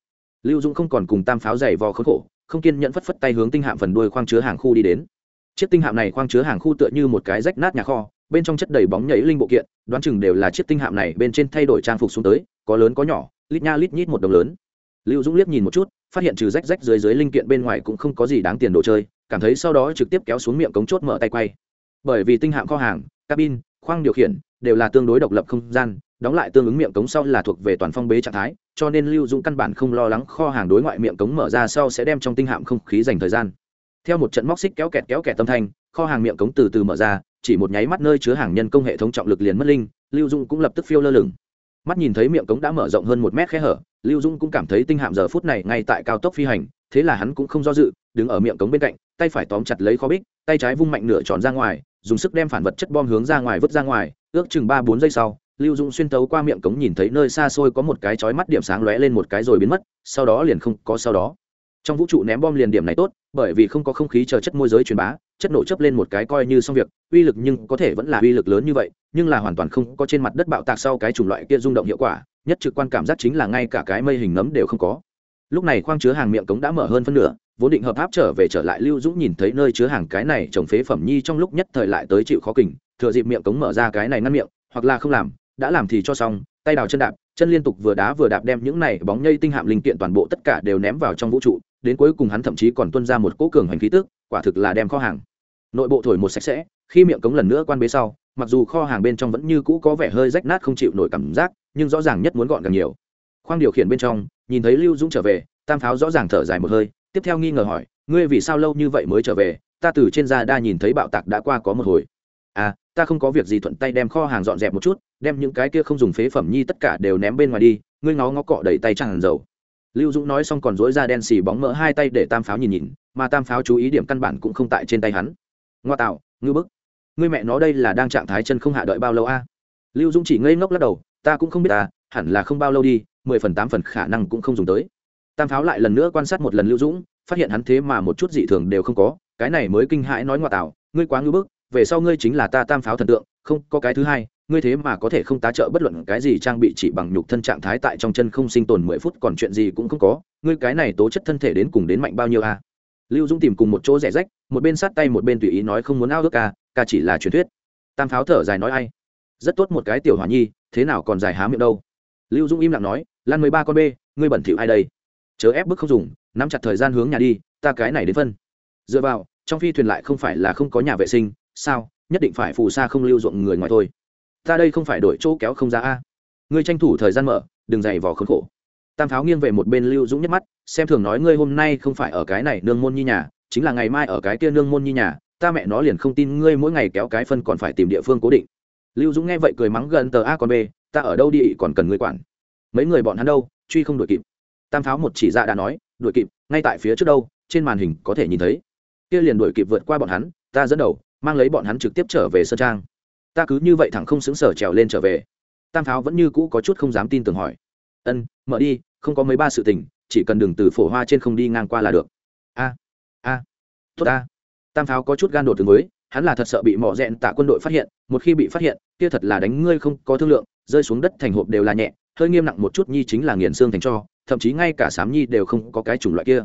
Lưu dũng không còn cùng tam pháo giày vò khốn khổ, không kiên nhẫn phất phất tay hướng tinh hạm phần đuôi khoang chứa hàng khu đi đến. Chiếc tinh hạm này khoang chứa hàng khu tựa như một cái rách nát nhà kho, bên trong chất đầy bóng nhảy linh bộ kiện, đoán chừng đều là chiếc tinh hạm này bên trên thay đổi trang phục xuống tới, có lớn có nhỏ, lít nha lít nhít một đồng lớn lưu dũng liếc nhìn một chút, phát hiện trừ rách rách dưới dưới linh kiện bên ngoài cũng không có gì đáng tiền đồ chơi, cảm thấy sau đó trực tiếp kéo xuống miệng cống chốt mở tay quay. Bởi vì tinh hạm kho hàng, cabin, khoang điều khiển đều là tương đối độc lập không gian, đóng lại tương ứng miệng cống sau là thuộc về toàn phong bế trạng thái, cho nên lưu dũng căn bản không lo lắng kho hàng đối ngoại miệng cống mở ra sau sẽ đem trong tinh hạm không khí dành thời gian. Theo một trận móc xích kéo kẹt kéo kẹt tâm thanh, kho hàng miệng cống từ từ mở ra, chỉ một nháy mắt nơi chứa hàng nhân công hệ thống trọng lực liền mất linh, lưu dũng cũng lập tức phiêu lơ lửng mắt nhìn thấy miệng cống đã mở rộng hơn một mét khe hở, lưu dũng cũng cảm thấy tinh hạm giờ phút này ngay tại cao tốc phi hành, thế là hắn cũng không do dự, đứng ở miệng cống bên cạnh, tay phải tóm chặt lấy kho bích, tay trái vung mạnh nửa tròn ra ngoài, dùng sức đem phản vật chất bom hướng ra ngoài vứt ra ngoài, ước chừng ba bốn giây sau, lưu dũng xuyên tấu qua miệng cống nhìn thấy nơi xa xôi có một cái chói mắt điểm sáng lóe lên một cái rồi biến mất, sau đó liền không có sau đó. Trong vũ trụ ném bom liền điểm này tốt, bởi vì không có không khí chờ chất môi giới truyền bá chất nổ chấp lên một cái coi như xong việc, uy lực nhưng có thể vẫn là uy lực lớn như vậy, nhưng là hoàn toàn không có trên mặt đất bạo tạc sau cái chủng loại kia rung động hiệu quả, nhất trực quan cảm giác chính là ngay cả cái mây hình nấm đều không có. Lúc này khoang chứa hàng miệng cống đã mở hơn phân nửa, vốn định hợp áp trở về trở lại lưu dũng nhìn thấy nơi chứa hàng cái này trồng phế phẩm nhi trong lúc nhất thời lại tới chịu khó kình, thừa dịp miệng cống mở ra cái này ngăn miệng, hoặc là không làm, đã làm thì cho xong, tay đào chân đạp chân liên tục vừa đá vừa đạp đem những này bóng nhây tinh hạm linh kiện toàn bộ tất cả đều ném vào trong vũ trụ, đến cuối cùng hắn thậm chí còn tuân ra một cỗ cường hành khí tức, quả thực là đem kho hàng. Nội bộ thổi một sạch sẽ, khi miệng cống lần nữa quan bế sau, mặc dù kho hàng bên trong vẫn như cũ có vẻ hơi rách nát không chịu nổi cảm giác, nhưng rõ ràng nhất muốn gọn càng nhiều. Khoang điều khiển bên trong, nhìn thấy lưu dũng trở về, tam pháo rõ ràng thở dài một hơi, tiếp theo nghi ngờ hỏi, ngươi vì sao lâu như vậy mới trở về? Ta từ trên da đa nhìn thấy bạo tạc đã qua có một hồi. À ta không có việc gì thuận tay đem kho hàng dọn dẹp một chút đem những cái kia không dùng phế phẩm nhi tất cả đều ném bên ngoài đi, ngươi ngó ngó cọ đẩy tay tràn dầu. Lưu dũng nói xong còn dối ra đen xì bóng mỡ hai tay để tam pháo nhìn nhìn, mà tam pháo chú ý điểm căn bản cũng không tại trên tay hắn. Ngoa tạo, ngư bức. Ngươi mẹ nó đây là đang trạng thái chân không hạ đợi bao lâu a? Lưu dũng chỉ ngây ngốc lắc đầu, ta cũng không biết ta, hẳn là không bao lâu đi, mười phần tám phần khả năng cũng không dùng tới. Tam pháo lại lần nữa quan sát một lần lưu dũng, phát hiện hắn thế mà một chút dị thường đều không có, cái này mới kinh hãi nói ngoa tạo, ngươi quá ngư bức, về sau ngươi chính là ta tam pháo thần tượng, không có cái thứ hai ngươi thế mà có thể không tá trợ bất luận cái gì trang bị chỉ bằng nhục thân trạng thái tại trong chân không sinh tồn mười phút, còn chuyện gì cũng không có, ngươi cái này tố chất thân thể đến cùng đến mạnh bao nhiêu a? Lưu dũng tìm cùng một chỗ rẻ rách, một bên sát tay một bên tùy ý nói không muốn ao ước ca ca chỉ là truyền thuyết. Tam pháo thở dài nói ai? Rất tốt một cái tiểu hỏa nhi, thế nào còn dài há miệng đâu? Lưu dũng im lặng nói, lan mười ba con b, ngươi bẩn thỉu ai đây? Chớ ép bức không dùng, nắm chặt thời gian hướng nhà đi, ta cái này đến phân. Dựa vào, trong phi thuyền lại không phải là không có nhà vệ sinh, sao? Nhất định phải phù sa không lưu ruộng người ngoài thôi ta đây không phải đổi chỗ kéo không ra a. Ngươi tranh thủ thời gian mở, đừng dày vò khốn khổ. Tam pháo nghiêng về một bên lưu dũng nhất mắt, xem thường nói ngươi hôm nay không phải ở cái này nương môn nhi nhà, chính là ngày mai ở cái kia nương môn nhi nhà, ta mẹ nó liền không tin ngươi mỗi ngày kéo cái phân còn phải tìm địa phương cố định. Lưu dũng nghe vậy cười mắng gần tờ a còn b ta ở đâu đi còn cần ngươi quản. Mấy người bọn hắn đâu, truy không đuổi kịp. Tam pháo một chỉ dạ đã nói, đuổi kịp, ngay tại phía trước đâu, trên màn hình có thể nhìn thấy. Kia liền đuổi kịp vượt qua bọn hắn, ta dẫn đầu, mang lấy bọn hắn trực tiếp trở về sơn trang ta cứ như vậy thẳng không xứng sở trèo lên trở về. Tam pháo vẫn như cũ có chút không dám tin tưởng hỏi. Ân, mở đi, không có mấy ba sự tình, chỉ cần đừng từ phổ hoa trên không đi ngang qua là được. A a, tốt a tam pháo có chút gan đột từ mới, hắn là thật sợ bị mỏ rẽn tạ quân đội phát hiện, một khi bị phát hiện, kia thật là đánh ngươi không có thương lượng, rơi xuống đất thành hộp đều là nhẹ, hơi nghiêm nặng một chút nhi chính là nghiền xương thành cho, thậm chí ngay cả sám nhi đều không có cái chủng loại kia.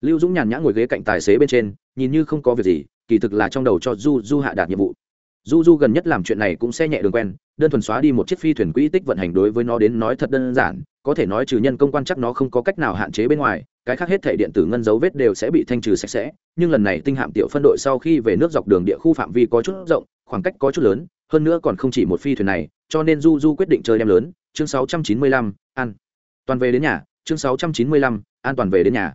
Lưu dũng nhàn nhã ngồi ghế cạnh tài xế bên trên, nhìn như không có việc gì, kỳ thực là trong đầu cho du du hạ đạt nhiệm vụ du du gần nhất làm chuyện này cũng sẽ nhẹ đường quen đơn thuần xóa đi một chiếc phi thuyền quỹ tích vận hành đối với nó đến nói thật đơn giản có thể nói trừ nhân công quan chắc nó không có cách nào hạn chế bên ngoài cái khác hết thể điện tử ngân dấu vết đều sẽ bị thanh trừ sạch sẽ nhưng lần này tinh hạm tiểu phân đội sau khi về nước dọc đường địa khu phạm vi có chút rộng khoảng cách có chút lớn hơn nữa còn không chỉ một phi thuyền này cho nên du du quyết định chơi đem lớn. Chương 695, an. Toàn về đến nhà. Chương 695, an toàn về đến nhà.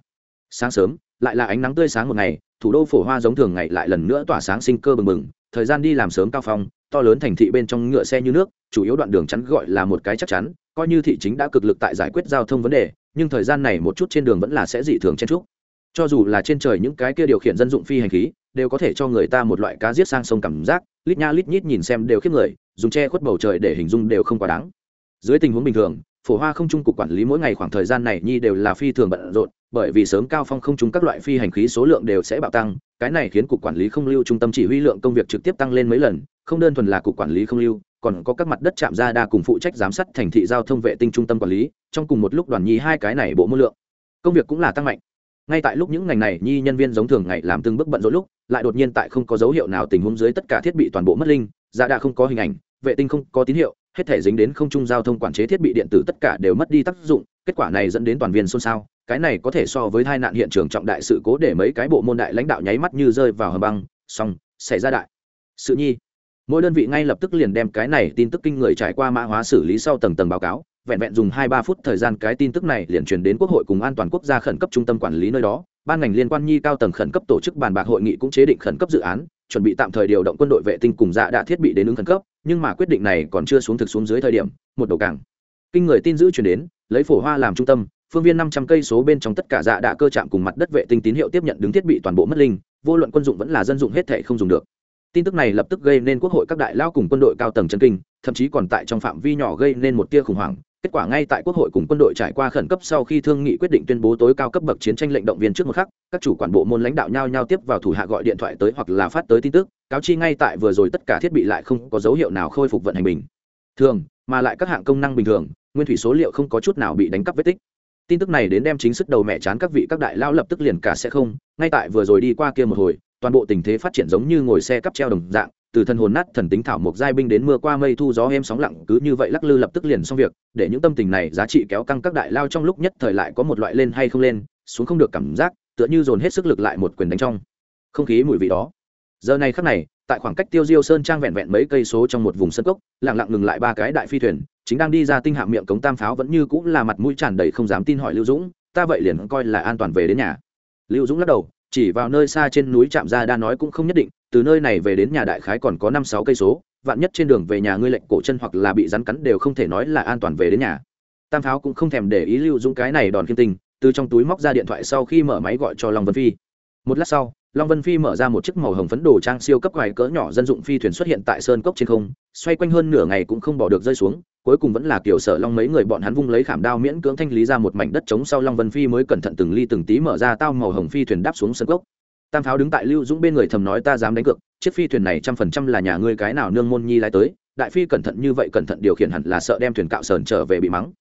Sáng sớm lại là ánh nắng tươi sáng một ngày thủ đô phổ hoa giống thường ngày lại lần nữa tỏa sáng sinh cơ bừng bừng thời gian đi làm sớm cao phong, to lớn thành thị bên trong ngựa xe như nước, chủ yếu đoạn đường chắn gọi là một cái chắc chắn, coi như thị chính đã cực lực tại giải quyết giao thông vấn đề, nhưng thời gian này một chút trên đường vẫn là sẽ dị thường chen trúc cho dù là trên trời những cái kia điều khiển dân dụng phi hành khí, đều có thể cho người ta một loại cá giết sang sông cảm giác, lít nha lít nhít nhìn xem đều khiếp người, dùng che khuất bầu trời để hình dung đều không quá đáng. Dưới tình huống bình thường, phổ hoa không trung cục quản lý mỗi ngày khoảng thời gian này nhi đều là phi thường bận rộn, bởi vì sớm cao phong không trung các loại phi hành khí số lượng đều sẽ bạo tăng cái này khiến cục quản lý không lưu trung tâm chỉ huy lượng công việc trực tiếp tăng lên mấy lần, không đơn thuần là cục quản lý không lưu, còn có các mặt đất chạm ra đa cùng phụ trách giám sát thành thị giao thông vệ tinh trung tâm quản lý, trong cùng một lúc đoàn nhi hai cái này bộ môn lượng. Công việc cũng là tăng mạnh. Ngay tại lúc những ngành này, nhi nhân viên giống thường ngày làm từng bước bận rộn lúc, lại đột nhiên tại không có dấu hiệu nào tình huống dưới tất cả thiết bị toàn bộ mất linh ra đa không có hình ảnh, vệ tinh không có tín hiệu, hết thể dính đến không trung giao thông quản chế thiết bị điện tử tất cả đều mất đi tác dụng, kết quả này dẫn đến toàn viên xôn xao cái này có thể so với tai nạn hiện trường trọng đại sự cố để mấy cái bộ môn đại lãnh đạo nháy mắt như rơi vào hầm băng. Xong, xảy ra đại sự nhi. Mỗi đơn vị ngay lập tức liền đem cái này tin tức kinh người trải qua mã hóa xử lý sau tầng tầng báo cáo, vẹn vẹn dùng hai ba phút thời gian cái tin tức này liền truyền đến quốc hội cùng an toàn quốc gia khẩn cấp trung tâm quản lý nơi đó. Ban ngành liên quan nhi cao tầng khẩn cấp tổ chức bàn bạc hội nghị cũng chế định khẩn cấp dự án, chuẩn bị tạm thời điều động quân đội vệ tinh cùng dạ đã thiết bị đến ứng khẩn cấp, nhưng mà quyết định này còn chưa xuống thực xuống dưới thời điểm, một đầu cảng kinh người tin dữ truyền đến, lấy phổ hoa làm trung tâm phương viên năm trăm cây số bên trong tất cả dạ đã cơ chạm cùng mặt đất vệ tinh tín hiệu tiếp nhận đứng thiết bị toàn bộ mất linh, vô luận quân dụng vẫn là dân dụng hết thể không dùng được. Tin tức này lập tức gây nên quốc hội các đại lao cùng quân đội cao tầng chân kinh, thậm chí còn tại trong phạm vi nhỏ gây nên một tia khủng hoảng. Kết quả ngay tại quốc hội cùng quân đội trải qua khẩn cấp sau khi thương nghị quyết định tuyên bố tối cao cấp bậc chiến tranh lệnh động viên trước một khắc, các chủ quản bộ môn lãnh đạo nhau nhau tiếp vào thủ hạ gọi điện thoại tới hoặc là phát tới tin tức, cáo chi ngay tại vừa rồi tất cả thiết bị lại không có dấu hiệu nào khôi phục vận hành bình thường, mà lại các hạng công năng bình thường, nguyên thủy số liệu không có chút nào bị đánh cắp vết tích tin tức này đến đem chính sức đầu mẹ chán các vị các đại lao lập tức liền cả sẽ không, ngay tại vừa rồi đi qua kia một hồi, toàn bộ tình thế phát triển giống như ngồi xe cắp treo đồng dạng, từ thần hồn nát thần tính thảo mộc giai binh đến mưa qua mây thu gió êm sóng lặng, cứ như vậy lắc lư lập tức liền xong việc, để những tâm tình này giá trị kéo căng các đại lao trong lúc nhất thời lại có một loại lên hay không lên, xuống không được cảm giác, tựa như dồn hết sức lực lại một quyền đánh trong không khí mùi vị đó. Giờ này khắc này, tại khoảng cách tiêu diêu sơn trang vẹn vẹn mấy cây số trong một vùng sân cốc, lặng lặng ngừng lại ba cái đại phi thuyền chính đang đi ra tinh hạm miệng cống tam pháo vẫn như cũng là mặt mũi tràn đầy không dám tin hỏi lưu dũng, ta vậy liền coi là an toàn về đến nhà. Lưu dũng lắc đầu, chỉ vào nơi xa trên núi trạm ra đa nói cũng không nhất định, từ nơi này về đến nhà đại khái còn có năm sáu cây số, vạn nhất trên đường về nhà ngươi lệnh cổ chân hoặc là bị rắn cắn đều không thể nói là an toàn về đến nhà. Tam pháo cũng không thèm để ý lưu dũng cái này đòn kiên tình, từ trong túi móc ra điện thoại sau khi mở máy gọi cho long vân phi. Một lát sau, long vân phi mở ra một chiếc màu hồng phấn đồ trang siêu cấp ngoài cỡ nhỏ dân dụng phi thuyền xuất hiện tại sơn cốc trên không, xoay quanh hơn nửa ngày cũng không bỏ được rơi xuống cuối cùng vẫn là kiểu sở long mấy người bọn hắn vung lấy khảm đao miễn cưỡng thanh lý ra một mảnh đất trống sau long vân phi mới cẩn thận từng ly từng tí mở ra tao màu hồng phi thuyền đáp xuống sân cốc. Tam pháo đứng tại lưu dũng bên người thầm nói ta dám đánh cược, chiếc phi thuyền này trăm phần trăm là nhà ngươi cái nào nương môn nhi lái tới, đại phi cẩn thận như vậy cẩn thận điều khiển hẳn là sợ đem thuyền cạo sờn trở về bị mắng.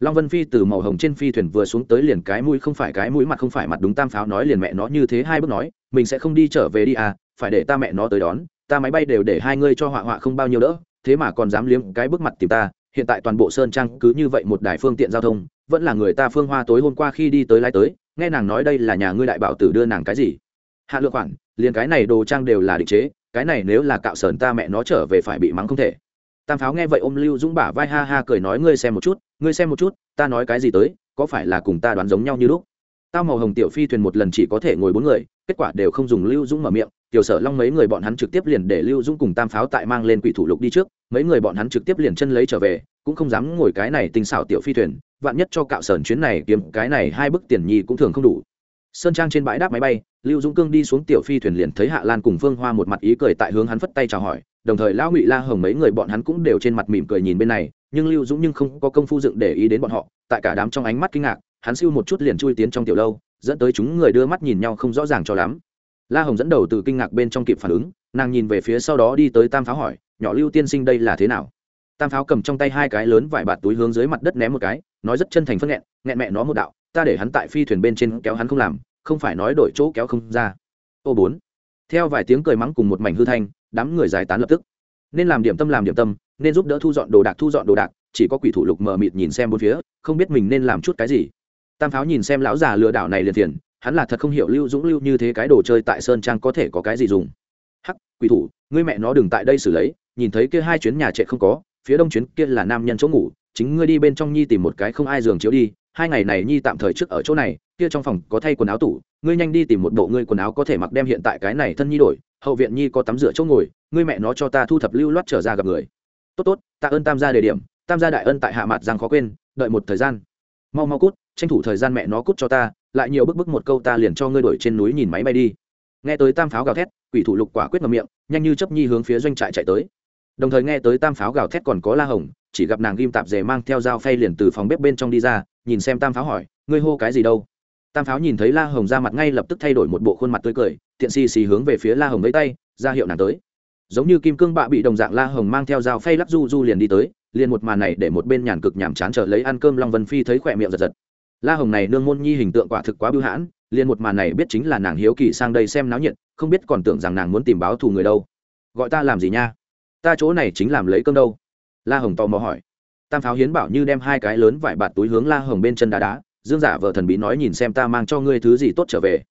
Long vân phi từ màu hồng trên phi thuyền vừa xuống tới liền cái mũi không phải cái mũi mặt không phải mặt đúng tam pháo nói liền mẹ nó như thế hai bước nói, mình sẽ không đi trở về đi à phải để ta mẹ nó tới đón, ta máy bay đều để hai ngươi cho họa họa không bao nhiêu đỡ, thế mà còn dám liếm cái bước mặt tìm ta hiện tại toàn bộ sơn trang cứ như vậy một đài phương tiện giao thông, vẫn là người ta phương hoa tối hôm qua khi đi tới lái tới, nghe nàng nói đây là nhà ngươi đại bảo tử đưa nàng cái gì? Hạ lượng khoản, liền cái này đồ trang đều là định chế, cái này nếu là cạo sờn ta mẹ nó trở về phải bị mắng không thể. Tam pháo nghe vậy ôm lưu dũng bả vai ha ha cười nói ngươi xem một chút, ngươi xem một chút, ta nói cái gì tới, có phải là cùng ta đoán giống nhau như lúc? Tao màu hồng tiểu phi thuyền một lần chỉ có thể ngồi bốn người, kết quả đều không dùng lưu dũng mở miệng tiểu sở long mấy người bọn hắn trực tiếp liền để lưu dũng cùng tam pháo tại mang lên quỷ thủ lục đi trước, mấy người bọn hắn trực tiếp liền chân lấy trở về, cũng không dám ngồi cái này tinh xảo tiểu phi thuyền, vạn nhất cho cạo sờn chuyến này kiếm, cái này hai bức tiền nhi cũng thường không đủ. Sơn trang trên bãi đáp máy bay, lưu dũng cương đi xuống tiểu phi thuyền liền thấy hạ lan cùng phương hoa một mặt ý cười tại hướng hắn phất tay chào hỏi, đồng thời lão ngụy la hồng mấy người bọn hắn cũng đều trên mặt mỉm cười nhìn bên này, nhưng lưu dũng nhưng không có công phu dựng để ý đến bọn họ, tại cả đám trong ánh mắt kinh ngạc, hắn siêu một chút liền chui tiến trong tiểu lâu, dẫn tới chúng người đưa mắt nhìn nhau không rõ ràng cho lắm la hồng dẫn đầu từ kinh ngạc bên trong kịp phản ứng, nàng nhìn về phía sau đó đi tới tam pháo hỏi, nhỏ lưu tiên sinh đây là thế nào? Tam pháo cầm trong tay hai cái lớn vải bạt túi hướng dưới mặt đất ném một cái, nói rất chân thành phân nghẹn nghẹn mẹ nó một đạo, ta để hắn tại phi thuyền bên trên kéo hắn không làm, không phải nói đổi chỗ kéo không ra. Ô bốn. Theo vài tiếng cười mắng cùng một mảnh hư thanh, đám người giải tán lập tức. Nên làm điểm tâm làm điểm tâm, nên giúp đỡ thu dọn đồ đạc thu dọn đồ đạc, chỉ có quỷ thủ lục mờ mịt nhìn xem bốn phía, không biết mình nên làm chút cái gì. Tam pháo nhìn xem lão già lừa đảo này liền tiền hắn là thật không hiểu lưu dũng lưu như thế cái đồ chơi tại sơn trang có thể có cái gì dùng. Hắc, quỷ thủ, ngươi mẹ nó đừng tại đây xử lấy, nhìn thấy kia hai chuyến nhà trệ không có, phía đông chuyến kia là nam nhân chỗ ngủ, chính ngươi đi bên trong nhi tìm một cái không ai giường chiếu đi, hai ngày này nhi tạm thời trước ở chỗ này, kia trong phòng có thay quần áo tủ, ngươi nhanh đi tìm một bộ ngươi quần áo có thể mặc đem hiện tại cái này thân nhi đổi, hậu viện nhi có tắm rửa chỗ ngồi, ngươi mẹ nó cho ta thu thập lưu loát trở ra gặp người. Tốt tốt tạ ơn tam gia đề điểm, tam gia đại ân tại hạ mặt rằng khó quên, đợi một thời gian mau mau cút, tranh thủ thời gian mẹ nó cút cho ta, lại nhiều bức bức một câu ta liền cho ngươi đổi trên núi nhìn máy bay đi. Nghe tới tam pháo gào thét, quỷ thủ lục quả quyết ngầm miệng, nhanh như chấp nhi hướng phía doanh trại chạy tới. Đồng thời nghe tới tam pháo gào thét còn có la hồng, chỉ gặp nàng ghim tạp dề mang theo dao phay liền từ phòng bếp bên trong đi ra, nhìn xem tam pháo hỏi, ngươi hô cái gì đâu? Tam pháo nhìn thấy la hồng ra mặt ngay lập tức thay đổi một bộ khuôn mặt tươi cười tiện xì xì hướng về phía la hồng lấy tay, ra hiệu nàng tới. Giống như kim cương bạ bị đồng dạng la hồng mang theo dao phay lắc du du liền đi tới liền một màn này để một bên nhàn cực nhàm chán chờ lấy ăn cơm long vân phi thấy khỏe miệng giật giật. La hồng này nương môn nhi hình tượng quả thực quá bưu hãn, liền một màn này biết chính là nàng hiếu kỳ sang đây xem náo nhiệt, không biết còn tưởng rằng nàng muốn tìm báo thù người đâu. Gọi ta làm gì nha? Ta chỗ này chính làm lấy cơm đâu? La hồng tò mò hỏi. Tam pháo hiến bảo như đem hai cái lớn vải bạt túi hướng la hồng bên chân đá đá, dương giả vợ thần bí nói nhìn xem ta mang cho ngươi thứ gì tốt trở về.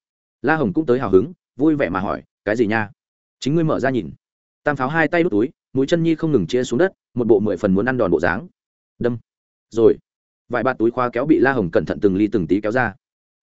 La hồng cũng tới hào hứng, vui vẻ mà hỏi, cái gì nha? Chính ngươi mở ra nhìn. Tam pháo hai tay đút túi mũi chân nhi không ngừng chia xuống đất, một bộ mười phần muốn ăn đòn bộ dáng. Đâm. Rồi. Vài bạt túi khoa kéo bị la hồng cẩn thận từng ly từng tí kéo ra.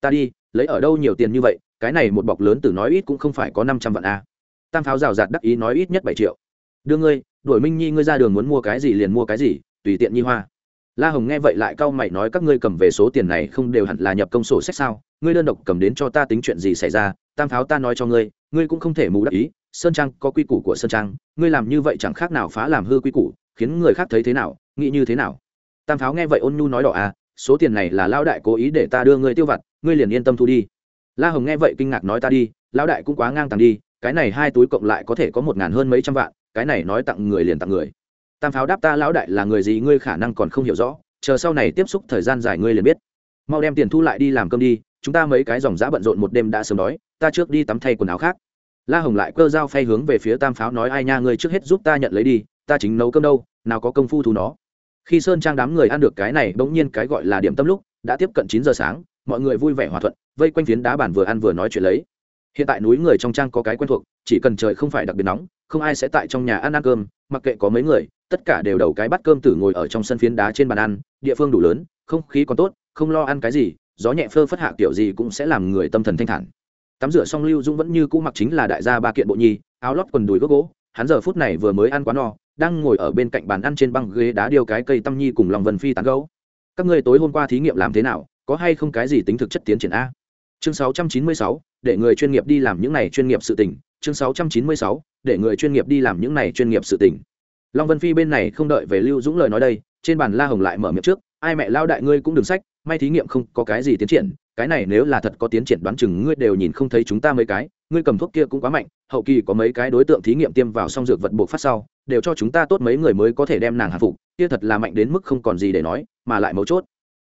Ta đi, lấy ở đâu nhiều tiền như vậy, cái này một bọc lớn từ nói ít cũng không phải có năm trăm vạn a. Tam pháo rào rạt đắc ý nói ít nhất bảy triệu. Đưa ngươi, đuổi minh nhi ngươi ra đường muốn mua cái gì liền mua cái gì, tùy tiện nhi hoa. La hồng nghe vậy lại cau mày nói các ngươi cầm về số tiền này không đều hẳn là nhập công sổ sách sao? Ngươi đơn độc cầm đến cho ta tính chuyện gì xảy ra, tam pháo ta nói cho ngươi ngươi cũng không thể mù đắc ý sơn trang có quy củ của sơn trang, ngươi làm như vậy chẳng khác nào phá làm hư quy củ, khiến người khác thấy thế nào, nghĩ như thế nào? Tam pháo nghe vậy ôn nhu nói đỏ à số tiền này là lao đại cố ý để ta đưa ngươi tiêu vặt, ngươi liền yên tâm thu đi. La hồng nghe vậy kinh ngạc nói ta đi lao đại cũng quá ngang tàng đi, cái này hai túi cộng lại có thể có một ngàn hơn mấy trăm vạn, cái này nói tặng người liền tặng người. Tam pháo đáp ta lão đại là người gì ngươi khả năng còn không hiểu rõ, chờ sau này tiếp xúc thời gian dài ngươi liền biết. Mau đem tiền thu lại đi làm cơm đi, chúng ta mấy cái dòng giã bận rộn một đêm đã sớm đói, ta trước đi tắm thay quần áo khác la hồng lại cơ dao phay hướng về phía tam pháo nói, ai nha, ngươi trước hết giúp ta nhận lấy đi, ta chính nấu cơm đâu, nào có công phu thú nó. Khi sơn trang đám người ăn được cái này, bỗng nhiên cái gọi là điểm tâm lúc, đã tiếp cận chín giờ sáng, mọi người vui vẻ hòa thuận, vây quanh phiến đá bàn vừa ăn vừa nói chuyện lấy. Hiện tại núi người trong trang có cái quen thuộc, chỉ cần trời không phải đặc biệt nóng, không ai sẽ tại trong nhà ăn ăn cơm, mặc kệ có mấy người, tất cả đều đầu cái bắt cơm tử ngồi ở trong sân phiến đá trên bàn ăn, địa phương đủ lớn, không khí còn tốt, không lo ăn cái gì, gió nhẹ phơ phất hạ kiểu gì cũng sẽ làm người tâm thần thanh thản tắm rửa xong lưu dũng vẫn như cũ mặc chính là đại gia ba kiện bộ nhi áo lót quần đùi gốc gỗ. Hắn giờ phút này vừa mới ăn quá no đang ngồi ở bên cạnh bàn ăn trên băng ghế đá điêu cái cây tâm nhi cùng lòng vân phi tán gấu các ngươi tối hôm qua thí nghiệm làm thế nào có hay không cái gì tính thực chất tiến triển a? Chương 696, để người chuyên nghiệp đi làm những này chuyên nghiệp sự tình. Chương 696, để người chuyên nghiệp đi làm những này chuyên nghiệp sự tình. Long vân phi bên này không đợi về lưu dũng lời nói đây trên bàn la hồng lại mở miệng trước. Ai mẹ lao đại ngươi cũng đừng sách may thí nghiệm không có cái gì tiến triển cái này nếu là thật có tiến triển đoán chừng ngươi đều nhìn không thấy chúng ta mấy cái, ngươi cầm thuốc kia cũng quá mạnh, hậu kỳ có mấy cái đối tượng thí nghiệm tiêm vào xong dược vật buộc phát sau, đều cho chúng ta tốt mấy người mới có thể đem nàng hạ phục, kia thật là mạnh đến mức không còn gì để nói, mà lại mấu chốt.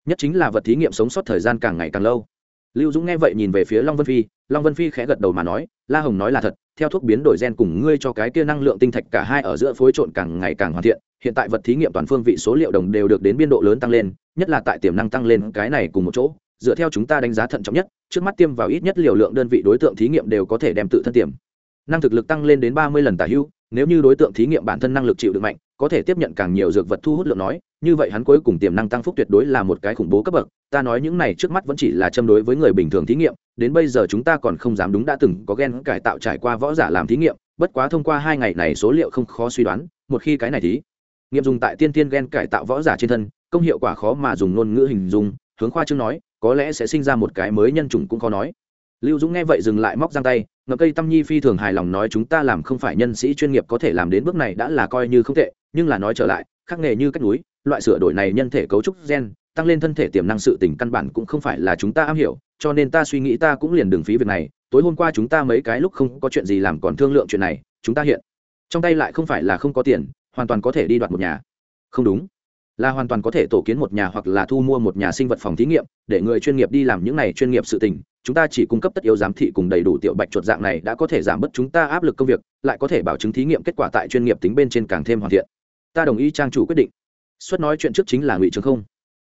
Nhất chính là vật thí nghiệm sống sót thời gian càng ngày càng lâu. Lưu dũng nghe vậy nhìn về phía long vân phi, long vân phi khẽ gật đầu mà nói, la hồng nói là thật, theo thuốc biến đổi gen cùng ngươi cho cái kia năng lượng tinh thạch cả hai ở giữa phối trộn càng ngày càng hoàn thiện, hiện tại vật thí nghiệm toàn phương vị số liệu đồng đều được đến biên độ lớn tăng lên, nhất là tại tiềm năng tăng lên cái này cùng một chỗ dựa theo chúng ta đánh giá thận trọng nhất, trước mắt tiêm vào ít nhất liều lượng đơn vị đối tượng thí nghiệm đều có thể đem tự thân tiềm năng thực lực tăng lên đến ba mươi lần tả hữu, nếu như đối tượng thí nghiệm bản thân năng lực chịu được mạnh, có thể tiếp nhận càng nhiều dược vật thu hút lượng nói, như vậy hắn cuối cùng tiềm năng tăng phúc tuyệt đối là một cái khủng bố cấp bậc, ta nói những này trước mắt vẫn chỉ là châm đối với người bình thường thí nghiệm, đến bây giờ chúng ta còn không dám đúng đã từng có gen cải tạo trải qua võ giả làm thí nghiệm, bất quá thông qua hai ngày này số liệu không khó suy đoán, một khi cái này thí nghiệm dùng tại tiên tiên gen cải tạo võ giả trên thân, công hiệu quả khó mà dùng ngôn ngữ hình dung, hướng khoa chương nói có lẽ sẽ sinh ra một cái mới nhân chủng cũng khó nói. Lưu dũng nghe vậy dừng lại móc giang tay, ngậm cây tâm nhi phi thường hài lòng nói chúng ta làm không phải nhân sĩ chuyên nghiệp có thể làm đến bước này đã là coi như không tệ, nhưng là nói trở lại khắc nghề như cách núi, loại sửa đổi này nhân thể cấu trúc gen, tăng lên thân thể tiềm năng sự tình căn bản cũng không phải là chúng ta am hiểu, cho nên ta suy nghĩ ta cũng liền đường phí việc này, tối hôm qua chúng ta mấy cái lúc không có chuyện gì làm còn thương lượng chuyện này, chúng ta hiện, trong tay lại không phải là không có tiền, hoàn toàn có thể đi đoạt một nhà. Không đúng là hoàn toàn có thể tổ kiến một nhà hoặc là thu mua một nhà sinh vật phòng thí nghiệm, để người chuyên nghiệp đi làm những này chuyên nghiệp sự tình. Chúng ta chỉ cung cấp tất yếu giám thị cùng đầy đủ tiểu bạch chuột dạng này đã có thể giảm bớt chúng ta áp lực công việc, lại có thể bảo chứng thí nghiệm kết quả tại chuyên nghiệp tính bên trên càng thêm hoàn thiện. Ta đồng ý trang chủ quyết định. Xuất nói chuyện trước chính là ngụy trường không.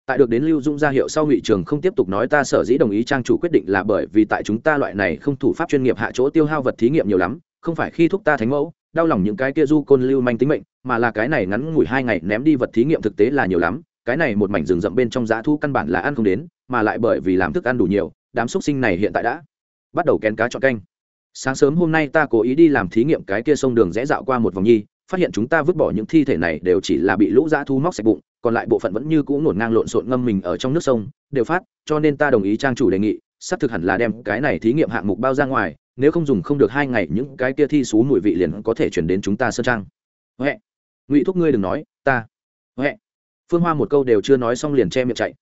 Tại được đến lưu dung ra hiệu sau, ngụy trường không tiếp tục nói ta sở dĩ đồng ý trang chủ quyết định là bởi vì tại chúng ta loại này không thủ pháp chuyên nghiệp hạ chỗ tiêu hao vật thí nghiệm nhiều lắm, không phải khi thúc ta thánh mẫu, đau lòng những cái kia du côn lưu manh tính mệnh mà là cái này ngắn ngủi hai ngày ném đi vật thí nghiệm thực tế là nhiều lắm, cái này một mảnh rừng rậm bên trong giá thu căn bản là ăn không đến, mà lại bởi vì làm thức ăn đủ nhiều, đám xúc sinh này hiện tại đã bắt đầu kén cá chọn canh. Sáng sớm hôm nay ta cố ý đi làm thí nghiệm cái kia sông đường rẽ dạo qua một vòng nhi, phát hiện chúng ta vứt bỏ những thi thể này đều chỉ là bị lũ dã thu móc sạch bụng, còn lại bộ phận vẫn như cũ ngổn ngang lộn xộn ngâm mình ở trong nước sông, đều phát, cho nên ta đồng ý trang chủ đề nghị sắp thực hẳn là đem cái này thí nghiệm hạng mục bao ra ngoài, nếu không dùng không được hai ngày những cái kia thi xú mùi vị liền có thể chuyển đến chúng ta sơn trang. Huệ ngụy thúc ngươi đừng nói, ta, huệ. Phương hoa một câu đều chưa nói xong liền che miệng chạy.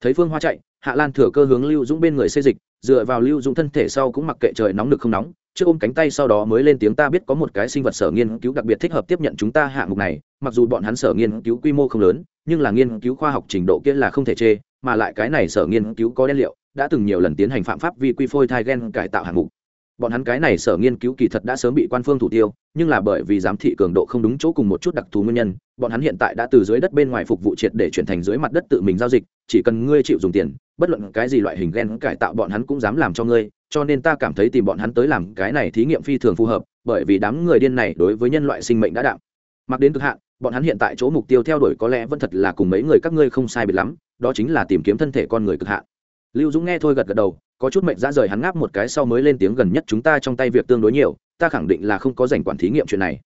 Thấy phương hoa chạy, hạ lan thừa cơ hướng lưu dũng bên người xây dịch, dựa vào lưu dũng thân thể sau cũng mặc kệ trời nóng được không nóng, trước ôm cánh tay sau đó mới lên tiếng ta biết có một cái sinh vật sở nghiên cứu đặc biệt thích hợp tiếp nhận chúng ta hạng mục này, mặc dù bọn hắn sở nghiên cứu quy mô không lớn, nhưng là nghiên cứu khoa học trình độ kia là không thể chê, mà lại cái này sở nghiên cứu có đen liệu, đã từng nhiều lần tiến hành phạm pháp vi quy phôi thai gen cải tạo hạng mục bọn hắn cái này sở nghiên cứu kỳ thật đã sớm bị quan phương thủ tiêu, nhưng là bởi vì giám thị cường độ không đúng chỗ cùng một chút đặc thù nguyên nhân, bọn hắn hiện tại đã từ dưới đất bên ngoài phục vụ triệt để chuyển thành dưới mặt đất tự mình giao dịch, chỉ cần ngươi chịu dùng tiền, bất luận cái gì loại hình gen cải tạo bọn hắn cũng dám làm cho ngươi, cho nên ta cảm thấy tìm bọn hắn tới làm cái này thí nghiệm phi thường phù hợp, bởi vì đám người điên này đối với nhân loại sinh mệnh đã đạo mặc đến cực hạn, bọn hắn hiện tại chỗ mục tiêu theo đuổi có lẽ vẫn thật là cùng mấy người các ngươi không sai biệt lắm, đó chính là tìm kiếm thân thể con người cực hạn. Lưu dũng nghe thôi gật gật đầu có chút mệnh ra rời hắn ngáp một cái sau mới lên tiếng gần nhất chúng ta trong tay việc tương đối nhiều, ta khẳng định là không có dành quản thí nghiệm chuyện này.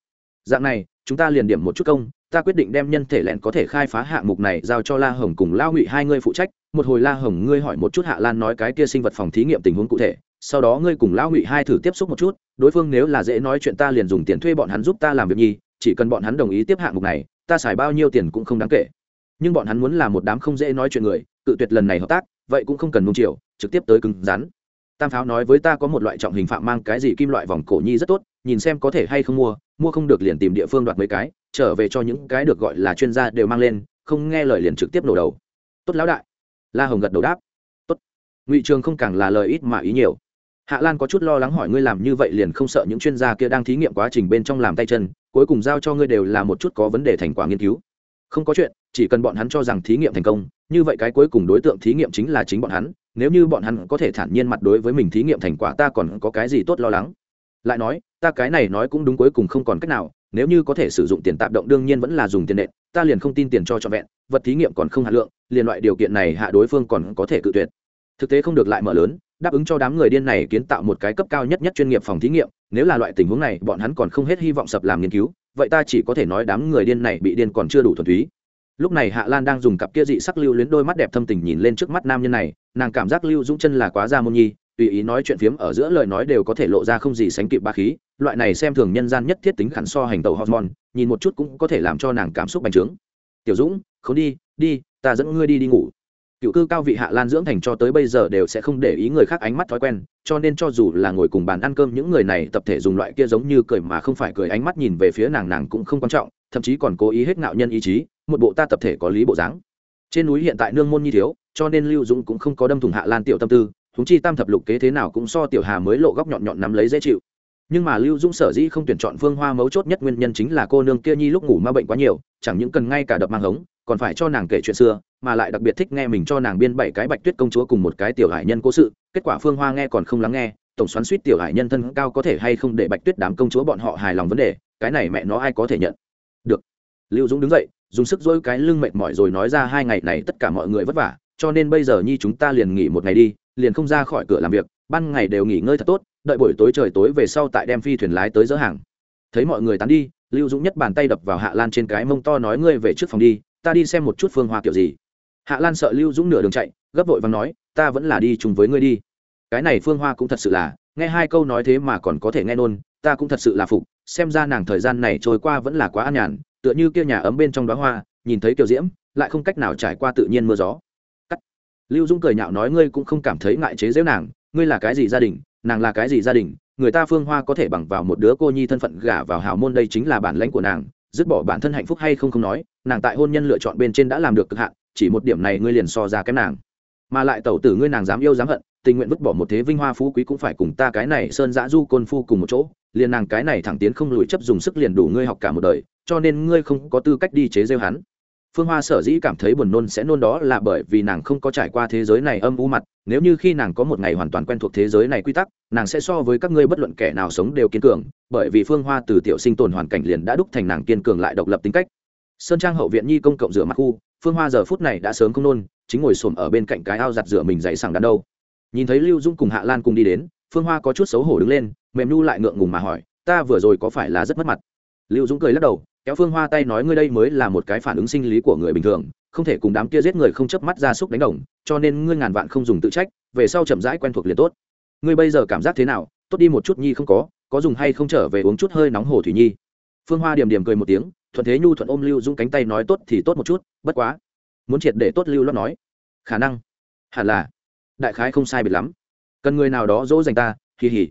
Dạng này, chúng ta liền điểm một chút công, ta quyết định đem nhân thể lẹn có thể khai phá hạng mục này giao cho la hồng cùng lao ngụy hai ngươi phụ trách, một hồi la hồng ngươi hỏi một chút hạ lan nói cái kia sinh vật phòng thí nghiệm tình huống cụ thể, sau đó ngươi cùng lão ngụy hai thử tiếp xúc một chút, đối phương nếu là dễ nói chuyện ta liền dùng tiền thuê bọn hắn giúp ta làm việc nhi, chỉ cần bọn hắn đồng ý tiếp hạng mục này, ta xài bao nhiêu tiền cũng không đáng kể. Nhưng bọn hắn muốn là một đám không dễ nói chuyện người, cự tuyệt lần này hợp tác vậy cũng không cần nung chiều, trực tiếp tới cứng rắn. Tam pháo nói với ta có một loại trọng hình phạm mang cái gì kim loại vòng cổ nhi rất tốt, nhìn xem có thể hay không mua mua không được liền tìm địa phương đoạt mấy cái, trở về cho những cái được gọi là chuyên gia đều mang lên, không nghe lời liền trực tiếp nổ đầu. Tốt lão đại. La hồng gật đầu đáp. Tốt. Ngụy trường không càng là lời ít mà ý nhiều. Hạ lan có chút lo lắng hỏi ngươi làm như vậy liền không sợ những chuyên gia kia đang thí nghiệm quá trình bên trong làm tay chân, cuối cùng giao cho ngươi đều là một chút có vấn đề thành quả nghiên cứu không có chuyện, chỉ cần bọn hắn cho rằng thí nghiệm thành công, như vậy cái cuối cùng đối tượng thí nghiệm chính là chính bọn hắn, nếu như bọn hắn có thể thản nhiên mặt đối với mình thí nghiệm thành quả ta còn có cái gì tốt lo lắng? Lại nói, ta cái này nói cũng đúng cuối cùng không còn cách nào, nếu như có thể sử dụng tiền tạp động đương nhiên vẫn là dùng tiền nện, ta liền không tin tiền cho trọn vẹn, vật thí nghiệm còn không hạt lượng, liền loại điều kiện này hạ đối phương còn có thể cự tuyệt. Thực tế không được lại mở lớn, đáp ứng cho đám người điên này kiến tạo một cái cấp cao nhất nhất chuyên nghiệp phòng thí nghiệm, nếu là loại tình huống này, bọn hắn còn không hết hy vọng sập làm nghiên cứu vậy ta chỉ có thể nói đám người điên này bị điên còn chưa đủ thuần túy. Lúc này hạ lan đang dùng cặp kia dị sắc lưu luyến đôi mắt đẹp thâm tình nhìn lên trước mắt nam nhân này, nàng cảm giác lưu dũng chân là quá ra môn nhi, tùy ý nói chuyện phiếm ở giữa lời nói đều có thể lộ ra không gì sánh kịp ba khí, loại này xem thường nhân gian nhất thiết tính khẳng so hành tàu hormone, nhìn một chút cũng có thể làm cho nàng cảm xúc bành trướng. Tiểu dũng, không đi đi, ta dẫn ngươi đi đi ngủ cựu cư cao vị hạ lan dưỡng thành cho tới bây giờ đều sẽ không để ý người khác ánh mắt thói quen, cho nên cho dù là ngồi cùng bàn ăn cơm, những người này tập thể dùng loại kia giống như cười mà không phải cười ánh mắt nhìn về phía nàng nàng cũng không quan trọng, thậm chí còn cố ý hết ngạo nhân ý chí, một bộ ta tập thể có lý bộ dáng. Trên núi hiện tại nương môn nhi thiếu, cho nên lưu dũng cũng không có đâm thùng hạ lan tiểu tâm tư thúng chi tam thập lục kế thế nào cũng so tiểu hà mới lộ góc nhọn nhọn nắm lấy dễ chịu. Nhưng mà lưu dũng sở dĩ không tuyển chọn phương hoa mấu chốt nhất nguyên nhân chính là cô nương kia nhi lúc ngủ ma bệnh quá nhiều, chẳng những cần ngay cả đập mang hống còn phải cho nàng kể chuyện xưa, mà lại đặc biệt thích nghe mình cho nàng biên bảy cái bạch tuyết công chúa cùng một cái tiểu hải nhân cố sự, kết quả phương hoa nghe còn không lắng nghe, tổng xoắn suýt tiểu hải nhân thân cao có thể hay không để bạch tuyết đám công chúa bọn họ hài lòng vấn đề, cái này mẹ nó ai có thể nhận? Được. Lưu dũng đứng dậy, dùng sức dỗi cái lưng mệt mỏi rồi nói ra hai ngày này tất cả mọi người vất vả, cho nên bây giờ nhi chúng ta liền nghỉ một ngày đi, liền không ra khỏi cửa làm việc, ban ngày đều nghỉ ngơi thật tốt, đợi buổi tối trời tối về sau tại đem phi thuyền lái tới dỡ hàng. Thấy mọi người tán đi, lưu dũng nhất bàn tay đập vào hạ lan trên cái mông to nói ngươi về trước phòng đi ta đi xem một chút phương hoa kiểu gì. Hạ lan sợ lưu dũng nửa đường chạy, gấp vội và nói, ta vẫn là đi chung với ngươi đi. Cái này phương hoa cũng thật sự là, nghe hai câu nói thế mà còn có thể nghe nôn, ta cũng thật sự là phục, xem ra nàng thời gian này trôi qua vẫn là quá an nhàn, tựa như kia nhà ấm bên trong đó hoa, nhìn thấy kiểu diễm, lại không cách nào trải qua tự nhiên mưa gió. Cắt. lưu dũng cười nhạo nói, ngươi cũng không cảm thấy ngại chế giễu nàng, ngươi là cái gì gia đình, nàng là cái gì gia đình, người ta phương hoa có thể bằng vào một đứa cô nhi thân phận gả vào hào môn đây chính là bản lãnh của nàng dứt bỏ bản thân hạnh phúc hay không không nói, nàng tại hôn nhân lựa chọn bên trên đã làm được cực hạn, chỉ một điểm này ngươi liền so ra kém nàng. Mà lại tẩu tử ngươi nàng dám yêu dám hận, tình nguyện vứt bỏ một thế vinh hoa phú quý cũng phải cùng ta cái này sơn dã du côn phu cùng một chỗ, liền nàng cái này thẳng tiến không lùi chấp dùng sức liền đủ ngươi học cả một đời, cho nên ngươi không có tư cách đi chế rêu hắn phương hoa sở dĩ cảm thấy buồn nôn sẽ nôn đó là bởi vì nàng không có trải qua thế giới này âm u mặt, nếu như khi nàng có một ngày hoàn toàn quen thuộc thế giới này quy tắc, nàng sẽ so với các ngươi bất luận kẻ nào sống đều kiên cường, bởi vì phương hoa từ tiểu sinh tồn hoàn cảnh liền đã đúc thành nàng kiên cường lại độc lập tính cách. Sơn trang hậu viện nhi công cộng rửa mặt khu, phương hoa giờ phút này đã sớm không nôn, chính ngồi xổm ở bên cạnh cái ao giặt rửa mình dậy sảng đàn đâu. Nhìn thấy lưu dung cùng hạ lan cùng đi đến, phương hoa có chút xấu hổ đứng lên, mềm nhu lại ngượng ngùng mà hỏi, ta vừa rồi có phải là rất mất mặt? Lưu dũng cười lắc đầu kéo phương hoa tay nói ngươi đây mới là một cái phản ứng sinh lý của người bình thường, không thể cùng đám kia giết người không chớp mắt ra súc đánh đồng, cho nên ngươi ngàn vạn không dùng tự trách, về sau chậm rãi quen thuộc liền tốt. Ngươi bây giờ cảm giác thế nào? Tốt đi một chút nhi không có có dùng hay không trở về uống chút hơi nóng hồ thủy nhi. Phương hoa điểm điểm cười một tiếng, thuận thế nhu thuận ôm lưu dũng cánh tay nói tốt thì tốt một chút, bất quá. Muốn triệt để tốt lưu lót nói. Khả năng. Hẳn là. Đại khái không sai biệt lắm. Cần người nào đó dỗ dành ta kỳ hì.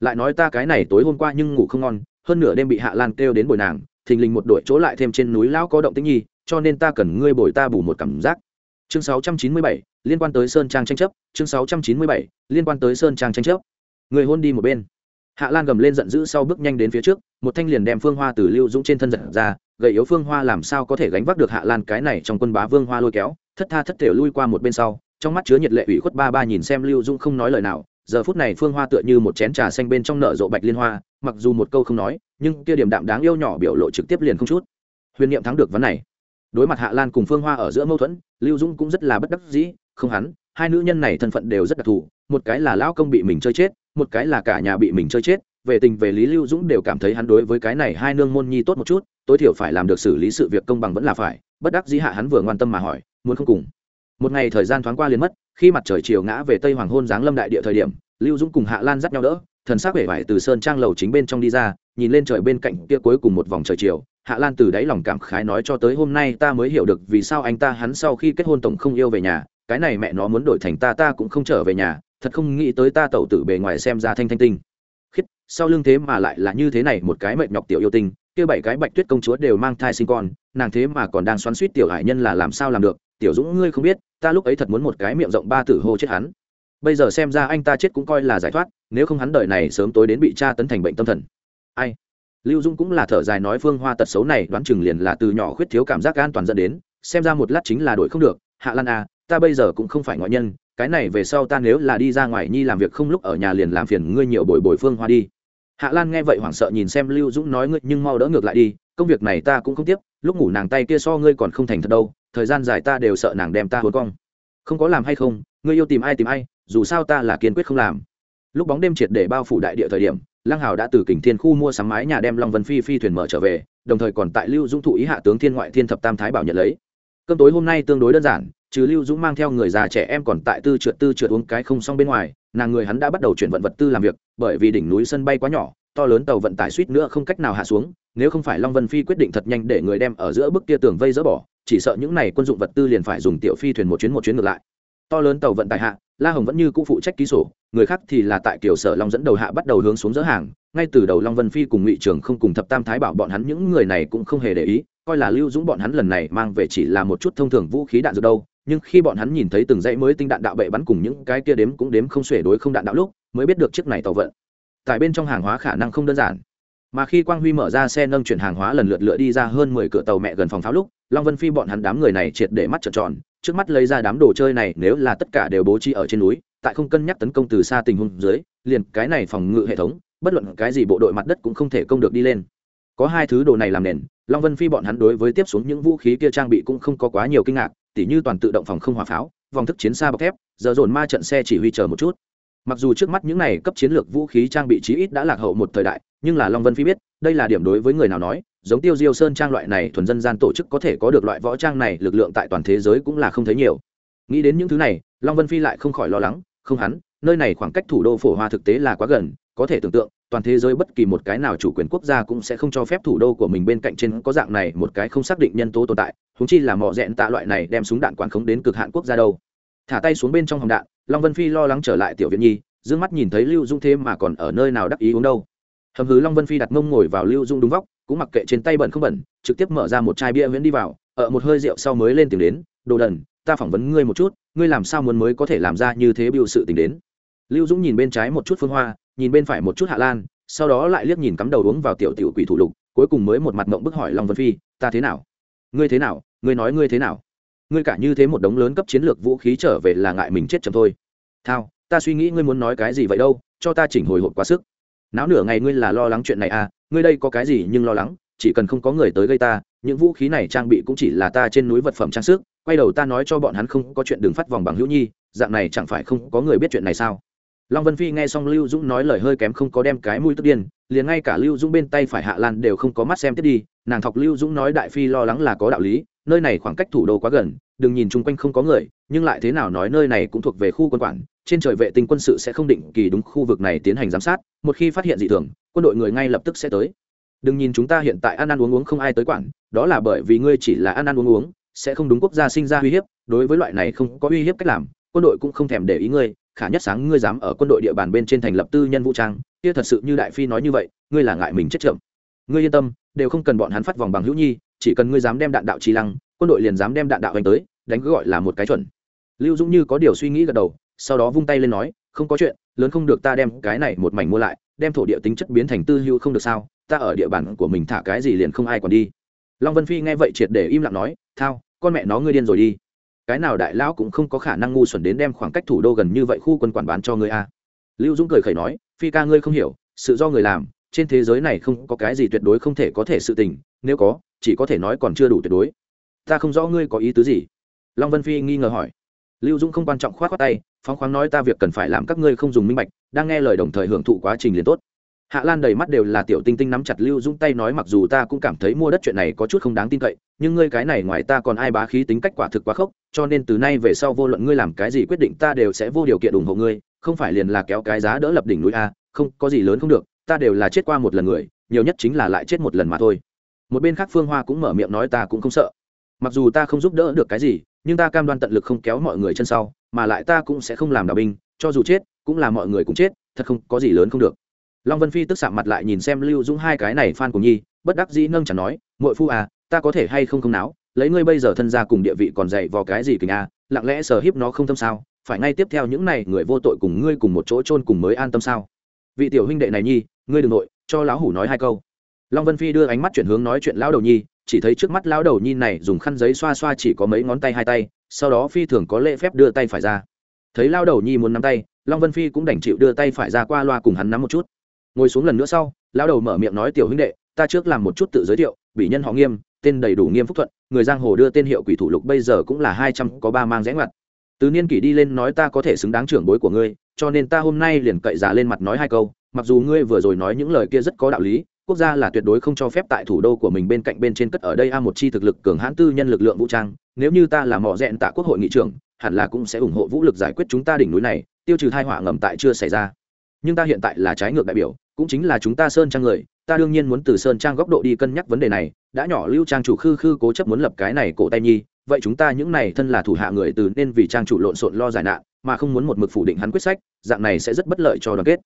Lại nói ta cái này tối hôm qua nhưng ngủ không ngon, hơn nửa đêm bị hạ lan kêu đến bồi nàng thình lình một đội chỗ lại thêm trên núi lão có động tĩnh nhi cho nên ta cần ngươi bồi ta bù một cảm giác. Chương 697, liên quan tới sơn trang tranh chấp. Chương 697, liên quan tới sơn trang tranh chấp. Người hôn đi một bên. Hạ lan gầm lên giận dữ sau bước nhanh đến phía trước một thanh liền đem phương hoa từ lưu dũng trên thân giận ra gậy yếu phương hoa làm sao có thể gánh vác được hạ lan cái này trong quân bá vương hoa lôi kéo thất tha thất thể lui qua một bên sau trong mắt chứa nhiệt lệ ủy khuất ba ba nhìn xem lưu dũng không nói lời nào giờ phút này phương hoa tựa như một chén trà xanh bên trong nở rộ bạch liên hoa, mặc dù một câu không nói, nhưng kia điểm đạm đáng yêu nhỏ biểu lộ trực tiếp liền không chút. Huyền niệm thắng được vấn này. Đối mặt hạ lan cùng phương hoa ở giữa mâu thuẫn, lưu dũng cũng rất là bất đắc dĩ, không hắn, hai nữ nhân này thân phận đều rất đặc thù, một cái là lão công bị mình chơi chết, một cái là cả nhà bị mình chơi chết, về tình về lý lưu dũng đều cảm thấy hắn đối với cái này hai nương môn nhi tốt một chút, tối thiểu phải làm được xử lý sự việc công bằng vẫn là phải, bất đắc dĩ hạ hắn vừa ngoan tâm mà hỏi, muốn không cùng? Một ngày thời gian thoáng qua liền mất, khi mặt trời chiều ngã về tây hoàng hôn giáng lâm đại địa thời điểm, lưu dũng cùng hạ lan dắt nhau đỡ, thần sắc vẻ vải từ sơn trang lầu chính bên trong đi ra, nhìn lên trời bên cạnh kia cuối cùng một vòng trời chiều. Hạ lan từ đáy lòng cảm khái nói cho tới hôm nay ta mới hiểu được vì sao anh ta hắn sau khi kết hôn tổng không yêu về nhà, cái này mẹ nó muốn đổi thành ta ta cũng không trở về nhà, thật không nghĩ tới ta tẩu tử bề ngoài xem ra thanh thanh tinh. Khiết sau lưng thế mà lại là như thế này, một cái mệt nhọc tiểu yêu tinh, kia bảy cái bạch tuyết công chúa đều mang thai sinh con, nàng thế mà còn đang xoắn suýt tiểu hải nhân là làm sao làm được tiểu dũng, ngươi không biết, ta lúc ấy thật muốn một cái miệng rộng ba tử hô chết hắn. Bây giờ xem ra anh ta chết cũng coi là giải thoát, nếu không hắn đợi này sớm tối đến bị cha tấn thành bệnh tâm thần. Ai? Lưu dung cũng là thở dài nói phương hoa tật xấu này đoán chừng liền là từ nhỏ khuyết thiếu cảm giác an toàn dẫn đến, xem ra một lát chính là đổi không được. Hạ lan à ta bây giờ cũng không phải ngoại nhân, cái này về sau ta nếu là đi ra ngoài nhi làm việc không lúc ở nhà liền làm phiền ngươi nhiều bồi bồi phương hoa đi. Hạ lan nghe vậy hoảng sợ nhìn xem lưu dũng nói ngươi nhưng mau đỡ ngược lại đi, công việc này ta cũng không tiếp, lúc ngủ nàng tay kia so ngươi còn không thành thật đâu thời gian dài ta đều sợ nàng đem ta hôn cong. Không có làm hay không, ngươi yêu tìm ai tìm ai, dù sao ta là kiên quyết không làm. Lúc bóng đêm triệt để bao phủ đại địa thời điểm, lăng hào đã từ kình thiên khu mua sắm mái nhà đem long vân phi phi thuyền mở trở về, đồng thời còn tại lưu dũng thụ ý hạ tướng thiên ngoại thiên thập tam thái bảo nhận lấy. Cơm tối hôm nay tương đối đơn giản, trừ lưu dũng mang theo người già trẻ em còn tại tư trượt tư trượt uống cái không xong bên ngoài, nàng người hắn đã bắt đầu chuyển vận vật tư làm việc, bởi vì đỉnh núi sân bay quá nhỏ, to lớn tàu vận tải suýt nữa không cách nào hạ xuống, nếu không phải long vân phi quyết định thật nhanh để người đem ở giữa bức kia tường vây dỡ bỏ chỉ sợ những này quân dụng vật tư liền phải dùng tiểu phi thuyền một chuyến một chuyến ngược lại. To lớn tàu vận tải hạ, la hồng vẫn như cũ phụ trách ký sổ, người khác thì là tại kiểu sở long dẫn đầu hạ bắt đầu hướng xuống dỡ hàng, ngay từ đầu long vân phi cùng ngụy trường không cùng thập tam thái bảo bọn hắn những người này cũng không hề để ý, coi là lưu dũng bọn hắn lần này mang về chỉ là một chút thông thường vũ khí đạn dược đâu, nhưng khi bọn hắn nhìn thấy từng dãy mới tinh đạn đạo bệ bắn cùng những cái kia đếm cũng đếm không xuể đối không đạn đạo lúc, mới biết được chiếc này tàu vận tại bên trong hàng hóa khả năng không đơn giản. Mà khi quang huy mở ra xe nâng chuyển hàng hóa lần lượt lựa đi ra hơn mười cửa tàu mẹ gần phòng pháo lúc long vân phi bọn hắn đám người này triệt để mắt trợn tròn, trước mắt lấy ra đám đồ chơi này nếu là tất cả đều bố trí ở trên núi, tại không cân nhắc tấn công từ xa tình huống dưới, liền cái này phòng ngự hệ thống, bất luận cái gì bộ đội mặt đất cũng không thể công được đi lên. Có hai thứ đồ này làm nền, long vân phi bọn hắn đối với tiếp xuống những vũ khí kia trang bị cũng không có quá nhiều kinh ngạc, tỉ như toàn tự động phòng không hỏa pháo, vòng thức chiến xa bọc thép, giờ dồn ma trận xe chỉ huy chờ một chút. Mặc dù trước mắt những này cấp chiến lược vũ khí trang bị chí ít đã lạc hậu một thời đại, nhưng là long vân phi biết đây là điểm đối với người nào nói, giống tiêu diêu sơn trang loại này thuần dân gian tổ chức có thể có được loại võ trang này, lực lượng tại toàn thế giới cũng là không thấy nhiều. Nghĩ đến những thứ này, long vân phi lại không khỏi lo lắng, không hắn, nơi này khoảng cách thủ đô phổ hoa thực tế là quá gần, có thể tưởng tượng, toàn thế giới bất kỳ một cái nào chủ quyền quốc gia cũng sẽ không cho phép thủ đô của mình bên cạnh trên có dạng này một cái không xác định nhân tố tồn tại húng chi là mỏ rẽn tạ loại này đem súng đạn quản khống đến cực hạn quốc gia đâu. Thả tay xuống bên trong hòng đạn, long vân phi lo lắng trở lại tiểu viện nhi d mắt nhìn thấy lưu dung thêm mà còn ở nơi nào đắc ý uống đâu hầm hứ long vân phi đặt mông ngồi vào lưu dung đúng vóc, cũng mặc kệ trên tay bẩn không bẩn, trực tiếp mở ra một chai bia viễn đi vào, ở một hơi rượu sau mới lên tiếng đến, đồ đần, ta phỏng vấn ngươi một chút, ngươi làm sao muốn mới có thể làm ra như thế biểu sự tình đến? Lưu dũng nhìn bên trái một chút phương hoa, nhìn bên phải một chút hạ lan, sau đó lại liếc nhìn cắm đầu uống vào tiểu tiểu quỷ thủ lục, cuối cùng mới một mặt mộng bức hỏi long vân phi, ta thế nào? Ngươi thế nào? Ngươi nói ngươi thế nào? Ngươi cả như thế một đống lớn cấp chiến lược vũ khí trở về là ngại mình chết chầm thôi. Thao, ta suy nghĩ ngươi muốn nói cái gì vậy đâu, cho ta chỉnh hồi hộp quá sức náo nửa ngày ngươi là lo lắng chuyện này à ngươi đây có cái gì nhưng lo lắng, chỉ cần không có người tới gây ta, những vũ khí này trang bị cũng chỉ là ta trên núi vật phẩm trang sức, quay đầu ta nói cho bọn hắn không có chuyện đừng phát vòng bằng hữu nhi, dạng này chẳng phải không có người biết chuyện này sao? Long vân phi nghe xong lưu dũng nói lời hơi kém không có đem cái mũi tức điên, liền ngay cả lưu dũng bên tay phải hạ lan đều không có mắt xem tiếp đi, nàng thọc lưu dũng nói đại phi lo lắng là có đạo lý, nơi này khoảng cách thủ đô quá gần đừng nhìn chung quanh không có người, nhưng lại thế nào nói nơi này cũng thuộc về khu quân quản, trên trời vệ tinh quân sự sẽ không định kỳ đúng khu vực này tiến hành giám sát, một khi phát hiện dị thường, quân đội người ngay lập tức sẽ tới. Đừng nhìn chúng ta hiện tại ăn ăn uống uống không ai tới quản, đó là bởi vì ngươi chỉ là ăn ăn uống uống, sẽ không đúng quốc gia sinh ra uy hiếp, đối với loại này không có uy hiếp cách làm, quân đội cũng không thèm để ý ngươi, khả nhất sáng ngươi dám ở quân đội địa bàn bên trên thành lập tư nhân vũ trang, kia thật sự như đại phi nói như vậy, ngươi là ngại mình chết chậm. Ngươi yên tâm, đều không cần bọn hắn phát vòng bằng hữu nhi, chỉ cần ngươi dám đem đạn đạo trí lăng quân đội liền dám đem đạn đạo hành tới, đánh gọi là một cái chuẩn. Lưu dũng như có điều suy nghĩ gật đầu, sau đó vung tay lên nói, không có chuyện, lớn không được ta đem cái này một mảnh mua lại, đem thổ địa tính chất biến thành tư hữu không được sao? Ta ở địa bàn của mình thả cái gì liền không ai còn đi. Long vân phi nghe vậy triệt để im lặng nói, thao, con mẹ nó ngươi điên rồi đi. Cái nào đại lão cũng không có khả năng ngu xuẩn đến đem khoảng cách thủ đô gần như vậy khu quân quản bán cho ngươi a. Lưu dũng cười khẩy nói, phi ca ngươi không hiểu, sự do người làm, trên thế giới này không có cái gì tuyệt đối không thể có thể sự tình, nếu có, chỉ có thể nói còn chưa đủ tuyệt đối ta không rõ ngươi có ý tứ gì. Long vân phi nghi ngờ hỏi. Lưu dũng không quan trọng k h o á t k tay, phóng khoáng nói ta việc cần phải làm các ngươi không dùng minh bạch, đang nghe lời đồng thời hưởng thụ quá trình liền tốt. Hạ lan đầy mắt đều là tiểu tinh tinh nắm chặt lưu dũng tay nói mặc dù ta cũng cảm thấy mua đất chuyện này có chút không đáng tin cậy, nhưng ngươi cái này ngoài ta còn ai bá khí tính cách quả thực quá khốc, cho nên từ nay về sau vô luận ngươi làm cái gì quyết định ta đều sẽ vô điều kiện ủng hộ ngươi, không phải liền là kéo cái giá đỡ lập đỉnh núi a, không, có gì lớn không được, ta đều là chết qua một lần người, nhiều nhất chính là lại chết một lần mà thôi. Một bên khác phương hoa cũng mở miệng nói ta cũng không sợ mặc dù ta không giúp đỡ được cái gì, nhưng ta cam đoan tận lực không kéo mọi người chân sau, mà lại ta cũng sẽ không làm đạo binh, cho dù chết, cũng là mọi người cũng chết, thật không có gì lớn không được. Long vân phi tức sạm mặt lại nhìn xem lưu dũng hai cái này phan cùng nhi, bất đắc dĩ nâng chẳng nói, muội phu à ta có thể hay không không náo? Lấy ngươi bây giờ thân gia cùng địa vị còn dạy vào cái gì kình à? lặng lẽ sờ hiếp nó không tâm sao? Phải ngay tiếp theo những này người vô tội cùng ngươi cùng một chỗ chôn cùng mới an tâm sao? Vị tiểu huynh đệ này nhi, ngươi đừng nội, cho lão hủ nói hai câu. Long vân phi đưa ánh mắt chuyển hướng nói chuyện lão đầu nhi chỉ thấy trước mắt lão đầu nhi này dùng khăn giấy xoa xoa chỉ có mấy ngón tay hai tay, sau đó phi thường có lễ phép đưa tay phải ra. Thấy lão đầu nhi muốn nắm tay, long vân phi cũng đành chịu đưa tay phải ra qua loa cùng hắn nắm một chút. Ngồi xuống lần nữa sau, lão đầu mở miệng nói, tiểu huynh đệ, ta trước làm một chút tự giới thiệu bị nhân họ nghiêm, tên đầy đủ nghiêm phúc thuận, người giang hồ đưa tên hiệu quỷ thủ lục bây giờ cũng là hai trăm, có ba mang rẽ ngoặt. Từ niên kỷ đi lên nói ta có thể xứng đáng trưởng bối của ngươi, cho nên ta hôm nay liền cậy giả lên mặt nói hai câu, mặc dù ngươi vừa rồi nói những lời kia rất có đạo lý quốc gia là tuyệt đối không cho phép tại thủ đô của mình bên cạnh bên trên cất ở đây a một chi thực lực cường hãn tư nhân lực lượng vũ trang. Nếu như ta là mỏ rẽn tạ quốc hội nghị trưởng, hẳn là cũng sẽ ủng hộ vũ lực giải quyết chúng ta đỉnh núi này, tiêu trừ thai họa ngầm tại chưa xảy ra. Nhưng ta hiện tại là trái ngược đại biểu, cũng chính là chúng ta sơn trang người, ta đương nhiên muốn từ sơn trang góc độ đi cân nhắc vấn đề này. Đã nhỏ lưu trang chủ khư khư cố chấp muốn lập cái này cổ tay nhi, vậy chúng ta những này thân là thủ hạ người từ nên vì trang chủ lộn xộn lo giải nạn, mà không muốn một mực phủ định hắn quyết sách, dạng này sẽ rất bất lợi cho đoàn kết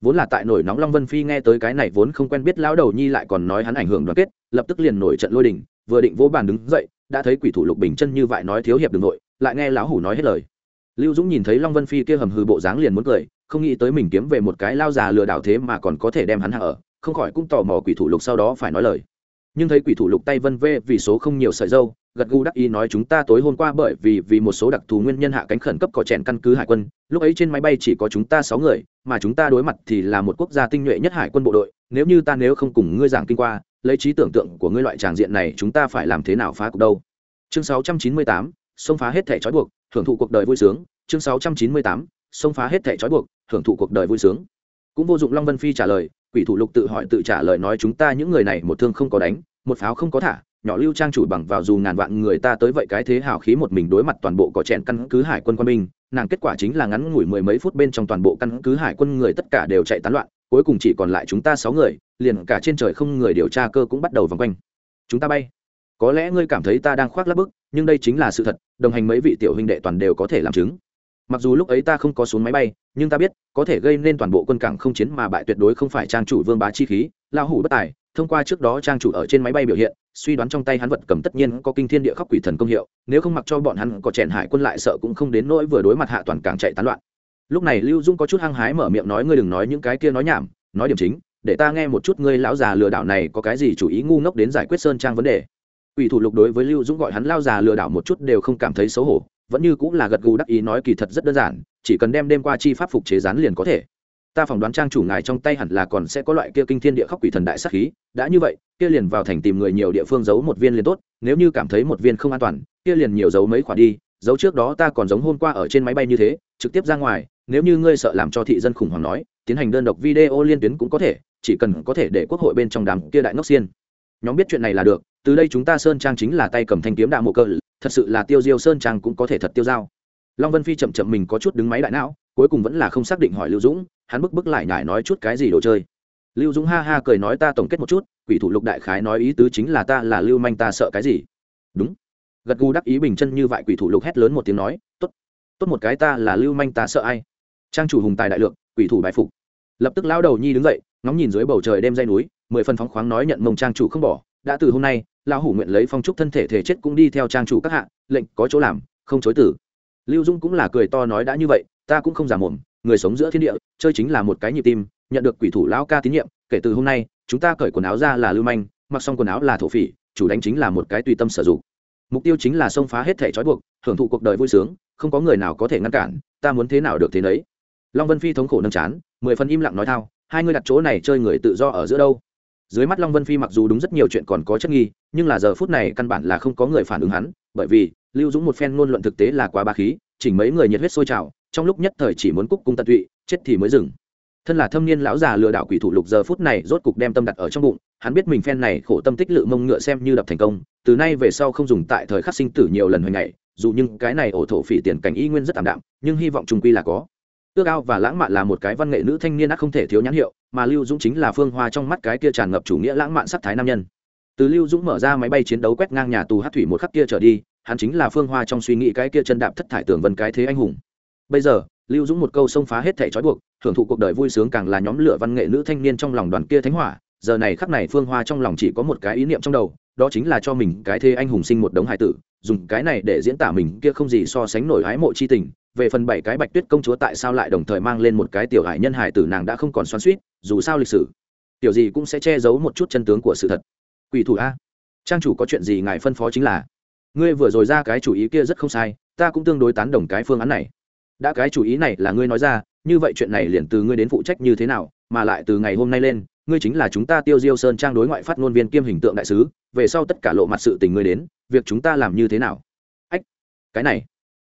vốn là tại nổi nóng long vân phi nghe tới cái này vốn không quen biết lão đầu nhi lại còn nói hắn ảnh hưởng đoàn kết, lập tức liền nổi trận lôi đình, vừa định vỗ bàn đứng dậy, đã thấy quỷ thủ lục bình chân như vậy nói thiếu hiệp đường nội, lại nghe lão hủ nói hết lời. Lưu dũng nhìn thấy long vân phi kia hầm hư bộ dáng liền muốn cười, không nghĩ tới mình kiếm về một cái lao già lừa đảo thế mà còn có thể đem hắn hạ ở, không khỏi cũng tò mò quỷ thủ lục sau đó phải nói lời. Nhưng thấy quỷ thủ lục tay vân vê vì số không nhiều sợi dâu gật gù đắc ý nói chúng ta tối hôm qua bởi vì vì một số đặc thù nguyên nhân hạ cánh khẩn cấp cỏ chèn căn cứ hải quân, lúc ấy trên máy bay chỉ có chúng ta sáu người, mà chúng ta đối mặt thì là một quốc gia tinh nhuệ nhất hải quân bộ đội, nếu như ta nếu không cùng ngươi giảng kinh qua, lấy trí tưởng tượng của ngươi loại tràng diện này chúng ta phải làm thế nào phá cục đâu? Chương sáu trăm chín mươi tám, xông phá hết thẻ trói buộc hưởng thụ cuộc đời vui sướng. Chương sáu trăm chín mươi tám, xông phá hết thẻ trói buộc hưởng thụ cuộc đời vui sướng. Cũng vô dụng long vân phi trả lời, quỷ thủ lục tự hỏi tự trả lời nói chúng ta những người này một thương không có đánh, một pháo không có thả nhỏ lưu trang chủ bằng vào dù ngàn vạn người ta tới vậy cái thế hào khí một mình đối mặt toàn bộ cỏ chèn căn cứ hải quân quân binh, nàng kết quả chính là ngắn ngủi mười mấy phút bên trong toàn bộ căn cứ hải quân người tất cả đều chạy tán loạn, cuối cùng chỉ còn lại chúng ta sáu người, liền cả trên trời không người điều tra cơ cũng bắt đầu vòng quanh. Chúng ta bay. Có lẽ ngươi cảm thấy ta đang khoác lắp bức, nhưng đây chính là sự thật, đồng hành mấy vị tiểu huynh đệ toàn đều có thể làm chứng. Mặc dù lúc ấy ta không có xuống máy bay, nhưng ta biết, có thể gây nên toàn bộ quân cảng không chiến mà bại tuyệt đối không phải trang chủ vương bá chi khí lao hủ bất tài, thông qua trước đó trang chủ ở trên máy bay biểu hiện suy đoán trong tay hắn vật cầm tất nhiên có kinh thiên địa khóc quỷ thần công hiệu, nếu không mặc cho bọn hắn có chèn hải quân lại sợ cũng không đến nỗi vừa đối mặt hạ toàn càng chạy tán loạn. Lúc này lưu dung có chút hăng hái mở miệng nói, ngươi đừng nói những cái kia nói nhảm, nói điểm chính, để ta nghe một chút ngươi lão già lừa đảo này có cái gì chủ ý ngu ngốc đến giải quyết sơn trang vấn đề. Ủy thủ lục đối với lưu dũng gọi hắn lao già lừa đảo một chút đều không cảm thấy xấu hổ, vẫn như cũng là gật gù đắc ý nói, kỳ thật rất đơn giản, chỉ cần đem đêm qua chi pháp phục chế rán liền có thể ta phỏng đoán trang chủ ngài trong tay hẳn là còn sẽ có loại kia kinh thiên địa khóc quỷ thần đại sắc khí, đã như vậy, kia liền vào thành tìm người nhiều địa phương giấu một viên liền tốt, nếu như cảm thấy một viên không an toàn, kia liền nhiều giấu mấy khoản đi, giấu trước đó ta còn giống hôm qua ở trên máy bay như thế, trực tiếp ra ngoài, nếu như ngươi sợ làm cho thị dân khủng hoảng nói, tiến hành đơn độc video liên tuyến cũng có thể, chỉ cần có thể để quốc hội bên trong đám kia đại ngốc xiên. Nhóm biết chuyện này là được, từ đây chúng ta sơn trang chính là tay cầm thanh kiếm đạo mộ cơ thật sự là tiêu diêu sơn trang cũng có thể thật tiêu dao long vân phi chậm chậm mình có chút đứng máy đại não, cuối cùng vẫn là không xác định hỏi lưu dũng, hắn bức bức lại nhải nói chút cái gì đồ chơi. Lưu dũng ha ha cười nói ta tổng kết một chút, quỷ thủ lục đại khái nói ý tứ chính là ta là lưu manh ta sợ cái gì. Đúng. Gật gù đắc ý bình chân như vậy quỷ thủ lục hét lớn một tiếng nói, tốt tốt một cái ta là lưu manh ta sợ ai? Trang chủ hùng tài đại lượng, quỷ thủ bài phục. Lập tức lao đầu nhi đứng dậy, ngóng nhìn dưới bầu trời đêm dây núi, mười phần phóng khoáng nói nhận mông trang chủ không bỏ, đã từ hôm nay, lão hủ nguyện lấy phong trúc thân thể thể chết cũng đi theo trang chủ các hạ, lệnh có chỗ làm, không chối tử lưu dung cũng là cười to nói đã như vậy, ta cũng không giả mồm, người sống giữa thiên địa, chơi chính là một cái nhịp tim, nhận được quỷ thủ lão ca tín nhiệm, kể từ hôm nay, chúng ta cởi quần áo ra là lưu manh, mặc xong quần áo là thổ phỉ, chủ đánh chính là một cái tùy tâm sử dụng. Mục tiêu chính là xông phá hết thể trói buộc, hưởng thụ cuộc đời vui sướng, không có người nào có thể ngăn cản, ta muốn thế nào được thế nấy. Long vân phi thống khổ nâng chán, mười phần im lặng nói thao, hai người đặt chỗ này chơi người tự do ở giữa đâu. Dưới mắt long vân phi mặc dù đúng rất nhiều chuyện còn có chất nghi, nhưng là giờ phút này căn bản là không có người phản ứng hắn, bởi vì lưu dũng một phen ngôn luận thực tế là quá ba khí, chỉnh mấy người nhiệt huyết sôi trào, trong lúc nhất thời chỉ muốn cúc cung tận tụy, chết thì mới dừng. Thân là thâm niên lão già lừa đảo quỷ thủ lục giờ phút này rốt cục đem tâm đặt ở trong bụng, hắn biết mình phen này khổ tâm tích lự mông ngựa xem như đập thành công, từ nay về sau không dùng tại thời khắc sinh tử nhiều lần hồi ngày dù nhưng cái này ổ thổ phỉ tiền cảnh y nguyên rất tạm đạm, nhưng hy vọng trung quy là có. Ước ao và lãng mạn là một cái văn nghệ nữ thanh niên ác không thể thiếu nhãn hiệu, mà lưu dũng chính là phương hoa trong mắt cái kia tràn ngập chủ nghĩa lãng mạn sắc thái nam nhân. Từ lưu dũng mở ra máy bay chiến đấu quét ngang nhà tù hát thủy một khắc kia trở đi hắn chính là phương hoa trong suy nghĩ cái kia chân đạp thất thải tường vân cái thế anh hùng. Bây giờ, lưu dũng một câu xông phá hết thẻ trói buộc, thưởng thụ cuộc đời vui sướng càng là nhóm lửa văn nghệ nữ thanh niên trong lòng đoàn kia thánh hỏa. Giờ này khắc này phương hoa trong lòng chỉ có một cái ý niệm trong đầu, đó chính là cho mình cái thế anh hùng sinh một đống hải tử, dùng cái này để diễn tả mình kia không gì so sánh nổi ái mộ chi tình. Về phần bảy cái bạch tuyết công chúa tại sao lại đồng thời mang lên một cái tiểu hải nhân hải tử nàng đã không còn xoắn suýt dù sao lịch sử, tiểu gì cũng sẽ che giấu một chút chân tướng của sự thật. Quỷ thủ a. Trang chủ có chuyện gì ngài phân phó chính là? Ngươi vừa rồi ra cái chủ ý kia rất không sai, ta cũng tương đối tán đồng cái phương án này. Đã cái chủ ý này là ngươi nói ra, như vậy chuyện này liền từ ngươi đến phụ trách như thế nào, mà lại từ ngày hôm nay lên, ngươi chính là chúng ta tiêu diêu sơn trang đối ngoại phát ngôn viên kiêm hình tượng đại sứ, về sau tất cả lộ mặt sự tình ngươi đến, việc chúng ta làm như thế nào? Ách, cái này.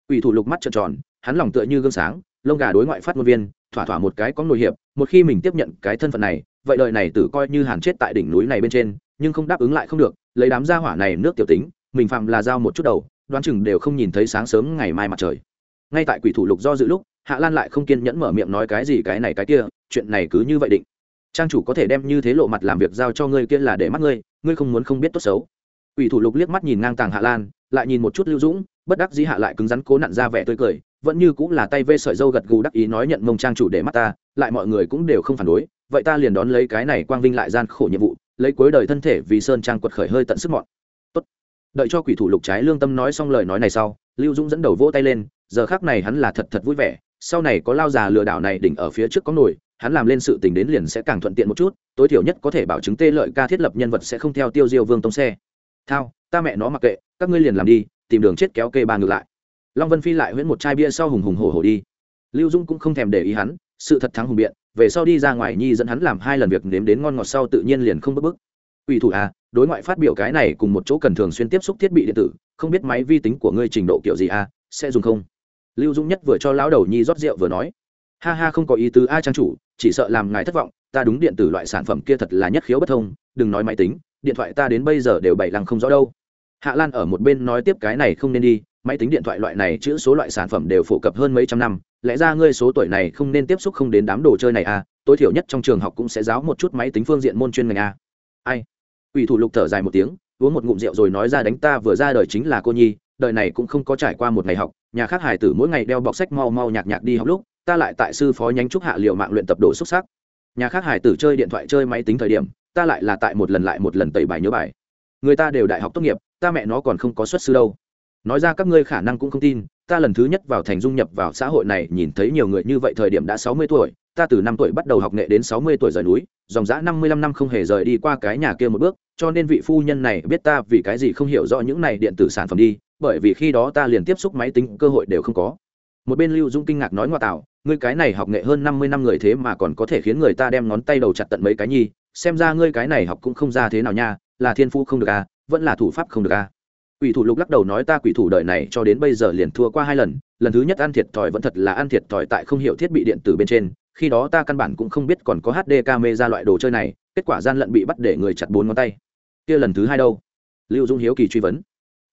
Ủy thủ lục mắt trợn tròn, hắn lòng tựa như gương sáng, lông gà đối ngoại phát ngôn viên, thỏa thỏa một cái có nội hiệp, một khi mình tiếp nhận cái thân phận này, vậy đời này tử coi như hàn chết tại đỉnh núi này bên trên, nhưng không đáp ứng lại không được, lấy đám gia hỏa này nước tiểu tính mình phạm là giao một chút đầu, đoán chừng đều không nhìn thấy sáng sớm ngày mai mặt trời. Ngay tại quỷ thủ lục do dự lúc, hạ lan lại không kiên nhẫn mở miệng nói cái gì cái này cái kia, chuyện này cứ như vậy định. Trang chủ có thể đem như thế lộ mặt làm việc giao cho ngươi kia là để mắt ngươi ngươi không muốn không biết tốt xấu. Quỷ thủ lục liếc mắt nhìn ngang tàng hạ lan, lại nhìn một chút lưu dũng, bất đắc dĩ hạ lại cứng rắn cố nặn ra vẻ tươi cười, vẫn như cũng là tay vê sợi dâu gật gù đắc ý nói nhận mông trang chủ để mắt ta, lại mọi người cũng đều không phản đối, vậy ta liền đón lấy cái này quang vinh lại gian khổ nhiệm vụ, lấy cuối đời thân thể vì sơn trang quật khởi hơi tận sức mọn đợi cho quỷ thủ lục trái lương tâm nói xong lời nói này sau, lưu dũng dẫn đầu vỗ tay lên, giờ khác này hắn là thật thật vui vẻ, sau này có lao già lừa đảo này đỉnh ở phía trước có nổi, hắn làm lên sự tình đến liền sẽ càng thuận tiện một chút, tối thiểu nhất có thể bảo chứng tê lợi ca thiết lập nhân vật sẽ không theo tiêu diêu vương tông xe. Thao, ta mẹ nó mặc kệ, các ngươi liền làm đi, tìm đường chết kéo kê ba ngược lại. Long vân phi lại huyễn một chai bia sau hùng hùng hổ hổ đi. Lưu dung cũng không thèm để ý hắn, sự thật thắng hùng biện, về sau đi ra ngoài nhi dẫn hắn làm hai lần việc nếm đến ngon ngọt sau tự nhiên liền không bức bức ủy thủ à đối ngoại phát biểu cái này cùng một chỗ cần thường xuyên tiếp xúc thiết bị điện tử, không biết máy vi tính của ngươi trình độ kiểu gì à sẽ dùng không? Lưu dung nhất vừa cho lão đầu nhi rót rượu vừa nói. Ha ha, không có ý tứ a trang chủ, chỉ sợ làm ngài thất vọng, ta đúng điện tử loại sản phẩm kia thật là nhất khiếu bất thông, đừng nói máy tính, điện thoại ta đến bây giờ đều bảy lăng không rõ đâu. Hạ lan ở một bên nói tiếp cái này không nên đi, máy tính điện thoại loại này chữ số loại sản phẩm đều phổ cập hơn mấy trăm năm, lẽ ra ngươi số tuổi này không nên tiếp xúc không đến đám đồ chơi này à tối thiểu nhất trong trường học cũng sẽ giáo một chút máy tính phương diện môn chuyên ngành à. ai? Ủy thủ lục thở dài một tiếng, uống một ngụm rượu rồi nói ra đánh ta vừa ra đời chính là cô nhi, đời này cũng không có trải qua một ngày học, nhà khác hải tử mỗi ngày đeo bọc sách mau mau nhạc nhạc đi học lúc, ta lại tại sư phó nhánh trúc hạ liệu mạng luyện tập đồ xuất sắc. Nhà khác hải tử chơi điện thoại chơi máy tính thời điểm, ta lại là tại một lần lại một lần tẩy bài nhớ bài. Người ta đều đại học tốt nghiệp, ta mẹ nó còn không có xuất sư đâu. Nói ra các ngươi khả năng cũng không tin ta lần thứ nhất vào thành dung nhập vào xã hội này, nhìn thấy nhiều người như vậy thời điểm đã sáu mươi tuổi, ta từ năm tuổi bắt đầu học nghệ đến sáu mươi tuổi rời núi, dòng dã năm mươi lăm năm không hề rời đi qua cái nhà kia một bước, cho nên vị phu nhân này biết ta vì cái gì không hiểu rõ những này điện tử sản phẩm đi, bởi vì khi đó ta liền tiếp xúc máy tính, cơ hội đều không có. Một bên lưu dung kinh ngạc nói ngoa tạo, ngươi cái này học nghệ hơn năm mươi năm người thế mà còn có thể khiến người ta đem ngón tay đầu chặt tận mấy cái nhi, xem ra ngươi cái này học cũng không ra thế nào nha, là thiên phu không được à vẫn là thủ pháp không được à quỷ thủ lục lắc đầu nói ta quỷ thủ đời này cho đến bây giờ liền thua qua hai lần lần thứ nhất ăn thiệt thòi vẫn thật là ăn thiệt thòi tại không hiểu thiết bị điện tử bên trên, khi đó ta căn bản cũng không biết còn có hd camera ra loại đồ chơi này, kết quả gian lận bị bắt để người chặt bốn ngón tay. Kia lần thứ hai đâu? Lưu dũng hiếu kỳ truy vấn.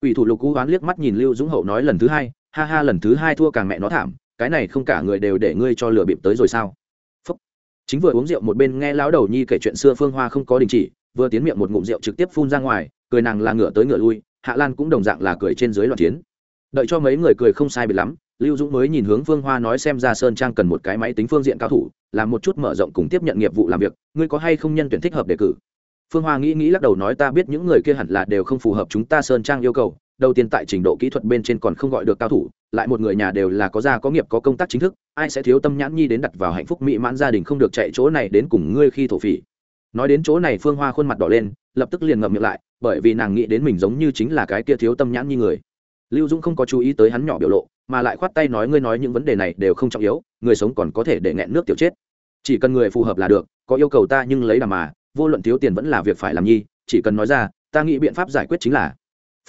Quỷ thủ lục cú hoán liếc mắt nhìn lưu dũng hậu nói lần thứ hai, ha ha lần thứ hai thua càng mẹ nó thảm, cái này không cả người đều để ngươi cho lừa bịp tới rồi sao? Phúc. chính vừa uống rượu một bên nghe lão đầu nhi kể chuyện xưa phương hoa không có đình chỉ, vừa tiến miệng một ngụm rượu trực tiếp phun ra ngoài, cười nàng là ngửa tới ngửa lui hạ lan cũng đồng dạng là cười trên dưới loạn chiến. Đợi cho mấy người cười không sai biệt lắm, lưu dũng mới nhìn hướng phương hoa nói xem ra sơn trang cần một cái máy tính phương diện cao thủ, làm một chút mở rộng cùng tiếp nhận nghiệp vụ làm việc, ngươi có hay không nhân tuyển thích hợp đề cử? Phương hoa nghĩ nghĩ lắc đầu nói ta biết những người kia hẳn là đều không phù hợp chúng ta sơn trang yêu cầu, đầu tiên tại trình độ kỹ thuật bên trên còn không gọi được cao thủ, lại một người nhà đều là có gia có nghiệp có công tác chính thức, ai sẽ thiếu tâm nhãn nhi đến đặt vào hạnh phúc mỹ mãn gia đình không được chạy chỗ này đến cùng ngươi khi thổ phỉ nói đến chỗ này phương hoa khuôn mặt đỏ lên, lập tức liền ngậm miệng lại, bởi vì nàng nghĩ đến mình giống như chính là cái kia thiếu tâm nhãn như người. Lưu dũng không có chú ý tới hắn nhỏ biểu lộ, mà lại khoát tay nói ngươi nói những vấn đề này đều không trọng yếu, người sống còn có thể để nghẹn nước tiểu chết. Chỉ cần người phù hợp là được, có yêu cầu ta nhưng lấy làm mà, vô luận thiếu tiền vẫn là việc phải làm nhi, chỉ cần nói ra, ta nghĩ biện pháp giải quyết chính là.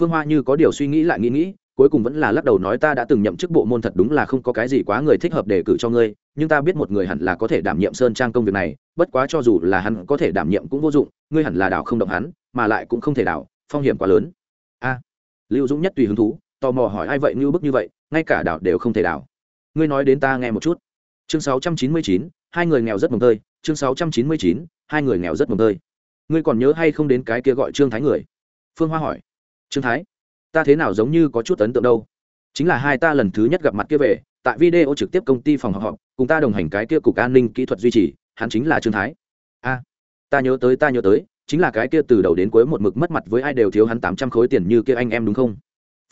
Phương hoa như có điều suy nghĩ lại nghĩ nghĩ cuối cùng vẫn là lắc đầu nói ta đã từng nhậm chức bộ môn thật đúng là không có cái gì quá người thích hợp để cử cho ngươi nhưng ta biết một người hẳn là có thể đảm nhiệm sơn trang công việc này bất quá cho dù là hắn có thể đảm nhiệm cũng vô dụng ngươi hẳn là đảo không động hắn mà lại cũng không thể đảo phong hiểm quá lớn. A lưu dũng nhất tùy hứng thú tò mò hỏi ai vậy như bức như vậy ngay cả đảo đều không thể đảo. Ngươi nói đến ta nghe một chút. Chương 699, hai người nghèo rất mồm tơi chương 699, hai người nghèo rất mồm tơi. Ngươi còn nhớ hay không đến cái kia gọi trương thái người? Phương hoa hỏi. Trương thái ta thế nào giống như có chút ấn tượng đâu chính là hai ta lần thứ nhất gặp mặt kia về, tại video trực tiếp công ty phòng họp, cùng ta đồng hành cái kia cục an ninh kỹ thuật duy trì, hắn chính là trương thái a, ta nhớ tới, ta nhớ tới, chính là cái kia từ đầu đến cuối một mực mất mặt với ai đều thiếu hắn tám trăm khối tiền như kia anh em đúng không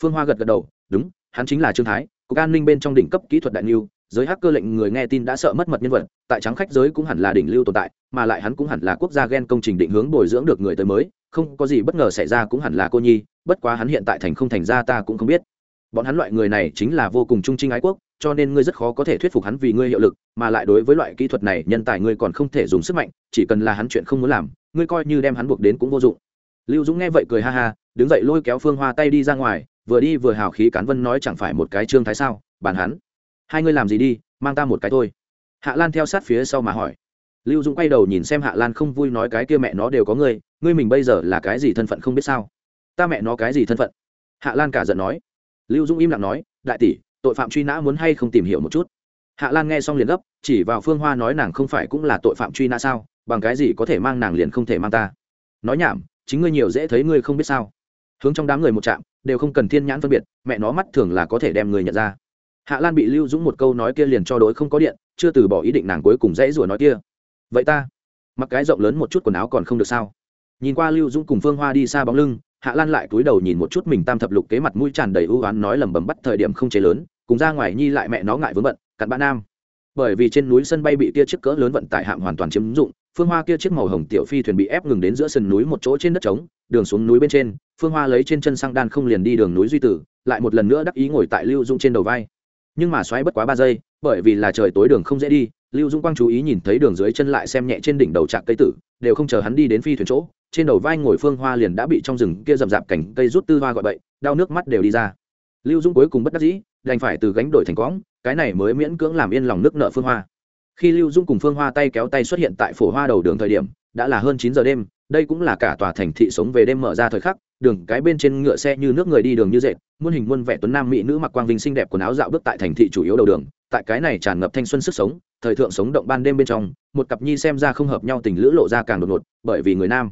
phương hoa gật gật đầu, đúng, hắn chính là trương thái, cục an ninh bên trong đỉnh cấp kỹ thuật đại niu giới hacker lệnh người nghe tin đã sợ mất mật nhân vật, tại trắng khách giới cũng hẳn là đỉnh lưu tồn tại, mà lại hắn cũng hẳn là quốc gia gen công trình định hướng bồi dưỡng được người tới mới, không có gì bất ngờ xảy ra cũng hẳn là cô nhi, bất quá hắn hiện tại thành không thành ra ta cũng không biết. Bọn hắn loại người này chính là vô cùng trung trinh ái quốc, cho nên ngươi rất khó có thể thuyết phục hắn vì ngươi hiệu lực, mà lại đối với loại kỹ thuật này, nhân tài ngươi còn không thể dùng sức mạnh, chỉ cần là hắn chuyện không muốn làm, ngươi coi như đem hắn buộc đến cũng vô dụng. Lưu dũng nghe vậy cười ha ha, đứng dậy lôi kéo phương hoa tay đi ra ngoài, vừa đi vừa hào khí cán vân nói chẳng phải một cái trương thái sao, bàn hắn hai ngươi làm gì đi, mang ta một cái thôi. Hạ lan theo sát phía sau mà hỏi. Lưu dũng quay đầu nhìn xem hạ lan không vui nói cái kia mẹ nó đều có ngươi ngươi mình bây giờ là cái gì thân phận không biết sao? Ta mẹ nó cái gì thân phận? Hạ lan cả giận nói. Lưu dũng im lặng nói, đại tỷ, tội phạm truy nã muốn hay không tìm hiểu một chút? Hạ lan nghe xong liền gấp, chỉ vào phương hoa nói nàng không phải cũng là tội phạm truy nã sao? Bằng cái gì có thể mang nàng liền không thể mang ta? Nói nhảm, chính ngươi nhiều dễ thấy ngươi không biết sao. Hướng trong đám người một chạm đều không cần thiên nhãn phân biệt, mẹ nó mắt thường là có thể đem người nhận ra hạ lan bị lưu dũng một câu nói kia liền cho đối không có điện, chưa từ bỏ ý định nàng cuối cùng dãy rủa nói kia. Vậy ta? Mặc cái rộng lớn một chút quần áo còn không được sao? Nhìn qua lưu dũng cùng phương hoa đi xa bóng lưng, hạ lan lại cúi đầu nhìn một chút mình tam thập lục kế mặt mũi tràn đầy ưu oán nói lầm bầm bắt thời điểm không chế lớn, cùng ra ngoài nhi lại mẹ nó ngại vướng bận, cặn bã nam. Bởi vì trên núi sân bay bị tia chiếc cỡ lớn vận tải hạm hoàn toàn chiếm dụng, phương hoa kia chiếc màu hồng tiểu phi thuyền bị ép ngừng đến giữa sườn núi một chỗ trên đất trống, đường xuống núi bên trên, phương hoa lấy trên chân sang đan không liền đi đường núi duy tử, lại một lần nữa đắc ý ngồi tại lưu dung trên đầu vai nhưng mà xoáy bất quá ba giây, bởi vì là trời tối đường không dễ đi, lưu dung quang chú ý nhìn thấy đường dưới chân lại xem nhẹ trên đỉnh đầu trạc cây tử, đều không chờ hắn đi đến phi thuyền chỗ, trên đầu vai ngồi phương hoa liền đã bị trong rừng kia rậm rạp cảnh cây rút tư hoa gọi bậy, đau nước mắt đều đi ra. Lưu dung cuối cùng bất đắc dĩ, đành phải từ gánh đổi thành cõng, cái này mới miễn cưỡng làm yên lòng nước nợ phương hoa. Khi lưu dung cùng phương hoa tay kéo tay xuất hiện tại phổ hoa đầu đường thời điểm, đã là hơn chín giờ đêm, đây cũng là cả tòa thành thị sống về đêm mở ra thời khắc, đường cái bên trên ngựa xe như nước người đi đường như dệt muôn hình muôn vẻ tuấn nam mỹ nữ mặc quang vinh xinh đẹp quần áo dạo bước tại thành thị chủ yếu đầu đường, tại cái này tràn ngập thanh xuân sức sống, thời thượng sống động ban đêm bên trong, một cặp nhi xem ra không hợp nhau tình lữ lộ ra càng đột ngột, bởi vì người nam.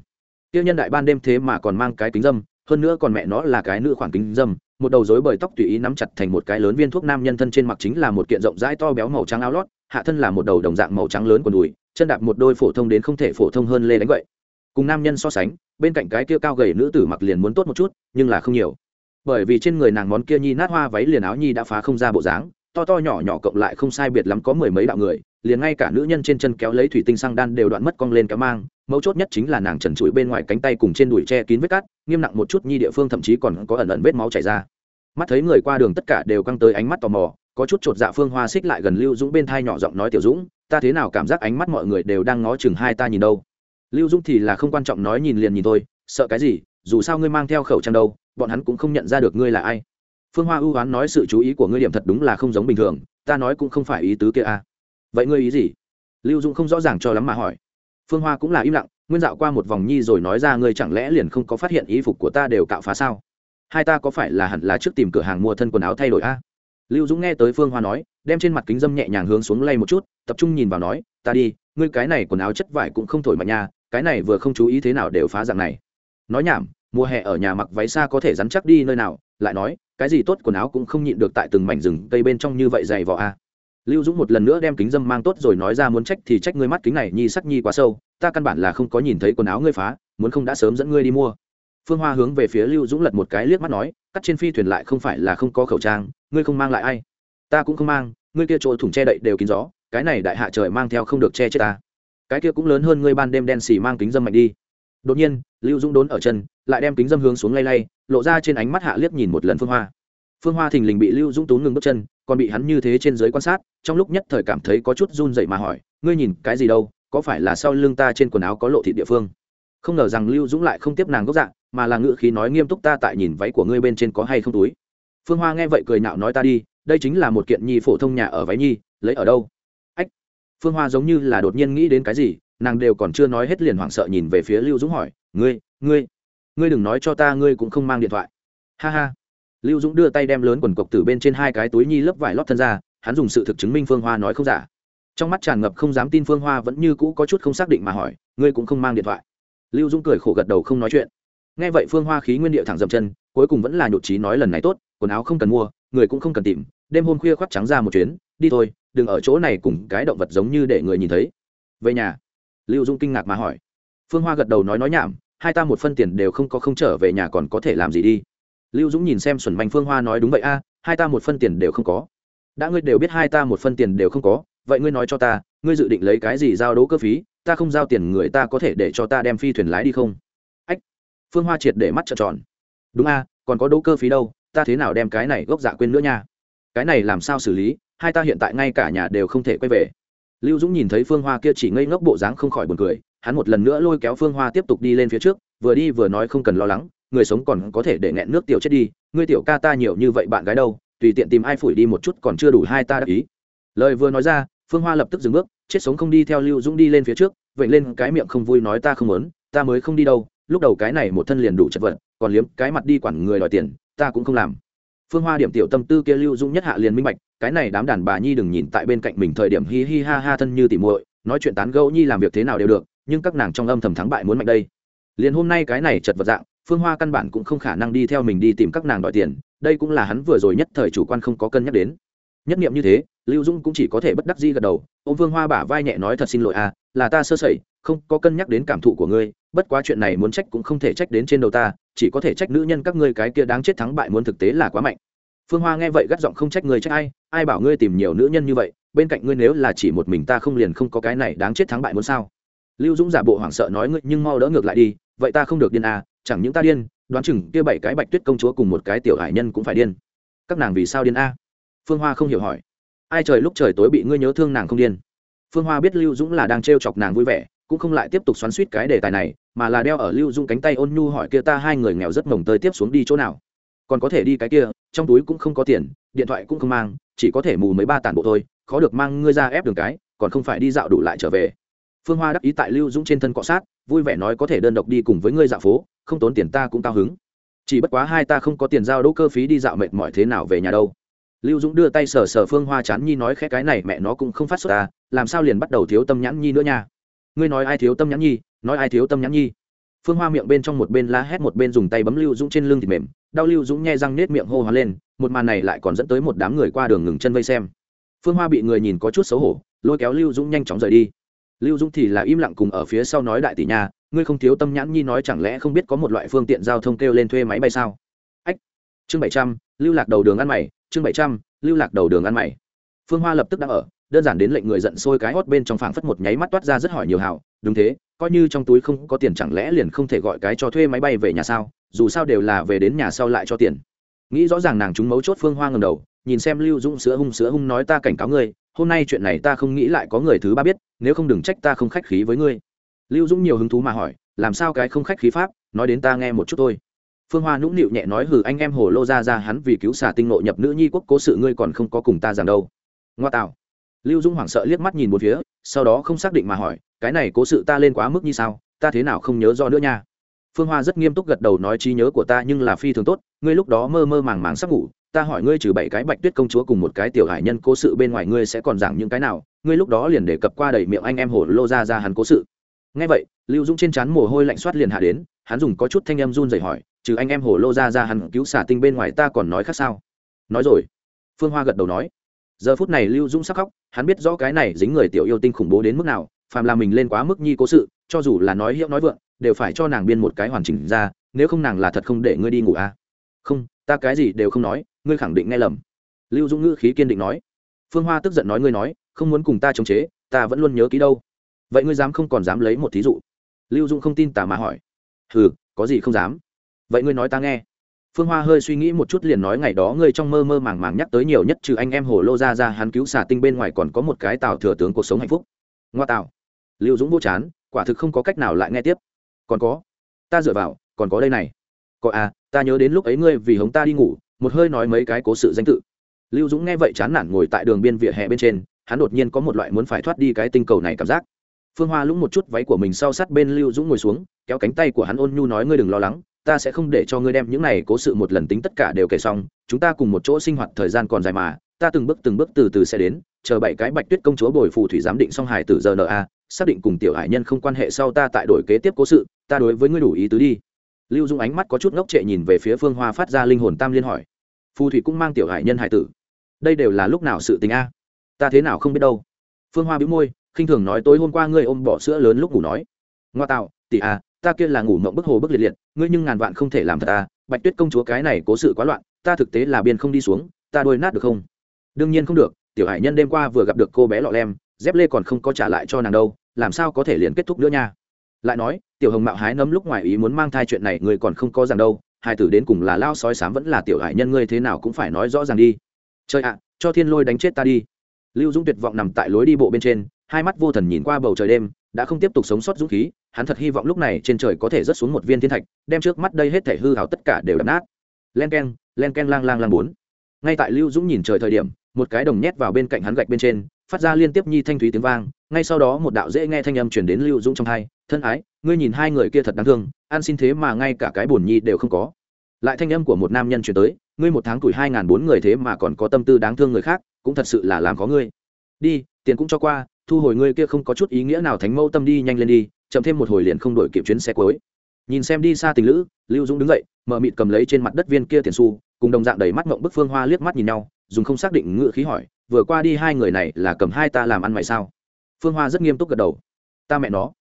Tiêu nhân đại ban đêm thế mà còn mang cái kính dâm, hơn nữa còn mẹ nó là cái nữ khoảng kính dâm, một đầu rối bời tóc tùy ý nắm chặt thành một cái lớn viên thuốc nam nhân thân trên mặc chính là một kiện rộng rãi to béo màu trắng áo lót, hạ thân là một đầu đồng dạng màu trắng lớn quần đùi, chân đạp một đôi phổ thông đến không thể phổ thông hơn lê đánh vậy cùng nam nhân so sánh, bên cạnh cái kia cao gầy nữ tử mặc liền muốn tốt một chút, nhưng là không nhiều bởi vì trên người nàng món kia nhi nát hoa váy liền áo nhi đã phá không ra bộ dáng, to to nhỏ nhỏ cộng lại không sai biệt lắm có mười mấy đạo người, liền ngay cả nữ nhân trên chân kéo lấy thủy tinh sang đan đều đoạn mất cong lên kéo mang, mấu chốt nhất chính là nàng trần trụi bên ngoài cánh tay cùng trên đùi che kín vết cát nghiêm nặng một chút nhi địa phương thậm chí còn có ẩn ẩn vết máu chảy ra. Mắt thấy người qua đường tất cả đều căng tới ánh mắt tò mò, có chút chột dạ phương hoa xích lại gần lưu dũng bên thai nhỏ giọng nói, tiểu dũng, ta thế nào cảm giác ánh mắt mọi người đều đang ngó chừng hai ta nhìn đâu? Lưu dũng thì là không quan trọng nói nhìn liền nhìn tôi sợ cái gì? Dù sao ngươi mang theo khẩu trang đâu, bọn hắn cũng không nhận ra được ngươi là ai. Phương hoa ưu oán nói sự chú ý của ngươi điểm thật đúng là không giống bình thường, ta nói cũng không phải ý tứ kia à. vậy ngươi ý gì? Lưu dũng không rõ ràng cho lắm mà hỏi. Phương hoa cũng là im lặng, nguyên dạo qua một vòng nhi rồi nói ra ngươi chẳng lẽ liền không có phát hiện ý phục của ta đều cạo phá sao? Hai ta có phải là hẳn là trước tìm cửa hàng mua thân quần áo thay đổi a à? lưu dũng nghe tới phương hoa nói, đem trên mặt kính dâm nhẹ nhàng hướng xuống lay một chút, tập trung nhìn vào nói, ta đi, ngươi cái này quần áo chất vải cũng không thổi mà nha, cái này vừa không chú ý thế nào đều phá dạng này nói nhảm, mùa hè ở nhà mặc váy xa có thể rắn chắc đi nơi nào, lại nói, cái gì tốt quần áo cũng không nhịn được tại từng mảnh rừng cây bên trong như vậy dày vỏ a à. lưu dũng một lần nữa đem kính dâm mang tốt rồi nói ra muốn trách thì trách ngươi mắt kính này, nhi sắc nhi quá sâu, ta căn bản là không có nhìn thấy quần áo ngươi phá, muốn không đã sớm dẫn ngươi đi mua. Phương hoa hướng về phía lưu dũng lật một cái liếc mắt nói, cắt trên phi thuyền lại không phải là không có khẩu trang, ngươi không mang lại ai? Ta cũng không mang, ngươi kia chỗ thủng che đậy đều kín gió, cái này đại hạ trời mang theo không được che chết ta. Cái kia cũng lớn hơn ngươi ban đêm đen xì mang kính dâm mạnh đi đột nhiên, lưu dũng đốn ở chân, lại đem kính dâm hướng xuống lay lay, lộ ra trên ánh mắt hạ liếc nhìn một lần phương hoa. Phương hoa thình lình bị lưu dũng tốn ngừng bước chân, còn bị hắn như thế trên dưới quan sát, trong lúc nhất thời cảm thấy có chút run dậy mà hỏi, ngươi nhìn cái gì đâu? Có phải là sau lưng ta trên quần áo có lộ thị địa phương? Không ngờ rằng lưu dũng lại không tiếp nàng gốc dạng, mà là ngự khí nói nghiêm túc, ta tại nhìn váy của ngươi bên trên có hay không túi? Phương hoa nghe vậy cười nhạo nói, ta đi, đây chính là một kiện nhi phổ thông nhà ở váy nhi, lấy ở đâu? Ách, phương hoa giống như là đột nhiên nghĩ đến cái gì nàng đều còn chưa nói hết liền hoảng sợ nhìn về phía lưu dũng hỏi, ngươi ngươi ngươi đừng nói cho ta, ngươi cũng không mang điện thoại. Ha ha. Lưu dũng đưa tay đem lớn quần cộc từ bên trên hai cái túi nhi lớp vải lót thân ra, hắn dùng sự thực chứng minh phương hoa nói không giả. Trong mắt tràn ngập không dám tin phương hoa vẫn như cũ có chút không xác định mà hỏi, ngươi cũng không mang điện thoại? Lưu dũng cười khổ gật đầu không nói chuyện. Nghe vậy phương hoa khí nguyên điệu thẳng dậm chân, cuối cùng vẫn là nhột trí nói lần này tốt, quần áo không cần mua, người cũng không cần tìm, đêm hôm khuya khoác trắng ra một chuyến, đi thôi, đừng ở chỗ này cùng cái động vật giống như để người nhìn thấy. Về nhà lưu dung kinh ngạc mà hỏi. Phương hoa gật đầu nói nói nhảm, hai ta một phân tiền đều không có, không trở về nhà còn có thể làm gì đi. Lưu dũng nhìn xem xuẩn mạnh, phương hoa nói, đúng vậy a, hai ta một phân tiền đều không có. Đã ngươi đều biết hai ta một phân tiền đều không có, vậy ngươi nói cho ta, ngươi dự định lấy cái gì giao đỗ cơ phí, ta không giao tiền người ta có thể để cho ta đem phi thuyền lái đi không? Ách, phương hoa triệt để mắt trợn tròn. Đúng a, còn có đỗ cơ phí đâu, ta thế nào đem cái này gốc dạ quên nữa nha? Cái này làm sao xử lý, hai ta hiện tại ngay cả nhà đều không thể quay về lưu dũng nhìn thấy phương hoa kia chỉ ngây ngốc bộ dáng không khỏi buồn cười, hắn một lần nữa lôi kéo phương hoa tiếp tục đi lên phía trước, vừa đi vừa nói không cần lo lắng, người sống còn có thể để nghẹn nước tiểu chết đi, ngươi tiểu ca ta nhiều như vậy bạn gái đâu, tùy tiện tìm ai phủi đi một chút còn chưa đủ hai ta đáp ý. Lời vừa nói ra, phương hoa lập tức dừng bước, chết sống không đi theo lưu dũng đi lên phía trước vậy lên cái miệng không vui nói ta không muốn, ta mới không đi đâu, lúc đầu cái này một thân liền đủ chật vật, còn liếm cái mặt đi quản người đòi tiền, ta cũng không làm phương hoa điểm tiểu tâm tư kia lưu Dung nhất hạ liền minh bạch, cái này đám đàn bà nhi đừng nhìn tại bên cạnh mình thời điểm hi hi ha ha thân như tỉ muội, nói chuyện tán gẫu nhi làm việc thế nào đều được, nhưng các nàng trong âm thầm thắng bại muốn mạnh đây. Liền hôm nay cái này chật vật dạng, phương hoa căn bản cũng không khả năng đi theo mình đi tìm các nàng đòi tiền, đây cũng là hắn vừa rồi nhất thời chủ quan không có cân nhắc đến. Nhất nghiệm như thế, lưu dung cũng chỉ có thể bất đắc di gật đầu ô m phương hoa bả vai nhẹ nói thật xin lỗi à là ta sơ sẩy không có cân nhắc đến cảm thụ của ngươi, bất quá chuyện này muốn trách cũng không thể trách đến trên đầu ta, chỉ có thể trách nữ nhân các ngươi cái kia đáng chết thắng bại muốn thực tế là quá mạnh. Phương hoa nghe vậy gắt giọng không trách người trách ai ai bảo ngươi tìm nhiều nữ nhân như vậy, bên cạnh ngươi nếu là chỉ một mình ta không liền không có cái này đáng chết thắng bại muốn sao? Lưu dũng giả bộ hoảng sợ nói ngươi nhưng mau đỡ ngược lại đi, vậy ta không được điên à chẳng những ta điên, đoán chừng kia bảy cái bạch tuyết công chúa cùng một cái tiểu hải nhân cũng phải điên. Các nàng vì sao điên a phương hoa không hiểu hỏi. Ai trời lúc trời tối bị ngươi nhớ thương nàng không điên? Phương hoa biết lưu dũng là đang t chọc nàng vui vẻ cũng không lại tiếp tục xoắn suýt cái đề tài này, mà là đeo ở lưu Dung cánh tay ôn nhu hỏi kia ta hai người nghèo rất mồng tơi tiếp xuống đi chỗ nào. Còn có thể đi cái kia, trong túi cũng không có tiền, điện thoại cũng không mang, chỉ có thể mù mấy ba tản bộ thôi, khó được mang ngươi ra ép đường cái, còn không phải đi dạo đủ lại trở về. Phương hoa đắc ý tại lưu dũng trên thân cọ sát, vui vẻ nói có thể đơn độc đi cùng với ngươi dạo phố, không tốn tiền ta cũng cao hứng. Chỉ bất quá hai ta không có tiền giao đỗ cơ phí đi dạo mệt mỏi thế nào về nhà đâu. Lưu dũng đưa tay sờ sờ phương hoa chán nhi nói khẽ cái này mẹ nó cũng không phát xuất ta, làm sao liền bắt đầu thiếu tâm nhãn nhi nữa nha ngươi nói ai thiếu tâm nhãn nhi nói ai thiếu tâm nhãn nhi. Phương hoa miệng bên trong một bên la hét một bên dùng tay bấm lưu dũng trên lưng thịt mềm đau lưu dũng nghe răng nết miệng hô hoán lên một màn này lại còn dẫn tới một đám người qua đường ngừng chân vây xem. Phương hoa bị người nhìn có chút xấu hổ lôi kéo lưu dũng nhanh chóng rời đi. Lưu dũng thì là im lặng cùng ở phía sau nói đại tỷ nhà, ngươi không thiếu tâm nhãn nhi nói chẳng lẽ không biết có một loại phương tiện giao thông kêu lên thuê máy bay sao? Ách chương bảy trăm lưu lạc đầu đường ăn mày chương bảy trăm lưu lạc đầu đường ăn mày. Phương hoa lập tức đang ở đơn giản đến lệnh người giận sôi cái hót bên trong phảng phất một nháy mắt toát ra rất hỏi nhiều hảo đúng thế, coi như trong túi không có tiền chẳng lẽ liền không thể gọi cái cho thuê máy bay về nhà sao, dù sao đều là về đến nhà sau lại cho tiền. Nghĩ rõ ràng nàng chúng mấu chốt phương hoa ngầm đầu, nhìn xem lưu dũng sữa hung sữa hung nói ta cảnh cáo ngươi, hôm nay chuyện này ta không nghĩ lại có người thứ ba biết, nếu không đừng trách ta không khách khí với ngươi. Lưu dũng nhiều hứng thú mà hỏi, làm sao cái không khách khí pháp, nói đến ta nghe một chút thôi. Phương hoa nũng nịu nhẹ nói hừ anh em hồ lô ra ra hắn vì cứu xả tinh nội nhập nữ nhi quốc cố sự ngươi còn không có cùng ta rằng đâu. Ngoa tạo lưu Dung hoảng sợ liếc mắt nhìn một phía, sau đó không xác định mà hỏi, cái này cố sự ta lên quá mức như sao? Ta thế nào không nhớ do nữa nha? Phương hoa rất nghiêm túc gật đầu nói, trí nhớ của ta nhưng là phi thường tốt, ngươi lúc đó mơ mơ màng màng sắp ngủ, ta hỏi ngươi trừ bảy cái bạch tuyết công chúa cùng một cái tiểu hải nhân cố sự bên ngoài ngươi sẽ còn giảng những cái nào? Ngươi lúc đó liền đề cập qua đầy miệng anh em hồ lô ra ra hắn cố sự. Ngay vậy, lưu dũng trên trán mồ hôi lạnh soát liền hạ đến, hắn dùng có chút thanh em run rẩy hỏi, trừ anh em hồ lô ra ra hắn cứu xả tinh bên ngoài ta còn nói khác sao? Nói rồi. Phương hoa gật đầu nói giờ phút này lưu dũng sắc khóc, hắn biết rõ cái này dính người tiểu yêu tinh khủng bố đến mức nào, phàm là mình lên quá mức nhi cố sự, cho dù là nói hiệu nói vượng, đều phải cho nàng biên một cái hoàn chỉnh ra, nếu không nàng là thật không để ngươi đi ngủ à? Không, ta cái gì đều không nói, ngươi khẳng định nghe lầm. Lưu dũng ngữ khí kiên định nói. Phương hoa tức giận nói ngươi nói, không muốn cùng ta chống chế, ta vẫn luôn nhớ ký đâu. Vậy ngươi dám không còn dám lấy một thí dụ? Lưu dũng không tin tà mà hỏi. Hừ, có gì không dám? Vậy ngươi nói ta nghe phương hoa hơi suy nghĩ một chút liền nói ngày đó ngươi trong mơ mơ màng màng nhắc tới nhiều nhất trừ anh em hồ lô ra ra hắn cứu xả tinh bên ngoài còn có một cái tàu thừa tướng cuộc sống hạnh phúc. Ngoa tạo lưu dũng vô chán, quả thực không có cách nào lại nghe tiếp. Còn có. Ta dựa vào, còn có đây này. Có à ta nhớ đến lúc ấy ngươi vì hống ta đi ngủ, một hơi nói mấy cái cố sự danh tự. Lưu dũng nghe vậy chán nản ngồi tại đường biên vỉa hè bên trên, hắn đột nhiên có một loại muốn phải thoát đi cái tinh cầu này cảm giác. Phương hoa lũng một chút váy của mình sau sát bên lưu dũng ngồi xuống, kéo cánh tay của hắn ôn nhu nói ngươi đừng lo lắng ta sẽ không để cho ngươi đem những này cố sự một lần tính tất cả đều kể xong, chúng ta cùng một chỗ sinh hoạt thời gian còn dài mà, ta từng bước từng bước từ từ sẽ đến, chờ bảy cái bạch tuyết công chúa bồi phù thủy giám định xong hải tử giờ a, xác định cùng tiểu hải nhân không quan hệ sau ta tại đổi kế tiếp cố sự, ta đối với ngươi đủ ý tứ đi. Lưu dung ánh mắt có chút ngốc trệ nhìn về phía phương hoa phát ra linh hồn tam liên hỏi. Phù thủy cũng mang tiểu hải nhân hải tử. Đây đều là lúc nào sự tình a? Ta thế nào không biết đâu. Phương hoa bĩu môi, khinh thường nói tối hôm qua ngươi ôm bỏ sữa lớn lúc ngủ nói. Ngoa tạo, tỷ a ta kia là ngủ mộng bức hồ bức liệt liệt, ngươi nhưng ngàn vạn không thể làm thật ta bạch tuyết công chúa cái này cố sự quá loạn, ta thực tế là biên không đi xuống, ta đôi nát được không? Đương nhiên không được, tiểu hải nhân đêm qua vừa gặp được cô bé lọ lem, dép lê còn không có trả lại cho nàng đâu, làm sao có thể liền kết thúc nữa nha? Lại nói, tiểu hồng mạo hái nấm lúc ngoài ý muốn mang thai chuyện này người còn không có rằng đâu, hai tử đến cùng là lao sói sám vẫn là tiểu hải nhân ngươi thế nào cũng phải nói rõ ràng đi. Trời ạ, cho thiên lôi đánh chết ta đi. Lưu dũng tuyệt vọng nằm tại lối đi bộ bên trên, hai mắt vô thần nhìn qua bầu trời đêm đã không tiếp tục sống sót dũng khí, hắn thật hy vọng lúc này trên trời có thể rớt xuống một viên thiên thạch, đem trước mắt đây hết thể hư hào tất cả đều đập nát. Len k e n len k e n lang lang lang bốn. Ngay tại lưu dũng nhìn trời thời điểm, một cái đồng nhét vào bên cạnh hắn gạch bên trên, phát ra liên tiếp nhi thanh thúy tiếng vang, ngay sau đó một đạo dễ nghe thanh âm chuyển đến lưu dũng trong hai, thân ái, ngươi nhìn hai người kia thật đáng thương, an xin thế mà ngay cả cái bổn nhi đều không có. Lại thanh âm của một nam nhân chuyển tới, ngươi một tháng tuổi hai ngàn bốn người thế mà còn có tâm tư đáng thương người khác, cũng thật sự là làm có ngươi. Đi, tiền cũng cho qua thu hồi ngươi kia không có chút ý nghĩa nào thánh mâu tâm đi, nhanh lên đi, chậm thêm một hồi liền không đổi kịp chuyến xe cuối. Nhìn xem đi xa tình lữ, lưu dũng đứng dậy, mở mịt cầm lấy trên mặt đất viên kia tiền xu, cùng đồng dạng đầy mắt mộng bức phương hoa liếc mắt nhìn nhau, dùng không xác định ngự khí hỏi, vừa qua đi hai người này là cầm hai ta làm ăn mày sao? Phương hoa rất nghiêm túc gật đầu, ta mẹ nó.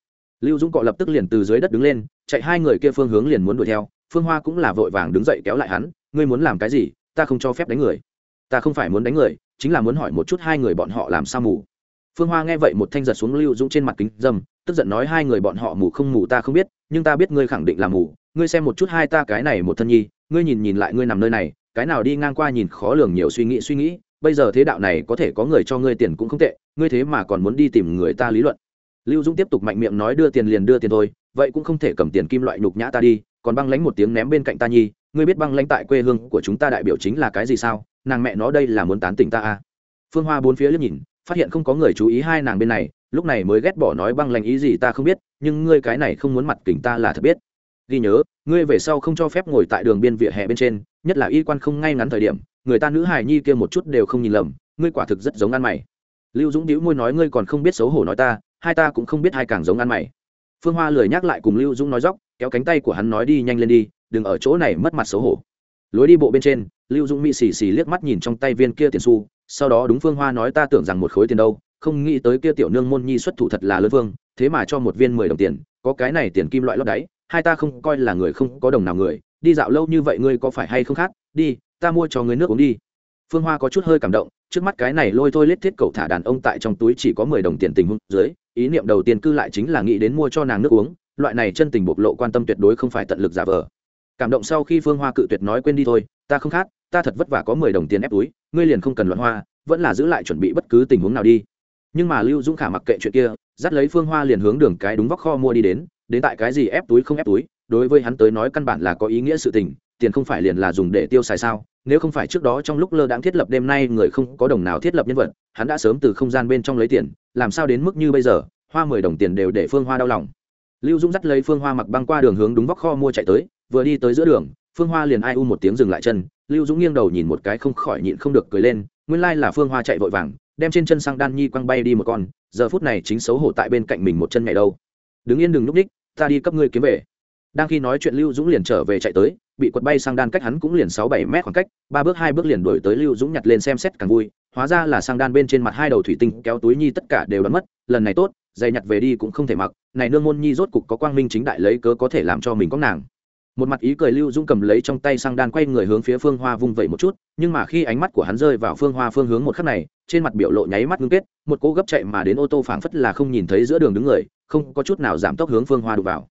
Lưu dũng cọ lập tức liền từ dưới đất đứng lên, chạy hai người kia phương hướng liền muốn đuổi theo, phương hoa cũng là vội vàng đứng dậy kéo lại hắn, ngươi muốn làm cái gì? Ta không cho phép đánh người. Ta không phải muốn đánh người, chính là muốn hỏi một chút hai người bọn họ làm sao mù phương hoa nghe vậy một thanh giật xuống lưu dũng trên mặt kính dâm, tức giận nói hai người bọn họ mù không mù ta không biết, nhưng ta biết ngươi khẳng định là mù. Ngươi xem một chút hai ta cái này một thân nhi, ngươi nhìn nhìn lại ngươi nằm nơi này, cái nào đi ngang qua nhìn khó lường nhiều suy nghĩ suy nghĩ, bây giờ thế đạo này có thể có người cho ngươi tiền cũng không tệ, ngươi thế mà còn muốn đi tìm người ta lý luận. Lưu dũng tiếp tục mạnh miệng nói đưa tiền liền đưa tiền thôi, vậy cũng không thể cầm tiền kim loại nhục nhã ta đi, còn băng lánh một tiếng ném bên cạnh ta nhi, ngươi biết băng lánh tại quê hương của chúng ta đại biểu chính là cái gì sao? Nàng mẹ nó đây là muốn tán tỉnh ta à? Phương hoa bốn phía liếc nhìn phát hiện không có người chú ý hai nàng bên này, lúc này mới ghét bỏ nói băng lành ý gì ta không biết, nhưng ngươi cái này không muốn mặt kỉnh ta là thật biết. Ghi nhớ, ngươi về sau không cho phép ngồi tại đường biên vỉa hè bên trên, nhất là y quan không ngay ngắn thời điểm, người ta nữ hài nhi kia một chút đều không nhìn lầm, ngươi quả thực rất giống ăn mày. Lưu dũng đĩu môi nói ngươi còn không biết xấu hổ nói ta, hai ta cũng không biết hai càng giống ăn mày. Phương hoa lười nhắc lại cùng lưu dũng nói dóc, kéo cánh tay của hắn nói đi nhanh lên đi, đừng ở chỗ này mất mặt xấu hổ. Lối đi bộ bên trên, lưu dũng mỹ xì xì liếc mắt nhìn trong tay viên kia tiền xu sau đó đúng phương hoa nói ta tưởng rằng một khối tiền đâu, không nghĩ tới kia tiểu nương môn nhi xuất thủ thật là lớn vương, thế mà cho một viên mười đồng tiền, có cái này tiền kim loại lót đáy, hai ta không coi là người không có đồng nào người, đi dạo lâu như vậy ngươi có phải hay không khác, đi, ta mua cho ngươi nước uống đi. Phương hoa có chút hơi cảm động, trước mắt cái này lôi thôi lết thiết cậu thả đàn ông tại trong túi chỉ có mười đồng tiền tình huống dưới, ý niệm đầu tiên cư lại chính là nghĩ đến mua cho nàng nước uống, loại này chân tình bộc lộ quan tâm tuyệt đối không phải tận lực giả vờ. Cảm động sau khi phương hoa cự tuyệt nói quên đi thôi, ta không khác, ta thật vất vả có mười đồng tiền ép túi ngươi liền không cần loạn hoa, vẫn là giữ lại chuẩn bị bất cứ tình huống nào đi. Nhưng mà lưu dũng khả mặc kệ chuyện kia, dắt lấy phương hoa liền hướng đường cái đúng vóc kho mua đi đến đến tại cái gì ép túi không ép túi, đối với hắn tới nói căn bản là có ý nghĩa sự tình, tiền không phải liền là dùng để tiêu xài sao, nếu không phải trước đó trong lúc lơ đãng thiết lập đêm nay người không có đồng nào thiết lập nhân vật, hắn đã sớm từ không gian bên trong lấy tiền, làm sao đến mức như bây giờ, hoa mười đồng tiền đều để phương hoa đau lòng. Lưu dũng dắt lấy phương hoa mặc băng qua đường hướng đúng vóc kho mua chạy tới, vừa đi tới giữa đường, phương hoa liền ai u một tiếng dừng lại chân lưu dũng nghiêng đầu nhìn một cái không khỏi nhịn không được cười lên, nguyên lai là phương hoa chạy vội vàng, đem trên chân sang đan nhi quăng bay đi một con, giờ phút này chính xấu hổ tại bên cạnh mình một chân nhảy đâu. Đứng yên đừng núp đích ta đi cấp ngươi kiếm về. Đang khi nói chuyện lưu dũng liền trở về chạy tới, bị quật bay sang đan cách hắn cũng liền sáu bảy mét khoảng cách, ba bước hai bước liền đổi tới lưu dũng nhặt lên xem xét càng vui, hóa ra là sang đan bên trên mặt hai đầu thủy tinh kéo túi nhi tất cả đều đ mất, lần này tốt, giày nhặt về đi cũng không thể mặc, này nương môn nhi rốt cục có quang minh chính đại lấy cớ có thể làm cho mình có nàng một mặt ý cười lưu dũng cầm lấy trong tay sang đan quay người hướng phía phương hoa vung vẩy một chút, nhưng mà khi ánh mắt của hắn rơi vào phương hoa phương hướng một khắc này, trên mặt biểu lộ nháy mắt ngưng kết, một cô gấp chạy mà đến ô tô phảng phất là không nhìn thấy giữa đường đứng người, không có chút nào giảm tốc hướng phương hoa đụng vào.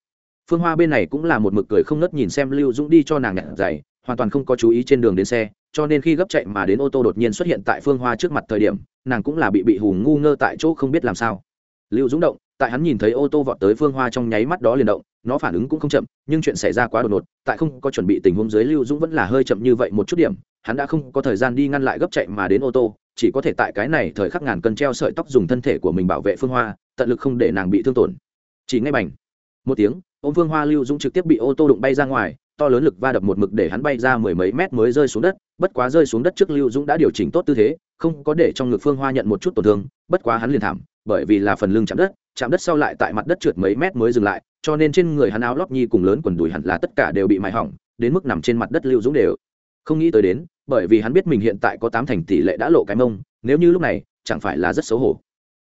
Phương hoa bên này cũng là một mực cười không nớt nhìn xem lưu dũng đi cho nàng nhặt giày, hoàn toàn không có chú ý trên đường đến xe, cho nên khi gấp chạy mà đến ô tô đột nhiên xuất hiện tại phương hoa trước mặt thời điểm, nàng cũng là bị bị hù ngu ngơ tại chỗ không biết làm sao. Lưu dũng động tại hắn nhìn thấy ô tô vọt tới phương hoa trong nháy mắt đó liền động, nó phản ứng cũng không chậm, nhưng chuyện xảy ra quá đột ngột, tại không có chuẩn bị tình huống dưới lưu dũng vẫn là hơi chậm như vậy một chút điểm, hắn đã không có thời gian đi ngăn lại gấp chạy mà đến ô tô, chỉ có thể tại cái này thời khắc ngàn cân treo sợi tóc dùng thân thể của mình bảo vệ phương hoa, tận lực không để nàng bị thương tổn. Chỉ ngay bành, một tiếng ô phương hoa lưu dũng trực tiếp bị ô tô đụng bay ra ngoài, to lớn lực va đập một mực để hắn bay ra mười mấy mét mới rơi xuống đất, bất quá rơi xuống đất trước lưu dũng đã điều chỉnh tốt tư thế, không có để trong ngực phương hoa nhận một chút tổn thương, bất quá hắn liền thảm, bởi vì là phần lưng chạm đất chạm đất sau lại tại mặt đất trượt mấy mét mới dừng lại, cho nên trên người hắn áo lót nhi cùng lớn quần đùi hẳn là tất cả đều bị mài hỏng, đến mức nằm trên mặt đất lưu dũng đều. Không nghĩ tới đến, bởi vì hắn biết mình hiện tại có tám thành tỷ lệ đã lộ cái mông, nếu như lúc này, chẳng phải là rất xấu hổ.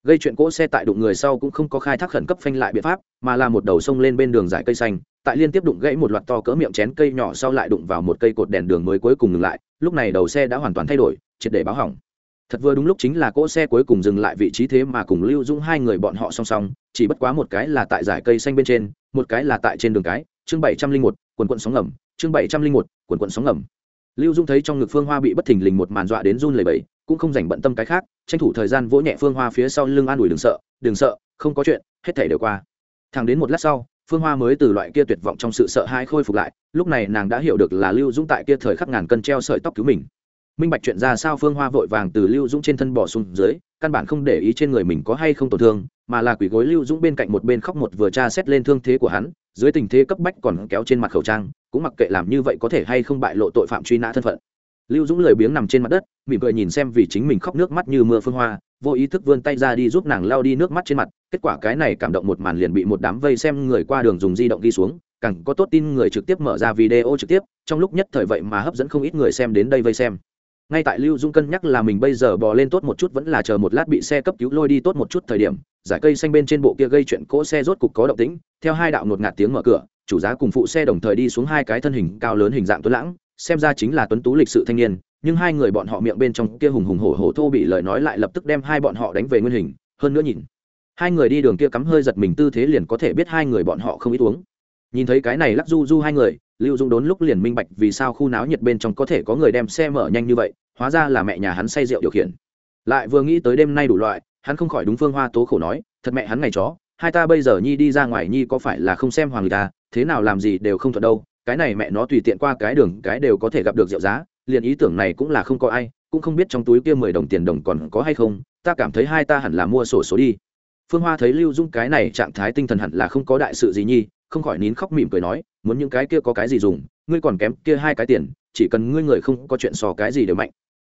Gây chuyện cỗ xe tại đụng người sau cũng không có khai thác khẩn cấp phanh lại biện pháp, mà là một đầu sông lên bên đường dải cây xanh, tại liên tiếp đụng gãy một loạt to cỡ miệng chén cây nhỏ sau lại đụng vào một cây cột đèn đường mới cuối cùng ngừng lại, lúc này đầu xe đã hoàn toàn thay đổi, triệt để báo hỏng thật vừa đúng lúc chính là cỗ xe cuối cùng dừng lại vị trí thế mà cùng lưu dũng hai người bọn họ song song, chỉ bất quá một cái là tại giải cây xanh bên trên, một cái là tại trên đường cái, chương bảy trăm linh một, quần quận sóng ngầm, chương bảy trăm linh một, quần quận sóng ngầm. Lưu dung thấy trong ngực phương hoa bị bất thình lình một màn dọa đến run lầy bẫy cũng không dành bận tâm cái khác, tranh thủ thời gian vỗ nhẹ phương hoa phía sau lưng an ủi đừng sợ đừng sợ, không có chuyện, hết thể đều qua. Thẳng đến một lát sau, phương hoa mới từ loại kia tuyệt vọng trong sự sợ hãi khôi phục lại, lúc này nàng đã hiểu được là lưu dũng tại kia thời khắc ngàn cân treo sợi tóc cứu mình minh bạch chuyện ra sao phương hoa vội vàng từ lưu dũng trên thân bỏ xuống dưới, căn bản không để ý trên người mình có hay không tổn thương, mà là quỷ gối lưu dũng bên cạnh một bên khóc một vừa tra xét lên thương thế của hắn, dưới tình thế cấp bách còn kéo trên mặt khẩu trang, cũng mặc kệ làm như vậy có thể hay không bại lộ tội phạm truy nã thân phận. Lưu dũng lười biếng nằm trên mặt đất, mỉm cười nhìn xem vì chính mình khóc nước mắt như mưa phương hoa, vô ý thức vươn tay ra đi giúp nàng lao đi nước mắt trên mặt, kết quả cái này cảm động một màn liền bị một đám vây xem người qua đường dùng di động ghi xuống, càng có tốt tin người trực tiếp mở ra video trực tiếp, trong lúc nhất thời vậy mà hấp dẫn không ít người xem đến đây vây xem ngay tại lưu dung cân nhắc là mình bây giờ bò lên tốt một chút vẫn là chờ một lát bị xe cấp cứu lôi đi tốt một chút thời điểm, giải cây xanh bên trên bộ kia gây chuyện cỗ xe rốt cục có động tĩnh, theo hai đạo ngột ngạt tiếng mở cửa, chủ giá cùng phụ xe đồng thời đi xuống hai cái thân hình cao lớn hình dạng tuấn lãng, xem ra chính là tuấn tú lịch sự thanh niên, nhưng hai người bọn họ miệng bên trong kia hùng hùng hổ hổ thô bị lời nói lại lập tức đem hai bọn họ đánh về nguyên hình, hơn nữa nhìn. Hai người đi đường kia cắm hơi giật mình tư thế liền có thể biết hai người bọn họ không ít uống nhìn thấy cái này lắc du du hai người, lưu dung đốn lúc liền minh bạch vì sao khu náo nhiệt bên trong có thể có người đem xe mở nhanh như vậy, hóa ra là mẹ nhà hắn say rượu điều khiển. Lại vừa nghĩ tới đêm nay đủ loại, hắn không khỏi đúng phương hoa tố khổ nói, thật mẹ hắn ngày chó, hai ta bây giờ nhi đi ra ngoài nhi có phải là không xem hoàng người ta à, thế nào làm gì đều không thuận đâu, cái này mẹ nó tùy tiện qua cái đường cái đều có thể gặp được rượu giá, liền ý tưởng này cũng là không có ai, cũng không biết trong túi kia mười đồng tiền đồng còn có hay không, ta cảm thấy hai ta hẳn là mua sổ số đi. Phương hoa thấy lưu dung cái này trạng thái tinh thần hẳn là không có đại sự gì nhi không khỏi nín khóc mỉm cười nói, muốn những cái kia có cái gì dùng, ngươi còn kém kia hai cái tiền, chỉ cần ngươi người không có chuyện sò cái gì đều mạnh.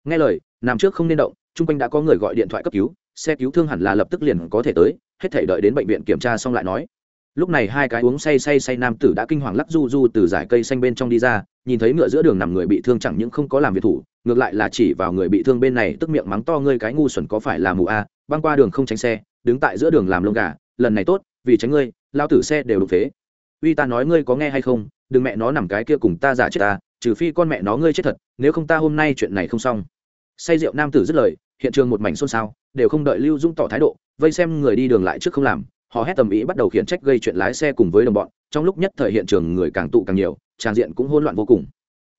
Nghe lời nằm trước không nên động, chung quanh đã có người gọi điện thoại cấp cứu, xe cứu thương hẳn là lập tức liền có thể tới, hết thể đợi đến bệnh viện kiểm tra xong lại nói. Lúc này hai cái uống say say say nam tử đã kinh hoàng lắc du du từ giải cây xanh bên trong đi ra, nhìn thấy ngựa giữa đường nằm người bị thương chẳng những không có làm việc thủ, ngược lại là chỉ vào người bị thương bên này tức miệng mắng to ngươi cái ngu xuẩn có phải là mù a, băng qua đường không tránh xe, đứng tại giữa đường làm lông gà, lần này tốt, vì tránh ngươi, lao tử xe đều đục phế uy ta nói ngươi có nghe hay không, đừng mẹ nó nằm cái kia cùng ta giả chết ta, trừ phi con mẹ nó ngươi chết thật, nếu không ta hôm nay chuyện này không xong. Say rượu nam tử dứt lời, hiện trường một mảnh xôn xao, đều không đợi lưu dung tỏ thái độ, vây xem người đi đường lại trước không làm, họ hét tầm ý bắt đầu khiển trách gây chuyện lái xe cùng với đồng bọn, trong lúc nhất thời hiện trường người càng tụ càng nhiều, tràng diện cũng hỗn loạn vô cùng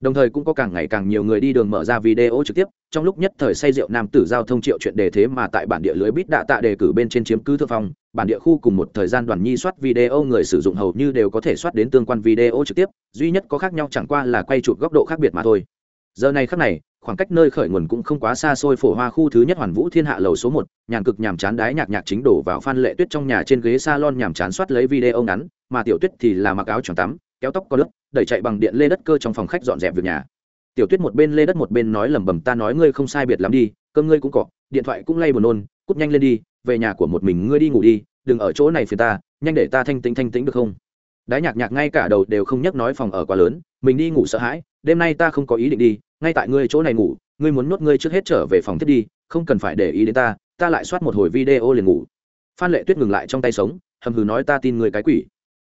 đồng thời cũng có càng ngày càng nhiều người đi đường mở ra video trực tiếp, trong lúc nhất thời say rượu nam tử giao thông triệu chuyện đề thế mà tại bản địa lưới bít đạ tạ đề cử bên trên chiếm cứ thượng phong, bản địa khu cùng một thời gian đoàn nhi soát video người sử dụng hầu như đều có thể soát đến tương quan video trực tiếp, duy nhất có khác nhau chẳng qua là quay chụp góc độ khác biệt mà thôi. Giờ này khác này, khoảng cách nơi khởi nguồn cũng không quá xa xôi phổ hoa khu thứ nhất hoàn vũ thiên hạ lầu số một, nhàn cực nhàm chán đái nhạc nhạc chính đổ vào phan lệ tuyết trong nhà trên ghế salon nhàm chán soát lấy video ngắn, mà tiểu tuyết thì là mặc áo choàng tắm kéo tóc có lớp đẩy chạy bằng điện lê đất cơ trong phòng khách dọn dẹp việc nhà. Tiểu tuyết một bên lê đất một bên nói lẩm bẩm, ta nói ngươi không sai biệt lắm đi, cơm ngươi cũng cọ điện thoại cũng lay buồn nôn, cút nhanh lên đi, về nhà của một mình ngươi đi ngủ đi, đừng ở chỗ này phiền ta, nhanh để ta thanh tĩnh thanh tĩnh được không? Đái nhạc nhạc ngay cả đầu đều không nhắc nói phòng ở quá lớn, mình đi ngủ sợ hãi, đêm nay ta không có ý định đi, ngay tại ngươi chỗ này ngủ, ngươi muốn nuốt ngươi trước hết trở về phòng thiết đi, không cần phải để ý đến ta ta lại soát một hồi video liền ngủ. Phan lệ tuyết ngừng lại trong tay sống, hầm hừ nói, ta tin người cái quỷ.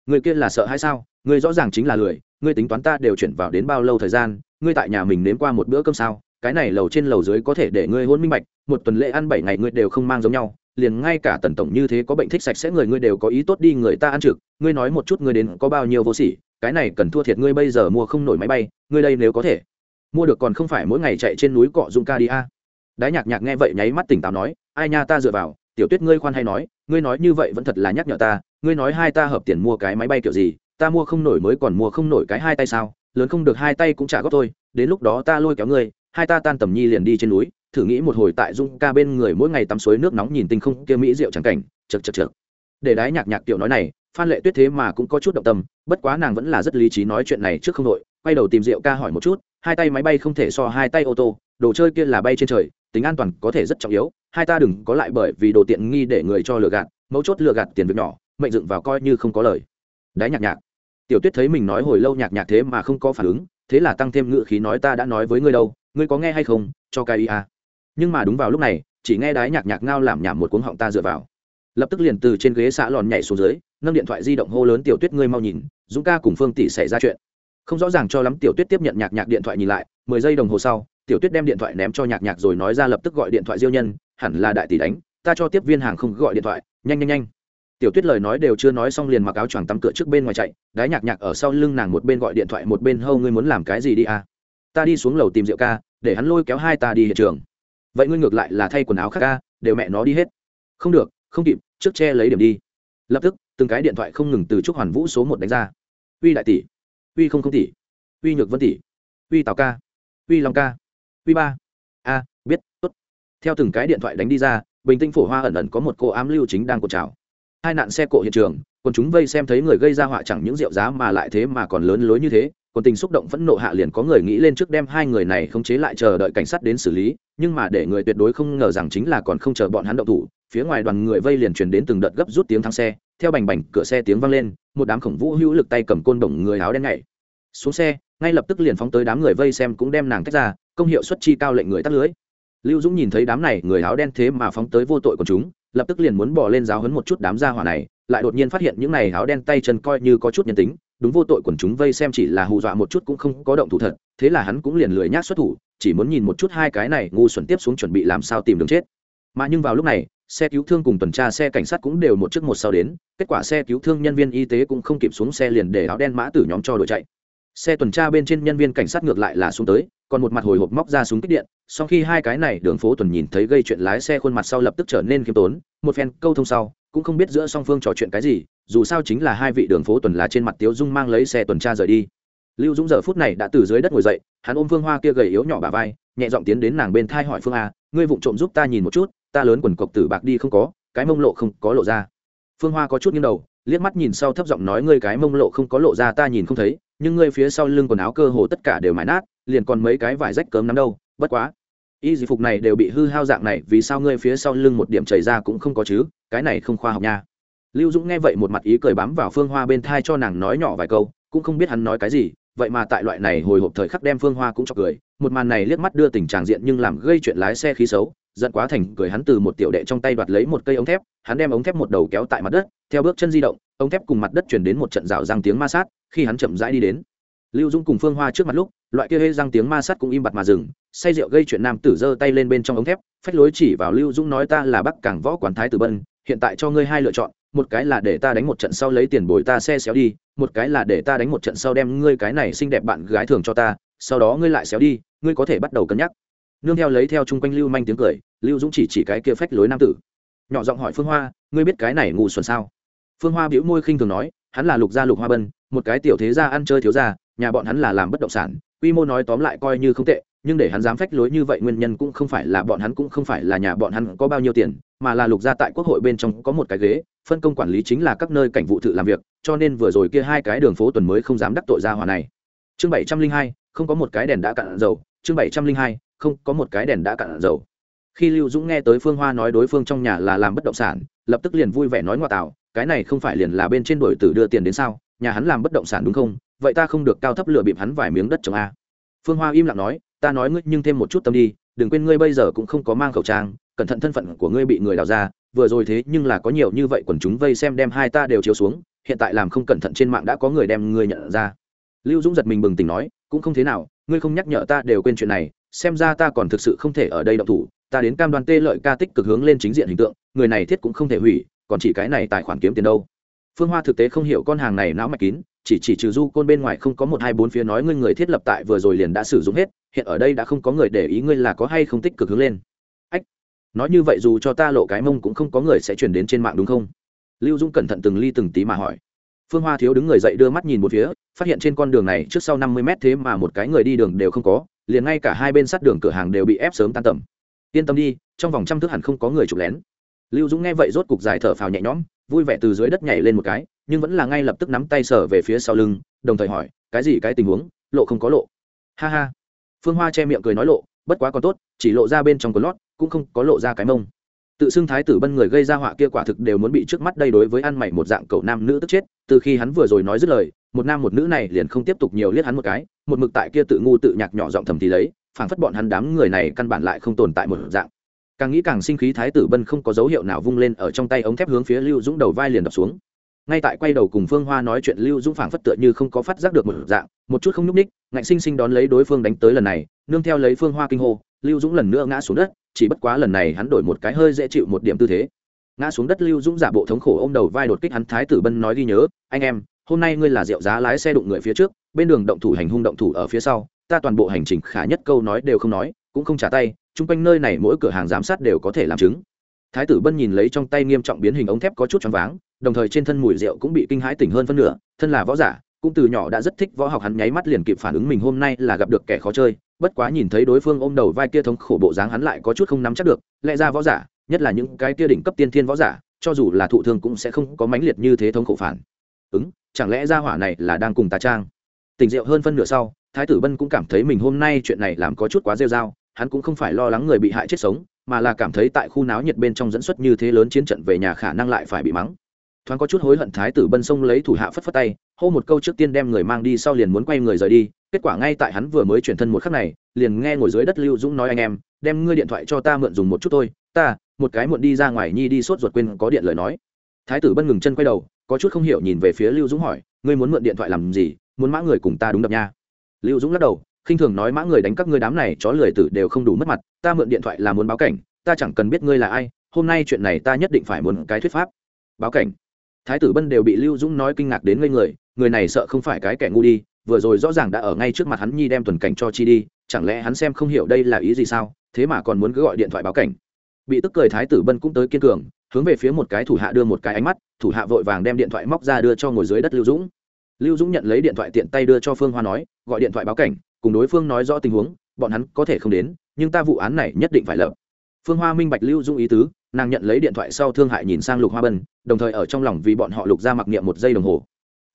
Người kia là sợ hay sao? Ngươi rõ ràng chính là lười, ngươi tính toán ta đều chuyển vào đến bao lâu thời gian, ngươi tại nhà mình nếm qua một bữa cơm sao? Cái này lầu trên lầu dưới có thể để ngươi hôn minh bạch, một tuần lễ ăn bảy ngày ngươi đều không mang giống nhau, liền ngay cả tần tổng như thế có bệnh thích sạch sẽ người ngươi đều có ý tốt đi người ta ăn trực, ngươi nói một chút ngươi đến có bao nhiêu vô sỉ, cái này cần thua thiệt ngươi bây giờ mua không nổi máy bay, ngươi đây nếu có thể mua được còn không phải mỗi ngày chạy trên núi cọ dung ca đi a. Đái nhạc nhạc nghe vậy nháy mắt tỉnh táo nói, ai nha ta dựa vào, tiểu tuyết ngươi khoan hay nói, ngươi nói như vậy vẫn thật là nhắc nhở ta, ngươi nói hai ta hợp tiền mua cái máy bay kiểu gì ta mua không nổi mới còn mua không nổi cái hai tay sao? Lớn không được hai tay cũng trả góp thôi, đến lúc đó ta lôi kéo ngươi, hai ta tan tầm nhi liền đi trên núi, thử nghĩ một hồi tại dung ca bên người mỗi ngày tắm suối nước nóng nhìn tinh không kia mỹ rượu trắng cảnh chật chật chật để đái nhạc nhạc tiểu nói này, phan lệ tuyết thế mà cũng có chút động tâm, bất quá nàng vẫn là rất lý trí nói chuyện này trước không đội quay đầu tìm rượu ca hỏi một chút, hai tay máy bay không thể so hai tay ô tô, đồ chơi kia là bay trên trời, tính an toàn có thể rất trọng yếu, hai ta đừng có lại bởi vì đồ tiện nghi để người cho lừa gạt, mấu chốt lừa gạt tiền việc nhỏ, mệnh dựng vào coi như không có lời. Đái nhạc nhạc tiểu tuyết thấy mình nói hồi lâu nhạc nhạc thế mà không có phản ứng, thế là tăng thêm ngự khí nói ta đã nói với ngươi đâu, ngươi có nghe hay không, cho cái ý à. nhưng mà đúng vào lúc này, chỉ nghe đái nhạc nhạc ngao làm nhảm một cuống họng ta dựa vào. Lập tức liền từ trên ghế xã lòn nhảy xuống dưới, nâng điện thoại di động hô lớn tiểu tuyết ngươi mau nhìn, dũng ca cùng phương tỷ xảy ra chuyện. Không rõ ràng cho lắm tiểu tuyết tiếp nhận nhạc nhạc điện thoại nhìn lại, mười giây đồng hồ sau, tiểu tuyết đem điện thoại ném cho nhạc nhạc rồi nói ra lập tức gọi điện thoại diêu nhân, hẳn là đại tỷ đánh, ta cho tiếp viên hàng không gọi điện thoại, nhanh nhanh nhanh tiểu tuyết lời nói đều chưa nói xong liền mặc áo choàng tắm cửa trước bên ngoài chạy, đái nhạc nhạc ở sau lưng nàng một bên gọi điện thoại một bên hâu ngươi muốn làm cái gì đi à ta đi xuống lầu tìm rượu ca, để hắn lôi kéo hai ta đi hiện trường. Vậy ngươi ngược lại là thay quần áo khác ca đều mẹ nó đi hết. Không được, không kịp, trước che lấy điểm đi. Lập tức, từng cái điện thoại không ngừng từ trúc hoàn vũ số một đánh ra. Uy đại tỷ, uy không không tỷ, uy nhược vân tỷ, uy tào ca, uy long ca, uy ba, a, biết, tốt. Theo từng cái điện thoại đánh đi ra, bình tinh phổ hoa ẩn ẩn có một cô ám lưu chính đang cột trào hai nạn xe cộ hiện trường, còn chúng vây xem thấy người gây ra họa chẳng những rượu giá mà lại thế mà còn lớn lối như thế, còn tình xúc động phẫn nộ hạ liền có người nghĩ lên trước đem hai người này không chế lại chờ đợi cảnh sát đến xử lý, nhưng mà để người tuyệt đối không ngờ rằng chính là còn không chờ bọn hắn động thủ, phía ngoài đoàn người vây liền truyền đến từng đợt gấp rút tiếng thang xe, theo bành bành cửa xe tiếng vang lên, một đám khổng vũ hữu lực tay cầm côn bổng người áo đen nhảy xuống xe, ngay lập tức liền phóng tới đám người vây xem cũng đem nàng tách ra, công hiệu xuất chi cao lệnh người tắt lưới. Lưu dũng nhìn thấy đám này người áo đen thế mà phóng tới vô tội của chúng lập tức liền muốn bỏ lên giáo hấn một chút đám gia hỏa này, lại đột nhiên phát hiện những này áo đen tay chân coi như có chút nhân tính, đúng vô tội quần chúng vây xem chỉ là hù dọa một chút cũng không có động thủ thật, thế là hắn cũng liền lười nhác xuất thủ, chỉ muốn nhìn một chút hai cái này ngu xuẩn tiếp xuống chuẩn bị làm sao tìm đường chết. Mà nhưng vào lúc này, xe cứu thương cùng tuần tra xe cảnh sát cũng đều một chiếc một sau đến, kết quả xe cứu thương nhân viên y tế cũng không kịp xuống xe liền để áo đen mã tử nhóm cho đội chạy. Xe tuần tra bên trên nhân viên cảnh sát ngược lại là xuống tới, còn một mặt hồi hộp móc ra súng kích điện sau khi hai cái này đường phố tuần nhìn thấy gây chuyện lái xe khuôn mặt sau lập tức trở nên khiêm tốn, một phen câu thông sau, cũng không biết giữa song phương trò chuyện cái gì, dù sao chính là hai vị đường phố tuần là trên mặt tiếu dung mang lấy xe tuần tra rời đi. Lưu dũng giờ phút này đã từ dưới đất ngồi dậy, hắn ôm phương hoa kia gầy yếu nhỏ bà vai, nhẹ giọng tiến đến nàng bên thai hỏi phương a, ngươi vụng trộm giúp ta nhìn một chút, ta lớn quần cộc tử bạc đi không có, cái mông lộ không có lộ ra. Phương hoa có chút nghiêng đầu, liếc mắt nhìn sau thấp giọng nói, ngươi cái mông lộ không có lộ ra ta nhìn không thấy, nhưng ngươi phía sau lưng quần áo cơ hồ tất cả đều mái nát, liền còn mấy cái vải rách cớm nắm đâu bất quá, y dị phục này đều bị hư hao dạng này, vì sao ngươi phía sau lưng một điểm chảy ra cũng không có chứ? Cái này không khoa học nha. Lưu dũng nghe vậy một mặt ý cười bám vào phương hoa bên thai cho nàng nói nhỏ vài câu, cũng không biết hắn nói cái gì, vậy mà tại loại này hồi hộp thời khắc đem phương hoa cũng cho cười. Một màn này liếc mắt đưa tình trạng diện nhưng làm gây chuyện lái xe khí xấu, giận quá thành cười hắn từ một tiểu đệ trong tay đoạt lấy một cây ống thép, hắn đem ống thép một đầu kéo tại mặt đất, theo bước chân di động, ống thép cùng mặt đất chuyển đến một trận rào răng tiếng ma sát, khi hắn chậm rãi đi đến, lưu dung cùng phương hoa trước mặt lúc loại kia hê răng tiếng ma sát cũng im bặt mà dừng, say rượu gây chuyện nam tử giơ tay lên bên trong ống thép, phách lối chỉ vào lưu dung nói ta là bắc cảng võ quán thái tử bân, hiện tại cho ngươi hai lựa chọn, một cái là để ta đánh một trận sau lấy tiền bồi ta xe xéo đi, một cái là để ta đánh một trận sau đem ngươi cái này xinh đẹp bạn gái thường cho ta, sau đó ngươi lại xéo đi, ngươi có thể bắt đầu cân nhắc. Nương theo lấy theo chung quanh lưu manh tiếng cười, lưu dũng chỉ chỉ cái kia phách lối nam tử. Nhỏ giọng hỏi phương hoa, ngươi biết cái này ngu xuẩn sao? Phương hoa bĩu môi khinh thường nói, hắn là lục gia lục hoa bân, một cái tiểu thế gia ăn chơi thiếu gia, nhà bọn hắn là làm bất động sản quy mô nói tóm lại coi như không tệ, nhưng để hắn dám phách lối như vậy nguyên nhân cũng không phải là bọn hắn cũng không phải là nhà bọn hắn có bao nhiêu tiền, mà là lục gia tại quốc hội bên trong có một cái ghế, phân công quản lý chính là các nơi cảnh vụ thự làm việc, cho nên vừa rồi kia hai cái đường phố tuần mới không dám đắc tội ra hòa này. Chương bảy trăm linh hai, không có một cái đèn đã cạn dầu. Chương bảy trăm linh hai, không có một cái đèn đã cạn dầu. Khi lưu dũng nghe tới phương hoa nói đối phương trong nhà là làm bất động sản, lập tức liền vui vẻ nói ngoại tạo cái này không phải liền là bên trên đổi tử đưa tiền đến sao? Nhà hắn làm bất động sản đúng không? Vậy ta không được cao thấp lựa bịp hắn vài miếng đất trồng a. Phương hoa im lặng nói, ta nói ngươi nhưng thêm một chút tâm đi, đừng quên ngươi bây giờ cũng không có mang khẩu trang, cẩn thận thân phận của ngươi bị người đào ra, vừa rồi thế nhưng là có nhiều như vậy quần chúng vây xem đem hai ta đều chiếu xuống, hiện tại làm không cẩn thận trên mạng đã có người đem ngươi nhận ra. Lưu dũng giật mình bừng tỉnh nói, cũng không thế nào, ngươi không nhắc nhở ta đều quên chuyện này, xem ra ta còn thực sự không thể ở đây động thủ, ta đến cam đoan tê lợi ca tích cực hướng lên chính diện hình tượng, người này thiết cũng không thể hủy, còn chỉ cái này tài khoản kiếm tiền đâu phương hoa thực tế không hiểu con hàng này não mạch kín, chỉ chỉ trừ du côn bên ngoài không có một hai bốn phía nói ngươi người thiết lập tại vừa rồi liền đã sử dụng hết, hiện ở đây đã không có người để ý ngươi là có hay không tích cực hướng lên. Ách, nói như vậy dù cho ta lộ cái mông cũng không có người sẽ chuyển đến trên mạng đúng không? Lưu dung cẩn thận từng ly từng tí mà hỏi. Phương hoa thiếu đứng người dậy đưa mắt nhìn một phía, phát hiện trên con đường này trước sau năm mươi mét thế mà một cái người đi đường đều không có, liền ngay cả hai bên sát đường cửa hàng đều bị ép sớm tan tầm. Yên tâm đi, trong vòng trăm thước hẳn không có người chụp lén. Lưu dũng nghe vậy rốt cục dài thở phào nhẹ nhõm vui vẻ từ dưới đất nhảy lên một cái, nhưng vẫn là ngay lập tức nắm tay sở về phía sau lưng, đồng thời hỏi, cái gì, cái tình huống? Lộ không có lộ. Ha ha. Phương hoa che miệng cười nói lộ, bất quá còn tốt, chỉ lộ ra bên trong có lót, cũng không có lộ ra cái mông. Tự xưng thái tử bân người gây ra họa kia quả thực đều muốn bị trước mắt đây đối với ăn mày một dạng cậu nam nữ tức chết, từ khi hắn vừa rồi nói dứt lời, một nam một nữ này liền không tiếp tục nhiều liếc hắn một cái, một mực tại kia tự ngu tự nhạc nhỏ giọng thầm thì lấy, phảng phất bọn hắn đám người này căn bản lại không tồn tại một dạng càng nghĩ càng sinh khí thái tử bân không có dấu hiệu nào vung lên ở trong tay ống thép hướng phía lưu dũng đầu vai liền đập xuống ngay tại quay đầu cùng phương hoa nói chuyện lưu dũng phảng phất tựa như không có phát giác được một dạng một chút không nhúc ních ngạnh sinh sinh đón lấy đối phương đánh tới lần này nương theo lấy phương hoa kinh hô lưu dũng lần nữa ngã xuống đất chỉ bất quá lần này hắn đổi một cái hơi dễ chịu một điểm tư thế ngã xuống đất lưu dũng giả bộ thống khổ ô m đầu vai đột kích hắn thái tử bân nói ghi nhớ anh em hôm nay ngươi là rượu giá lái xe đụng người phía trước bên đường động thủ hành hung động thủ ở phía sau ta toàn bộ hành trình khả nhất câu nói đều không nói cũng không trả tay, chung quanh nơi này mỗi cửa hàng giám sát đều có thể làm chứng. Thái tử bân nhìn lấy trong tay nghiêm trọng biến hình ống thép có chút choáng váng, đồng thời trên thân mùi rượu cũng bị kinh hãi tỉnh hơn phân nửa, thân là võ giả, cũng từ nhỏ đã rất thích võ học, hắn nháy mắt liền kịp phản ứng mình hôm nay là gặp được kẻ khó chơi, bất quá nhìn thấy đối phương ôm đầu vai kia thống khổ bộ dáng hắn lại có chút không nắm chắc được, lẽ ra võ giả, nhất là những cái kia đỉnh cấp tiên thiên võ giả, cho dù là thụ thương cũng sẽ không có mãnh liệt như thế thống khổ phản. Ứng, chẳng lẽ ra hỏa này là đang cùng tà trang? Tỉnh rượu hơn phân nửa sau, thái tử bân cũng cảm thấy mình hôm nay chuyện này làm có chút quá rêu r a o hắn cũng không phải lo lắng người bị hại chết sống, mà là cảm thấy tại khu náo nhiệt bên trong dẫn xuất như thế lớn chiến trận về nhà khả năng lại phải bị mắng. Thoáng có chút hối hận thái tử bân sông lấy thủ hạ phất phất tay, hô một câu trước tiên đem người mang đi sau liền muốn quay người rời đi, kết quả ngay tại hắn vừa mới chuyển thân một khắc này, liền nghe ngồi dưới đất lưu dũng nói anh em, đem ngươi điện thoại cho ta mượn dùng một chút thôi, ta, một cái muộn đi ra ngoài nhi đi sốt ruột quên có điện lời nói. Thái tử bân ngừng chân quay đầu, có chút không hiểu nhìn về phía lưu dũng hỏi, ngươi muốn mượn điện thoại làm gì, muốn mã người cùng ta đúng đập nha? Lưu dũng lắc đầu khinh thường nói mã người đánh các ngươi đám này, chó lười tử đều không đủ mất mặt, ta mượn điện thoại là muốn báo cảnh, ta chẳng cần biết ngươi là ai, hôm nay chuyện này ta nhất định phải muốn cái thuyết pháp. Báo cảnh. Thái tử bân đều bị lưu dũng nói kinh ngạc đến ngây người người này sợ không phải cái kẻ ngu đi, vừa rồi rõ ràng đã ở ngay trước mặt hắn nhi đem tuần cảnh cho chi đi, chẳng lẽ hắn xem không hiểu đây là ý gì sao, thế mà còn muốn cứ gọi điện thoại báo cảnh. Bị tức cười thái tử bân cũng tới kiên cường, hướng về phía một cái thủ hạ đưa một cái ánh mắt, thủ hạ vội vàng đem điện thoại móc ra đưa cho ngồi dưới đất lưu dũng. Lưu dũng nhận lấy điện thoại tiện tay đưa cho phương hoa nói, gọi điện thoại báo cảnh cùng đối phương nói rõ tình huống, bọn hắn có thể không đến, nhưng ta vụ án này nhất định phải lập. Phương hoa minh bạch lưu Dung ý tứ, nàng nhận lấy điện thoại sau thương hại nhìn sang lục hoa bân, đồng thời ở trong lòng vì bọn họ lục ra mặc niệm một giây đồng hồ.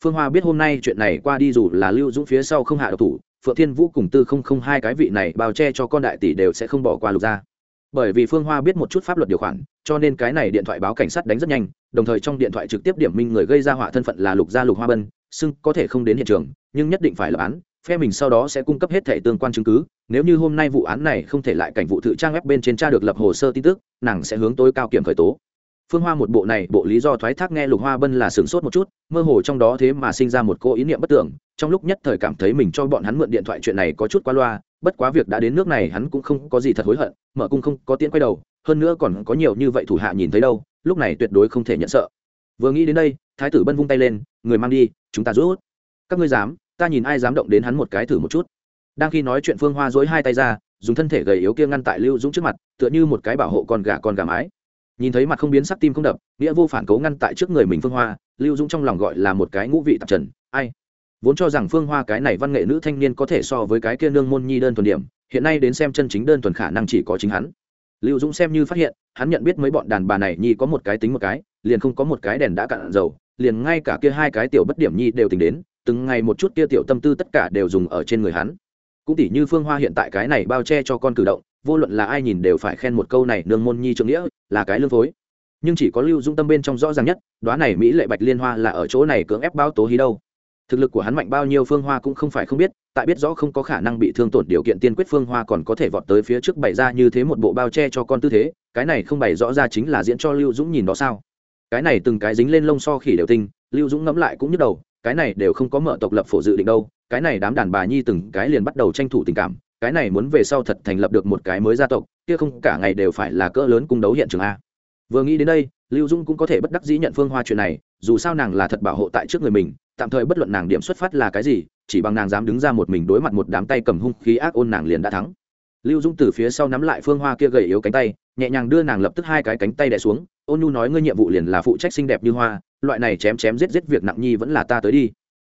Phương hoa biết hôm nay chuyện này qua đi dù là lưu dũng phía sau không hạ độc thủ, phượng thiên vũ cùng tư không không hai cái vị này bao che cho con đại tỷ đều sẽ không bỏ qua lục ra bởi vì phương hoa biết một chút pháp luật điều khoản, cho nên cái này điện thoại báo cảnh sát đánh rất nhanh, đồng thời trong điện thoại trực tiếp điểm minh người gây ra họa thân phận là lục gia lục hoa bân, xưng có thể không đến hiện trường, nhưng nhất định phải lập án phe mình sau đó sẽ cung cấp hết thẻ tương quan chứng cứ, nếu như hôm nay vụ án này không thể lại cảnh vụ tự trang web bên trên tra được lập hồ sơ tin tức, nàng sẽ hướng tối cao kiểm khởi tố. Phương hoa một bộ này, bộ lý do thoái thác nghe lục hoa bân là sửng sốt một chút, mơ hồ trong đó thế mà sinh ra một cô ý niệm bất tưởng, trong lúc nhất thời cảm thấy mình cho bọn hắn mượn điện thoại chuyện này có chút qua loa, bất quá việc đã đến nước này hắn cũng không có gì thật hối hận, mở cung không có tiễn quay đầu, hơn nữa còn có nhiều như vậy thủ hạ nhìn thấy đâu, lúc này tuyệt đối không thể nhận sợ. Vừa nghĩ đến đây, thái tử bân vung tay lên, người mang đi, chúng ta rút. Các ngươi dám? Ta nhìn ai dám động đến hắn một cái thử một chút. Đang khi nói chuyện phương hoa dối hai tay ra, dùng thân thể gầy yếu kia ngăn tại lưu dũng trước mặt, tựa như một cái bảo hộ con gà con gà mái. Nhìn thấy mặt không biến sắc tim không đập, nghĩa vô phản cấu ngăn tại trước người mình phương hoa, lưu dũng trong lòng gọi là một cái ngũ vị tạp trần, ai? Vốn cho rằng phương hoa cái này văn nghệ nữ thanh niên có thể so với cái kia nương môn nhi đơn thuần điểm, hiện nay đến xem chân chính đơn thuần khả năng chỉ có chính hắn. Lưu dũng xem như phát hiện, hắn nhận biết mấy bọn đàn bà này nhi có một cái tính một cái, liền không có một cái đèn đã cạn dầu, liền ngay cả kia hai cái tiểu bất điểm nhi đều tính đến từng ngày một chút kia tiểu tâm tư tất cả đều dùng ở trên người hắn. Cũng tỉ như phương hoa hiện tại cái này bao che cho con cử động, vô luận là ai nhìn đều phải khen một câu này nương môn nhi trượng nghĩa, là cái lương phối. Nhưng chỉ có lưu dung tâm bên trong rõ ràng nhất đoá này mỹ lệ bạch liên hoa là ở chỗ này cưỡng ép bao tố hí đâu. Thực lực của hắn mạnh bao nhiêu phương hoa cũng không phải không biết, tại biết rõ không có khả năng bị thương tổn điều kiện tiên quyết phương hoa còn có thể vọt tới phía trước bày ra như thế một bộ bao che cho con tư thế, cái này không bày rõ ra chính là diễn cho lưu dũng nhìn đó sao. Cái này từng cái dính lên lông so khỉ đều tinh, lưu dũng ngẫm lại cũng nhức đầu cái này đều không có mở tộc lập phổ dự định đâu, cái này đám đàn bà nhi từng cái liền bắt đầu tranh thủ tình cảm, cái này muốn về sau thật thành lập được một cái mới gia tộc, kia không cả ngày đều phải là cỡ lớn cung đấu hiện trường a. Vừa nghĩ đến đây, lưu dung cũng có thể bất đắc dĩ nhận phương hoa chuyện này, dù sao nàng là thật bảo hộ tại trước người mình, tạm thời bất luận nàng điểm xuất phát là cái gì, chỉ bằng nàng dám đứng ra một mình đối mặt một đám tay cầm hung khí ác ôn nàng liền đã thắng. Lưu dung từ phía sau nắm lại phương hoa kia gầy yếu cánh tay, nhẹ nhàng đưa nàng lập tức hai cái cánh tay đẻ xuống ôn nhu nói ngươi nhiệm vụ liền là phụ trách xinh đẹp như hoa loại này chém chém giết giết việc nặng nhi vẫn là ta tới đi.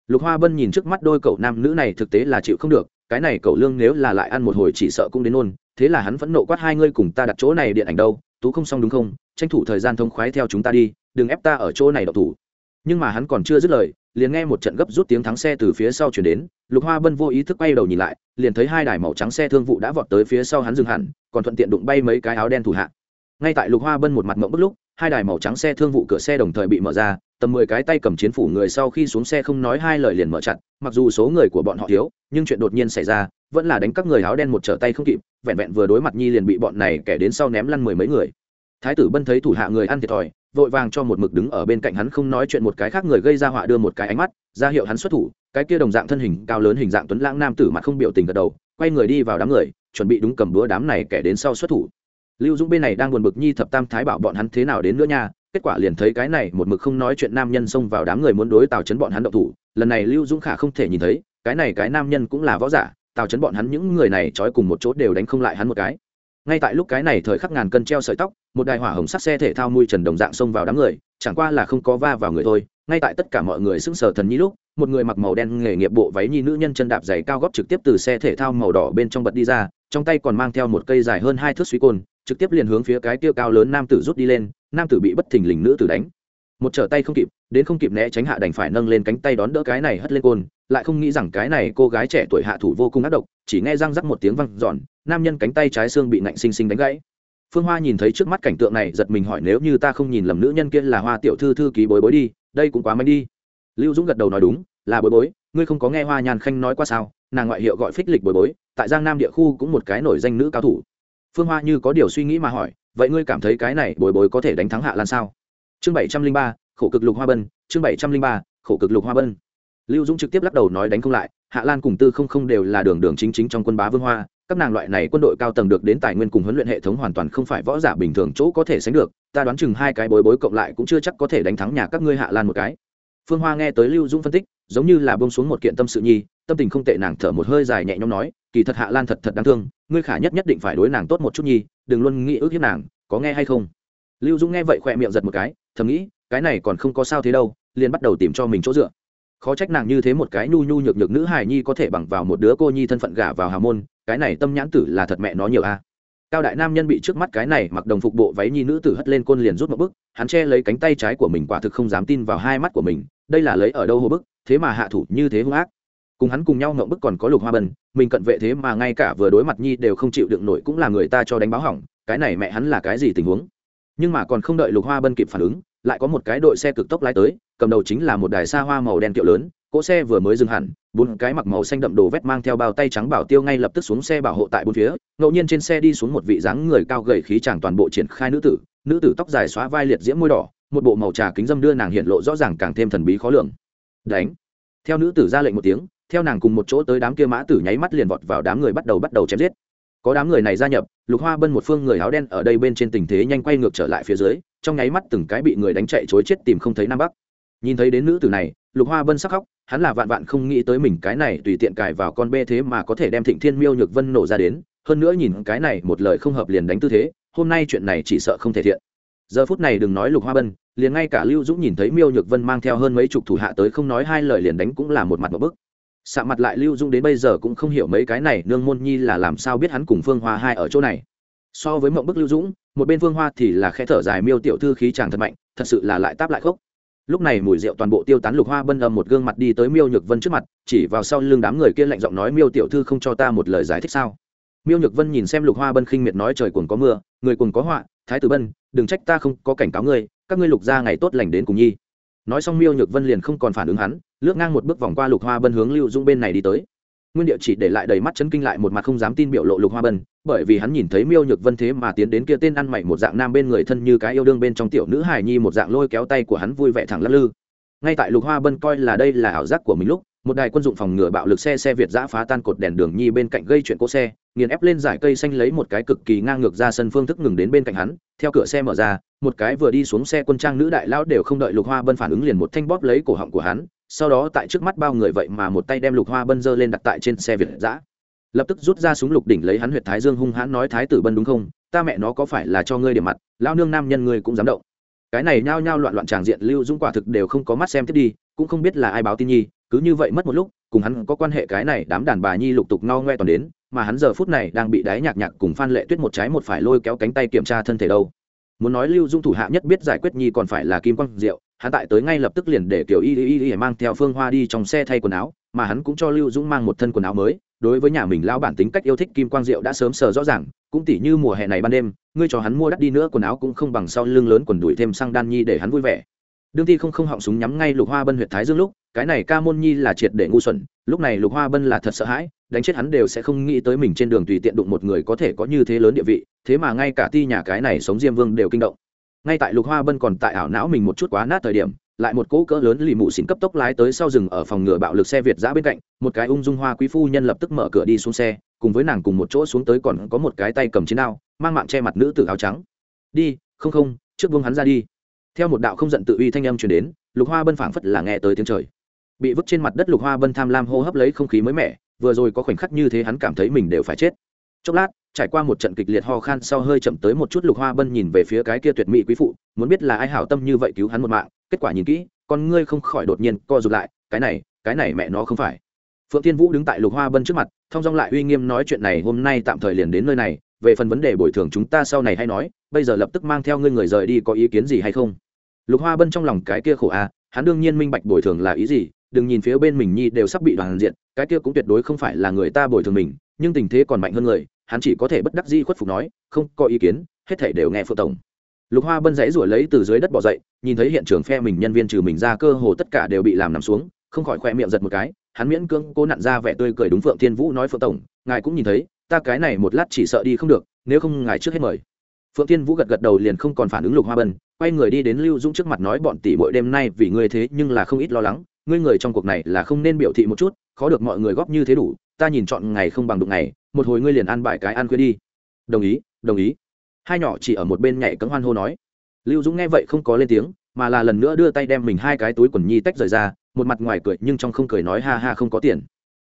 Lục hoa bân nhìn trước mắt đôi cậu nam nữ này thực tế là chịu không được, cái này cậu lương nếu là lại ăn một hồi chỉ sợ cũng đến nôn thế là hắn vẫn nộ quát hai ngươi cùng ta đặt chỗ này điện ảnh đâu, tú không xong đúng không, tranh thủ thời gian thông khoái theo chúng ta đi, đừng ép ta ở chỗ này đậu thủ. Nhưng mà hắn còn chưa dứt lời, liền nghe một trận gấp rút tiếng thắng xe từ phía sau chuyển đến, lục hoa bân vô ý thức bay đầu nhìn lại, liền thấy hai đài màu trắng xe thương vụ đã vọt tới phía sau hắn dừng hẳn, còn thuận tiện đụng bay mấy cái áo đen thủ hạ. Ngay tại lục hoa bân một mặt mộng bức lúc hai đài màu trắng xe thương vụ cửa xe đồng thời bị mở ra, tầm mười cái tay cầm chiến phủ người sau khi xuống xe không nói hai lời liền mở chặt, mặc dù số người của bọn họ thiếu, nhưng chuyện đột nhiên xảy ra, vẫn là đánh các người áo đen một trở tay không kịp, vẹn vẹn vừa đối mặt nhi liền bị bọn này kẻ đến sau ném lăn mười mấy người. Thái tử bân thấy thủ hạ người ăn thiệt thòi, vội vàng cho một mực đứng ở bên cạnh hắn không nói chuyện một cái khác người gây ra họa đưa một cái ánh mắt, ra hiệu hắn xuất thủ, cái kia đồng dạng thân hình, cao lớn hình dạng tuấn lãng nam tử mặt không biểu tình gật đầu, quay người đi vào đám người, chuẩn bị đúng cầm búa đám này kẻ đến sau xuất thủ lưu dũng bên này đang buồn bực nhi thập tam thái bảo bọn hắn thế nào đến nữa nha, kết quả liền thấy cái này một mực không nói chuyện nam nhân xông vào đám người muốn đối tào chấn bọn hắn động thủ, lần này lưu dũng khả không thể nhìn thấy, cái này cái nam nhân cũng là võ giả, tào chấn bọn hắn những người này trói cùng một chỗ đều đánh không lại hắn một cái. Ngay tại lúc cái này thời khắc ngàn cân treo sợi tóc, một đài hỏa hồng sắt xe thể thao mui trần đồng dạng xông vào đám người, chẳng qua là không có va vào người thôi, ngay tại tất cả mọi người sững sờ thần nhi lúc, một người mặc màu đen nghề nghiệp bộ váy nhi nữ nhân chân đạp giày cao góp trực tiếp từ xe thể thao màu đỏ bên trong bật đi ra, trong tay còn mang theo một cây dài hơn hai thước suy côn trực tiếp liền hướng phía cái tiêu cao lớn nam tử rút đi lên, nam tử bị bất thình lình nữ tử đánh. Một trở tay không kịp, đến không kịp né tránh hạ đành phải nâng lên cánh tay đón đỡ cái này hất lên côn, lại không nghĩ rằng cái này cô gái trẻ tuổi hạ thủ vô cùng ác độc, chỉ nghe răng rắc một tiếng văng giòn nam nhân cánh tay trái xương bị nạnh xinh xinh đánh gãy. Phương hoa nhìn thấy trước mắt cảnh tượng này, giật mình hỏi, nếu như ta không nhìn lầm nữ nhân kia là hoa tiểu thư thư ký bối bối đi, đây cũng quá manh đi. Lưu dũng gật đầu nói, đúng, là bối bối, ngươi không có nghe hoa nhàn khanh nói qua sao? Nàng ngoại hiệu gọi phích lịch bối bối, tại giang nam địa khu cũng một cái nổi danh nữ cao thủ phương hoa như có điều suy nghĩ mà hỏi, vậy ngươi cảm thấy cái này bối bối có thể đánh thắng hạ lan sao? Chương bảy trăm linh ba, khổ cực lục hoa bân, chương bảy trăm linh ba, khổ cực lục hoa bân. Lưu dũng trực tiếp lắc đầu nói đánh không lại, hạ lan cùng tư không không đều là đường đường chính chính trong quân bá vương hoa, các nàng loại này quân đội cao tầng được đến tài nguyên cùng huấn luyện hệ thống hoàn toàn không phải võ giả bình thường chỗ có thể sánh được, ta đoán chừng hai cái bối bối cộng lại cũng chưa chắc có thể đánh thắng nhà các ngươi hạ lan một cái. Phương hoa nghe tới lưu dũng phân tích, giống như là bông xuống một kiện tâm sự nhi tâm tình không tệ nàng thở một hơi dài nhẹ nhõm nói, kỳ thật hạ lan thật thật đáng thương, ngươi khả nhất nhất định phải đối nàng tốt một chút nhi, đừng luôn nghĩ ước hiếp nàng, có nghe hay không? Lưu dũng nghe vậy khỏe miệng giật một cái, thầm nghĩ, cái này còn không có sao thế đâu, liền bắt đầu tìm cho mình chỗ dựa. Khó trách nàng như thế một cái nhu nhu nhược nhược nữ hài nhi có thể bằng vào một đứa cô nhi thân phận gả vào hào môn, cái này tâm nhãn tử là thật mẹ nó nhiều a. Cao đại nam nhân bị trước mắt cái này mặc đồng phục bộ váy nhi nữ tử hất lên côn liền rút một bức hắn che lấy cánh tay trái của mình quả thực không dám tin vào hai mắt của mình, đây là lấy ở đâu hồ bức, thế mà hạ thủ như thế hung ác cùng hắn cùng nhau ngậm bức còn có lục hoa bần mình cận vệ thế mà ngay cả vừa đối mặt nhi đều không chịu đựng nổi cũng là người ta cho đánh báo hỏng, cái này mẹ hắn là cái gì tình huống? Nhưng mà còn không đợi lục hoa bân kịp phản ứng, lại có một cái đội xe cực tốc lái tới, cầm đầu chính là một đài xa hoa màu đen kiệu lớn, cỗ xe vừa mới dừng hẳn, bốn cái mặc màu xanh đậm đồ vét mang theo bao tay trắng bảo tiêu ngay lập tức xuống xe bảo hộ tại bốn phía, ngẫu nhiên trên xe đi xuống một vị dáng người cao gầy khí chàng toàn bộ triển khai nữ tử nữ tử tóc dài xóa vai liệt diễm môi đỏ, một bộ màu trà kính dâm đưa nàng hiện lộ rõ ràng càng thêm thần bí khó lường. Đánh. Theo nữ tử ra lệnh một tiếng theo nàng cùng một chỗ tới đám kia mã tử nháy mắt liền vọt vào đám người bắt đầu bắt đầu chém giết. Có đám người này gia nhập, lục hoa bân một phương người áo đen ở đây bên trên tình thế nhanh quay ngược trở lại phía dưới, trong nháy mắt từng cái bị người đánh chạy chối chết tìm không thấy nam bắc. Nhìn thấy đến nữ tử này, lục hoa bân sắc khóc, hắn là vạn vạn không nghĩ tới mình cái này tùy tiện cài vào con bê thế mà có thể đem thịnh thiên miêu nhược vân nổ ra đến, hơn nữa nhìn cái này một lời không hợp liền đánh tư thế, hôm nay chuyện này chỉ sợ không thể thiện. Giờ phút này đừng nói lục hoa bân, liền ngay cả lưu dũng nhìn thấy miêu nhược vân mang theo hơn mấy chục thủ hạ tới không nói hai lời liền đánh cũng là một mặt một bức xạ mặt lại lưu dung đến bây giờ cũng không hiểu mấy cái này, nương môn nhi là làm sao biết hắn cùng phương hoa hai ở chỗ này. So với mộng bức lưu dũng, một bên phương hoa thì là khẽ thở dài miêu tiểu thư khí chàng thật mạnh, thật sự là lại táp lại khốc. Lúc này mùi rượu toàn bộ tiêu tán lục hoa bân âm một gương mặt đi tới miêu nhược vân trước mặt, chỉ vào sau lưng đám người kia lạnh giọng nói, miêu tiểu thư không cho ta một lời giải thích sao? Miêu nhược vân nhìn xem lục hoa bân khinh miệt nói, trời cuồng có mưa, người cuồng có họa, thái tử bân, đừng trách ta không có cảnh cáo ngươi, các ngươi lục ra ngày tốt lành đến cùng nhi. Nói xong miêu nhược vân liền không còn phản ứng hắn lướt ngang một bước vòng qua lục hoa bân hướng lưu dũng bên này đi tới nguyên địa chỉ để lại đầy mắt chấn kinh lại một mặt không dám tin biểu lộ lục hoa bân bởi vì hắn nhìn thấy miêu nhược vân thế mà tiến đến kia tên ăn mày một dạng nam bên người thân như cái yêu đương bên trong tiểu nữ hài nhi một dạng lôi kéo tay của hắn vui vẻ thẳng lắc lư ngay tại lục hoa bân coi là đây là ảo giác của mình lúc một đài quân dụng phòng ngừa bạo lực xe xe việt giã phá tan cột đèn đường nhi bên cạnh gây chuyện cỗ xe nghiền ép lên giải cây xanh lấy một cái cực kỳ ngang ngược ra sân phương thức ngừng đến bên cạnh hắn theo cửa xe mở ra một cái vừa đi xuống xe quân trang nữ đại lão đều không đợi lục hoa bân phản ứng liền một thanh bóp lấy cổ họng của hắn sau đó tại trước mắt bao người vậy mà một tay đem lục hoa bân dơ lên đặt tại trên xe việt giã lập tức rút ra súng lục đỉnh lấy hắn huyệt thái dương hung hãn nói, thái tử bân đúng không? Ta mẹ nó có phải là cho ngươi điểm mặt lao nương nam nhân ngươi cũng dám động. Cái này nhao nhao loạn loạn tràng diện lưu dũng quả thực đều không có mắt xem tiếp đi, cũng không biết là ai báo tin nhi, cứ như vậy mất một lúc, cùng hắn có quan hệ cái này đám đàn bà nhi lục tục no ngoe toàn đến, mà hắn giờ phút này đang bị đáy nhạc nhạc cùng phan lệ tuyết một trái một phải lôi kéo cánh tay kiểm tra thân thể đâu muốn nói lưu dung thủ hạ nhất biết giải quyết nhi còn phải là kim quang diệu, hắn tại tới ngay lập tức liền để kiểu y y y mang theo phương hoa đi trong xe thay quần áo, mà hắn cũng cho lưu dũng mang một thân quần áo mới. Đối với nhà mình lão bản tính cách yêu thích kim quang diệu đã sớm sờ rõ ràng, cũng tỉ như mùa hè này ban đêm, ngươi cho hắn mua đắt đi nữa quần áo cũng không bằng sau lưng lớn quần đuổi thêm sang đan nhi để hắn vui vẻ. Đương thi không không họng súng nhắm ngay lục hoa bân huyện thái dương lúc, cái này ca môn nhi là triệt để ngu xuẩn, lúc này lục hoa bân là thật sợ hãi, đánh chết hắn đều sẽ không nghĩ tới mình trên đường tùy tiện đụng một người có thể có như thế lớn địa vị thế mà ngay cả ti nhà cái này sống diêm vương đều kinh động. Ngay tại lục hoa bân còn tại ảo não mình một chút quá nát thời điểm, lại một cỗ cỡ lớn lì mụ xỉn cấp tốc lái tới sau rừng ở phòng ngừa bạo lực xe việt giã bên cạnh, một cái ung dung hoa quý phu nhân lập tức mở cửa đi xuống xe, cùng với nàng cùng một chỗ xuống tới còn có một cái tay cầm chiến đao, mang mạng che mặt nữ tử áo trắng. Đi, không không, trước vương hắn ra đi. Theo một đạo không giận tự uy thanh âm truyền đến, lục hoa bân phảng phất là nghe tới tiếng trời. Bị vứt trên mặt đất lục hoa bân tham lam hô hấp lấy không khí mới mẻ, vừa rồi có khoảnh khắc như thế hắn cảm thấy mình đều phải chết chốc lát trải qua một trận kịch liệt ho khan sau hơi chậm tới một chút lục hoa bân nhìn về phía cái kia tuyệt mỹ quý phụ muốn biết là ai hảo tâm như vậy cứu hắn một mạng kết quả nhìn kỹ con ngươi không khỏi đột nhiên co rụt lại cái này cái này mẹ nó không phải. Phượng thiên vũ đứng tại lục hoa bân trước mặt thong dong lại uy nghiêm nói chuyện này hôm nay tạm thời liền đến nơi này về phần vấn đề bồi thường chúng ta sau này hay nói bây giờ lập tức mang theo ngươi người rời đi có ý kiến gì hay không? Lục hoa bân trong lòng cái kia khổ a à, hắn đương nhiên minh bạch bồi thường là ý gì đừng nhìn phía bên mình nhi đều sắp bị đoàn diện cái kia cũng tuyệt đối không phải là người ta bồi thường mình nhưng tình thế còn mạnh hơn người hắn chỉ có thể bất đắc di khuất phục nói, không có ý kiến, hết thể đều nghe phượng tổng. Lục hoa bân dãy ruổi lấy từ dưới đất bỏ dậy, nhìn thấy hiện trường phe mình nhân viên trừ mình ra cơ hồ tất cả đều bị làm nằm xuống, không khỏi khoe miệng giật một cái, hắn miễn cưỡng cố nặn ra vẻ tươi cười đúng phượng thiên vũ nói, phượng tổng, ngài cũng nhìn thấy, ta cái này một lát chỉ sợ đi không được, nếu không ngài trước hết mời. Phượng thiên vũ gật gật đầu liền không còn phản ứng lục hoa bân, quay người đi đến lưu dũng trước mặt nói, bọn tỷ mỗi đêm nay vì ngươi thế nhưng là không ít lo lắng, ngươi người trong cuộc này là không nên biểu thị một chút, khó được mọi người góp như thế đủ, ta nhìn chọn ngày không bằng đụng ngày một hồi ngươi liền ăn bài cái ăn khuya đi. Đồng ý đồng ý. Hai nhỏ chỉ ở một bên nhảy cấm hoan hô nói. Lưu dũng nghe vậy không có lên tiếng, mà là lần nữa đưa tay đem mình hai cái túi quần nhi tách rời ra, một mặt ngoài cười nhưng trong không cười nói ha ha không có tiền.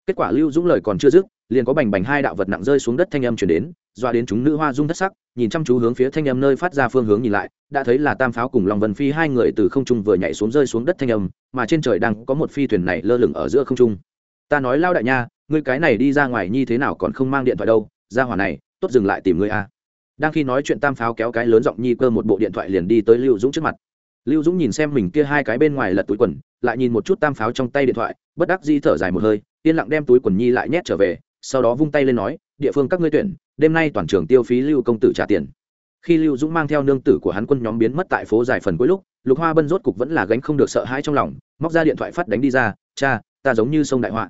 Kết quả lưu dũng lời còn chưa dứt, liền có bành bành hai đạo vật nặng rơi xuống đất thanh âm chuyển đến, doa đến chúng nữ hoa dung thất sắc, nhìn chăm chú hướng phía thanh âm nơi phát ra phương hướng nhìn lại, đã thấy là tam pháo cùng lòng vân phi hai người từ không trung vừa nhảy xuống rơi xuống đất thanh âm, mà trên trời đang có một phi thuyền này lơ lửng ở giữa không trung. Ta nói lao đại nha ngươi cái này đi ra ngoài như thế nào còn không mang điện thoại đâu, ra hỏa này, tốt dừng lại tìm ngươi a. Đang khi nói chuyện tam pháo kéo cái lớn giọng nhi cơ một bộ điện thoại liền đi tới lưu dũng trước mặt. Lưu dũng nhìn xem mình kia hai cái bên ngoài lật túi quần, lại nhìn một chút tam pháo trong tay điện thoại, bất đắc di thở dài một hơi, yên lặng đem túi quần nhi lại nhét trở về, sau đó vung tay lên nói, địa phương các ngươi tuyển, đêm nay toàn trường tiêu phí lưu công tử trả tiền. Khi lưu dũng mang theo nương tử của hắn quân nhóm biến mất tại phố dài phần cuối lúc, lục hoa bân rốt cục vẫn là gánh không được sợ hãi trong lòng, móc ra điện thoại phát đánh đi ra, cha, ta giống như sông đại họa.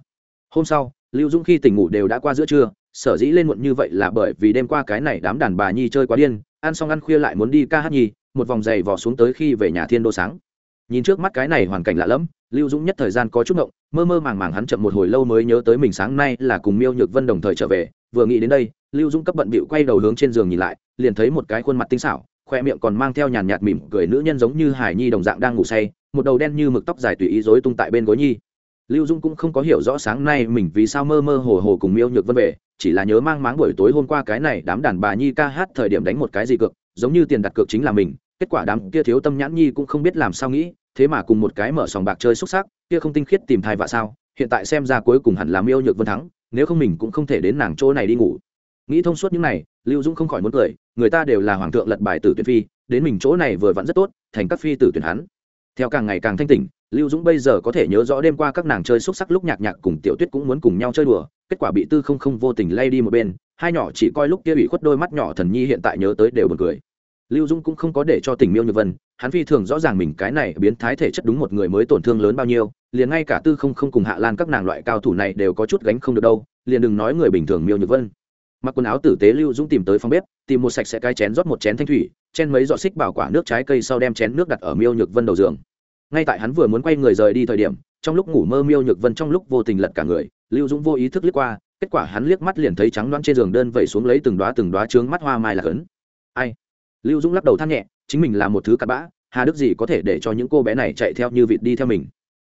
Hôm sau lưu dũng khi tỉnh ngủ đều đã qua giữa trưa, sở dĩ lên muộn như vậy là bởi vì đêm qua cái này đám đàn bà nhi chơi quá điên, ăn xong ăn khuya lại muốn đi ca hát nhi một vòng giày vò xuống tới khi về nhà thiên đô sáng. Nhìn trước mắt cái này hoàn cảnh lạ lẫm, lưu dũng nhất thời gian có chút ngộng, mơ mơ màng màng hắn chậm một hồi lâu mới nhớ tới mình sáng nay là cùng miêu nhược vân đồng thời trở về, vừa nghĩ đến đây, lưu dũng cấp bận bịu quay đầu hướng trên giường nhìn lại, liền thấy một cái khuôn mặt tinh xảo, khoe miệng còn mang theo nhàn nhạt mỉm cười nữ nhân giống như hải nhi đồng dạng đang ngủ say, một đầu đen như mực tóc dài tùy ý rối tung tại bên gối nhi lưu dung cũng không có hiểu rõ sáng nay mình vì sao mơ mơ hồ hồ cùng miêu nhược vân về, chỉ là nhớ mang máng buổi tối hôm qua cái này đám đàn bà nhi ca hát thời điểm đánh một cái gì cược, giống như tiền đặt cược chính là mình, kết quả đám kia thiếu tâm nhãn nhi cũng không biết làm sao nghĩ, thế mà cùng một cái mở sòng bạc chơi xúc xác kia không tinh khiết tìm thai vạ sao, hiện tại xem ra cuối cùng hẳn là miêu nhược vân thắng, nếu không mình cũng không thể đến nàng chỗ này đi ngủ. Nghĩ thông suốt những này, lưu dũng không khỏi muốn cười, người ta đều là hoàng thượng lật bài tử tuyển phi, đến mình chỗ này vừa vặn rất tốt, thành các phi tử tuyển hắn. Theo càng ngày càng thanh tỉnh lưu dũng bây giờ có thể nhớ rõ đêm qua các nàng chơi xúc sắc lúc nhạc nhạc cùng tiểu tuyết cũng muốn cùng nhau chơi đùa, kết quả bị tư không không vô tình lay đi một bên, hai nhỏ chỉ coi lúc kia bị khuất đôi mắt nhỏ thần nhi hiện tại nhớ tới đều buồn cười. Lưu dũng cũng không có để cho tình miêu như vân, hắn phi thường rõ ràng mình cái này biến thái thể chất đúng một người mới tổn thương lớn bao nhiêu, liền ngay cả tư không không cùng hạ lan các nàng loại cao thủ này đều có chút gánh không được đâu, liền đừng nói người bình thường miêu như vân. Mặc quần áo tử tế lưu dũng tìm tới phòng bếp, tìm một sạch sẽ cái chén rót một chén thanh thủy, chen mấy giọt xích bảo quả nước trái cây sau đem chén nước đặt ở miêu nhược vân đầu giường ngay tại hắn vừa muốn quay người rời đi thời điểm, trong lúc ngủ mơ miêu nhược vân trong lúc vô tình lật cả người, lưu dũng vô ý thức liếc qua, kết quả hắn liếc mắt liền thấy trắng đoán trên giường đơn vẩy xuống lấy từng đoá từng đoá trướng mắt hoa mai là cấn. Ai? Lưu dũng lắc đầu than nhẹ, chính mình là một thứ cặn bã, hà đức gì có thể để cho những cô bé này chạy theo như vịt đi theo mình?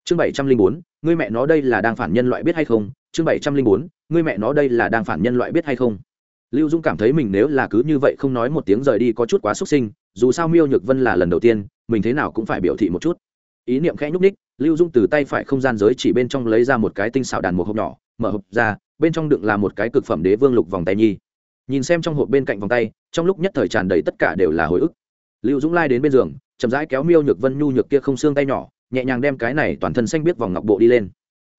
Chương bảy trăm linh bốn người mẹ nó đây là đang phản nhân loại biết hay không? Chương bảy trăm linh bốn người mẹ nó đây là đang phản nhân loại biết hay không? Lưu dũng cảm thấy mình nếu là cứ như vậy không nói một tiếng rời đi có chút quá xúc sinh, dù sao miêu nhược vân là lần đầu tiên, mình thế nào cũng phải biểu thị một chút ý niệm khẽ nhúc ních lưu dung từ tay phải không gian giới chỉ bên trong lấy ra một cái tinh xảo đàn một hộp nhỏ, mở hộp ra, bên trong đựng là một cái cực phẩm đế vương lục vòng tay nhi. Nhìn xem trong hộp bên cạnh vòng tay, trong lúc nhất thời tràn đầy tất cả đều là hồi ức. Lưu dũng lai đến bên giường, chậm rãi kéo miêu nhược vân nhu nhược kia không xương tay nhỏ, nhẹ nhàng đem cái này toàn thân xanh biết vòng ngọc bộ đi lên.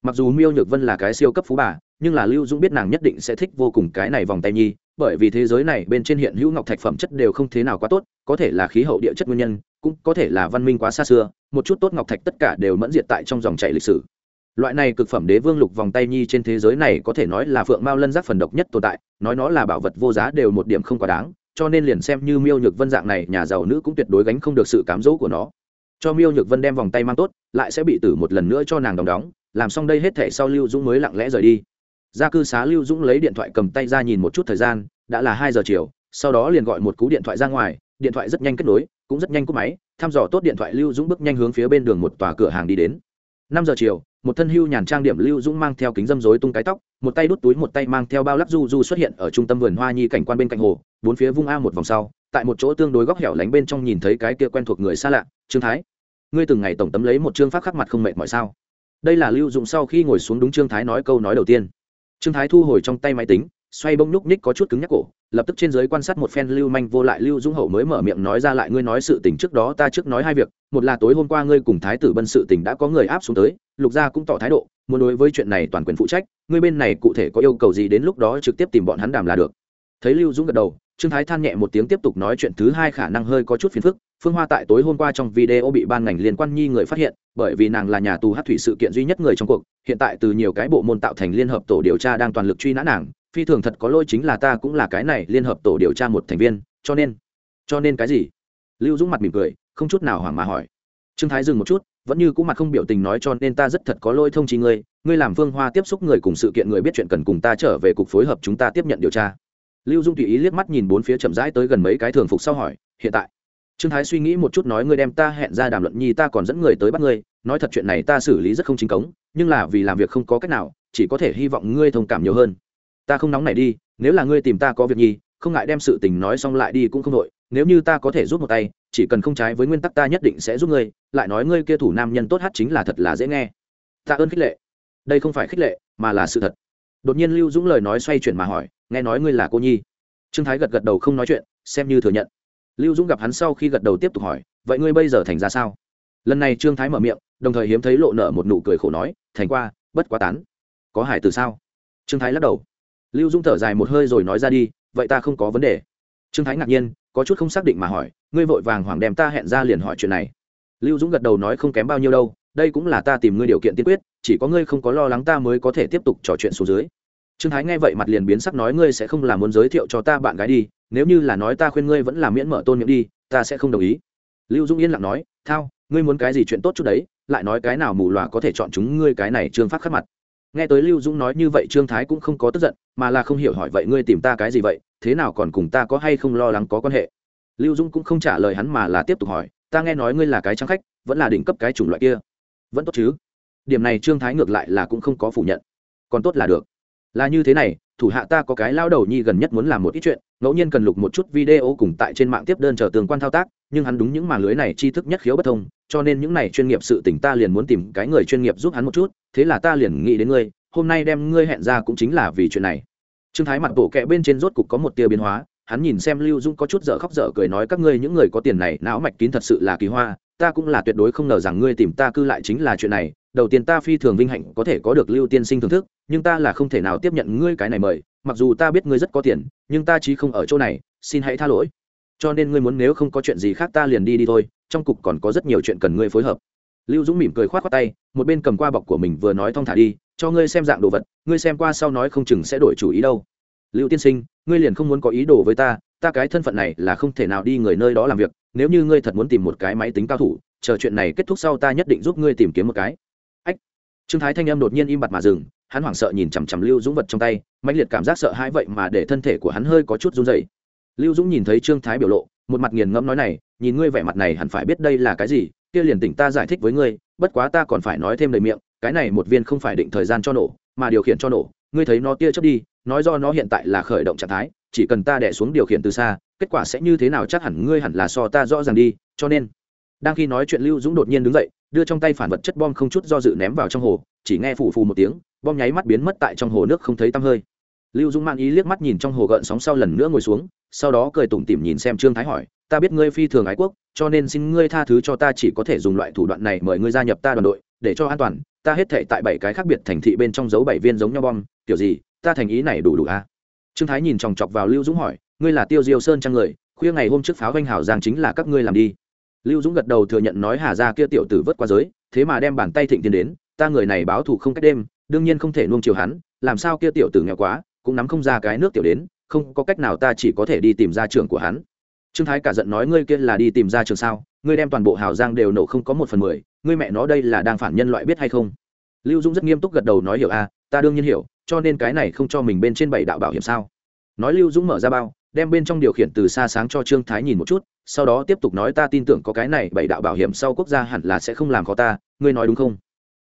Mặc dù miêu nhược vân là cái siêu cấp phú bà, nhưng là lưu dũng biết nàng nhất định sẽ thích vô cùng cái này vòng tay nhi bởi vì thế giới này bên trên hiện hữu ngọc thạch phẩm chất đều không thế nào quá tốt, có thể là khí hậu địa chất nguyên nhân, cũng có thể là văn minh quá xa xưa, một chút tốt ngọc thạch tất cả đều mẫn diệt tại trong dòng chảy lịch sử. Loại này cực phẩm đế vương lục vòng tay nhi trên thế giới này có thể nói là phượng mao lân giác phần độc nhất tồn tại, nói nó là bảo vật vô giá đều một điểm không quá đáng, cho nên liền xem như miêu nhược vân dạng này nhà giàu nữ cũng tuyệt đối gánh không được sự cám dỗ của nó. Cho miêu nhược vân đem vòng tay mang tốt, lại sẽ bị tử một lần nữa cho nàng đóng đóng, làm xong đây hết thể sau lưu dũng mới lặng lẽ rời đi gia cư xá lưu dũng lấy điện thoại cầm tay ra nhìn một chút thời gian, đã là hai giờ chiều, sau đó liền gọi một cú điện thoại ra ngoài, điện thoại rất nhanh kết nối, cũng rất nhanh cúp máy, thăm dò tốt điện thoại lưu dũng bước nhanh hướng phía bên đường một tòa cửa hàng đi đến. Năm giờ chiều, một thân hưu nhàn trang điểm lưu dũng mang theo kính dâm rối tung cái tóc, một tay đút túi một tay mang theo bao lắc du du xuất hiện ở trung tâm vườn hoa nhi cảnh quan bên cạnh hồ, bốn phía vung a một vòng sau, tại một chỗ tương đối góc hẻo lánh bên trong nhìn thấy cái kia quen thuộc người xa lạ, trương thái. Ngươi từng ngày tổng tấm lấy một chương pháp khắc mặt không mệt mỏi sao? Đây là lưu dũng sau khi ngồi xuống đúng trương thái nói câu nói đầu tiên trương thái thu hồi trong tay máy tính, xoay bông núc ních có chút cứng nhắc cổ, lập tức trên giới quan sát một phen lưu manh vô lại lưu dũng hậu mới mở miệng nói ra lại ngươi nói sự tình trước đó ta trước nói hai việc, một là tối hôm qua ngươi cùng thái tử bân sự tình đã có người áp xuống tới, lục gia cũng tỏ thái độ, muốn đối với chuyện này toàn quyền phụ trách, ngươi bên này cụ thể có yêu cầu gì đến lúc đó trực tiếp tìm bọn hắn đàm là được. Thấy lưu dũng gật đầu, trương thái than nhẹ một tiếng tiếp tục nói chuyện thứ hai khả năng hơi có chút phiền phức phương hoa tại tối hôm qua trong video bị ban ngành liên quan nhi người phát hiện, bởi vì nàng là nhà tù hát thủy sự kiện duy nhất người trong cuộc, hiện tại từ nhiều cái bộ môn tạo thành liên hợp tổ điều tra đang toàn lực truy nã nàng, phi thường thật có lỗi chính là ta cũng là cái này liên hợp tổ điều tra một thành viên, cho nên cho nên cái gì? Lưu dũng mặt mỉm cười, không chút nào hoảng mà hỏi. Trương thái dừng một chút, vẫn như cũng mặt không biểu tình nói cho nên ta rất thật có lỗi thông chí ngươi ngươi làm phương hoa tiếp xúc người cùng sự kiện người biết chuyện cần cùng ta trở về cục phối hợp chúng ta tiếp nhận điều tra. Lưu dung tùy ý liếc mắt nhìn bốn phía chậm rãi tới gần mấy cái thường phục sau hỏi, hiện tại trương thái suy nghĩ một chút nói, ngươi đem ta hẹn ra đàm luận nhi, ta còn dẫn người tới bắt ngươi. Nói thật chuyện này ta xử lý rất không chính cống, nhưng là vì làm việc không có cách nào, chỉ có thể hy vọng ngươi thông cảm nhiều hơn. Ta không nóng này đi, nếu là ngươi tìm ta có việc nhi, không ngại đem sự tình nói xong lại đi cũng không đội nếu như ta có thể giúp một tay, chỉ cần không trái với nguyên tắc ta nhất định sẽ giúp ngươi. Lại nói ngươi kia thủ nam nhân tốt hát chính là thật là dễ nghe. Ta ơn khích lệ. Đây không phải khích lệ, mà là sự thật. Đột nhiên lưu dũng lời nói xoay chuyển mà hỏi, nghe nói ngươi là cô nhi? Trương thái gật gật đầu không nói chuyện, xem như thừa nhận lưu dũng gặp hắn sau khi gật đầu tiếp tục hỏi, vậy ngươi bây giờ thành ra sao? Lần này trương thái mở miệng, đồng thời hiếm thấy lộ nợ một nụ cười khổ nói, thành qua, bất quá tán. Có hải từ sao? Trương thái lắc đầu. Lưu dũng thở dài một hơi rồi nói ra đi, vậy ta không có vấn đề. Trương thái ngạc nhiên, có chút không xác định mà hỏi, ngươi vội vàng hoảng đem ta hẹn ra liền hỏi chuyện này. Lưu dũng gật đầu nói, không kém bao nhiêu đâu, đây cũng là ta tìm ngươi điều kiện tiên quyết, chỉ có ngươi không có lo lắng ta mới có thể tiếp tục trò chuyện xuống dưới trương thái nghe vậy mặt liền biến sắc nói, ngươi sẽ không làm muốn giới thiệu cho ta bạn gái đi, nếu như là nói ta khuyên ngươi vẫn là miễn mở tôn miệng đi, ta sẽ không đồng ý. Lưu dung yên lặng nói, thao, ngươi muốn cái gì chuyện tốt chút đấy, lại nói cái nào mù loà có thể chọn chúng ngươi cái này trương phát khắc mặt. Nghe tới lưu dung nói như vậy trương thái cũng không có tức giận, mà là không hiểu hỏi, vậy ngươi tìm ta cái gì vậy, thế nào còn cùng ta có hay không lo lắng có quan hệ? Lưu dung cũng không trả lời hắn mà là tiếp tục hỏi, ta nghe nói ngươi là cái trang khách, vẫn là đỉnh cấp cái chủng loại kia, vẫn tốt chứ? Điểm này trương thái ngược lại là cũng không có phủ nhận. Còn tốt là được là như thế này, thủ hạ ta có cái lao đầu nhi gần nhất muốn làm một ít chuyện, ngẫu nhiên cần lục một chút video cùng tại trên mạng tiếp đơn chờ tường quan thao tác, nhưng hắn đúng những mạng lưới này tri thức nhất khiếu bất thông, cho nên những này chuyên nghiệp sự tỉnh ta liền muốn tìm cái người chuyên nghiệp giúp hắn một chút, thế là ta liền nghĩ đến ngươi, hôm nay đem ngươi hẹn ra cũng chính là vì chuyện này. Trương thái mặt bộ kẹ bên trên rốt cục có một tia biến hóa, hắn nhìn xem lưu dung có chút dở khóc dở cười nói các ngươi những người có tiền này não mạch kín thật sự là kỳ hoa, ta cũng là tuyệt đối không ngờ rằng ngươi tìm ta cư lại chính là chuyện này đầu tiên ta phi thường vinh hạnh có thể có được lưu tiên sinh thưởng thức, nhưng ta là không thể nào tiếp nhận ngươi cái này mời, mặc dù ta biết ngươi rất có tiền, nhưng ta chí không ở chỗ này, xin hãy tha lỗi. Cho nên ngươi muốn nếu không có chuyện gì khác ta liền đi đi thôi, trong cục còn có rất nhiều chuyện cần ngươi phối hợp. Lưu dũng mỉm cười khoát khoát tay, một bên cầm qua bọc của mình vừa nói thong thả đi, cho ngươi xem dạng đồ vật, ngươi xem qua sau nói không chừng sẽ đổi chủ ý đâu. Lưu tiên sinh, ngươi liền không muốn có ý đồ với ta ta cái thân phận này là không thể nào đi người nơi đó làm việc, nếu như ngươi thật muốn tìm một cái máy tính cao thủ, chờ chuyện này kết thúc sau ta nhất định giúp ngươi tìm kiếm một cái trương thái thanh âm đột nhiên im bặt mà dừng, hắn hoảng sợ nhìn chằm chằm lưu dũng vật trong tay, mãnh liệt cảm giác sợ hãi vậy mà để thân thể của hắn hơi có chút run dày lưu dũng nhìn thấy trương thái biểu lộ, một mặt nghiền ngẫm nói này, nhìn ngươi vẻ mặt này hẳn phải biết đây là cái gì, kia liền tỉnh ta giải thích với ngươi, bất quá ta còn phải nói thêm lời miệng, cái này một viên không phải định thời gian cho nổ, mà điều khiển cho nổ, ngươi thấy nó tia chớp đi, nói do nó hiện tại là khởi động trạng thái, chỉ cần ta đẻ xuống điều khiển từ xa, kết quả sẽ như thế nào chắc hẳn ngươi hẳn là so ta rõ ràng đi, cho nên, đang khi nói chuyện lưu dũng đột nhiên đứng dậy đưa trong tay phản vật chất bom không chút do dự ném vào trong hồ, chỉ nghe phù phù một tiếng, bom nháy mắt biến mất tại trong hồ nước không thấy tăm hơi lưu dũng mang ý liếc mắt nhìn trong hồ gợn sóng sau lần nữa ngồi xuống, sau đó cười tủm tỉm nhìn xem trương thái hỏi, ta biết ngươi phi thường ái quốc, cho nên xin ngươi tha thứ cho ta chỉ có thể dùng loại thủ đoạn này mời ngươi gia nhập ta đoàn đội, để cho an toàn, ta hết thể tại bảy cái khác biệt thành thị bên trong dấu bảy viên giống nhau bom, kiểu gì, ta thành ý này đủ đủ à? trương thái nhìn chòng chọc vào lưu dũng hỏi, ngươi là tiêu diêu sơn trang người, khuya ngày hôm trước pháo vanh hảo giang chính là các ngươi làm đi lưu dũng gật đầu thừa nhận nói hà ra kia tiểu tử vớt qua giới thế mà đem bàn tay thịnh tiến đến ta người này báo thù không cách đêm đương nhiên không thể nuông chiều hắn làm sao kia tiểu tử nghèo quá cũng nắm không ra cái nước tiểu đến không có cách nào ta chỉ có thể đi tìm ra trường của hắn. Trương thái cả giận nói ngươi kia là đi tìm ra trường sao ngươi đem toàn bộ hào giang đều nổ không có một phần mười ngươi mẹ nó đây là đang phản nhân loại biết hay không? Lưu dũng rất nghiêm túc gật đầu nói hiểu a à, ta đương nhiên hiểu cho nên cái này không cho mình bên trên bảy đạo bảo hiểm sao? Nói lưu dũng mở ra bao đem bên trong điều khiển từ xa sáng cho trương thái nhìn một chút, sau đó tiếp tục nói, ta tin tưởng có cái này bảy đạo bảo hiểm sau quốc gia hẳn là sẽ không làm khó ta, ngươi nói đúng không?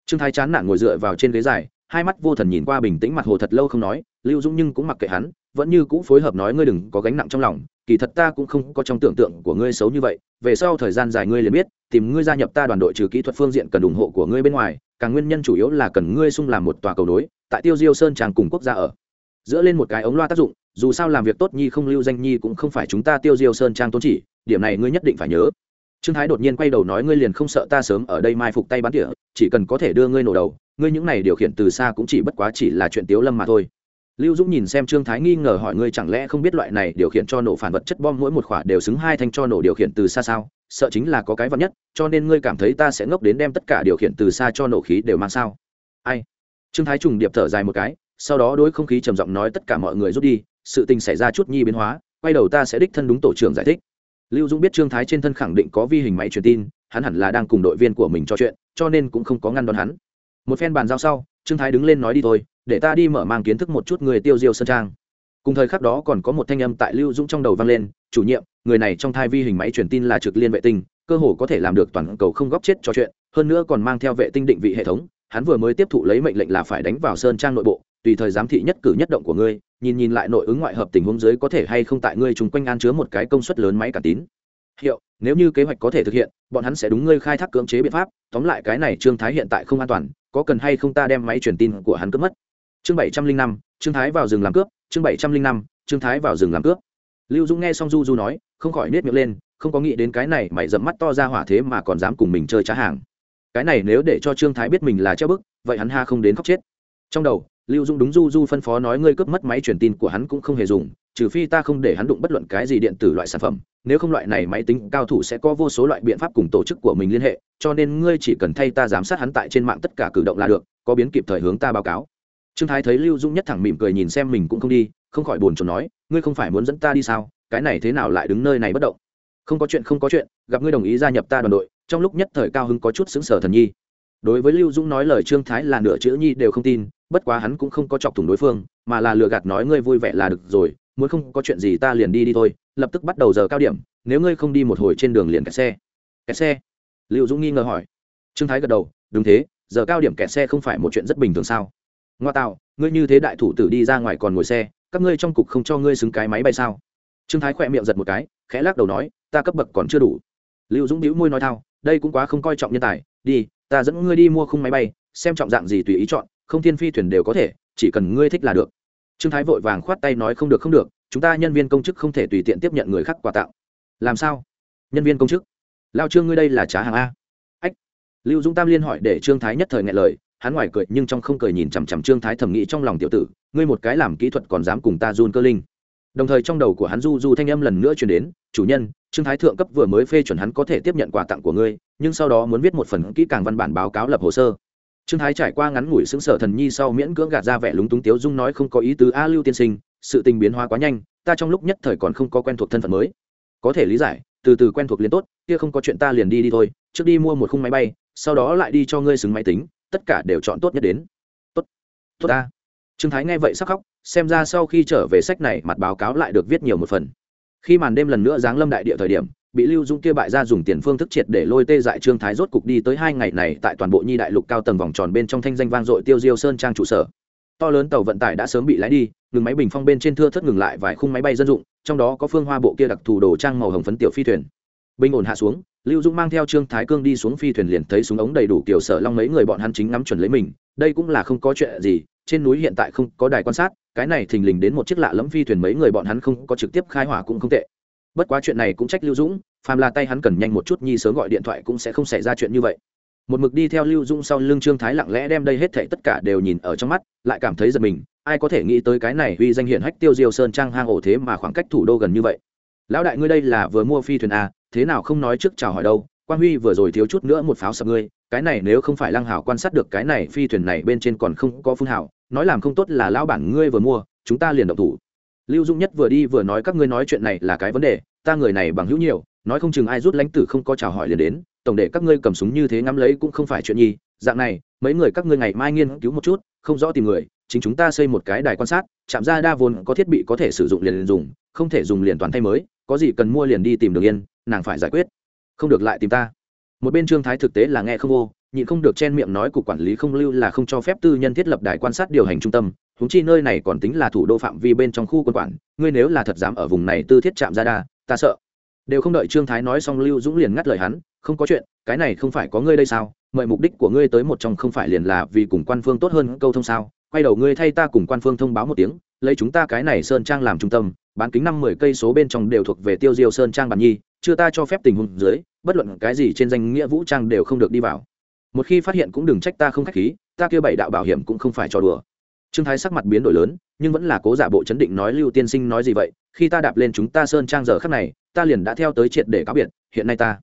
Trương thái chán nản ngồi dựa vào trên ghế dài, hai mắt vô thần nhìn qua bình tĩnh mặt hồ thật lâu không nói, lưu dũng nhưng cũng mặc kệ hắn, vẫn như cũ phối hợp nói, ngươi đừng có gánh nặng trong lòng, kỳ thật ta cũng không có trong tưởng tượng của ngươi xấu như vậy, về sau thời gian dài ngươi liền biết, tìm ngươi gia nhập ta đoàn đội trừ kỹ thuật phương diện cần ủng hộ của ngươi bên ngoài, càng nguyên nhân chủ yếu là cần ngươi sung làm một tòa cầu nối, tại tiêu diêu sơn tràng cùng quốc gia ở, giữa lên một cái ống loa tác dụng dù sao làm việc tốt nhi không lưu danh nhi cũng không phải chúng ta tiêu diêu sơn trang tôn chỉ, điểm này ngươi nhất định phải nhớ. Trương thái đột nhiên quay đầu nói ngươi liền không sợ ta sớm ở đây mai phục tay bắn tỉa, chỉ cần có thể đưa ngươi nổ đầu, ngươi những này điều khiển từ xa cũng chỉ bất quá chỉ là chuyện tiếu lâm mà thôi. Lưu dũng nhìn xem trương thái nghi ngờ hỏi ngươi chẳng lẽ không biết loại này điều khiển cho nổ phản vật chất bom mỗi một khỏa đều xứng hai thanh cho nổ điều khiển từ xa sao? Sợ chính là có cái vật nhất, cho nên ngươi cảm thấy ta sẽ ngốc đến đem tất cả điều khiển từ xa cho nổ khí đều mang sao? Ai? Trương thái trùng điệp thở dài một cái sau đó đối không khí trầm giọng nói tất cả mọi người rút đi, sự tình xảy ra chút nhi biến hóa, quay đầu ta sẽ đích thân đúng tổ trưởng giải thích. Lưu dũng biết trương thái trên thân khẳng định có vi hình máy truyền tin, hắn hẳn là đang cùng đội viên của mình trò chuyện, cho nên cũng không có ngăn đón hắn. Một phen bàn giao sau, trương thái đứng lên nói đi thôi, để ta đi mở mang kiến thức một chút người tiêu diêu sơn trang. Cùng thời khắc đó còn có một thanh âm tại lưu dũng trong đầu vang lên, chủ nhiệm, người này trong thai vi hình máy truyền tin là trực liên vệ tinh, cơ hồ có thể làm được toàn cầu không góp chết trò chuyện, hơn nữa còn mang theo vệ tinh định vị hệ thống, hắn vừa mới tiếp thụ lấy mệnh lệnh là phải đánh vào sơn trang nội bộ tùy thời giám thị nhất cử nhất động của ngươi, nhìn nhìn lại nội ứng ngoại hợp tình huống dưới có thể hay không tại ngươi chung quanh an chứa một cái công suất lớn máy cả tín. Hiệu, nếu như kế hoạch có thể thực hiện, bọn hắn sẽ đúng ngươi khai thác cưỡng chế biện pháp. Tóm lại cái này trương thái hiện tại không an toàn, có cần hay không ta đem máy truyền tin của hắn cướp mất? Chương bảy trăm linh năm, trương thái vào rừng làm cướp, chương bảy trăm linh năm, trương thái vào rừng làm cướp. Lưu dũng nghe xong du du nói, không khỏi nết miệng lên, không có nghĩ đến cái này mày dẫm mắt to ra hỏa thế mà còn dám cùng mình chơi trá hàng. Cái này nếu để cho trương thái biết mình là treo bức, vậy hắn ha không đến khóc chết. Trong đầu lưu dung đúng du du phân phó nói ngươi cướp mất máy truyền tin của hắn cũng không hề dùng, trừ phi ta không để hắn đụng bất luận cái gì điện tử loại sản phẩm. Nếu không loại này máy tính cao thủ sẽ có vô số loại biện pháp cùng tổ chức của mình liên hệ, cho nên ngươi chỉ cần thay ta giám sát hắn tại trên mạng tất cả cử động là được, có biến kịp thời hướng ta báo cáo. Trương thái thấy lưu dung nhất thẳng mỉm cười nhìn xem mình cũng không đi, không khỏi buồn chồn nói, ngươi không phải muốn dẫn ta đi sao, cái này thế nào lại đứng nơi này bất động? Không có chuyện, không có chuyện, gặp ngươi đồng ý gia nhập ta đoàn đội, trong lúc nhất thời cao hứng có chút xứng sở thần nhi. Đối với lưu dũng nói lời trương thái là nửa chữ nhi đều không tin bất quá hắn cũng không có chọc thủng đối phương, mà là lừa gạt nói ngươi vui vẻ là được rồi, muốn không có chuyện gì ta liền đi đi thôi, lập tức bắt đầu giờ cao điểm, nếu ngươi không đi một hồi trên đường liền kẹt xe. Kẹt xe? Liệu dũng nghi ngờ hỏi. Trương thái gật đầu, đúng thế, giờ cao điểm kẹt xe không phải một chuyện rất bình thường sao? Ngoa tạo, ngươi như thế đại thủ tử đi ra ngoài còn ngồi xe, các ngươi trong cục không cho ngươi xứng cái máy bay sao? Trương thái khỏe miệng giật một cái, khẽ lắc đầu nói, ta cấp bậc còn chưa đủ. Liệu dũng đĩu môi nói thao, đây cũng quá không coi trọng nhân tài, đi, ta dẫn ngươi đi mua khung máy bay, xem trọng dạng gì tùy ý chọn không thiên phi thuyền đều có thể, chỉ cần ngươi thích là được. Trương thái vội vàng khoát tay nói không được không được, chúng ta nhân viên công chức không thể tùy tiện tiếp nhận người khác quà tặng. Làm sao? Nhân viên công chức? Lao trương ngươi đây là trá hàng a. Ách. Lưu dũng tam liên hỏi để trương thái nhất thời ngại lời, hắn ngoài cười nhưng trong không cười nhìn chằm chằm trương thái thẩm nghĩ trong lòng tiểu tử, ngươi một cái làm kỹ thuật còn dám cùng ta run cơ linh. Đồng thời trong đầu của hắn du du thanh âm lần nữa chuyển đến, chủ nhân, trương thái thượng cấp vừa mới phê chuẩn hắn có thể tiếp nhận quà tặng của ngươi, nhưng sau đó muốn viết một phần kỹ càng văn bản báo cáo lập hồ sơ trương thái trải qua ngắn ngủi xứng sở thần nhi sau miễn cưỡng gạt ra vẻ lúng túng tiếu dung nói không có ý tứ, a lưu tiên sinh, sự tình biến hóa quá nhanh, ta trong lúc nhất thời còn không có quen thuộc thân phận mới. Có thể lý giải, từ từ quen thuộc liền tốt, kia không có chuyện ta liền đi đi thôi, trước đi mua một khung máy bay, sau đó lại đi cho ngươi xứng máy tính, tất cả đều chọn tốt nhất đến. Tốt tốt ta. Trương thái nghe vậy sắc khóc, xem ra sau khi trở về sách này, mặt báo cáo lại được viết nhiều một phần. Khi màn đêm lần nữa giáng lâm đại địa thời điểm bị lưu dung kia bại ra dùng tiền phương thức triệt để lôi tê dại trương thái rốt cục đi tới hai ngày này tại toàn bộ nhi đại lục cao tầng vòng tròn bên trong thanh danh vang dội tiêu diêu sơn trang trụ sở. To lớn tàu vận tải đã sớm bị lái đi, ngừng máy bình phong bên trên thưa thất ngừng lại vài khung máy bay dân dụng, trong đó có phương hoa bộ kia đặc thù đồ trang màu hồng phấn tiểu phi thuyền. Bình ổn hạ xuống, lưu dung mang theo trương thái cương đi xuống phi thuyền liền thấy súng ống đầy đủ kiểu sở long mấy người bọn hắn chính ngắm chuẩn lấy mình, đây cũng là không có chuyện gì, trên núi hiện tại không có đài quan sát, cái này thình lình đến một chiếc lạ lẫm phi thuyền mấy người bọn hắn không có trực tiếp khai hỏa cũng không tệ bất quá chuyện này cũng trách lưu dũng phàm là tay hắn cần nhanh một chút nhi sớm gọi điện thoại cũng sẽ không xảy ra chuyện như vậy. Một mực đi theo lưu dũng sau lưng trương thái lặng lẽ đem đây hết thảy tất cả đều nhìn ở trong mắt lại cảm thấy giật mình ai có thể nghĩ tới cái này uy danh hiển hách tiêu diêu sơn trang hang ổ thế mà khoảng cách thủ đô gần như vậy. Lão đại ngươi đây là vừa mua phi thuyền à, thế nào không nói trước chào hỏi đâu quan huy vừa rồi thiếu chút nữa một pháo sập ngươi cái này nếu không phải lăng hảo quan sát được cái này phi thuyền này bên trên còn không có phun hảo nói làm không tốt là lão bản ngươi vừa mua chúng ta liền động thủ lưu dung nhất vừa đi vừa nói các ngươi nói chuyện này là cái vấn đề ta người này bằng hữu nhiều nói không chừng ai rút lãnh tử không có chào hỏi liền đến tổng để các ngươi cầm súng như thế ngắm lấy cũng không phải chuyện nhi dạng này mấy người các ngươi ngày mai nghiên cứu một chút không rõ tìm người chính chúng ta xây một cái đài quan sát chạm ra đa vốn có thiết bị có thể sử dụng liền, liền dùng không thể dùng liền toàn thay mới có gì cần mua liền đi tìm đường yên nàng phải giải quyết. Không được lại tìm ta. Một bên trương thái thực tế là nghe không ô nhịn không được chen miệng nói cục quản lý không lưu là không cho phép tư nhân thiết lập đài quan sát điều hành trung tâm húng chi nơi này còn tính là thủ đô phạm vi bên trong khu quân quản, ngươi nếu là thật dám ở vùng này tư thiết chạm ra đa, ta sợ. Đều không đợi trương thái nói xong lưu dũng liền ngắt lời hắn, không có chuyện, cái này không phải có ngươi đây sao? Mời mục đích của ngươi tới một trong không phải liền là vì cùng quan phương tốt hơn câu thông sao? Quay đầu ngươi thay ta cùng quan phương thông báo một tiếng, lấy chúng ta cái này sơn trang làm trung tâm, bán kính năm mười cây số bên trong đều thuộc về tiêu diêu sơn trang bản nhi, chưa ta cho phép tình huống dưới, bất luận cái gì trên danh nghĩa vũ trang đều không được đi vào. Một khi phát hiện cũng đừng trách ta không khách khí, ta kêu bảy đạo bảo hiểm cũng không phải trò đùa trương thái sắc mặt biến đổi lớn, nhưng vẫn là cố giả bộ chấn định nói lưu tiên sinh nói gì vậy, khi ta đạp lên chúng ta sơn trang giờ khắc này, ta liền đã theo tới triệt để cáo biệt, hiện nay ta.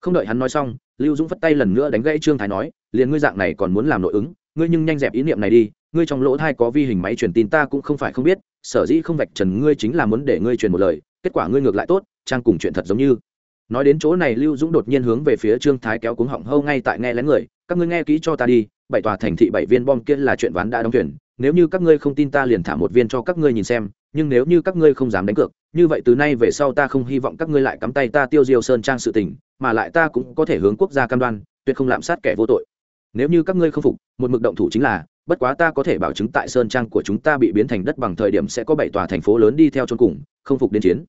Không đợi hắn nói xong, lưu dũng phất tay lần nữa đánh gãy trương thái nói, liền ngươi dạng này còn muốn làm nội ứng, ngươi nhưng nhanh dẹp ý niệm này đi, ngươi trong lỗ thai có vi hình máy truyền tin ta cũng không phải không biết, sở dĩ không vạch trần ngươi chính là muốn để ngươi truyền một lời, kết quả ngươi ngược lại tốt, trang cùng chuyện thật giống như. Nói đến chỗ này lưu dũng đột nhiên hướng về phía trương thái kéo cuống họng hâu ngay tại nghe lén người, các ngươi nghe kỹ cho ta đi, bảy tòa thành thị bảy viên bom kia là chuyện ván đã đóng thuyền nếu như các ngươi không tin ta liền thả một viên cho các ngươi nhìn xem, nhưng nếu như các ngươi không dám đánh cược, như vậy từ nay về sau ta không hy vọng các ngươi lại cắm tay ta tiêu diêu sơn trang sự tình, mà lại ta cũng có thể hướng quốc gia cam đoan, tuyệt không lạm sát kẻ vô tội. Nếu như các ngươi không phục, một mực động thủ chính là, bất quá ta có thể bảo chứng tại sơn trang của chúng ta bị biến thành đất bằng thời điểm sẽ có bảy tòa thành phố lớn đi theo chôn cùng, không phục đến chiến.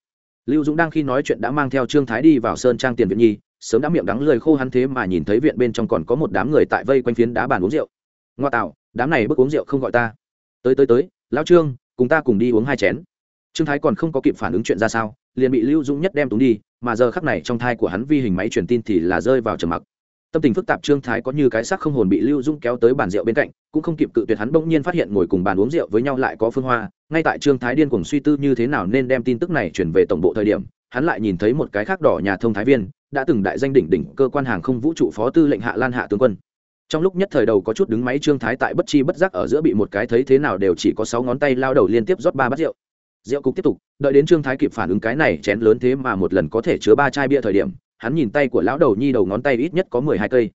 Lưu dũng đang khi nói chuyện đã mang theo trương thái đi vào sơn trang tiền viện nhi, sớm đã miệng đắng lời khô hắn thế mà nhìn thấy viện bên trong còn có một đám người tại vây quanh phiến đá bàn uống rượu ngoa tạo, đám này bước uống rượu không gọi ta. Tới tới tới, lão trương, cùng ta cùng đi uống hai chén. Trương thái còn không có kịp phản ứng chuyện ra sao, liền bị lưu dũng nhất đem túng đi, mà giờ khắc này trong thai của hắn vi hình máy truyền tin thì là rơi vào trầm mặc. Tâm tình phức tạp trương thái có như cái xác không hồn bị lưu dũng kéo tới bàn rượu bên cạnh, cũng không kịp cự tuyệt hắn bỗng nhiên phát hiện ngồi cùng bàn uống rượu với nhau lại có phương hoa, ngay tại trương thái điên cuồng suy tư như thế nào nên đem tin tức này chuyển về tổng bộ thời điểm, hắn lại nhìn thấy một cái khác đỏ nhà thông thái viên, đã từng đại danh đỉnh đỉnh cơ quan hàng không vũ trụ phó tư lệnh hạ lan hạ tướng quân trong lúc nhất thời đầu có chút đứng máy trương thái tại bất chi bất giác ở giữa bị một cái thấy thế nào đều chỉ có sáu ngón tay lao đầu liên tiếp rót ba bát rượu. Rượu cục tiếp tục, đợi đến trương thái kịp phản ứng cái này chén lớn thế mà một lần có thể chứa ba chai bia thời điểm, hắn nhìn tay của lão đầu nhi đầu ngón tay ít nhất có mười hai cây.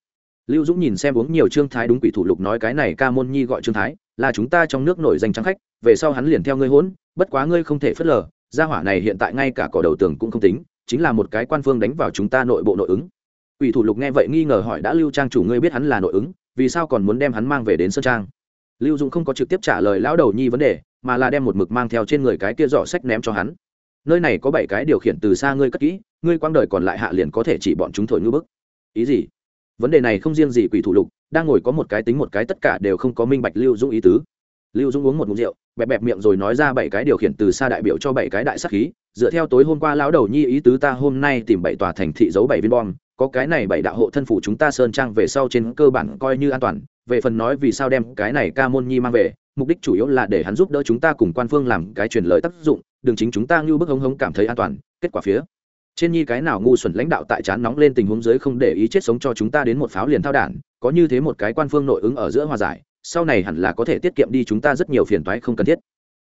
Lưu dũng nhìn xem uống nhiều trương thái đúng quỷ thủ lục nói cái này ca môn nhi gọi trương thái, là chúng ta trong nước nổi danh trắng khách, về sau hắn liền theo ngươi hỗn, bất quá ngươi không thể phớt lờ, gia hỏa này hiện tại ngay cả cỏ đầu tường cũng không tính, chính là một cái quan phương đánh vào chúng ta nội bộ nội ứng quỷ thủ lục nghe vậy nghi ngờ hỏi đã lưu trang chủ ngươi biết hắn là nội ứng, vì sao còn muốn đem hắn mang về đến sơn trang? Lưu Dung không có trực tiếp trả lời lão đầu nhi vấn đề, mà là đem một mực mang theo trên người cái kia giỏ sách ném cho hắn. Nơi này có bảy cái điều khiển từ xa ngươi cất kỹ, ngươi quang đời còn lại hạ liền có thể chỉ bọn chúng thổi ngư bức. Ý gì? Vấn đề này không riêng gì quỷ thủ lục, đang ngồi có một cái tính một cái tất cả đều không có minh bạch lưu Dung ý tứ. Lưu Dung uống một ngụm rượu, bẹp bẹp miệng rồi nói ra bảy cái điều khiển từ xa đại biểu cho bảy cái đại sát khí, dựa theo tối hôm qua lão đầu nhi ý tứ ta hôm nay tìm bảy tòa thành thị giấu bảy viên bom có cái này bảy đạo hộ thân phủ chúng ta sơn trang về sau trên cơ bản coi như an toàn. Về phần nói vì sao đem cái này ca môn nhi mang về, mục đích chủ yếu là để hắn giúp đỡ chúng ta cùng quan phương làm cái truyền lời tác dụng đừng chính chúng ta như bức hống hống cảm thấy an toàn. Kết quả phía trên nhi cái nào ngu xuẩn lãnh đạo tại chán nóng lên tình huống dưới không để ý chết sống cho chúng ta đến một pháo liền thao đản, có như thế một cái quan phương nội ứng ở giữa hòa giải, sau này hẳn là có thể tiết kiệm đi chúng ta rất nhiều phiền toái không cần thiết.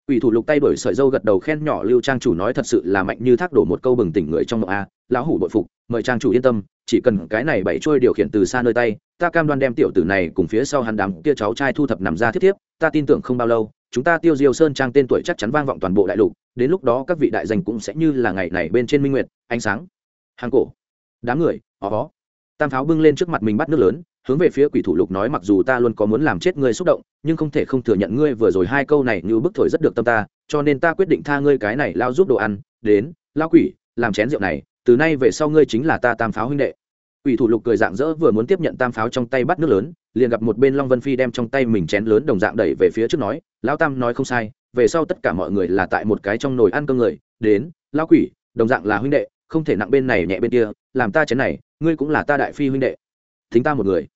Ủy thủ lục tay đổi sợi dâu gật đầu khen nhỏ lưu trang chủ nói thật sự là mạnh như thác đổ một câu bừng tỉnh người trong mộng a, lão hủ bội phục, mời trang chủ yên tâm chỉ cần cái này bảy trôi điều khiển từ xa nơi tay, ta cam đoan đem tiểu tử này cùng phía sau hắn đám kia cháu trai thu thập nằm ra thiết thiếp, ta tin tưởng không bao lâu, chúng ta tiêu diêu sơn trang tên tuổi chắc chắn vang vọng toàn bộ đại lục, đến lúc đó các vị đại danh cũng sẽ như là ngày này bên trên minh nguyệt, ánh sáng. Hàng cổ. Đám người ó tam pháo bưng lên trước mặt mình bắt nước lớn, hướng về phía quỷ thủ lục nói mặc dù ta luôn có muốn làm chết ngươi xúc động, nhưng không thể không thừa nhận ngươi vừa rồi hai câu này như bức thổi rất được tâm ta, cho nên ta quyết định tha ngươi cái này lao giúp đồ ăn, đến, lao quỷ, làm chén rượu này từ nay về sau ngươi chính là ta tam pháo huynh đệ. Quỷ thủ lục cười dạng dỡ vừa muốn tiếp nhận tam pháo trong tay bắt nước lớn, liền gặp một bên long vân phi đem trong tay mình chén lớn đồng dạng đẩy về phía trước nói, lão tam nói không sai, về sau tất cả mọi người là tại một cái trong nồi ăn cơm người, đến, lão quỷ, đồng dạng là huynh đệ, không thể nặng bên này nhẹ bên kia, làm ta chén này, ngươi cũng là ta đại phi huynh đệ. Thính ta một người.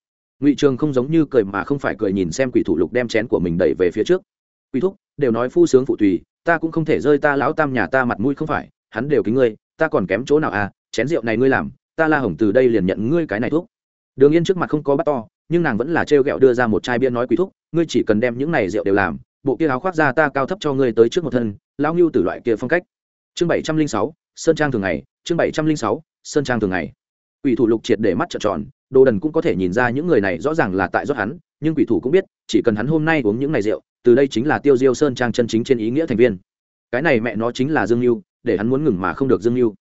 Ngụy trường không giống như cười mà không phải cười nhìn xem quỷ thủ lục đem chén của mình đẩy về phía trước. Quỷ thúc, đều nói phu sướng phụ tùy, ta cũng không thể rơi ta lão tam nhà ta mặt mũi không phải, hắn đều kính ngươi ta còn kém chỗ nào à chén rượu này ngươi làm, ta la hồng từ đây liền nhận ngươi cái này thuốc. Đường yên trước mặt không có bắt to, nhưng nàng vẫn là trêu ghẹo đưa ra một chai bia nói quý thúc ngươi chỉ cần đem những này rượu đều làm, bộ kia áo khoác ra ta cao thấp cho ngươi tới trước một thân, lão ngưu từ loại kia phong cách. Chương bảy trăm linh sáu, sơn trang thường ngày, chương bảy trăm linh sáu, sơn trang thường ngày. Quỷ thủ lục triệt để mắt trợn tròn, đồ đần cũng có thể nhìn ra những người này rõ ràng là tại rót hắn, nhưng quỷ thủ cũng biết, chỉ cần hắn hôm nay uống những này rượu, từ đây chính là tiêu diêu sơn trang chân chính trên ý nghĩa thành viên. Cái này mẹ nó chính là dương mưu để hắn muốn ngừng mà không được dương lưu,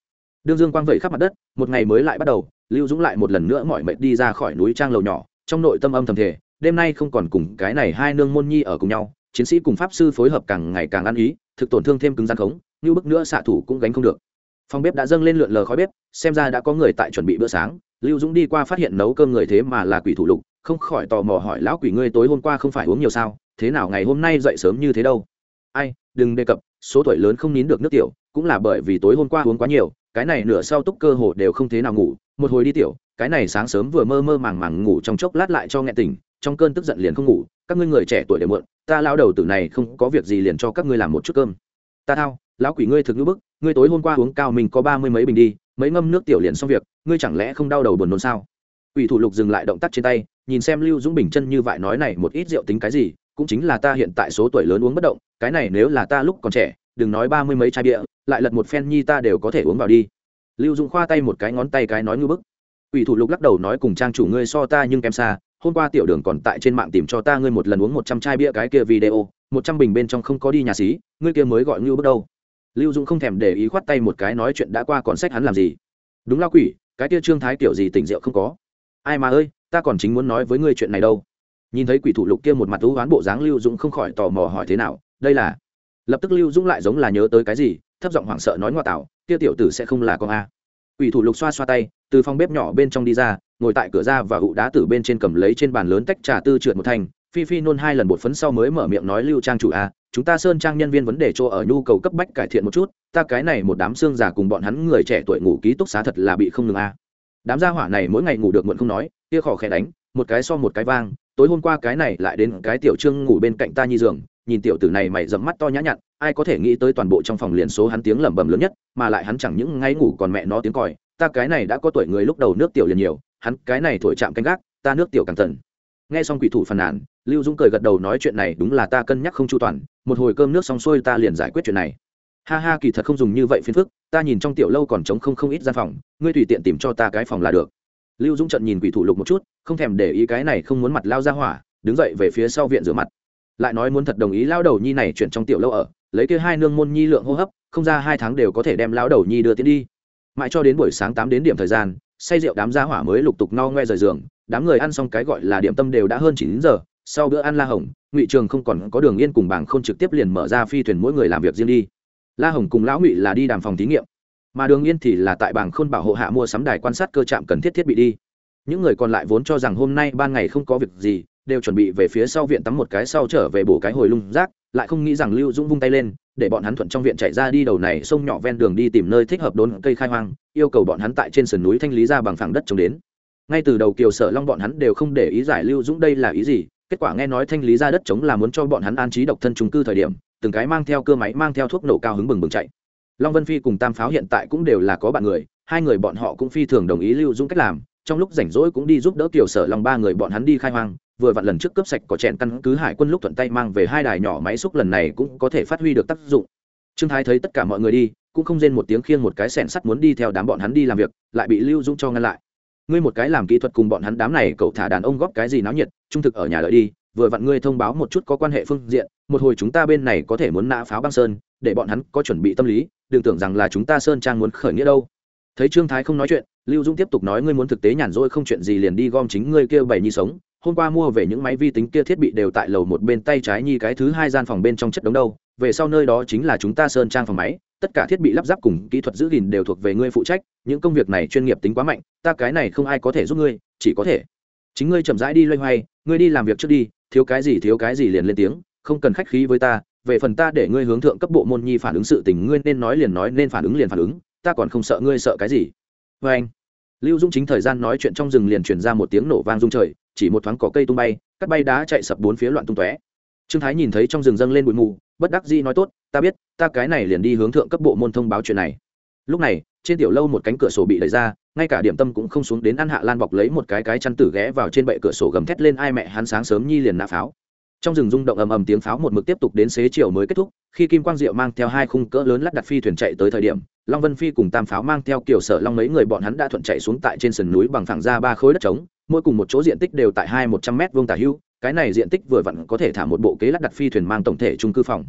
đương dương quang vẩy khắp mặt đất một ngày mới lại bắt đầu lưu dũng lại một lần nữa mọi mệt đi ra khỏi núi trang lầu nhỏ trong nội tâm âm thầm thể đêm nay không còn cùng cái này hai nương môn nhi ở cùng nhau chiến sĩ cùng pháp sư phối hợp càng ngày càng ăn ý thực tổn thương thêm cứng gian khống như bức nữa xạ thủ cũng gánh không được. Phòng bếp đã dâng lên lượn lờ khói bếp xem ra đã có người tại chuẩn bị bữa sáng lưu dũng đi qua phát hiện nấu cơm người thế mà là quỷ thủ lục không khỏi tò mò hỏi lão quỷ ngươi tối hôm qua không phải uống nhiều sao? Thế nào ngày hôm nay dậy sớm như thế đâu? Ai đừng đề cập số tuổi lớn không nín được nước tiểu cũng là bởi vì tối hôm qua uống quá nhiều cái này nửa sau túc cơ hồ đều không thế nào ngủ một hồi đi tiểu cái này sáng sớm vừa mơ mơ màng màng ngủ trong chốc lát lại cho nghẹn tỉnh trong cơn tức giận liền không ngủ các ngươi người trẻ tuổi đều mượn ta lao đầu tử này không có việc gì liền cho các ngươi làm một chút cơm. Ta thao lão quỷ ngươi thực ngữ bức ngươi tối hôm qua uống cao mình có ba mươi mấy bình đi mấy ngâm nước tiểu liền xong việc ngươi chẳng lẽ không đau đầu buồn nôn sao? Quỷ thủ lục dừng lại động tác trên tay, nhìn xem Lưu Dũng Bình chân như vậy nói này một ít rượu tính cái gì, cũng chính là ta hiện tại số tuổi lớn uống bất động, cái này nếu là ta lúc còn trẻ, đừng nói ba mươi mấy chai bia, lại lật một phen nhi ta đều có thể uống vào đi. Lưu Dũng khoa tay một cái ngón tay cái nói như bức. Quỷ thủ lục lắc đầu nói cùng trang chủ ngươi so ta nhưng kém xa, hôm qua tiểu đường còn tại trên mạng tìm cho ta ngươi một lần uống một trăm chai bia cái kia video, một trăm bình bên trong không có đi nhà xí, ngươi kia mới gọi như bức đâu. Lưu Dũng không thèm để ý khoát tay một cái nói chuyện đã qua còn sách hắn làm gì. Đúng lao quỷ, cái kia trương thái kiểu gì tỉnh rượu không có ai mà ơi ta còn chính muốn nói với ngươi chuyện này đâu nhìn thấy quỷ thủ lục kia một mặt thú oán bộ dáng lưu dũng không khỏi tò mò hỏi thế nào, đây là? Lập tức lưu dũng lại giống là nhớ tới cái gì, thấp giọng hoảng sợ nói ngoại tạo, kia tiểu tử sẽ không là con a. Quỷ thủ lục xoa xoa tay, từ phòng bếp nhỏ bên trong đi ra, ngồi tại cửa ra và hụ đá từ bên trên cầm lấy trên bàn lớn tách trà tư trượt một thành phi phi nôn hai lần bột phấn sau mới mở miệng nói lưu trang chủ a, chúng ta sơn trang nhân viên vấn đề chỗ ở nhu cầu cấp bách cải thiện một chút, ta cái này một đám xương già cùng bọn hắn người trẻ tuổi ngủ ký túc xá thật là bị không ngừng a. Đám gia hỏa này mỗi ngày ngủ được muộn không nói, kia khỏ khẽ đánh, một cái so một cái vang tối hôm qua cái này lại đến cái tiểu trương ngủ bên cạnh ta nhi giường, nhìn tiểu tử này mày dẫm mắt to nhã nhặn, ai có thể nghĩ tới toàn bộ trong phòng liền số hắn tiếng lẩm bẩm lớn nhất, mà lại hắn chẳng những ngay ngủ còn mẹ nó tiếng còi, ta cái này đã có tuổi người lúc đầu nước tiểu liền nhiều, hắn cái này thổi chạm canh gác, ta nước tiểu càng tần nghe xong quỷ thủ phàn nàn, lưu dũng cười gật đầu nói chuyện này đúng là ta cân nhắc không chu toàn, một hồi cơm nước xong xuôi ta liền giải quyết chuyện này. Ha ha, kỳ thật không dùng như vậy phiền phức, ta nhìn trong tiểu lâu còn trống không không ít gian phòng, ngươi tùy tiện tìm cho ta cái phòng là được. Lưu dũng trận nhìn quỷ thủ lục một chút không thèm để ý cái này không muốn mặt lao ra hỏa, đứng dậy về phía sau viện rửa mặt. Lại nói muốn thật đồng ý lao đầu nhi này chuyển trong tiểu lâu ở, lấy kia hai nương môn nhi lượng hô hấp, không ra hai tháng đều có thể đem lao đầu nhi đưa tiến đi. Mãi cho đến buổi sáng tám đến điểm thời gian, say rượu đám gia hỏa mới lục tục no ngoe rời giường, đám người ăn xong cái gọi là điểm tâm đều đã hơn chín giờ, sau bữa ăn la hồng, ngụy trường không còn có đường yên cùng bảng không trực tiếp liền mở ra phi thuyền mỗi người làm việc riêng đi. La hồng cùng lão ngụy là đi đàm phòng thí nghiệm, mà đường yên thì là tại bảng khôn bảo hộ hạ mua sắm đài quan sát cơ trạm cần thiết thiết bị đi những người còn lại vốn cho rằng hôm nay ban ngày không có việc gì, đều chuẩn bị về phía sau viện tắm một cái sau trở về bổ cái hồi lung rác, lại không nghĩ rằng lưu dũng vung tay lên, để bọn hắn thuận trong viện chạy ra đi đầu này sông nhỏ ven đường đi tìm nơi thích hợp đốn cây khai hoang, yêu cầu bọn hắn tại trên sườn núi thanh lý ra bằng phẳng đất trồng đến. Ngay từ đầu kiều sở long bọn hắn đều không để ý giải lưu dũng đây là ý gì, kết quả nghe nói thanh lý ra đất trống là muốn cho bọn hắn an trí độc thân trung cư thời điểm, từng cái mang theo cơ máy mang theo thuốc nổ cao hứng bừng bừng chạy. Long vân phi cùng tam pháo hiện tại cũng đều là có bạn người, hai người bọn họ cũng phi thường đồng ý lưu dũng cách làm trong lúc rảnh rỗi cũng đi giúp đỡ tiểu sở long ba người bọn hắn đi khai hoang, vừa vặn lần trước cướp sạch có chèn căn cứ hải quân lúc thuận tay mang về hai đài nhỏ máy xúc lần này cũng có thể phát huy được tác dụng. Trương thái thấy tất cả mọi người đi, cũng không rên một tiếng khiêng một cái sẹn sắt muốn đi theo đám bọn hắn đi làm việc, lại bị lưu dũng cho ngăn lại. Ngươi một cái làm kỹ thuật cùng bọn hắn đám này cậu thả đàn ông góp cái gì náo nhiệt, trung thực ở nhà đợi đi, vừa vặn ngươi thông báo một chút có quan hệ phương diện, một hồi chúng ta bên này có thể muốn nã pháo băng sơn, để bọn hắn có chuẩn bị tâm lý, đừng tưởng rằng là chúng ta sơn trang muốn khởi nghĩa đâu. Thấy trương thái không nói chuyện lưu dũng tiếp tục nói, ngươi muốn thực tế nhàn rỗi không chuyện gì liền đi gom chính ngươi kia bảy nhi sống. Hôm qua mua về những máy vi tính kia thiết bị đều tại lầu một bên tay trái nhi cái thứ hai gian phòng bên trong chất đống đâu. Về sau nơi đó chính là chúng ta sơn trang phòng máy. Tất cả thiết bị lắp ráp cùng kỹ thuật giữ gìn đều thuộc về ngươi phụ trách. Những công việc này chuyên nghiệp tính quá mạnh, ta cái này không ai có thể giúp ngươi, chỉ có thể chính ngươi chậm rãi đi loay hoay, ngươi đi làm việc trước đi, thiếu cái gì thiếu cái gì liền lên tiếng, không cần khách khí với ta. Về phần ta để ngươi hướng thượng cấp bộ môn nhi phản ứng sự tình, ngươi nên nói liền nói, nên phản ứng liền phản ứng, ta còn không sợ ngươi sợ cái gì. Vê anh lưu dung chính thời gian nói chuyện trong rừng liền truyền ra một tiếng nổ vang rung trời, chỉ một thoáng cỏ cây tung bay cắt bay đá chạy sập bốn phía loạn tung tóe. Trương thái nhìn thấy trong rừng dâng lên bụi mù, bất đắc dĩ nói tốt, ta biết, ta cái này liền đi hướng thượng cấp bộ môn thông báo chuyện này. Lúc này, trên tiểu lâu một cánh cửa sổ bị đẩy ra, ngay cả điểm tâm cũng không xuống đến ăn hạ lan bọc lấy một cái cái chăn tử ghé vào trên bệ cửa sổ gầm thét lên, ai mẹ, hắn sáng sớm nhi liền nã pháo trong rừng rung động ầm ầm tiếng pháo một mực tiếp tục đến xế chiều mới kết thúc, khi kim quang diệu mang theo hai khung cỡ lớn lắp đặt phi thuyền chạy tới thời điểm, long vân phi cùng tam pháo mang theo kiểu sở long mấy người bọn hắn đã thuận chạy xuống tại trên sườn núi bằng phẳng ra ba khối đất trống, mỗi cùng một chỗ diện tích đều tại hai một trăm m vuông tả hưu, cái này diện tích vừa vặn có thể thả một bộ kế lắp đặt phi thuyền mang tổng thể trung cư phòng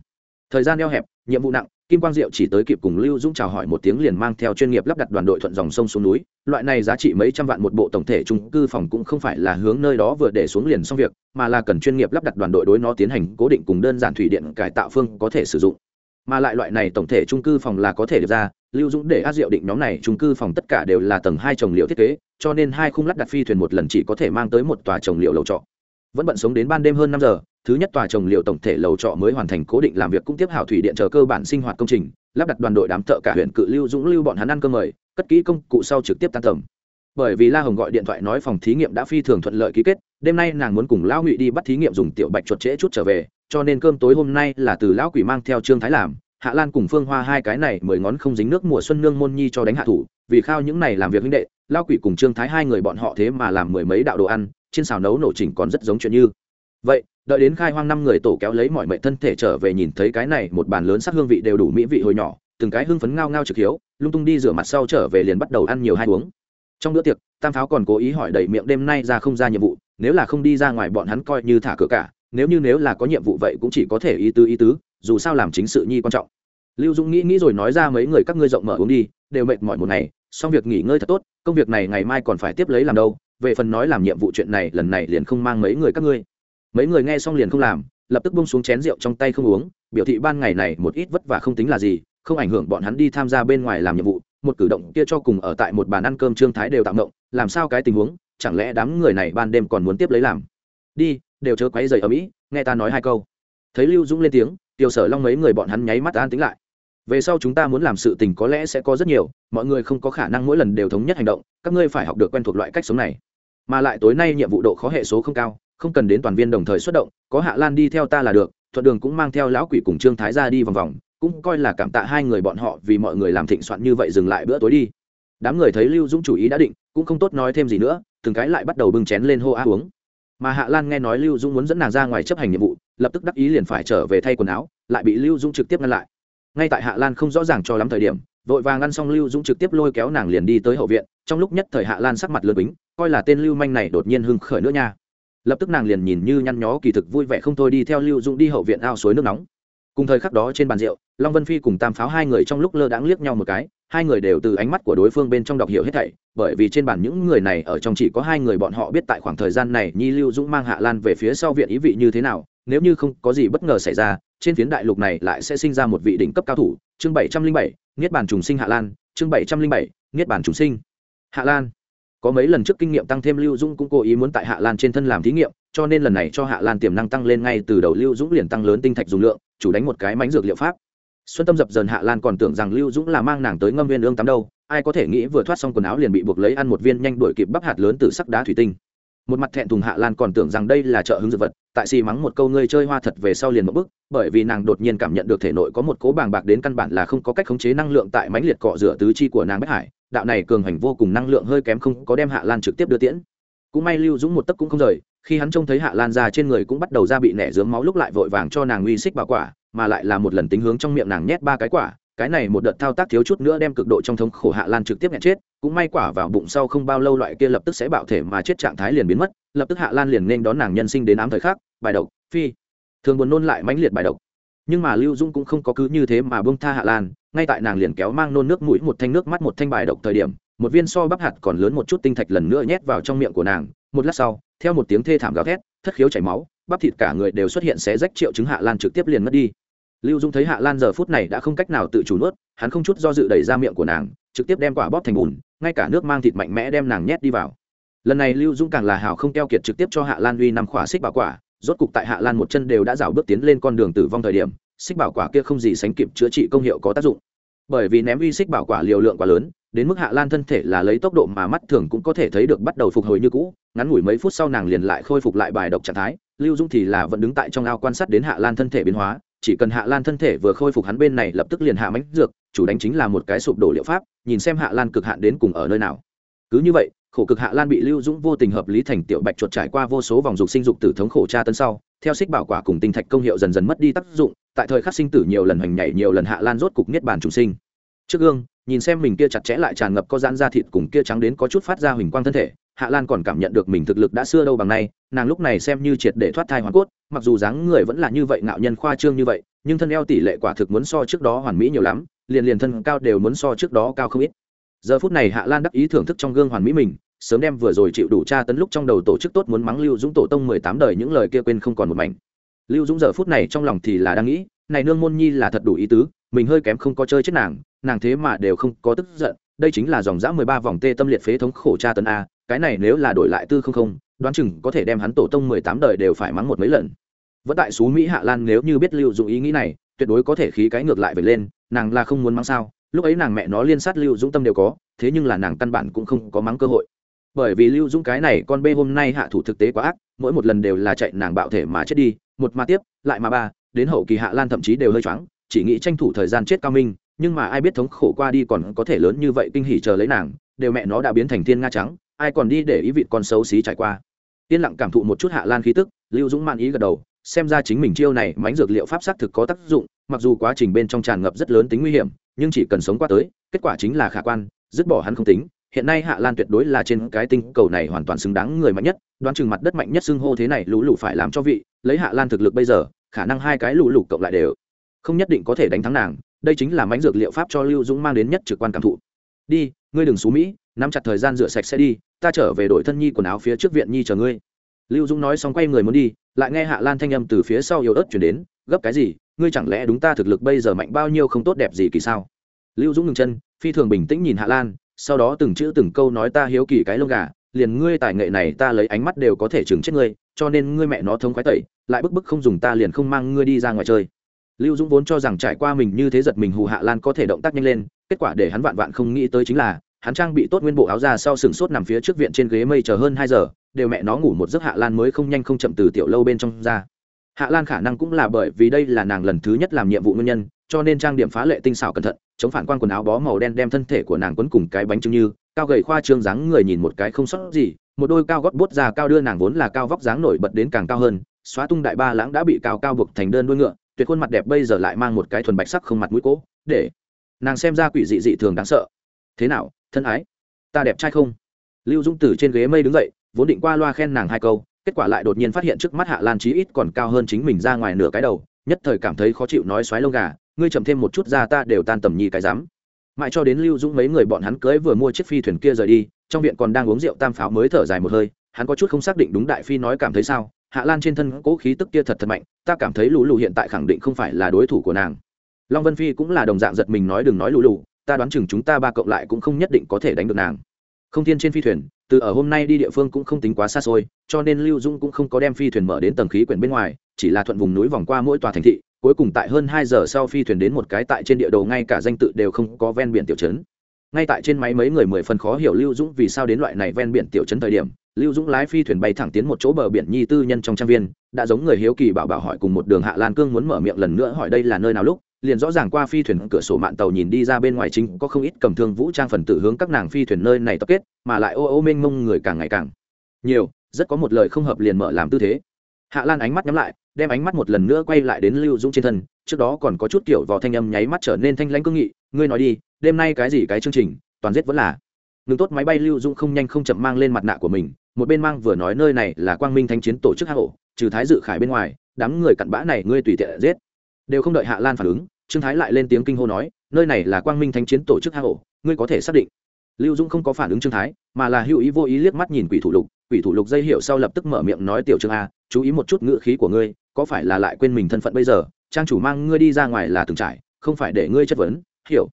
thời gian eo hẹp, nhiệm vụ nặng, kim quang diệu chỉ tới kịp cùng lưu dũng chào hỏi một tiếng liền mang theo chuyên nghiệp lắp đặt đoàn đội thuận dòng sông xuống núi. Loại này giá trị mấy trăm vạn một bộ tổng thể trung cư phòng cũng không phải là hướng nơi đó vừa để xuống liền xong việc, mà là cần chuyên nghiệp lắp đặt đoàn đội đối nó tiến hành cố định cùng đơn giản thủy điện cải tạo phương có thể sử dụng. Mà lại loại này tổng thể trung cư phòng là có thể được ra, lưu dũng để áp diệu định nhóm này trung cư phòng tất cả đều là tầng hai trồng liệu thiết kế, cho nên hai khung lắp đặt phi thuyền một lần chỉ có thể mang tới một tòa trồng liệu lầu trọ. Vẫn bận sống đến ban đêm hơn năm giờ thứ nhất tòa trồng liệu tổng thể lầu trọ mới hoàn thành cố định làm việc cũng tiếp hảo thủy điện chờ cơ bản sinh hoạt công trình, lắp đặt đoàn đội đám thợ cả huyện cự lưu dũng lưu bọn hắn ăn cơm mời, cất kỹ công cụ sau trực tiếp tan tầm. Bởi vì la hồng gọi điện thoại nói phòng thí nghiệm đã phi thường thuận lợi ký kết, đêm nay nàng muốn cùng lão ngụy đi bắt thí nghiệm dùng tiểu bạch chuột trễ chút trở về, cho nên cơm tối hôm nay là từ lão quỷ mang theo trương thái làm, hạ lan cùng phương hoa hai cái này mười ngón không dính nước mùa xuân nương môn nhi cho đánh hạ thủ, vì khao những này làm việc huynh đệ, lão quỷ cùng trương thái hai người bọn họ thế mà làm mười mấy đạo đồ ăn, trên xào nấu nổ chỉnh còn rất giống chuyện như. Vậy đợi đến khai hoang năm người tổ kéo lấy mọi mệnh thân thể trở về nhìn thấy cái này, một bàn lớn sắc hương vị đều đủ mỹ vị hồi nhỏ, từng cái hương phấn ngao ngao trực hiếu, lung tung đi rửa mặt sau trở về liền bắt đầu ăn nhiều hai uống. Trong bữa tiệc, tam pháo còn cố ý hỏi đầy miệng đêm nay ra không ra nhiệm vụ, nếu là không đi ra ngoài bọn hắn coi như thả cửa cả, nếu như nếu là có nhiệm vụ vậy cũng chỉ có thể ý tứ ý tứ, dù sao làm chính sự nhi quan trọng. Lưu dũng nghĩ nghĩ rồi nói ra mấy người các ngươi rộng mở uống đi, đều mệt mỏi một ngày, xong việc nghỉ ngơi thật tốt, công việc này ngày mai còn phải tiếp lấy làm đâu, về phần nói làm nhiệm vụ chuyện này, lần này liền không mang mấy người các ngươi mấy người nghe xong liền không làm, lập tức bông xuống chén rượu trong tay không uống, biểu thị ban ngày này một ít vất vả không tính là gì, không ảnh hưởng bọn hắn đi tham gia bên ngoài làm nhiệm vụ, một cử động kia cho cùng ở tại một bàn ăn cơm trương thái đều tạm động, làm sao cái tình huống, chẳng lẽ đám người này ban đêm còn muốn tiếp lấy làm? Đi, đều chớ quấy dày ở mỹ, nghe ta nói hai câu. Thấy lưu dũng lên tiếng, tiểu sở long mấy người bọn hắn nháy mắt an tính lại. Về sau chúng ta muốn làm sự tình có lẽ sẽ có rất nhiều, mọi người không có khả năng mỗi lần đều thống nhất hành động, các ngươi phải học được quen thuộc loại cách sống này. Mà lại tối nay nhiệm vụ độ khó hệ số không cao không cần đến toàn viên đồng thời xuất động, có hạ lan đi theo ta là được, thuận đường cũng mang theo lão quỷ cùng trương thái ra đi vòng vòng, cũng coi là cảm tạ hai người bọn họ vì mọi người làm thịnh soạn như vậy dừng lại bữa tối đi. Đám người thấy lưu dũng chủ ý đã định, cũng không tốt nói thêm gì nữa, từng cái lại bắt đầu bưng chén lên hô á uống. Mà hạ lan nghe nói lưu dũng muốn dẫn nàng ra ngoài chấp hành nhiệm vụ, lập tức đắc ý liền phải trở về thay quần áo, lại bị lưu dũng trực tiếp ngăn lại. Ngay tại hạ lan không rõ ràng cho lắm thời điểm, vội vàng ngăn xong lưu dũng trực tiếp lôi kéo nàng liền đi tới hậu viện, trong lúc nhất thời hạ lan sắc mặt lơ bính, coi là tên lưu manh này đột nhiên hưng khởi nữa nha lập tức nàng liền nhìn như nhăn nhó kỳ thực vui vẻ không thôi đi theo lưu dũng đi hậu viện ao suối nước nóng. Cùng thời khắc đó trên bàn rượu, long vân phi cùng tam pháo hai người trong lúc lơ đãng liếc nhau một cái, hai người đều từ ánh mắt của đối phương bên trong đọc hiểu hết thảy, bởi vì trên bàn những người này ở trong chỉ có hai người bọn họ biết tại khoảng thời gian này nhi lưu dũng mang hạ lan về phía sau viện ý vị như thế nào, nếu như không có gì bất ngờ xảy ra, trên phiến đại lục này lại sẽ sinh ra một vị đỉnh cấp cao thủ. Chương bảy trăm linh bảy, niết bàn trùng sinh hạ lan, chương bảy trăm linh bảy, niết bàn trùng sinh hạ lan có mấy lần trước kinh nghiệm tăng thêm lưu dũng cũng cố ý muốn tại hạ lan trên thân làm thí nghiệm, cho nên lần này cho hạ lan tiềm năng tăng lên ngay từ đầu lưu dũng liền tăng lớn tinh thạch dùng lượng, chủ đánh một cái mánh dược liệu pháp. Xuân tâm dập dần hạ lan còn tưởng rằng lưu dũng là mang nàng tới ngâm viên ương tắm đâu, ai có thể nghĩ vừa thoát xong quần áo liền bị buộc lấy ăn một viên nhanh đuổi kịp bắp hạt lớn từ sắc đá thủy tinh. Một mặt thẹn thùng hạ lan còn tưởng rằng đây là chợ hứng dược vật, tại xì mắng một câu ngươi chơi hoa thật về sau liền một bức bởi vì nàng đột nhiên cảm nhận được thể nội có một cố bàng bạc đến căn bản là không có cách khống chế năng lượng tại mãnh liệt cọ rửa tứ chi của nàng bách hải đạo này cường hành vô cùng năng lượng hơi kém không có đem hạ lan trực tiếp đưa tiễn. Cũng may lưu dũng một tấc cũng không rời, khi hắn trông thấy hạ lan ra trên người cũng bắt đầu ra bị nẻ dướng máu lúc lại vội vàng cho nàng uy xích bảo quả, mà lại là một lần tính hướng trong miệng nàng nhét ba cái quả. Cái này một đợt thao tác thiếu chút nữa đem cực độ trong thống khổ hạ lan trực tiếp nghẹn chết, cũng may quả vào bụng sau không bao lâu loại kia lập tức sẽ bạo thể mà chết trạng thái liền biến mất, lập tức hạ lan liền nên đón nàng nhân sinh đến ám thời khắc. Bài độc, phi. Thường buồn nôn lại mãnh liệt bài độc nhưng mà lưu dung cũng không có cứ như thế mà bông tha hạ lan, ngay tại nàng liền kéo mang nôn nước mũi một thanh nước mắt một thanh bài độc thời điểm, một viên so bắp hạt còn lớn một chút tinh thạch lần nữa nhét vào trong miệng của nàng. Một lát sau, theo một tiếng thê thảm gào thét, thất khiếu chảy máu, bắp thịt cả người đều xuất hiện xé rách triệu chứng hạ lan trực tiếp liền mất đi. Lưu dung thấy hạ lan giờ phút này đã không cách nào tự chủ nuốt, hắn không chút do dự đẩy ra miệng của nàng, trực tiếp đem quả bóp thành bùn, ngay cả nước mang thịt mạnh mẽ đem nàng nhét đi vào. Lần này lưu dung càng là hào không keo kiệt trực tiếp cho hạ lan uy năm khỏa xích bảo quả rốt cục tại hạ lan một chân đều đã rảo bước tiến lên con đường tử vong thời điểm, xích bảo quả kia không gì sánh kịp chữa trị công hiệu có tác dụng. Bởi vì ném uy xích bảo quả liều lượng quá lớn, đến mức hạ lan thân thể là lấy tốc độ mà mắt thường cũng có thể thấy được bắt đầu phục hồi như cũ, ngắn ngủi mấy phút sau nàng liền lại khôi phục lại bài độc trạng thái, lưu dung thì là vẫn đứng tại trong ao quan sát đến hạ lan thân thể biến hóa, chỉ cần hạ lan thân thể vừa khôi phục hắn bên này lập tức liền hạ mánh dược, chủ đánh chính là một cái sụp đổ liệu pháp, nhìn xem hạ lan cực hạn đến cùng ở nơi nào cứ như vậy, khổ cực hạ lan bị lưu dũng vô tình hợp lý thành tiểu bạch chuột trải qua vô số vòng dục sinh dục tử thống khổ tra tấn sau, theo xích bảo quả cùng tinh thạch công hiệu dần dần mất đi tác dụng, tại thời khắc sinh tử nhiều lần hoành nhảy nhiều lần hạ lan rốt cục niết bàn trùng sinh. Trước gương, nhìn xem mình kia chặt chẽ lại tràn ngập có gian da thịt cùng kia trắng đến có chút phát ra huỳnh quang thân thể, hạ lan còn cảm nhận được mình thực lực đã xưa đâu bằng nay, nàng lúc này xem như triệt để thoát thai hoàn cốt, mặc dù dáng người vẫn là như vậy ngạo nhân khoa trương như vậy, nhưng thân eo tỷ lệ quả thực muốn so trước đó hoàn mỹ nhiều lắm, liền liền thân cao đều muốn so trước đó cao không ít giờ phút này hạ lan đắc ý thưởng thức trong gương hoàn mỹ mình, sớm đem vừa rồi chịu đủ tra tấn lúc trong đầu tổ chức tốt muốn mắng lưu dũng tổ tông mười tám đời những lời kia quên không còn một mảnh. Lưu dũng giờ phút này trong lòng thì là đang nghĩ, này nương môn nhi là thật đủ ý tứ, mình hơi kém không có chơi chết nàng nàng thế mà đều không có tức giận, đây chính là dòng dã mười ba vòng tê tâm liệt phế thống khổ tra tấn a, cái này nếu là đổi lại tư không không, đoán chừng có thể đem hắn tổ tông mười tám đời đều phải mắng một mấy lần. Vẫn tại xú mỹ hạ lan nếu như biết lưu dũng ý nghĩ này, tuyệt đối có thể khí cái ngược lại về lên, nàng là không muốn mắng sao? Lúc ấy nàng mẹ nó liên sát lưu dũng tâm đều có, thế nhưng là nàng căn bản cũng không có mắng cơ hội. Bởi vì lưu dũng cái này con bê hôm nay hạ thủ thực tế quá ác, mỗi một lần đều là chạy nàng bạo thể mà chết đi, một mà tiếp, lại mà ba, đến hậu kỳ hạ lan thậm chí đều hơi choáng, chỉ nghĩ tranh thủ thời gian chết cao minh, nhưng mà ai biết thống khổ qua đi còn có thể lớn như vậy kinh hỉ chờ lấy nàng, đều mẹ nó đã biến thành thiên nga trắng, ai còn đi để ý vị con xấu xí trải qua. Yên lặng cảm thụ một chút hạ lan khí tức, lưu dũng man ý gật đầu, xem ra chính mình chiêu này mánh dược liệu pháp xác thực có tác dụng, mặc dù quá trình bên trong tràn ngập rất lớn tính nguy hiểm nhưng chỉ cần sống qua tới, kết quả chính là khả quan, dứt bỏ hắn không tính. Hiện nay hạ lan tuyệt đối là trên cái tinh cầu này hoàn toàn xứng đáng người mạnh nhất, đoán chừng mặt đất mạnh nhất xưng hô thế này lũ lụ phải làm cho vị, lấy hạ lan thực lực bây giờ, khả năng hai cái lũ lụ cộng lại đều không nhất định có thể đánh thắng nàng. Đây chính là mánh dược liệu pháp cho lưu dũng mang đến nhất trực quan cảm thụ. Đi, ngươi đừng xú mỹ, nắm chặt thời gian rửa sạch sẽ đi, ta trở về đổi thân nhi quần áo phía trước viện nhi chờ ngươi. Lưu dũng nói xong quay người muốn đi, lại nghe hạ lan thanh âm từ phía sau yếu ớt chuyển đến, gấp cái gì ngươi chẳng lẽ đúng ta thực lực bây giờ mạnh bao nhiêu không tốt đẹp gì kỳ sao? Lưu dũng ngừng chân, phi thường bình tĩnh nhìn hạ lan, sau đó từng chữ từng câu nói ta hiếu kỳ cái lông gà, liền ngươi tài nghệ này ta lấy ánh mắt đều có thể chừng chết ngươi, cho nên ngươi mẹ nó thống khoái tẩy, lại bức bức không dùng ta liền không mang ngươi đi ra ngoài chơi. Lưu dũng vốn cho rằng trải qua mình như thế giật mình hù hạ lan có thể động tác nhanh lên, kết quả để hắn vạn vạn không nghĩ tới chính là, hắn trang bị tốt nguyên bộ áo ra sau sừng sốt nằm phía trước viện trên ghế mây chờ hơn hai giờ, đều mẹ nó ngủ một giấc hạ lan mới không nhanh không chậm từ tiểu lâu bên trong ra hạ lan khả năng cũng là bởi vì đây là nàng lần thứ nhất làm nhiệm vụ nguyên nhân, cho nên trang điểm phá lệ tinh xảo cẩn thận, chống phản quan quần áo bó màu đen đem thân thể của nàng quấn cùng cái bánh trưng như, cao gầy khoa trương dáng người nhìn một cái không sót gì, một đôi cao gót bút ra cao đưa nàng vốn là cao vóc dáng nổi bật đến càng cao hơn, xóa tung đại ba lãng đã bị cao cao buộc thành đơn đuôi ngựa, tuyệt khuôn mặt đẹp bây giờ lại mang một cái thuần bạch sắc không mặt mũi cố, để nàng xem ra quỷ dị dị thường đáng sợ. Thế nào, thân ái, ta đẹp trai không? Lưu dung từ trên ghế mây đứng dậy, vốn định qua loa khen nàng hai câu kết quả lại đột nhiên phát hiện trước mắt hạ lan chí ít còn cao hơn chính mình ra ngoài nửa cái đầu, nhất thời cảm thấy khó chịu nói xoáy lông gà, ngươi chậm thêm một chút ra ta đều tan tầm nhi cái dám mãi cho đến lưu dũng mấy người bọn hắn cưới vừa mua chiếc phi thuyền kia rời đi, trong viện còn đang uống rượu tam pháo mới thở dài một hơi, hắn có chút không xác định đúng đại phi nói cảm thấy sao, hạ lan trên thân cố khí tức kia thật thật mạnh, ta cảm thấy lũ lù hiện tại khẳng định không phải là đối thủ của nàng. Long vân phi cũng là đồng dạng giật mình nói đừng nói lũ lù, ta đoán chừng chúng ta ba cộng lại cũng không nhất định có thể đánh được nàng. Không thiên trên phi thuyền từ ở hôm nay đi địa phương cũng không tính quá xa xôi, cho nên lưu dung cũng không có đem phi thuyền mở đến tầng khí quyển bên ngoài, chỉ là thuận vùng núi vòng qua mỗi tòa thành thị, cuối cùng tại hơn hai giờ sau phi thuyền đến một cái tại trên địa đồ ngay cả danh tự đều không có ven biển tiểu trấn. Ngay tại trên máy mấy người mười phần khó hiểu lưu dũng vì sao đến loại này ven biển tiểu trấn thời điểm, lưu dũng lái phi thuyền bay thẳng tiến một chỗ bờ biển nhi tư nhân trong trang viên, đã giống người hiếu kỳ bảo bảo hỏi cùng một đường hạ lan cương muốn mở miệng lần nữa hỏi đây là nơi nào lúc liền rõ ràng qua phi thuyền cửa sổ mạn tàu nhìn đi ra bên ngoài chính có không ít cầm thương vũ trang phần tử hướng các nàng phi thuyền nơi này tập kết, mà lại ô ô mênh mông người càng ngày càng nhiều, rất có một lời không hợp liền mở làm tư thế. Hạ lan ánh mắt nhắm lại, đem ánh mắt một lần nữa quay lại đến lưu dũng trên thân, trước đó còn có chút kiểu vò thanh âm nháy mắt trở nên thanh lãnh cương nghị, ngươi nói đi, đêm nay cái gì cái chương trình, toàn giết vẫn là. Ngừng tốt máy bay lưu dũng không nhanh không chậm mang lên mặt nạ của mình, một bên mang vừa nói nơi này là quang minh thanh chiến tổ chức hạ hộ, trừ thái dự khải bên ngoài, đám người cặn bã này ngươi tùy tiện giết đều không đợi hạ lan phản ứng trương thái lại lên tiếng kinh hô nói nơi này là quang minh thanh chiến tổ chức hạ hộ ngươi có thể xác định. Lưu dũng không có phản ứng trương thái mà là hữu ý vô ý liếc mắt nhìn quỷ thủ lục quỷ thủ lục dây hiệu sau lập tức mở miệng nói tiểu trương a chú ý một chút ngữ khí của ngươi có phải là lại quên mình thân phận bây giờ? Trang chủ mang ngươi đi ra ngoài là từng trải không phải để ngươi chất vấn hiểu?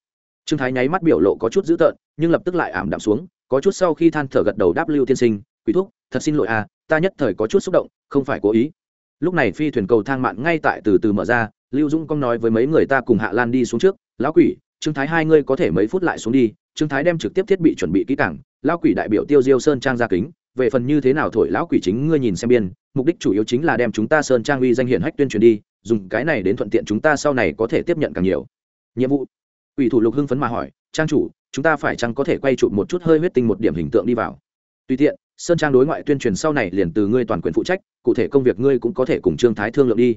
Trương thái nháy mắt biểu lộ có chút dữ tợn nhưng lập tức lại ảm đạm xuống có chút sau khi than thở gật đầu đáp lưu tiên sinh quý thúc thật xin lỗi a, ta nhất thời có chút xúc động không phải cố ý. Lúc này phi thuyền cầu thang mạn ngay tại từ từ mở ra lưu dũng công nói với mấy người ta cùng hạ lan đi xuống trước, lão quỷ, trương thái hai ngươi có thể mấy phút lại xuống đi. Trương thái đem trực tiếp thiết bị chuẩn bị kỹ càng, lão quỷ đại biểu tiêu diêu sơn trang ra kính, về phần như thế nào thổi lão quỷ chính ngươi nhìn xem biên, mục đích chủ yếu chính là đem chúng ta sơn trang uy danh hiển hách tuyên truyền đi, dùng cái này đến thuận tiện chúng ta sau này có thể tiếp nhận càng nhiều. Nhiệm vụ. Ủy thủ lục hưng phấn mà hỏi, trang chủ, chúng ta phải chăng có thể quay chụp một chút hơi huyết tinh một điểm hình tượng đi vào? Tùy tiện, sơn trang đối ngoại tuyên truyền sau này liền từ ngươi toàn quyền phụ trách, cụ thể công việc ngươi cũng có thể cùng trương thái thương lượng đi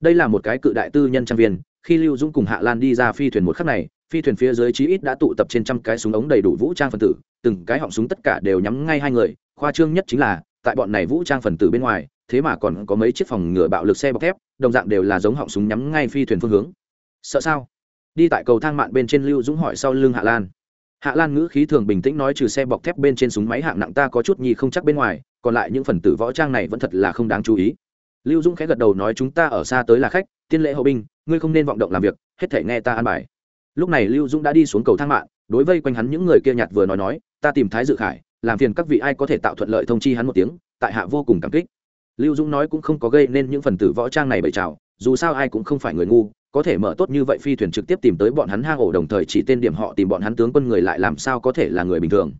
đây là một cái cự đại tư nhân trang viên, khi lưu dũng cùng hạ lan đi ra phi thuyền một khắc này, phi thuyền phía dưới chí ít đã tụ tập trên trăm cái súng ống đầy đủ vũ trang phần tử, từng cái họng súng tất cả đều nhắm ngay hai người, khoa trương nhất chính là, tại bọn này vũ trang phần tử bên ngoài, thế mà còn có mấy chiếc phòng ngựa bạo lực xe bọc thép, đồng dạng đều là giống họng súng nhắm ngay phi thuyền phương hướng. Sợ sao? Đi tại cầu thang mạn bên trên lưu dũng hỏi sau lưng hạ lan. Hạ lan ngữ khí thường bình tĩnh nói trừ xe bọc thép bên trên súng máy hạng nặng ta có chút nhi không chắc bên ngoài, còn lại những phần tử võ trang này vẫn thật là không đáng chú ý lưu dũng khẽ gật đầu nói chúng ta ở xa tới là khách, tiên lễ hậu binh, ngươi không nên vọng động làm việc, hết thể nghe ta an bài. Lúc này lưu dũng đã đi xuống cầu thang mạng, đối vây quanh hắn những người kia nhạt vừa nói nói, ta tìm thái dự khải, làm phiền các vị ai có thể tạo thuận lợi thông chi hắn một tiếng, tại hạ vô cùng cảm kích. Lưu dũng nói cũng không có gây nên những phần tử võ trang này bậy trào, dù sao ai cũng không phải người ngu, có thể mở tốt như vậy phi thuyền trực tiếp tìm tới bọn hắn hang ổ đồng thời chỉ tên điểm họ tìm bọn hắn tướng quân người lại làm sao có thể là người bình thường.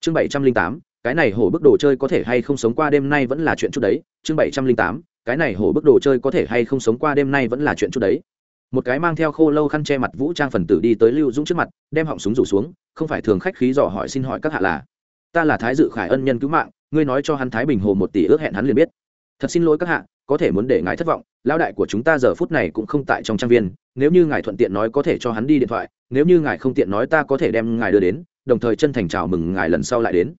Chương bảy trăm linh tám, cái này hổ bức đồ chơi có thể hay không sống qua đêm nay vẫn là chuyện chút đấy, chương bảy trăm linh tám cái này hổ bức đồ chơi có thể hay không sống qua đêm nay vẫn là chuyện chút đấy. Một cái mang theo khô lâu khăn che mặt vũ trang phần tử đi tới lưu dũng trước mặt, đem họng súng rủ xuống, không phải thường khách khí dò hỏi xin hỏi các hạ là, ta là thái dự khải ân nhân cứu mạng, ngươi nói cho hắn thái bình hồ một tỷ ước hẹn hắn liền biết. Thật xin lỗi các hạ, có thể muốn để ngài thất vọng, lão đại của chúng ta giờ phút này cũng không tại trong trang viên, nếu như ngài thuận tiện nói có thể cho hắn đi điện thoại, nếu như ngài không tiện nói ta có thể đem ngài đưa đến, đồng thời chân thành chào mừng ngài lần sau lại đến.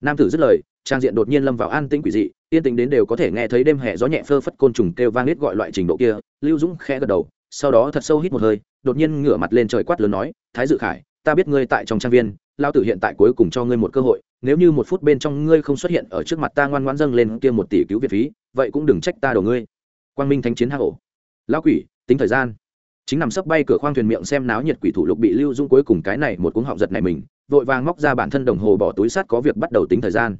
Nam tử dứt lời trang diện đột nhiên lâm vào an tĩnh quỷ dị, yên tĩnh đến đều có thể nghe thấy đêm hè gió nhẹ phơ phất côn trùng kêu vang nít gọi loại trình độ kia, lưu dũng khẽ gật đầu, sau đó thật sâu hít một hơi, đột nhiên ngửa mặt lên trời quát lớn nói, thái dự khải, ta biết ngươi tại trong trang viên lao tử hiện tại cuối cùng cho ngươi một cơ hội, nếu như một phút bên trong ngươi không xuất hiện ở trước mặt ta ngoan ngoãn dâng lên kia một tỷ cứu việt phí, vậy cũng đừng trách ta đổ ngươi. Quang minh thánh chiến hạ ổ. Lão quỷ, tính thời gian. Chính nằm sấp bay cửa khoang thuyền miệng xem náo nhiệt quỷ thủ lục bị lưu dung cuối cùng cái này một cuống họng giật này mình, vội vàng móc ra bản thân đồng hồ bỏ túi sắt có việc bắt đầu tính thời gian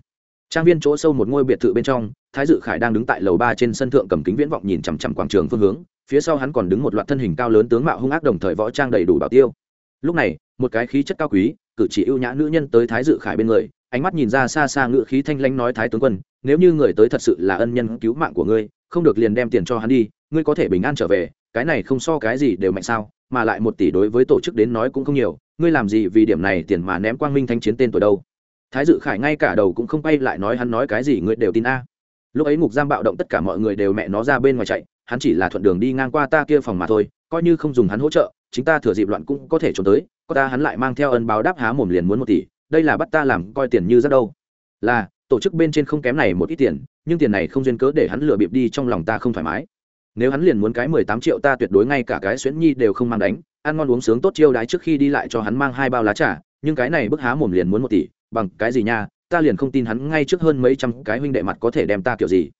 trang viên chỗ sâu một ngôi biệt thự bên trong, thái dự khải đang đứng tại lầu ba trên sân thượng cầm kính viễn vọng nhìn chằm chằm quảng trường phương hướng, phía sau hắn còn đứng một loạt thân hình cao lớn tướng mạo hung ác đồng thời võ trang đầy đủ bảo tiêu. Lúc này, một cái khí chất cao quý, cử chỉ ưu nhã nữ nhân tới thái dự khải bên người, ánh mắt nhìn ra xa xa ngự khí thanh lãnh nói, thái tướng quân, nếu như người tới thật sự là ân nhân cứu mạng của ngươi, không được liền đem tiền cho hắn đi, ngươi có thể bình an trở về, cái này không so cái gì đều mạnh sao, mà lại một tỷ đối với tổ chức đến nói cũng không nhiều, ngươi làm gì vì điểm này tiền mà ném quang minh thanh chiến tên tuổi đâu? Thái dự khải ngay cả đầu cũng không quay lại nói hắn nói cái gì ngươi đều tin a. Lúc ấy ngục giam bạo động tất cả mọi người đều mẹ nó ra bên ngoài chạy, hắn chỉ là thuận đường đi ngang qua ta kia phòng mà thôi, coi như không dùng hắn hỗ trợ, chính ta thừa dịp loạn cũng có thể trốn tới, có ta hắn lại mang theo ân báo đáp há mồm liền muốn một tỷ, đây là bắt ta làm coi tiền như rất đâu. Là, tổ chức bên trên không kém này một ít tiền, nhưng tiền này không duyên cớ để hắn lừa bịp đi trong lòng ta không thoải mái. Nếu hắn liền muốn cái mười tám triệu ta tuyệt đối ngay cả cái xuyễn nhi đều không mang đánh, ăn ngon uống sướng tốt chiêu đái trước khi đi lại cho hắn mang hai bao lá trà, nhưng cái này bức há mồm liền muốn một tỷ bằng cái gì nha, ta liền không tin hắn ngay trước hơn mấy trăm cái huynh đệ mặt có thể đem ta kiểu gì.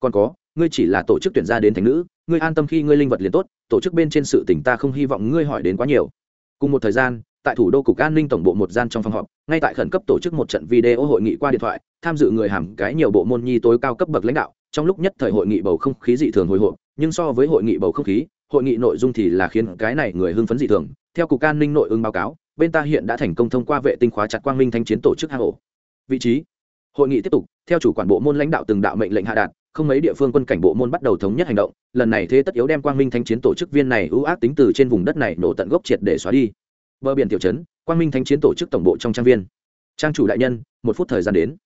Còn có, ngươi chỉ là tổ chức tuyển ra đến thành nữ, ngươi an tâm khi ngươi linh vật liền tốt, tổ chức bên trên sự tỉnh ta không hy vọng ngươi hỏi đến quá nhiều. Cùng một thời gian, tại thủ đô cục an ninh tổng bộ một gian trong phòng họp, ngay tại khẩn cấp tổ chức một trận video hội nghị qua điện thoại, tham dự người hàm cái nhiều bộ môn nhi tối cao cấp bậc lãnh đạo, trong lúc nhất thời hội nghị bầu không khí dị thường hồi hộp, nhưng so với hội nghị bầu không khí, hội nghị nội dung thì là khiến cái này người hưng phấn dị thường, theo cục an ninh nội ứng báo cáo bên ta hiện đã thành công thông qua vệ tinh khóa chặt quang minh thanh chiến tổ chức hang ổ. Vị trí, hội nghị tiếp tục, theo chủ quản bộ môn lãnh đạo từng đạo mệnh lệnh hạ đạt, không mấy địa phương quân cảnh bộ môn bắt đầu thống nhất hành động, lần này thế tất yếu đem quang minh thanh chiến tổ chức viên này ưu ác tính từ trên vùng đất này nổ tận gốc triệt để xóa đi. Bờ biển tiểu trấn, quang minh thanh chiến tổ chức tổng bộ trong trang viên. Trang chủ đại nhân, một phút thời gian đến.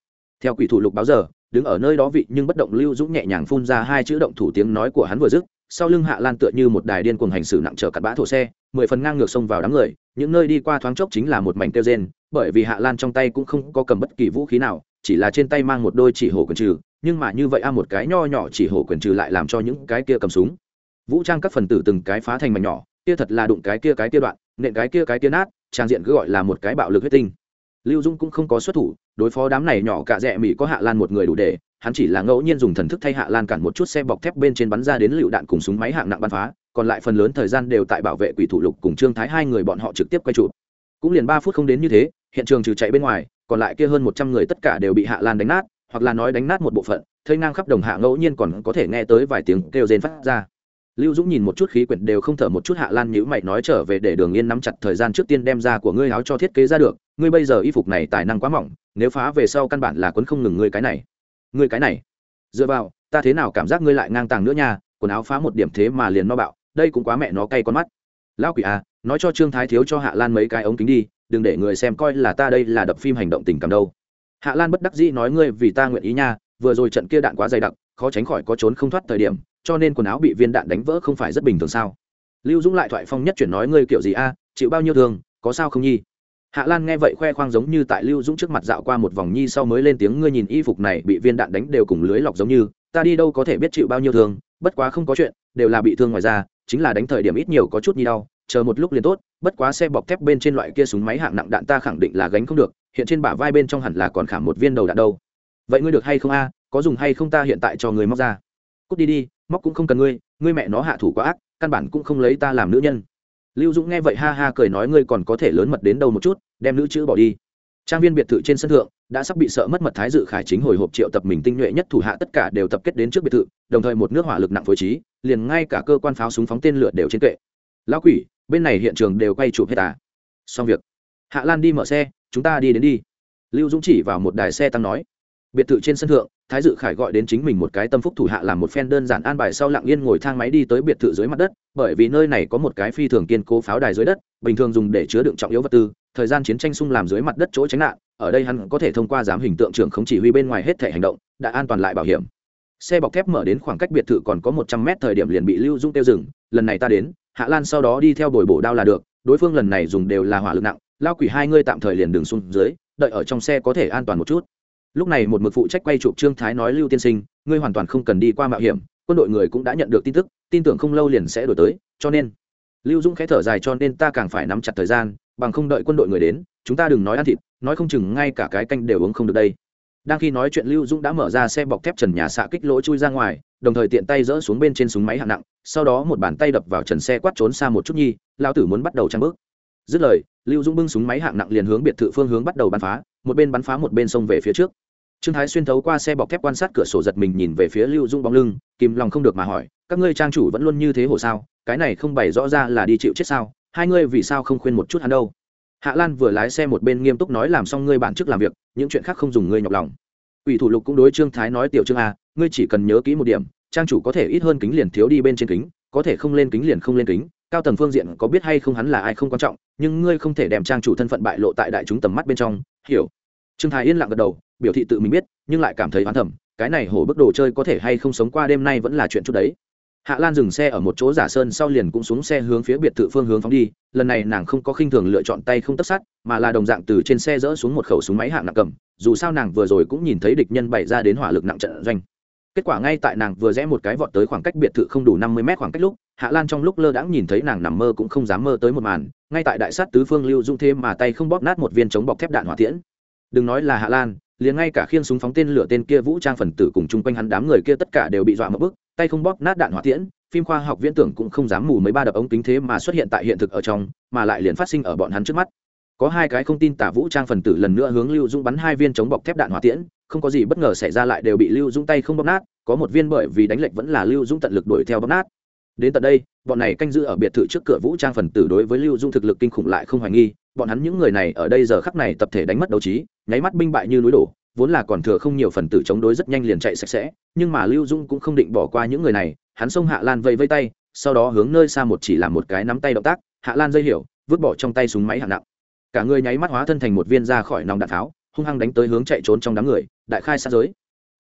Theo quỷ thủ lục báo giờ, đứng ở nơi đó vị nhưng bất động lưu dũng nhẹ nhàng phun ra hai chữ động thủ tiếng nói của hắn vừa dứt sau lưng hạ lan tựa như một đài điên cuồng hành xử nặng trở cặn bã thổ xe, mười phần ngang ngược xông vào đám người, những nơi đi qua thoáng chốc chính là một mảnh kêu rên, bởi vì hạ lan trong tay cũng không có cầm bất kỳ vũ khí nào, chỉ là trên tay mang một đôi chỉ hổ quyền trừ, nhưng mà như vậy a một cái nho nhỏ chỉ hổ quyền trừ lại làm cho những cái kia cầm súng. Vũ trang các phần tử từng cái phá thành mảnh nhỏ, kia thật là đụng cái kia cái kia đoạn, nện cái kia cái kia nát, trang diện cứ gọi là một cái bạo lực huyết tinh. Lưu dung cũng không có xuất thủ đối phó đám này nhỏ cả rẻ mỹ có hạ lan một người đủ để, hắn chỉ là ngẫu nhiên dùng thần thức thay hạ lan cản một chút xe bọc thép bên trên bắn ra đến lựu đạn cùng súng máy hạng nặng bắn phá, còn lại phần lớn thời gian đều tại bảo vệ quỷ thủ lục cùng trương thái hai người bọn họ trực tiếp quay chụp. Cũng liền ba phút không đến như thế, hiện trường trừ chạy bên ngoài, còn lại kia hơn một trăm người tất cả đều bị hạ lan đánh nát, hoặc là nói đánh nát một bộ phận, thây ngang khắp đồng hạ ngẫu nhiên còn có thể nghe tới vài tiếng kêu rên phát ra. Lưu dũng nhìn một chút khí quyển đều không thở một chút hạ lan nhữ mày nói trở về để đường yên nắm chặt thời gian trước tiên đem ra của ngươi áo cho thiết kế ra được ngươi bây giờ y phục này tài năng quá mỏng, nếu phá về sau căn bản là quấn không ngừng ngươi cái này. Ngươi cái này. Dựa vào, ta thế nào cảm giác ngươi lại ngang tàng nữa nha, quần áo phá một điểm thế mà liền no bạo, đây cũng quá mẹ nó cay con mắt. Lão quỷ à nói cho trương thái thiếu cho hạ lan mấy cái ống kính đi, đừng để người xem coi là ta đây là đập phim hành động tình cảm đâu. Hạ lan bất đắc dĩ nói ngươi vì ta nguyện ý nha, vừa rồi trận kia đạn quá dày đặc, khó tránh khỏi có trốn không thoát thời điểm, cho nên quần áo bị viên đạn đánh vỡ không phải rất bình thường sao? Lưu dũng lại thoại phong nhất chuyển nói ngươi kiểu gì a, chịu bao nhiêu thương, có sao không nhi? Hạ lan nghe vậy khoe khoang giống như tại lưu dũng trước mặt dạo qua một vòng nhi sau mới lên tiếng, ngươi nhìn y phục này bị viên đạn đánh đều cùng lưới lọc giống như, ta đi đâu có thể biết chịu bao nhiêu thương, bất quá không có chuyện, đều là bị thương ngoài ra chính là đánh thời điểm ít nhiều có chút nhi đau, chờ một lúc liền tốt, bất quá xe bọc thép bên trên loại kia súng máy hạng nặng đạn ta khẳng định là gánh không được, hiện trên bả vai bên trong hẳn là còn khảm một viên đầu đạn đâu. Vậy ngươi được hay không a? Có dùng hay không ta hiện tại cho người móc ra? Cút đi đi, móc cũng không cần ngươi ngươi mẹ nó hạ thủ quá ác, căn bản cũng không lấy ta làm nữ nhân. Lưu dũng nghe vậy ha ha cười nói, ngươi còn có thể lớn mật đến đâu một chút đem nữ chữ bỏ đi. Trang viên biệt thự trên sân thượng đã sắp bị sợ mất mật thái dự khải chính hồi hộp triệu tập mình tinh nhuệ nhất thủ hạ tất cả đều tập kết đến trước biệt thự, đồng thời một nước hỏa lực nặng phối trí, liền ngay cả cơ quan pháo súng phóng tên lửa đều trên kệ. Lão quỷ, bên này hiện trường đều quay chụp hết à? Xong việc. Hạ lan đi mở xe, chúng ta đi đến đi. Lưu dũng chỉ vào một đài xe tăng nói. Biệt thự trên sân thượng, thái dự khải gọi đến chính mình một cái tâm phúc thủ hạ làm một phen đơn giản an bài sau lặng yên ngồi thang máy đi tới biệt thự dưới mặt đất, bởi vì nơi này có một cái phi thường kiên cố pháo đài dưới đất, bình thường dùng để chứa đựng trọng yếu vật tư thời gian chiến tranh xung làm dưới mặt đất chỗ tránh nạn, ở đây hắn có thể thông qua giám hình tượng trưởng không chỉ huy bên ngoài hết thể hành động, đã an toàn lại bảo hiểm. Xe bọc thép mở đến khoảng cách biệt thự còn có một trăm mét thời điểm liền bị lưu dung tiêu dừng, lần này ta đến, hạ lan sau đó đi theo bồi bổ đao là được, đối phương lần này dùng đều là hỏa lực nặng, lao quỷ hai ngươi tạm thời liền đường xuống dưới, đợi ở trong xe có thể an toàn một chút. Lúc này một mực phụ trách quay chụp trương thái nói lưu tiên sinh, ngươi hoàn toàn không cần đi qua mạo hiểm, quân đội người cũng đã nhận được tin tức, tin tưởng không lâu liền sẽ đổi tới, cho nên. Lưu dũng khẽ thở dài cho nên ta càng phải nắm chặt thời gian bằng không đợi quân đội người đến, chúng ta đừng nói ăn thịt, nói không chừng ngay cả cái canh đều uống không được đây. Đang khi nói chuyện, lưu dũng đã mở ra xe bọc thép trần nhà xạ kích lỗ chui ra ngoài, đồng thời tiện tay dỡ xuống bên trên súng máy hạng nặng, sau đó một bàn tay đập vào trần xe quát trốn xa một chút nhi lao tử muốn bắt đầu trang bước. Dứt lời, lưu dũng bưng súng máy hạng nặng liền hướng biệt thự phương hướng bắt đầu bắn phá, một bên bắn phá một bên sông về phía trước. Trương thái xuyên thấu qua xe bọc thép quan sát cửa sổ giật mình nhìn về phía lưu dung bóng lưng, kìm lòng không được mà hỏi, các ngươi trang chủ vẫn luôn như thế hồ sao? Cái này không bày rõ ra là đi chịu chết sao? Hai ngươi vì sao không khuyên một chút hắn đâu? Hạ lan vừa lái xe một bên nghiêm túc nói làm xong ngươi bản chức làm việc, những chuyện khác không dùng ngươi nhọc lòng. Ủy thủ lục cũng đối trương thái nói, tiểu trương a ngươi chỉ cần nhớ kỹ một điểm, trang chủ có thể ít hơn kính liền thiếu đi bên trên kính, có thể không lên kính liền không lên kính, cao tầng phương diện có biết hay không hắn là ai không quan trọng, nhưng ngươi không thể đem trang chủ thân phận bại lộ tại đại chúng tầm mắt bên trong. Hiểu. Trương thái yên lặng gật đầu, biểu thị tự mình biết, nhưng lại cảm thấy oán thầm, cái này hổ bức đồ chơi có thể hay không sống qua đêm nay vẫn là chuyện chút đấy hạ lan dừng xe ở một chỗ giả sơn sau liền cũng xuống xe hướng phía biệt thự phương hướng phóng đi. Lần này nàng không có khinh thường lựa chọn tay không tất sát, mà là đồng dạng từ trên xe dỡ xuống một khẩu súng máy hạng nặng cầm. Dù sao nàng vừa rồi cũng nhìn thấy địch nhân bày ra đến hỏa lực nặng trận doanh. Kết quả ngay tại nàng vừa rẽ một cái vọt tới khoảng cách biệt thự không đủ năm mươi mét khoảng cách lúc, hạ lan trong lúc lơ đãng nhìn thấy nàng nằm mơ cũng không dám mơ tới một màn. Ngay tại đại sát tứ phương lưu dung thêm mà tay không bóp nát một viên chống bọc thép đạn hỏa tiễn. Đừng nói là hạ lan liền ngay cả khiên súng phóng tên lửa tên kia vũ trang phần tử cùng chung quanh hắn đám người kia tất cả đều bị dọa một bức, tay không bóp nát đạn hỏa tiễn, phim khoa học viễn tưởng cũng không dám mù mấy ba đập ống kính thế mà xuất hiện tại hiện thực ở trong, mà lại liền phát sinh ở bọn hắn trước mắt. Có hai cái không tin tả vũ trang phần tử lần nữa hướng lưu dũng bắn hai viên chống bọc thép đạn hỏa tiễn, không có gì bất ngờ xảy ra lại đều bị lưu dũng tay không bóp nát, có một viên bởi vì đánh lệch vẫn là lưu dũng tận lực đuổi theo bóp nát đến tận đây, bọn này canh giữ ở biệt thự trước cửa vũ trang phần tử đối với lưu dung thực lực kinh khủng lại không hoài nghi, bọn hắn những người này ở đây giờ khắc này tập thể đánh mất đấu trí, nháy mắt binh bại như núi đổ, vốn là còn thừa không nhiều phần tử chống đối rất nhanh liền chạy sạch sẽ, nhưng mà lưu dung cũng không định bỏ qua những người này, hắn xông hạ lan vây vây tay, sau đó hướng nơi xa một chỉ làm một cái nắm tay động tác, hạ lan dây hiểu, vứt bỏ trong tay súng máy hạng nặng. Cả người nháy mắt hóa thân thành một viên ra khỏi nòng đạn pháo, hung hăng đánh tới hướng chạy trốn trong đám người, đại khai sát giới.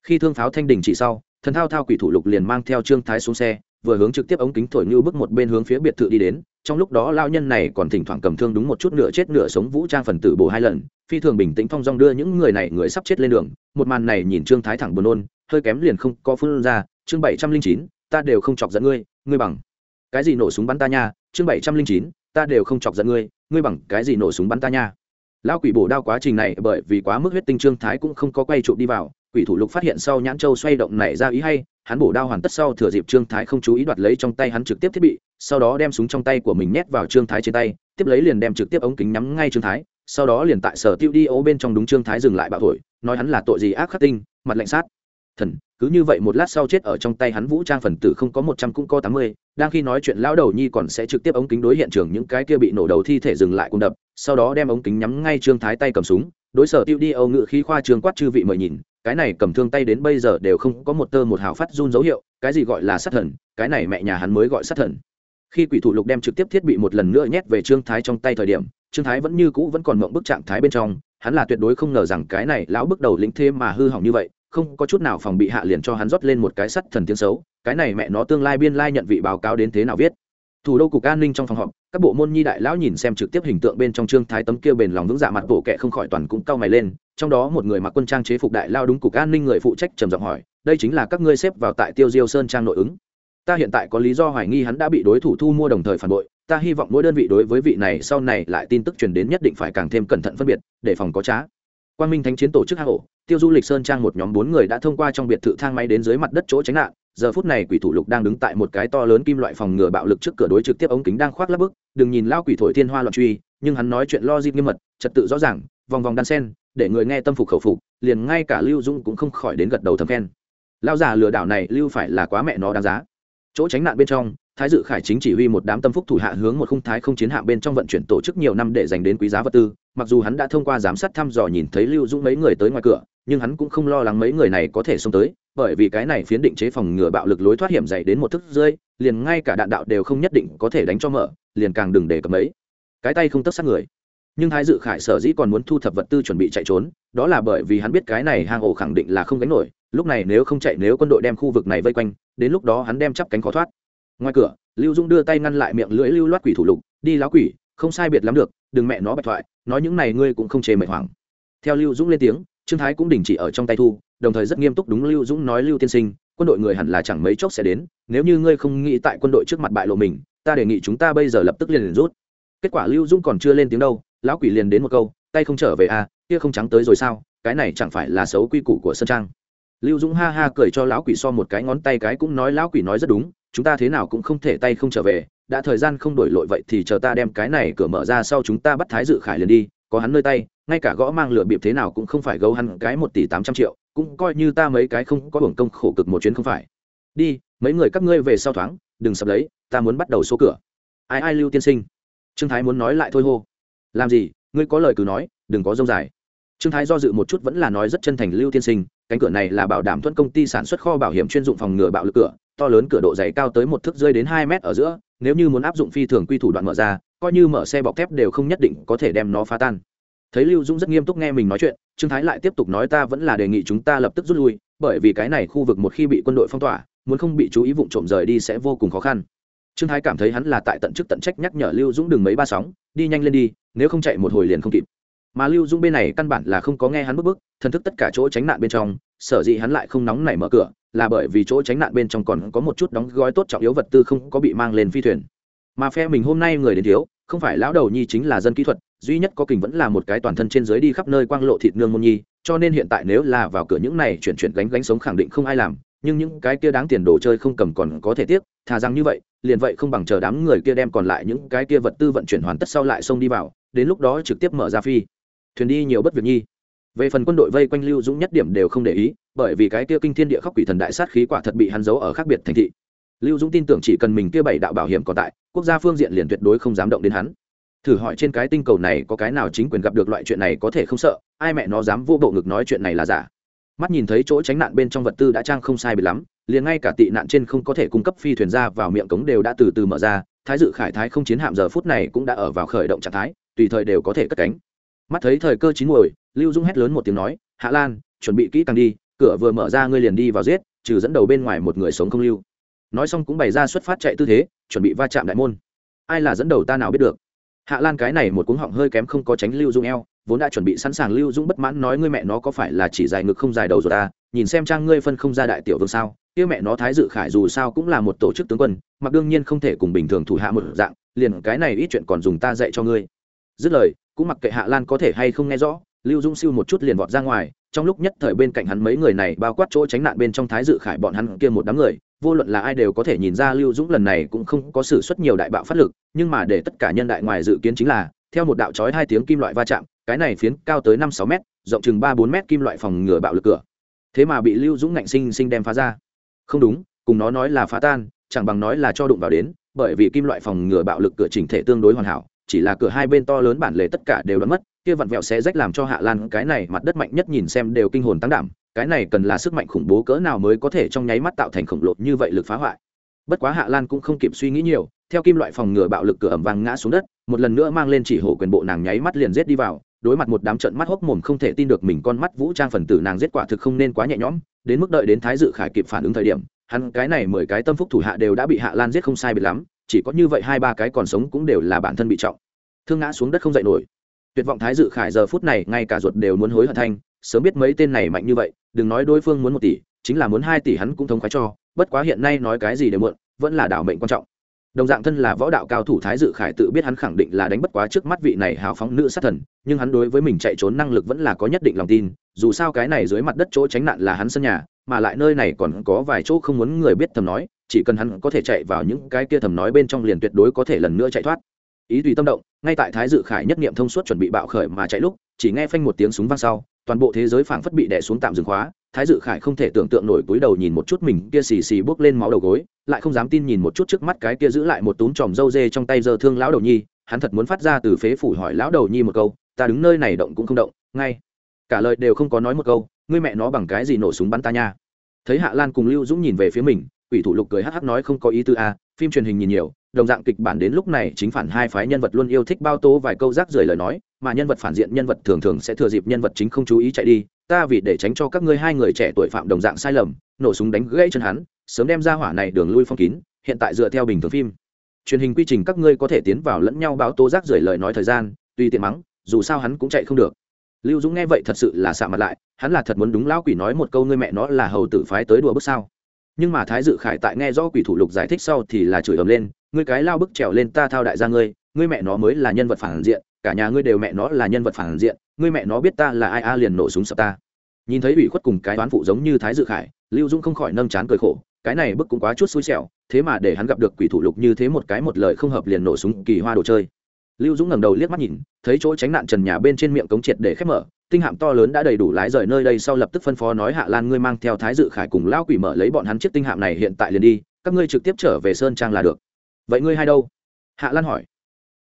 Khi thương pháo thanh đình chỉ sau, thần thao thao quỷ thủ lục liền mang theo trương thái xuống xe vừa hướng trực tiếp ống kính thổi như bước một bên hướng phía biệt thự đi đến, trong lúc đó lao nhân này còn thỉnh thoảng cầm thương đúng một chút nửa chết nửa sống vũ trang phần tử bổ hai lần, phi thường bình tĩnh thong dong đưa những người này người sắp chết lên đường, một màn này nhìn trương thái thẳng buồn nôn, hơi kém liền không có phương ra, chương bảy trăm linh chín, ta đều không chọc giận ngươi ngươi bằng cái gì nổ súng bắn ta nha, chương bảy trăm linh chín, ta đều không chọc giận ngươi ngươi bằng cái gì nổ súng bắn ta nha. Lao quỷ bổ đao quá trình này bởi vì quá mức huyết tinh trương thái cũng không có quay trụ đi vào quỷ thủ lục phát hiện sau nhãn châu xoay động này ra ý hay, hắn bổ đao hoàn tất sau thừa dịp trương thái không chú ý đoạt lấy trong tay hắn trực tiếp thiết bị, sau đó đem súng trong tay của mình nhét vào trương thái trên tay, tiếp lấy liền đem trực tiếp ống kính nhắm ngay trương thái, sau đó liền tại sở tiêu đi ố bên trong đúng trương thái dừng lại bạo thổi, nói hắn là tội gì ác khắc tinh, mặt lạnh sát. Thần, cứ như vậy một lát sau chết ở trong tay hắn vũ trang phần tử không có một trăm cũng có tám mươi, đang khi nói chuyện lão đầu nhi còn sẽ trực tiếp ống kính đối hiện trường những cái kia bị nổ đầu thi thể dừng lại cùng đập, sau đó đem ống kính nhắm ngay trương thái tay cầm súng, đối sở tiêu đi âu ngự khí khoa trương quát chư vị mời nhìn cái này cầm thương tay đến bây giờ đều không có một tơ một hào phát run dấu hiệu, cái gì gọi là sát thần, cái này mẹ nhà hắn mới gọi sát thần. Khi quỷ thủ lục đem trực tiếp thiết bị một lần nữa nhét về trương thái trong tay thời điểm, trương thái vẫn như cũ vẫn còn mộng bức trạng thái bên trong, hắn là tuyệt đối không ngờ rằng cái này lão bước đầu lĩnh thêm mà hư hỏng như vậy, không có chút nào phòng bị hạ liền cho hắn rót lên một cái sắt thần tiếng xấu, cái này mẹ nó tương lai biên lai nhận vị báo cáo đến thế nào viết. Thủ đô cục an ninh trong phòng họp, các bộ môn nhi đại lão nhìn xem trực tiếp hình tượng bên trong trương thái tấm kia bền lòng vững dạ mặt bộ kệ không khỏi toàn cũng cau mày lên trong đó một người mặc quân trang chế phục đại lao đúng cục an ninh người phụ trách trầm giọng hỏi, đây chính là các ngươi xếp vào tại tiêu diêu sơn trang nội ứng. Ta hiện tại có lý do hoài nghi hắn đã bị đối thủ thu mua đồng thời phản bội, ta hy vọng mỗi đơn vị đối với vị này sau này lại tin tức truyền đến nhất định phải càng thêm cẩn thận phân biệt, để phòng có trá. Quan minh thánh chiến tổ chức hạ hộ tiêu du lịch sơn trang một nhóm bốn người đã thông qua trong biệt thự thang máy đến dưới mặt đất chỗ tránh nạn. Giờ phút này quỷ thủ lục đang đứng tại một cái to lớn kim loại phòng ngừa bạo lực trước cửa đối trực tiếp ống kính đang khoác lắp bức. Đừng nhìn lao quỷ thổi thiên hoa loạn truy, nhưng hắn nói chuyện lo dịp nghiêm mật, trật tự rõ ràng, vòng vòng đan sen để người nghe tâm phục khẩu phục, liền ngay cả lưu dung cũng không khỏi đến gật đầu thầm khen. Lao già lừa đảo này, lưu phải là quá mẹ nó đáng giá. Chỗ tránh nạn bên trong, thái dự khải chính chỉ huy một đám tâm phúc thủ hạ hướng một khung thái không chiến hạm bên trong vận chuyển tổ chức nhiều năm để dành đến quý giá vật tư. Mặc dù hắn đã thông qua giám sát thăm dò nhìn thấy lưu dũng mấy người tới ngoài cửa, nhưng hắn cũng không lo lắng mấy người này có thể xông tới, bởi vì cái này phiến định chế phòng ngừa bạo lực lối thoát hiểm dày đến một thức rơi liền ngay cả đạn đạo đều không nhất định có thể đánh cho mở, liền càng đừng để cầm ấy cái tay không tất sát người nhưng thái dự khải sở dĩ còn muốn thu thập vật tư chuẩn bị chạy trốn đó là bởi vì hắn biết cái này hang ổ khẳng định là không gánh nổi lúc này nếu không chạy nếu quân đội đem khu vực này vây quanh đến lúc đó hắn đem chắp cánh khó thoát. Ngoài cửa lưu dung đưa tay ngăn lại miệng lưỡi lưu loát quỷ thủ lục đi láo quỷ không sai biệt lắm được đừng mẹ nó bạch thoại nói những này ngươi cũng không chê mệt hoảng. Theo lưu dũng lên tiếng trương thái cũng đình chỉ ở trong tay thu đồng thời rất nghiêm túc đúng lưu dũng nói lưu tiên sinh quân đội người hẳn là chẳng mấy chốc sẽ đến nếu như ngươi không nghĩ tại quân đội trước mặt bại lộ mình ta đề nghị chúng ta bây giờ lập tức liền, rút. Kết quả lưu dũng còn chưa lên tiếng đâu lão quỷ liền đến một câu, tay không trở về à kia không trắng tới rồi sao, cái này chẳng phải là xấu quy củ của sơn trang. Lưu dũng ha ha cười cho lão quỷ so một cái ngón tay cái cũng nói, lão quỷ nói rất đúng, chúng ta thế nào cũng không thể tay không trở về, đã thời gian không đổi lội vậy thì chờ ta đem cái này cửa mở ra sau chúng ta bắt thái dự khải liền đi, có hắn nơi tay, ngay cả gõ mang lửa bịp thế nào cũng không phải gấu hắn cái một tỷ tám trăm triệu, cũng coi như ta mấy cái không có hưởng công khổ cực một chuyến không phải. Đi, mấy người các ngươi về sau thoáng, đừng sập lấy, ta muốn bắt đầu số cửa. Ai ai lưu tiên sinh? Trương thái muốn nói lại thôi hô làm gì? Ngươi có lời cứ nói, đừng có dông dài. Trương thái do dự một chút vẫn là nói rất chân thành, lưu tiên sinh, cánh cửa này là bảo đảm thuận công ty sản xuất kho bảo hiểm chuyên dụng phòng ngừa bạo lực cửa, to lớn cửa độ dày cao tới một thước rơi đến hai mét ở giữa, nếu như muốn áp dụng phi thường quy thủ đoạn mở ra, coi như mở xe bọc thép đều không nhất định có thể đem nó phá tan. Thấy lưu dũng rất nghiêm túc nghe mình nói chuyện, trương thái lại tiếp tục nói, ta vẫn là đề nghị chúng ta lập tức rút lui, bởi vì cái này khu vực một khi bị quân đội phong tỏa, muốn không bị chú ý vụ trộm rời đi sẽ vô cùng khó khăn trương thái cảm thấy hắn là tại tận chức tận trách nhắc nhở lưu dũng đừng mấy ba sóng đi nhanh lên đi nếu không chạy một hồi liền không kịp. Mà lưu dũng bên này căn bản là không có nghe hắn bước bước, thần thức tất cả chỗ tránh nạn bên trong sở dĩ hắn lại không nóng nảy mở cửa là bởi vì chỗ tránh nạn bên trong còn có một chút đóng gói tốt trọng yếu vật tư không có bị mang lên phi thuyền. Mà phe mình hôm nay người đến thiếu không phải lão đầu nhi chính là dân kỹ thuật duy nhất có kình vẫn là một cái toàn thân trên dưới đi khắp nơi quang lộ thịt nương môn nhi cho nên hiện tại nếu là vào cửa những này chuyển chuyển gánh gánh sống khẳng định không ai làm nhưng những cái kia đáng tiền đồ chơi không cầm còn có thể tiếc thà rằng như vậy liền vậy không bằng chờ đám người kia đem còn lại những cái kia vật tư vận chuyển hoàn tất sau lại xông đi vào, đến lúc đó trực tiếp mở ra phi. Thuyền đi nhiều bất việc nhi. Về phần quân đội vây quanh lưu dũng nhất điểm đều không để ý, bởi vì cái kia kinh thiên địa khóc quỷ thần đại sát khí quả thật bị hắn giấu ở khác biệt thành thị. Lưu dũng tin tưởng chỉ cần mình kia bảy đạo bảo hiểm còn tại, quốc gia phương diện liền tuyệt đối không dám động đến hắn. Thử hỏi trên cái tinh cầu này có cái nào chính quyền gặp được loại chuyện này có thể không sợ, ai mẹ nó dám vô bộ ngực nói chuyện này là giả. Mắt nhìn thấy chỗ tránh nạn bên trong vật tư đã trang không sai bị lắm liền ngay cả tị nạn trên không có thể cung cấp phi thuyền ra vào miệng cống đều đã từ từ mở ra, thái dự khải thái không chiến hạm giờ phút này cũng đã ở vào khởi động trạng thái, tùy thời đều có thể cất cánh. Mắt thấy thời cơ chín muồi, lưu dung hét lớn một tiếng nói, hạ lan, chuẩn bị kỹ càng đi, cửa vừa mở ra ngươi liền đi vào giết, trừ dẫn đầu bên ngoài một người sống không lưu. Nói xong cũng bày ra xuất phát chạy tư thế, chuẩn bị va chạm đại môn. Ai là dẫn đầu ta nào biết được? Hạ lan cái này một cuống họng hơi kém không có tránh lưu dung eo, vốn đã chuẩn bị sẵn sàng lưu dung bất mãn nói, ngươi mẹ nó có phải là chỉ dài ngực không dài đầu rồi ta, nhìn xem trang ngươi phân không ra đại tiểu vương sao? Kia mẹ nó thái dự khải dù sao cũng là một tổ chức tướng quân, mặc đương nhiên không thể cùng bình thường thủ hạ một dạng, liền cái này ít chuyện còn dùng ta dạy cho ngươi. Dứt lời, cũng mặc kệ hạ lan có thể hay không nghe rõ, lưu dung siêu một chút liền vọt ra ngoài, trong lúc nhất thời bên cạnh hắn mấy người này bao quát chỗ tránh nạn bên trong thái dự khải bọn hắn kia một đám người, vô luận là ai đều có thể nhìn ra lưu dũng lần này cũng không có sự xuất nhiều đại bạo phát lực, nhưng mà để tất cả nhân đại ngoài dự kiến chính là, theo một đạo chói hai tiếng kim loại va chạm, cái này phiến cao tới năm sáu m rộng chừng ba bốn m kim loại phòng ngừa bạo lực cửa. Thế mà bị lưu dũng ngạnh sinh sinh đem phá ra không đúng, cùng nó nói là phá tan, chẳng bằng nói là cho đụng vào đến, bởi vì kim loại phòng ngừa bạo lực cửa chỉnh thể tương đối hoàn hảo, chỉ là cửa hai bên to lớn bản lề tất cả đều đã mất, kia vặn vẹo sẽ rách làm cho hạ lan, cái này mặt đất mạnh nhất nhìn xem đều kinh hồn tăng đảm, cái này cần là sức mạnh khủng bố cỡ nào mới có thể trong nháy mắt tạo thành khổng lồ như vậy lực phá hoại. Bất quá hạ lan cũng không kịp suy nghĩ nhiều, theo kim loại phòng ngừa bạo lực cửa ẩm vang ngã xuống đất, một lần nữa mang lên chỉ hổ quyền bộ nàng nháy mắt liền rết đi vào đối mặt một đám trận mắt hốc mồm không thể tin được mình con mắt vũ trang phần tử nàng giết quả thực không nên quá nhẹ nhõm, đến mức đợi đến thái dự khải kịp phản ứng thời điểm, hắn cái này mười cái tâm phúc thủ hạ đều đã bị hạ lan giết không sai biệt lắm, chỉ có như vậy hai ba cái còn sống cũng đều là bản thân bị trọng. Thương ngã xuống đất không dậy nổi. Tuyệt vọng thái dự khải giờ phút này ngay cả ruột đều muốn hối hận thanh, sớm biết mấy tên này mạnh như vậy, đừng nói đối phương muốn một tỷ, chính là muốn hai tỷ hắn cũng thống khoái cho, bất quá hiện nay nói cái gì đều muộn, vẫn là đảo mệnh quan trọng đồng dạng thân là võ đạo cao thủ thái dự khải tự biết hắn khẳng định là đánh bất quá trước mắt vị này hào phóng nữ sát thần, nhưng hắn đối với mình chạy trốn năng lực vẫn là có nhất định lòng tin, dù sao cái này dưới mặt đất chỗ tránh nạn là hắn sân nhà, mà lại nơi này còn có vài chỗ không muốn người biết thầm nói, chỉ cần hắn có thể chạy vào những cái kia thầm nói bên trong liền tuyệt đối có thể lần nữa chạy thoát ý tùy tâm động, ngay tại thái dự khải nhất nghiệm thông suốt chuẩn bị bạo khởi mà chạy lúc, chỉ nghe phanh một tiếng súng vang sau, toàn bộ thế giới phảng phất bị đè xuống tạm dừng khóa, thái dự khải không thể tưởng tượng nổi cúi đầu nhìn một chút mình kia xì xì bước lên máu đầu gối, lại không dám tin nhìn một chút trước mắt cái kia giữ lại một túm tròm dâu dê trong tay giờ thương lão đầu nhi, hắn thật muốn phát ra từ phế phủ hỏi lão đầu nhi một câu, ta đứng nơi này động cũng không động, ngay. Cả lời đều không có nói một câu, ngươi mẹ nó bằng cái gì nổ súng bắn ta nha? Thấy hạ lan cùng lưu dũng nhìn về phía mình, quỷ thủ lục cười hắc hắc nói không có ý tư a à, phim truyền hình nhìn nhiều đồng dạng kịch bản đến lúc này chính phản hai phái nhân vật luôn yêu thích bao tố vài câu rác rưởi lời nói, mà nhân vật phản diện nhân vật thường thường sẽ thừa dịp nhân vật chính không chú ý chạy đi, ta vì để tránh cho các ngươi hai người trẻ tuổi phạm đồng dạng sai lầm, nổ súng đánh gãy chân hắn, sớm đem ra hỏa này đường lui phong kín, hiện tại dựa theo bình thường phim. Truyền hình quy trình các ngươi có thể tiến vào lẫn nhau báo tố rác rưởi lời nói thời gian tuy tiện mắng, dù sao hắn cũng chạy không được. Lưu dũng nghe vậy thật sự là xạ mặt lại, hắn là thật muốn đúng lão quỷ nói một câu ngươi mẹ nó là hầu tử phái tới đùa bước sao. Nhưng mà thái dự khải tại nghe rõ quỷ thủ lục giải thích sau thì là chửi ầm lên ngươi cái lao bức trèo lên ta thao đại gia ngươi ngươi mẹ nó mới là nhân vật phản diện, cả nhà ngươi đều mẹ nó là nhân vật phản diện, ngươi mẹ nó biết ta là ai, a liền nổ súng sập ta. Nhìn thấy ủy khuất cùng cái đoán phụ giống như thái dự khải, lưu dũng không khỏi nâng chán cười khổ, cái này bức cũng quá chút xui xẻo, thế mà để hắn gặp được quỷ thủ lục như thế một cái một lời không hợp liền nổ súng kỳ hoa đồ chơi. Lưu dũng ngẩng đầu liếc mắt nhìn, thấy chỗ tránh nạn trần nhà bên trên miệng cống triệt để khép mở, tinh hạm to lớn đã đầy đủ lái rời nơi đây sau lập tức phân phó nói hạ lan ngươi mang theo thái dự khải cùng lao quỷ mở lấy bọn hắn chiếc tinh hạm này hiện tại liền đi, các ngươi trực tiếp trở về sơn trang là được vậy ngươi hai đâu? Hạ lan hỏi.